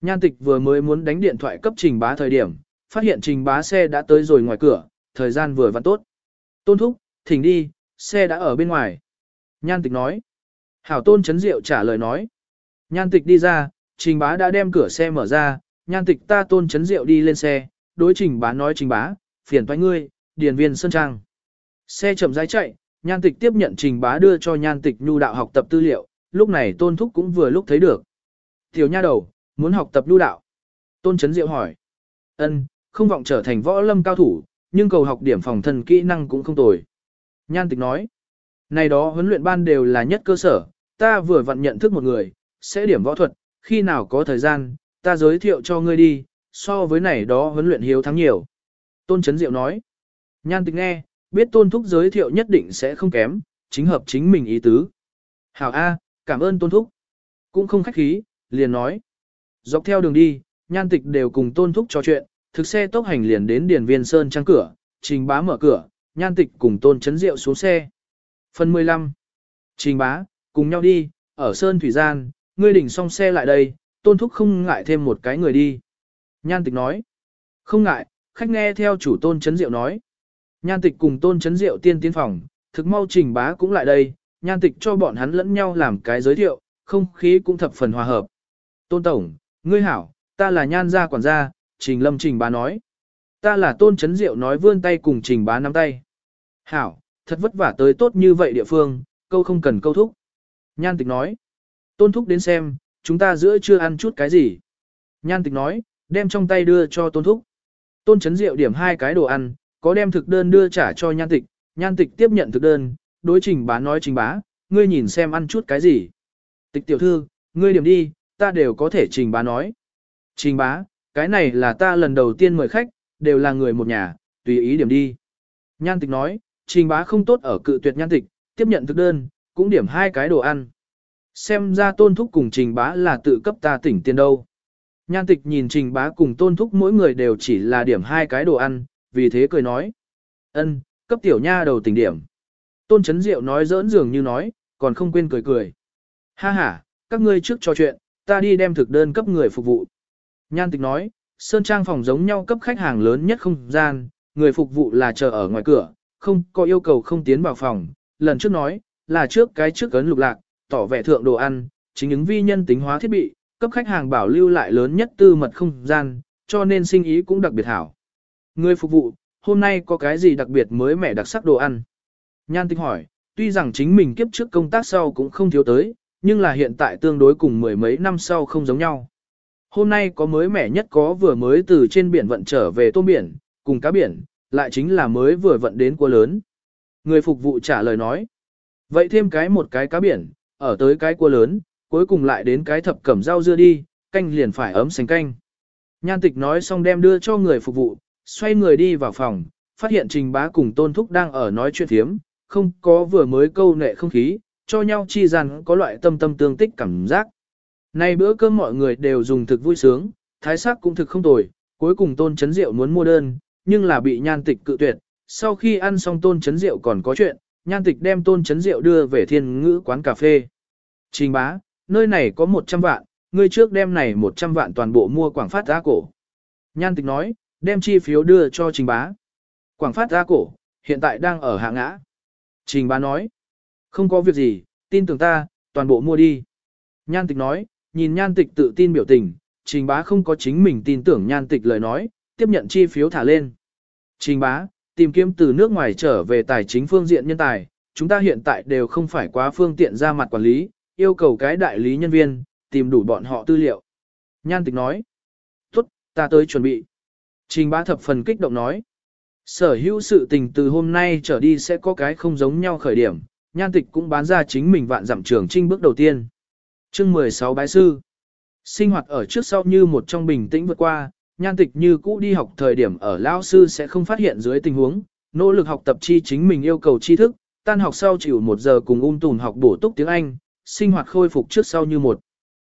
Nhan tịch vừa mới muốn đánh điện thoại cấp trình bá thời điểm, phát hiện trình bá xe đã tới rồi ngoài cửa, thời gian vừa vặn tốt. Tôn thúc, thỉnh đi, xe đã ở bên ngoài. Nhan tịch nói. Hảo tôn chấn diệu trả lời nói. Nhan tịch đi ra, trình bá đã đem cửa xe mở ra, nhan tịch ta tôn chấn diệu đi lên xe, đối trình bá nói trình bá, phiền toái ngươi, điền viên sơn trang. Xe chậm rãi chạy, nhan tịch tiếp nhận trình bá đưa cho nhan tịch nhu đạo học tập tư liệu, lúc này tôn thúc cũng vừa lúc thấy được. Tiểu nha đầu, muốn học tập nhu đạo. Tôn chấn diệu hỏi. ân không vọng trở thành võ lâm cao thủ, nhưng cầu học điểm phòng thân kỹ năng cũng không tồi. Nhan tịch nói. Này đó huấn luyện ban đều là nhất cơ sở, ta vừa vặn nhận thức một người, sẽ điểm võ thuật, khi nào có thời gian, ta giới thiệu cho ngươi đi, so với này đó huấn luyện hiếu thắng nhiều. Tôn Trấn Diệu nói, nhan tịch nghe, biết tôn thúc giới thiệu nhất định sẽ không kém, chính hợp chính mình ý tứ. Hảo A, cảm ơn tôn thúc. Cũng không khách khí, liền nói. Dọc theo đường đi, nhan tịch đều cùng tôn thúc trò chuyện, thực xe tốc hành liền đến Điền Viên Sơn trang cửa, trình bá mở cửa, nhan tịch cùng tôn chấn Diệu xuống xe. Phần 15. Trình bá, cùng nhau đi, ở Sơn Thủy Gian, ngươi đỉnh xong xe lại đây, tôn thúc không ngại thêm một cái người đi. Nhan tịch nói. Không ngại, khách nghe theo chủ tôn chấn diệu nói. Nhan tịch cùng tôn chấn diệu tiên tiến phòng, thực mau trình bá cũng lại đây, nhan tịch cho bọn hắn lẫn nhau làm cái giới thiệu, không khí cũng thập phần hòa hợp. Tôn Tổng, ngươi hảo, ta là nhan gia quản gia, Trình Lâm Trình bá nói. Ta là Tôn Chấn Diệu nói vươn tay cùng Trình bá nắm tay. Hảo, thật vất vả tới tốt như vậy địa phương, câu không cần câu thúc. Nhan tịch nói. Tôn thúc đến xem, chúng ta giữa chưa ăn chút cái gì. Nhan tịch nói, đem trong tay đưa cho tôn thúc. Tôn chấn diệu điểm hai cái đồ ăn, có đem thực đơn đưa trả cho nhan tịch, nhan tịch tiếp nhận thực đơn, đối trình bá nói trình bá, ngươi nhìn xem ăn chút cái gì. Tịch tiểu thư, ngươi điểm đi, ta đều có thể trình bá nói. Trình bá, cái này là ta lần đầu tiên mời khách, đều là người một nhà, tùy ý điểm đi. Nhan tịch nói, trình bá không tốt ở cự tuyệt nhan tịch, tiếp nhận thực đơn, cũng điểm hai cái đồ ăn. Xem ra tôn thúc cùng trình bá là tự cấp ta tỉnh tiền đâu. Nhan tịch nhìn trình bá cùng tôn thúc mỗi người đều chỉ là điểm hai cái đồ ăn, vì thế cười nói. ân cấp tiểu nha đầu tỉnh điểm. Tôn chấn diệu nói giỡn dường như nói, còn không quên cười cười. Ha ha, các ngươi trước trò chuyện, ta đi đem thực đơn cấp người phục vụ. Nhan tịch nói, Sơn Trang phòng giống nhau cấp khách hàng lớn nhất không gian, người phục vụ là chờ ở ngoài cửa, không có yêu cầu không tiến vào phòng. Lần trước nói, là trước cái trước cấn lục lạc, tỏ vẻ thượng đồ ăn, chính ứng vi nhân tính hóa thiết bị, cấp khách hàng bảo lưu lại lớn nhất tư mật không gian, cho nên sinh ý cũng đặc biệt hảo. Người phục vụ, hôm nay có cái gì đặc biệt mới mẻ đặc sắc đồ ăn? Nhan tịch hỏi, tuy rằng chính mình kiếp trước công tác sau cũng không thiếu tới, nhưng là hiện tại tương đối cùng mười mấy năm sau không giống nhau. Hôm nay có mới mẻ nhất có vừa mới từ trên biển vận trở về tôm biển, cùng cá biển, lại chính là mới vừa vận đến cua lớn. Người phục vụ trả lời nói, vậy thêm cái một cái cá biển, ở tới cái cua lớn, cuối cùng lại đến cái thập cẩm rau dưa đi, canh liền phải ấm sành canh. Nhan tịch nói xong đem đưa cho người phục vụ, xoay người đi vào phòng, phát hiện trình bá cùng tôn thúc đang ở nói chuyện thiếm, không có vừa mới câu nệ không khí, cho nhau chi rằng có loại tâm tâm tương tích cảm giác. Nay bữa cơm mọi người đều dùng thực vui sướng, thái sắc cũng thực không tồi, cuối cùng tôn chấn rượu muốn mua đơn, nhưng là bị nhan tịch cự tuyệt. Sau khi ăn xong tôn chấn rượu còn có chuyện, nhan tịch đem tôn chấn rượu đưa về thiên ngữ quán cà phê. Trình bá, nơi này có 100 vạn, ngươi trước đem này 100 vạn toàn bộ mua quảng phát giá cổ. Nhan tịch nói, đem chi phiếu đưa cho trình bá. Quảng phát ra cổ, hiện tại đang ở hạ ngã. Trình bá nói, không có việc gì, tin tưởng ta, toàn bộ mua đi. Nhan tịch nói, nhìn nhan tịch tự tin biểu tình, trình bá không có chính mình tin tưởng nhan tịch lời nói, tiếp nhận chi phiếu thả lên. Trình bá, tìm kiếm từ nước ngoài trở về tài chính phương diện nhân tài, chúng ta hiện tại đều không phải quá phương tiện ra mặt quản lý, yêu cầu cái đại lý nhân viên, tìm đủ bọn họ tư liệu. Nhan tịch nói, tốt, ta tới chuẩn bị. Trình bá thập phần kích động nói, sở hữu sự tình từ hôm nay trở đi sẽ có cái không giống nhau khởi điểm, nhan tịch cũng bán ra chính mình vạn giảm trường trinh bước đầu tiên. chương 16 bái sư, sinh hoạt ở trước sau như một trong bình tĩnh vượt qua, nhan tịch như cũ đi học thời điểm ở lao sư sẽ không phát hiện dưới tình huống, nỗ lực học tập chi chính mình yêu cầu tri thức, tan học sau chịu một giờ cùng ung tùn học bổ túc tiếng Anh, sinh hoạt khôi phục trước sau như một.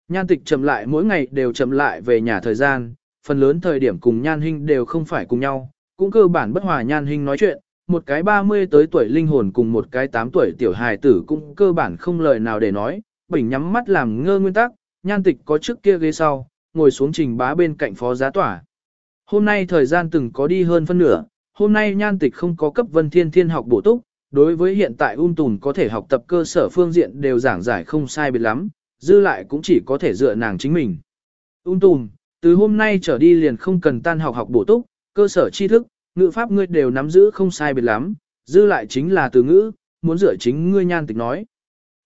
Nhan tịch chậm lại mỗi ngày đều chậm lại về nhà thời gian, phần lớn thời điểm cùng nhan hình đều không phải cùng nhau, cũng cơ bản bất hòa nhan hình nói chuyện, một cái 30 tới tuổi linh hồn cùng một cái 8 tuổi tiểu hài tử cũng cơ bản không lời nào để nói, bình nhắm mắt làm ngơ nguyên tắc, nhan tịch có trước kia ghế sau, ngồi xuống trình bá bên cạnh phó giá tỏa. Hôm nay thời gian từng có đi hơn phân nửa, hôm nay nhan tịch không có cấp vân thiên thiên học bổ túc, đối với hiện tại ung tùn có thể học tập cơ sở phương diện đều giảng giải không sai biệt lắm, dư lại cũng chỉ có thể dựa nàng chính mình. Ung tùn, từ hôm nay trở đi liền không cần tan học học bổ túc, cơ sở tri thức, ngữ pháp ngươi đều nắm giữ không sai biệt lắm, dư lại chính là từ ngữ, muốn dựa chính ngươi nhan tịch nói.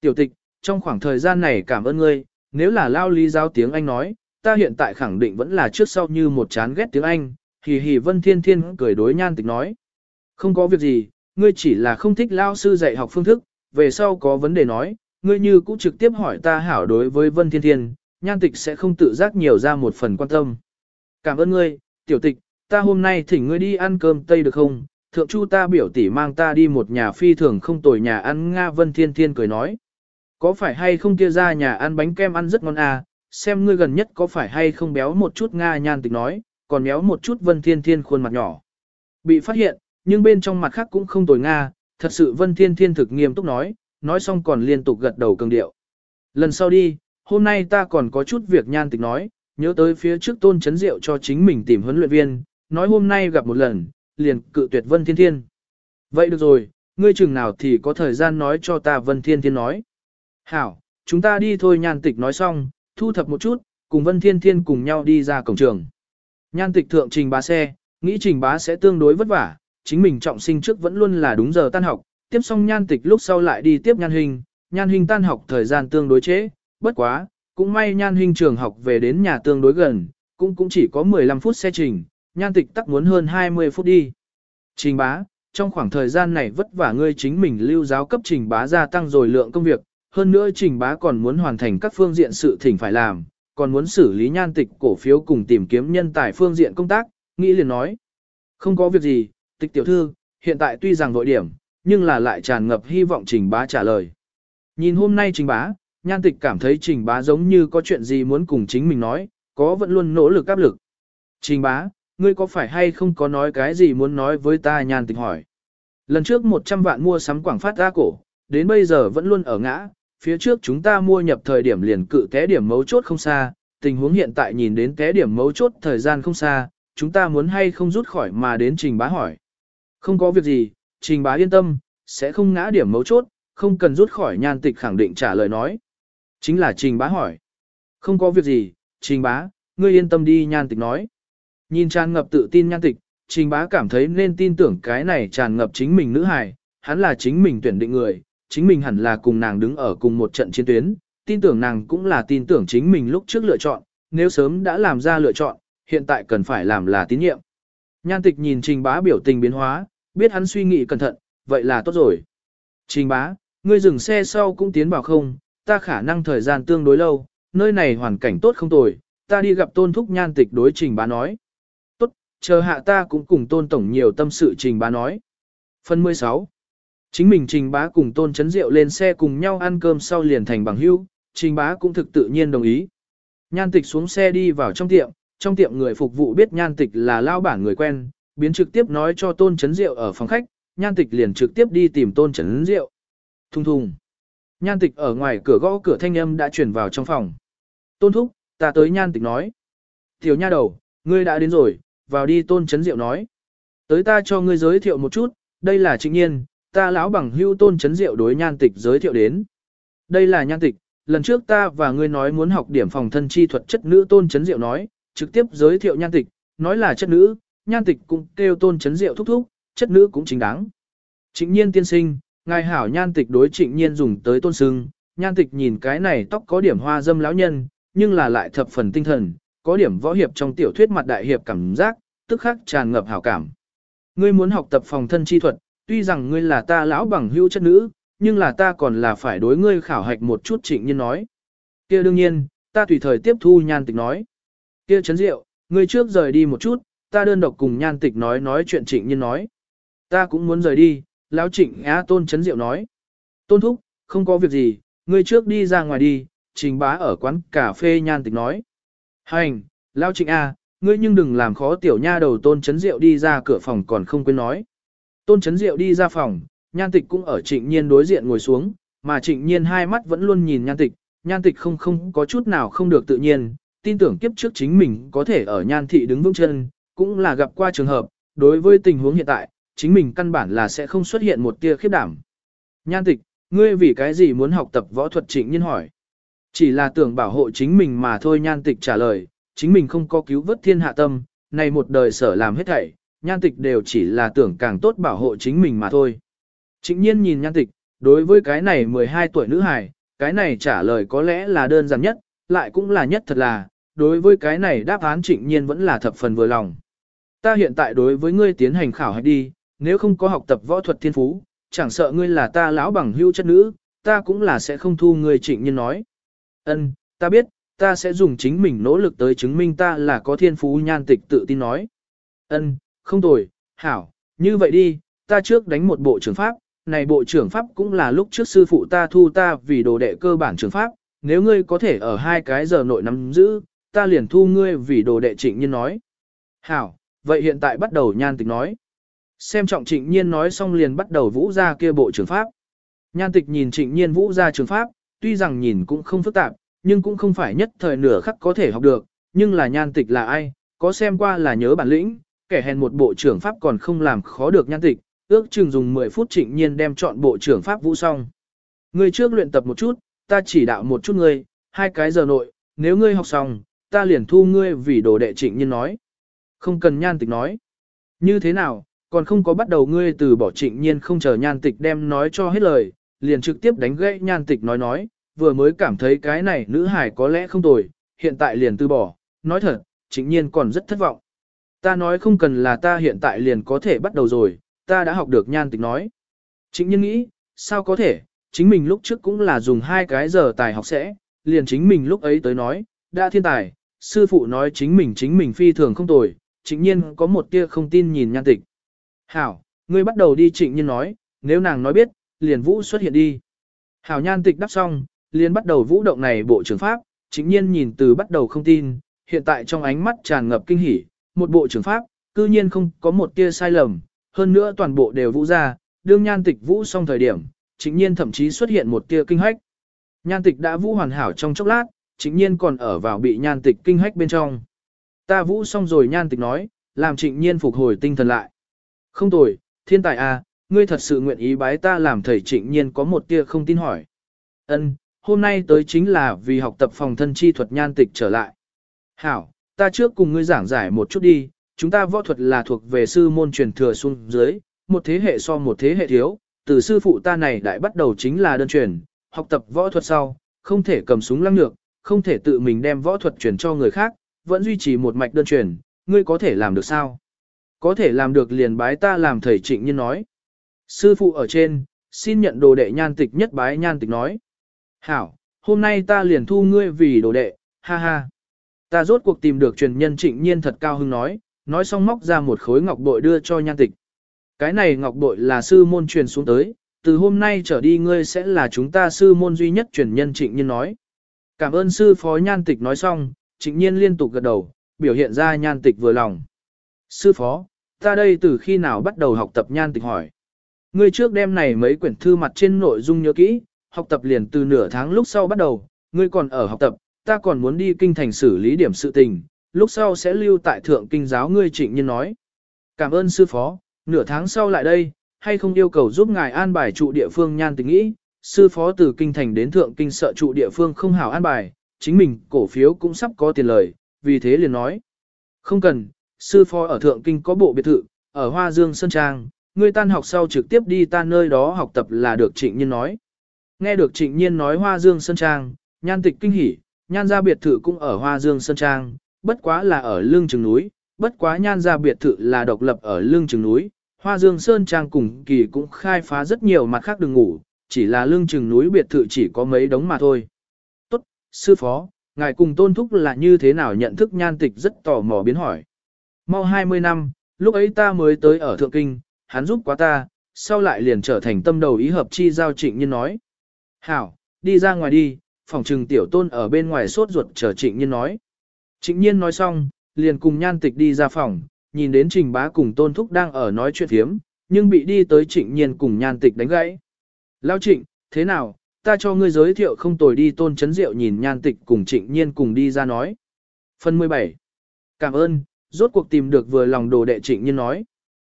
Tiểu tịch, trong khoảng thời gian này cảm ơn ngươi, nếu là lao lý giáo tiếng Anh nói, ta hiện tại khẳng định vẫn là trước sau như một chán ghét tiếng Anh, hì hì vân thiên thiên cười đối nhan tịch nói. Không có việc gì, ngươi chỉ là không thích lao sư dạy học phương thức, về sau có vấn đề nói, ngươi như cũng trực tiếp hỏi ta hảo đối với vân thiên thiên, nhan tịch sẽ không tự giác nhiều ra một phần quan tâm. Cảm ơn ngươi, tiểu tịch, ta hôm nay thỉnh ngươi đi ăn cơm Tây được không? Thượng Chu ta biểu tỷ mang ta đi một nhà phi thường không tồi nhà ăn Nga Vân Thiên Thiên cười nói. Có phải hay không kia ra nhà ăn bánh kem ăn rất ngon à, xem ngươi gần nhất có phải hay không béo một chút Nga nhan tịch nói, còn béo một chút Vân Thiên Thiên khuôn mặt nhỏ. Bị phát hiện, nhưng bên trong mặt khác cũng không tồi Nga, thật sự Vân Thiên Thiên thực nghiêm túc nói, nói xong còn liên tục gật đầu cường điệu. Lần sau đi, hôm nay ta còn có chút việc nhan tịch nói, nhớ tới phía trước tôn chấn rượu cho chính mình tìm huấn luyện viên, nói hôm nay gặp một lần, liền cự tuyệt Vân Thiên Thiên. Vậy được rồi, ngươi chừng nào thì có thời gian nói cho ta Vân Thiên Thiên nói. Hảo, chúng ta đi thôi nhan tịch nói xong, thu thập một chút, cùng Vân Thiên Thiên cùng nhau đi ra cổng trường. Nhan tịch thượng trình bá xe, nghĩ trình bá sẽ tương đối vất vả, chính mình trọng sinh trước vẫn luôn là đúng giờ tan học, tiếp xong nhan tịch lúc sau lại đi tiếp nhan hình, nhan hình tan học thời gian tương đối chế, bất quá, cũng may nhan hình trường học về đến nhà tương đối gần, cũng cũng chỉ có 15 phút xe trình, nhan tịch tắc muốn hơn 20 phút đi. Trình bá, trong khoảng thời gian này vất vả ngươi chính mình lưu giáo cấp trình bá gia tăng rồi lượng công việc, hơn nữa trình bá còn muốn hoàn thành các phương diện sự thỉnh phải làm, còn muốn xử lý nhan tịch cổ phiếu cùng tìm kiếm nhân tài phương diện công tác, nghĩ liền nói. Không có việc gì, tịch tiểu thư, hiện tại tuy rằng vội điểm, nhưng là lại tràn ngập hy vọng trình bá trả lời. Nhìn hôm nay trình bá, nhan tịch cảm thấy trình bá giống như có chuyện gì muốn cùng chính mình nói, có vẫn luôn nỗ lực áp lực. Trình bá, ngươi có phải hay không có nói cái gì muốn nói với ta nhan tịch hỏi. Lần trước 100 vạn mua sắm quảng phát ra cổ, đến bây giờ vẫn luôn ở ngã, phía trước chúng ta mua nhập thời điểm liền cự té điểm mấu chốt không xa, tình huống hiện tại nhìn đến té điểm mấu chốt thời gian không xa, chúng ta muốn hay không rút khỏi mà đến trình bá hỏi. Không có việc gì, trình bá yên tâm, sẽ không ngã điểm mấu chốt, không cần rút khỏi nhan tịch khẳng định trả lời nói. Chính là trình bá hỏi. Không có việc gì, trình bá, ngươi yên tâm đi nhan tịch nói. Nhìn tràn ngập tự tin nhan tịch, trình bá cảm thấy nên tin tưởng cái này tràn ngập chính mình nữ hài, hắn là chính mình tuyển định người, chính mình hẳn là cùng nàng đứng ở cùng một trận chiến tuyến, tin tưởng nàng cũng là tin tưởng chính mình lúc trước lựa chọn, nếu sớm đã làm ra lựa chọn, hiện tại cần phải làm là tín nhiệm. Nhan tịch nhìn trình bá biểu tình biến hóa, biết hắn suy nghĩ cẩn thận, vậy là tốt rồi. Trình bá, ngươi dừng xe sau cũng tiến vào không, ta khả năng thời gian tương đối lâu, nơi này hoàn cảnh tốt không tồi, ta đi gặp tôn thúc nhan tịch đối trình bá nói. Tốt, chờ hạ ta cũng cùng tôn tổng nhiều tâm sự trình bá nói. Phần 16 Chính mình trình bá cùng tôn chấn rượu lên xe cùng nhau ăn cơm sau liền thành bằng hữu, trình bá cũng thực tự nhiên đồng ý. Nhan tịch xuống xe đi vào trong tiệm, trong tiệm người phục vụ biết nhan tịch là lao bản người quen, biến trực tiếp nói cho tôn chấn rượu ở phòng khách, nhan tịch liền trực tiếp đi tìm tôn chấn rượu. Thùng thùng. Nhan tịch ở ngoài cửa gõ cửa thanh âm đã chuyển vào trong phòng. Tôn thúc, ta tới nhan tịch nói. Tiểu nha đầu, ngươi đã đến rồi, vào đi tôn chấn Diệu nói. Tới ta cho ngươi giới thiệu một chút, đây là trịnh nhiên, ta lão bằng hưu tôn chấn Diệu đối nhan tịch giới thiệu đến. Đây là nhan tịch, lần trước ta và ngươi nói muốn học điểm phòng thân chi thuật chất nữ tôn chấn Diệu nói, trực tiếp giới thiệu nhan tịch, nói là chất nữ, nhan tịch cũng kêu tôn chấn Diệu thúc thúc, chất nữ cũng chính đáng. Trịnh nhiên tiên sinh, ngài hảo nhan tịch đối trịnh nhiên dùng tới tôn sưng, nhan tịch nhìn cái này tóc có điểm hoa dâm lão nhân, nhưng là lại thập phần tinh thần, có điểm võ hiệp trong tiểu thuyết mặt đại hiệp cảm giác, tức khắc tràn ngập hảo cảm. Ngươi muốn học tập phòng thân chi thuật, tuy rằng ngươi là ta lão bằng hữu chất nữ, nhưng là ta còn là phải đối ngươi khảo hạch một chút trịnh nhiên nói. kia đương nhiên, ta tùy thời tiếp thu nhan tịch nói. kia chấn diệu, ngươi trước rời đi một chút, ta đơn độc cùng nhan tịch nói nói chuyện trịnh nhiên nói. Ta cũng muốn rời đi, lão trịnh á tôn chấn diệu nói. Tôn thúc, không có việc gì, ngươi trước đi ra ngoài đi, trình bá ở quán cà phê nhan tịch nói. Hành, lão trịnh a, ngươi nhưng đừng làm khó tiểu nha đầu tôn chấn diệu đi ra cửa phòng còn không quên nói. Tôn chấn diệu đi ra phòng, nhan tịch cũng ở trịnh nhiên đối diện ngồi xuống, mà trịnh nhiên hai mắt vẫn luôn nhìn nhan tịch, nhan tịch không không có chút nào không được tự nhiên, tin tưởng kiếp trước chính mình có thể ở nhan thị đứng vững chân, cũng là gặp qua trường hợp, đối với tình huống hiện tại, chính mình căn bản là sẽ không xuất hiện một tia khiếp đảm. Nhan tịch, ngươi vì cái gì muốn học tập võ thuật trịnh nhiên hỏi. Chỉ là tưởng bảo hộ chính mình mà thôi nhan tịch trả lời, chính mình không có cứu vớt thiên hạ tâm, này một đời sở làm hết thảy, nhan tịch đều chỉ là tưởng càng tốt bảo hộ chính mình mà thôi. Trịnh nhiên nhìn nhan tịch, đối với cái này 12 tuổi nữ hài, cái này trả lời có lẽ là đơn giản nhất, lại cũng là nhất thật là, đối với cái này đáp án trịnh nhiên vẫn là thập phần vừa lòng. Ta hiện tại đối với ngươi tiến hành khảo hạch đi, nếu không có học tập võ thuật thiên phú, chẳng sợ ngươi là ta lão bằng hưu chất nữ, ta cũng là sẽ không thu ngươi trịnh nhân nói. Ân, ta biết, ta sẽ dùng chính mình nỗ lực tới chứng minh ta là có thiên phú nhan tịch tự tin nói. Ân, không tồi, hảo, như vậy đi, ta trước đánh một bộ trưởng pháp, này bộ trưởng pháp cũng là lúc trước sư phụ ta thu ta vì đồ đệ cơ bản trưởng pháp, nếu ngươi có thể ở hai cái giờ nội nắm giữ, ta liền thu ngươi vì đồ đệ trịnh nhân nói. Hảo, vậy hiện tại bắt đầu nhan tịch nói. Xem trọng trịnh nhiên nói xong liền bắt đầu vũ ra kia bộ trường pháp. Nhan tịch nhìn trịnh nhiên vũ ra trường pháp, tuy rằng nhìn cũng không phức tạp, nhưng cũng không phải nhất thời nửa khắc có thể học được, nhưng là nhan tịch là ai, có xem qua là nhớ bản lĩnh, kẻ hèn một bộ trưởng pháp còn không làm khó được nhan tịch, ước chừng dùng 10 phút trịnh nhiên đem chọn bộ trưởng pháp vũ xong. Ngươi trước luyện tập một chút, ta chỉ đạo một chút ngươi, hai cái giờ nội, nếu ngươi học xong, ta liền thu ngươi vì đồ đệ trịnh nhiên nói. Không cần nhan tịch nói. Như thế nào, còn không có bắt đầu ngươi từ bỏ trịnh nhiên không chờ nhan tịch đem nói cho hết lời, liền trực tiếp đánh gãy nhan tịch nói nói, vừa mới cảm thấy cái này nữ hải có lẽ không tồi, hiện tại liền từ bỏ, nói thật, trịnh nhiên còn rất thất vọng. Ta nói không cần là ta hiện tại liền có thể bắt đầu rồi, ta đã học được nhan tịch nói. Trịnh nhiên nghĩ, sao có thể, chính mình lúc trước cũng là dùng hai cái giờ tài học sẽ, liền chính mình lúc ấy tới nói, đã thiên tài, sư phụ nói chính mình chính mình phi thường không tồi, trịnh nhiên có một tia không tin nhìn nhan tịch. Hảo, ngươi bắt đầu đi trịnh nhiên nói, nếu nàng nói biết, liền vũ xuất hiện đi. Hảo nhan tịch đáp xong, liền bắt đầu vũ động này bộ trưởng pháp, trịnh nhiên nhìn từ bắt đầu không tin, hiện tại trong ánh mắt tràn ngập kinh hỉ, một bộ trưởng pháp, cư nhiên không có một tia sai lầm, hơn nữa toàn bộ đều vũ ra, đương nhan tịch vũ xong thời điểm, trịnh nhiên thậm chí xuất hiện một tia kinh hách. Nhan tịch đã vũ hoàn hảo trong chốc lát, trịnh nhiên còn ở vào bị nhan tịch kinh hách bên trong. Ta vũ xong rồi nhan tịch nói, làm trịnh nhiên phục hồi tinh thần lại. Không tồi, thiên tài à, ngươi thật sự nguyện ý bái ta làm thầy trịnh nhiên có một tia không tin hỏi. Ân, hôm nay tới chính là vì học tập phòng thân chi thuật nhan tịch trở lại. Hảo, ta trước cùng ngươi giảng giải một chút đi, chúng ta võ thuật là thuộc về sư môn truyền thừa xuống dưới, một thế hệ so một thế hệ thiếu, từ sư phụ ta này đại bắt đầu chính là đơn truyền, học tập võ thuật sau, không thể cầm súng lăng lược, không thể tự mình đem võ thuật truyền cho người khác, vẫn duy trì một mạch đơn truyền, ngươi có thể làm được sao? Có thể làm được liền bái ta làm thầy trịnh nhân nói. Sư phụ ở trên, xin nhận đồ đệ nhan tịch nhất bái nhan tịch nói. Hảo, hôm nay ta liền thu ngươi vì đồ đệ, ha ha. Ta rốt cuộc tìm được truyền nhân trịnh nhiên thật cao hưng nói, nói xong móc ra một khối ngọc bội đưa cho nhan tịch. Cái này ngọc bội là sư môn truyền xuống tới, từ hôm nay trở đi ngươi sẽ là chúng ta sư môn duy nhất truyền nhân trịnh nhiên nói. Cảm ơn sư phó nhan tịch nói xong, trịnh nhiên liên tục gật đầu, biểu hiện ra nhan tịch vừa lòng. Sư phó, ta đây từ khi nào bắt đầu học tập nhan tịch hỏi. Ngươi trước đêm này mấy quyển thư mặt trên nội dung nhớ kỹ, học tập liền từ nửa tháng lúc sau bắt đầu, ngươi còn ở học tập, ta còn muốn đi kinh thành xử lý điểm sự tình, lúc sau sẽ lưu tại thượng kinh giáo ngươi trịnh nhân nói. Cảm ơn sư phó, nửa tháng sau lại đây, hay không yêu cầu giúp ngài an bài trụ địa phương nhan tình nghĩ, sư phó từ kinh thành đến thượng kinh sợ trụ địa phương không hảo an bài, chính mình cổ phiếu cũng sắp có tiền lời, vì thế liền nói. Không cần, sư phó ở thượng kinh có bộ biệt thự, ở Hoa Dương Sơn Trang, ngươi tan học sau trực tiếp đi ta nơi đó học tập là được trịnh nhiên nói. Nghe được trịnh nhiên nói Hoa Dương Sơn Trang, nhan tịch kinh hỉ, nhan gia biệt thự cũng ở Hoa Dương Sơn Trang, bất quá là ở lương trường núi, bất quá nhan gia biệt thự là độc lập ở lương trường núi, Hoa Dương Sơn Trang cùng kỳ cũng khai phá rất nhiều mặt khác đừng ngủ, chỉ là lương trường núi biệt thự chỉ có mấy đống mà thôi. Tốt, sư phó, ngài cùng tôn thúc là như thế nào nhận thức nhan tịch rất tò mò biến hỏi. Mau 20 năm, lúc ấy ta mới tới ở Thượng Kinh, hắn giúp quá ta, sau lại liền trở thành tâm đầu ý hợp chi giao trịnh nhiên nói. Hảo, đi ra ngoài đi, phòng trừng tiểu tôn ở bên ngoài sốt ruột chờ trịnh nhiên nói. Trịnh nhiên nói xong, liền cùng nhan tịch đi ra phòng, nhìn đến trình bá cùng tôn thúc đang ở nói chuyện thiếm, nhưng bị đi tới trịnh nhiên cùng nhan tịch đánh gãy. Lao trịnh, thế nào, ta cho ngươi giới thiệu không tồi đi tôn chấn diệu nhìn nhan tịch cùng trịnh nhiên cùng đi ra nói. Phần 17. Cảm ơn, rốt cuộc tìm được vừa lòng đồ đệ trịnh nhiên nói.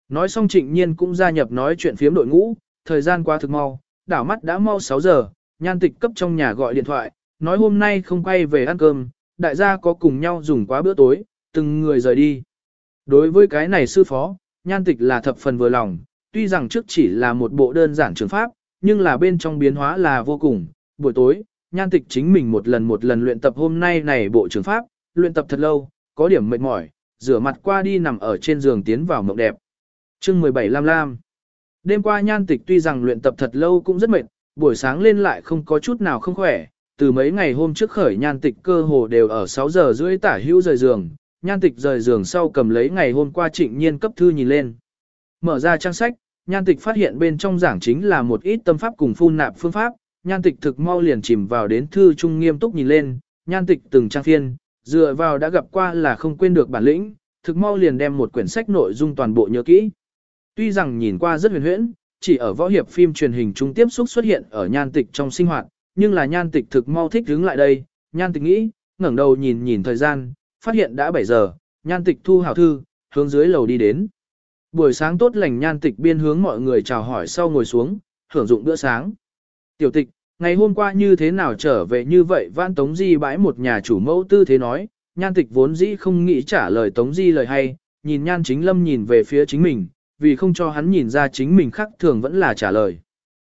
Nói xong trịnh nhiên cũng gia nhập nói chuyện phiếm đội ngũ, thời gian qua thực mau, đảo mắt đã mau 6 giờ, nhan tịch cấp trong nhà gọi điện thoại, nói hôm nay không quay về ăn cơm, đại gia có cùng nhau dùng quá bữa tối, từng người rời đi. Đối với cái này sư phó, nhan tịch là thập phần vừa lòng, tuy rằng trước chỉ là một bộ đơn giản trường pháp, nhưng là bên trong biến hóa là vô cùng. Buổi tối, nhan tịch chính mình một lần một lần luyện tập hôm nay này bộ trường pháp, luyện tập thật lâu, có điểm mệt mỏi, rửa mặt qua đi nằm ở trên giường tiến vào mộng đẹp. chương 17 Lam Lam Đêm qua nhan tịch tuy rằng luyện tập thật lâu cũng rất mệt, buổi sáng lên lại không có chút nào không khỏe, từ mấy ngày hôm trước khởi nhan tịch cơ hồ đều ở 6 giờ rưỡi tả hữu rời giường, nhan tịch rời giường sau cầm lấy ngày hôm qua trịnh nhiên cấp thư nhìn lên. Mở ra trang sách, nhan tịch phát hiện bên trong giảng chính là một ít tâm pháp cùng phun nạp phương pháp, nhan tịch thực mau liền chìm vào đến thư trung nghiêm túc nhìn lên, nhan tịch từng trang phiên, dựa vào đã gặp qua là không quên được bản lĩnh, thực mau liền đem một quyển sách nội dung toàn bộ nhớ kỹ. Tuy rằng nhìn qua rất huyền huyễn, chỉ ở võ hiệp phim truyền hình trung tiếp xúc xuất hiện ở nhan tịch trong sinh hoạt, nhưng là nhan tịch thực mau thích đứng lại đây, nhan tịch nghĩ, ngẩng đầu nhìn nhìn thời gian, phát hiện đã 7 giờ, nhan tịch thu hào thư, hướng dưới lầu đi đến. Buổi sáng tốt lành nhan tịch biên hướng mọi người chào hỏi sau ngồi xuống, hưởng dụng bữa sáng. Tiểu tịch, ngày hôm qua như thế nào trở về như vậy vãn Tống Di bãi một nhà chủ mẫu tư thế nói, nhan tịch vốn dĩ không nghĩ trả lời Tống Di lời hay, nhìn nhan chính lâm nhìn về phía chính mình, vì không cho hắn nhìn ra chính mình khác thường vẫn là trả lời.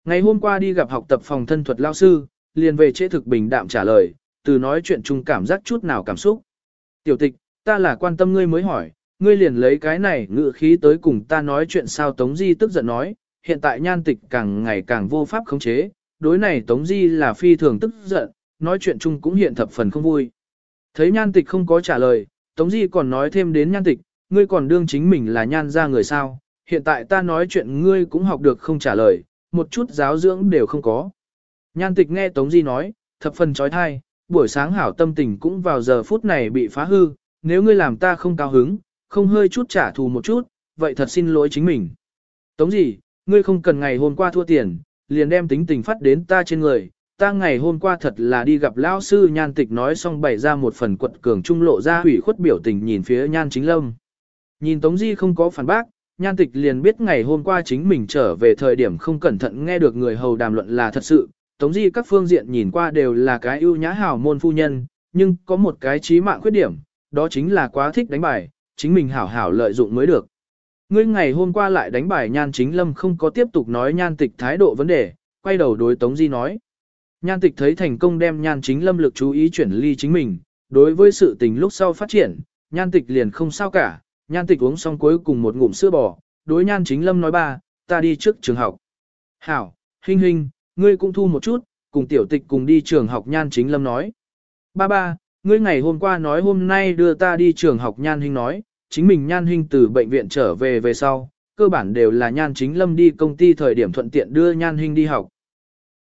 Ngày hôm qua đi gặp học tập phòng thân thuật lao sư, liền về chế thực bình đạm trả lời, từ nói chuyện chung cảm giác chút nào cảm xúc. Tiểu tịch, ta là quan tâm ngươi mới hỏi, ngươi liền lấy cái này ngựa khí tới cùng ta nói chuyện sao Tống Di tức giận nói, hiện tại nhan tịch càng ngày càng vô pháp khống chế, đối này Tống Di là phi thường tức giận, nói chuyện chung cũng hiện thập phần không vui. Thấy nhan tịch không có trả lời, Tống Di còn nói thêm đến nhan tịch, ngươi còn đương chính mình là nhan ra người sao, hiện tại ta nói chuyện ngươi cũng học được không trả lời, một chút giáo dưỡng đều không có. Nhan tịch nghe Tống Di nói, thập phần trói thai, buổi sáng hảo tâm tình cũng vào giờ phút này bị phá hư, nếu ngươi làm ta không cao hứng, không hơi chút trả thù một chút, vậy thật xin lỗi chính mình. Tống gì, ngươi không cần ngày hôm qua thua tiền, liền đem tính tình phát đến ta trên người, ta ngày hôm qua thật là đi gặp lão sư nhan tịch nói xong bày ra một phần quật cường trung lộ ra hủy khuất biểu tình nhìn phía nhan chính lâm. Nhìn Tống Di không có phản bác, nhan tịch liền biết ngày hôm qua chính mình trở về thời điểm không cẩn thận nghe được người hầu đàm luận là thật sự, Tống Di các phương diện nhìn qua đều là cái ưu nhã hảo môn phu nhân, nhưng có một cái chí mạng khuyết điểm, đó chính là quá thích đánh bài, chính mình hảo hảo lợi dụng mới được. Ngươi ngày hôm qua lại đánh bài nhan chính lâm không có tiếp tục nói nhan tịch thái độ vấn đề, quay đầu đối Tống Di nói. Nhan tịch thấy thành công đem nhan chính lâm lực chú ý chuyển ly chính mình, đối với sự tình lúc sau phát triển, nhan tịch liền không sao cả, nhan tịch uống xong cuối cùng một ngụm sữa bò, đối nhan chính lâm nói ba, ta đi trước trường học. Hảo, hình hình, ngươi cũng thu một chút, cùng tiểu tịch cùng đi trường học nhan chính lâm nói. Ba ba, ngươi ngày hôm qua nói hôm nay đưa ta đi trường học nhan hình nói, chính mình nhan hình từ bệnh viện trở về về sau, cơ bản đều là nhan chính lâm đi công ty thời điểm thuận tiện đưa nhan hình đi học.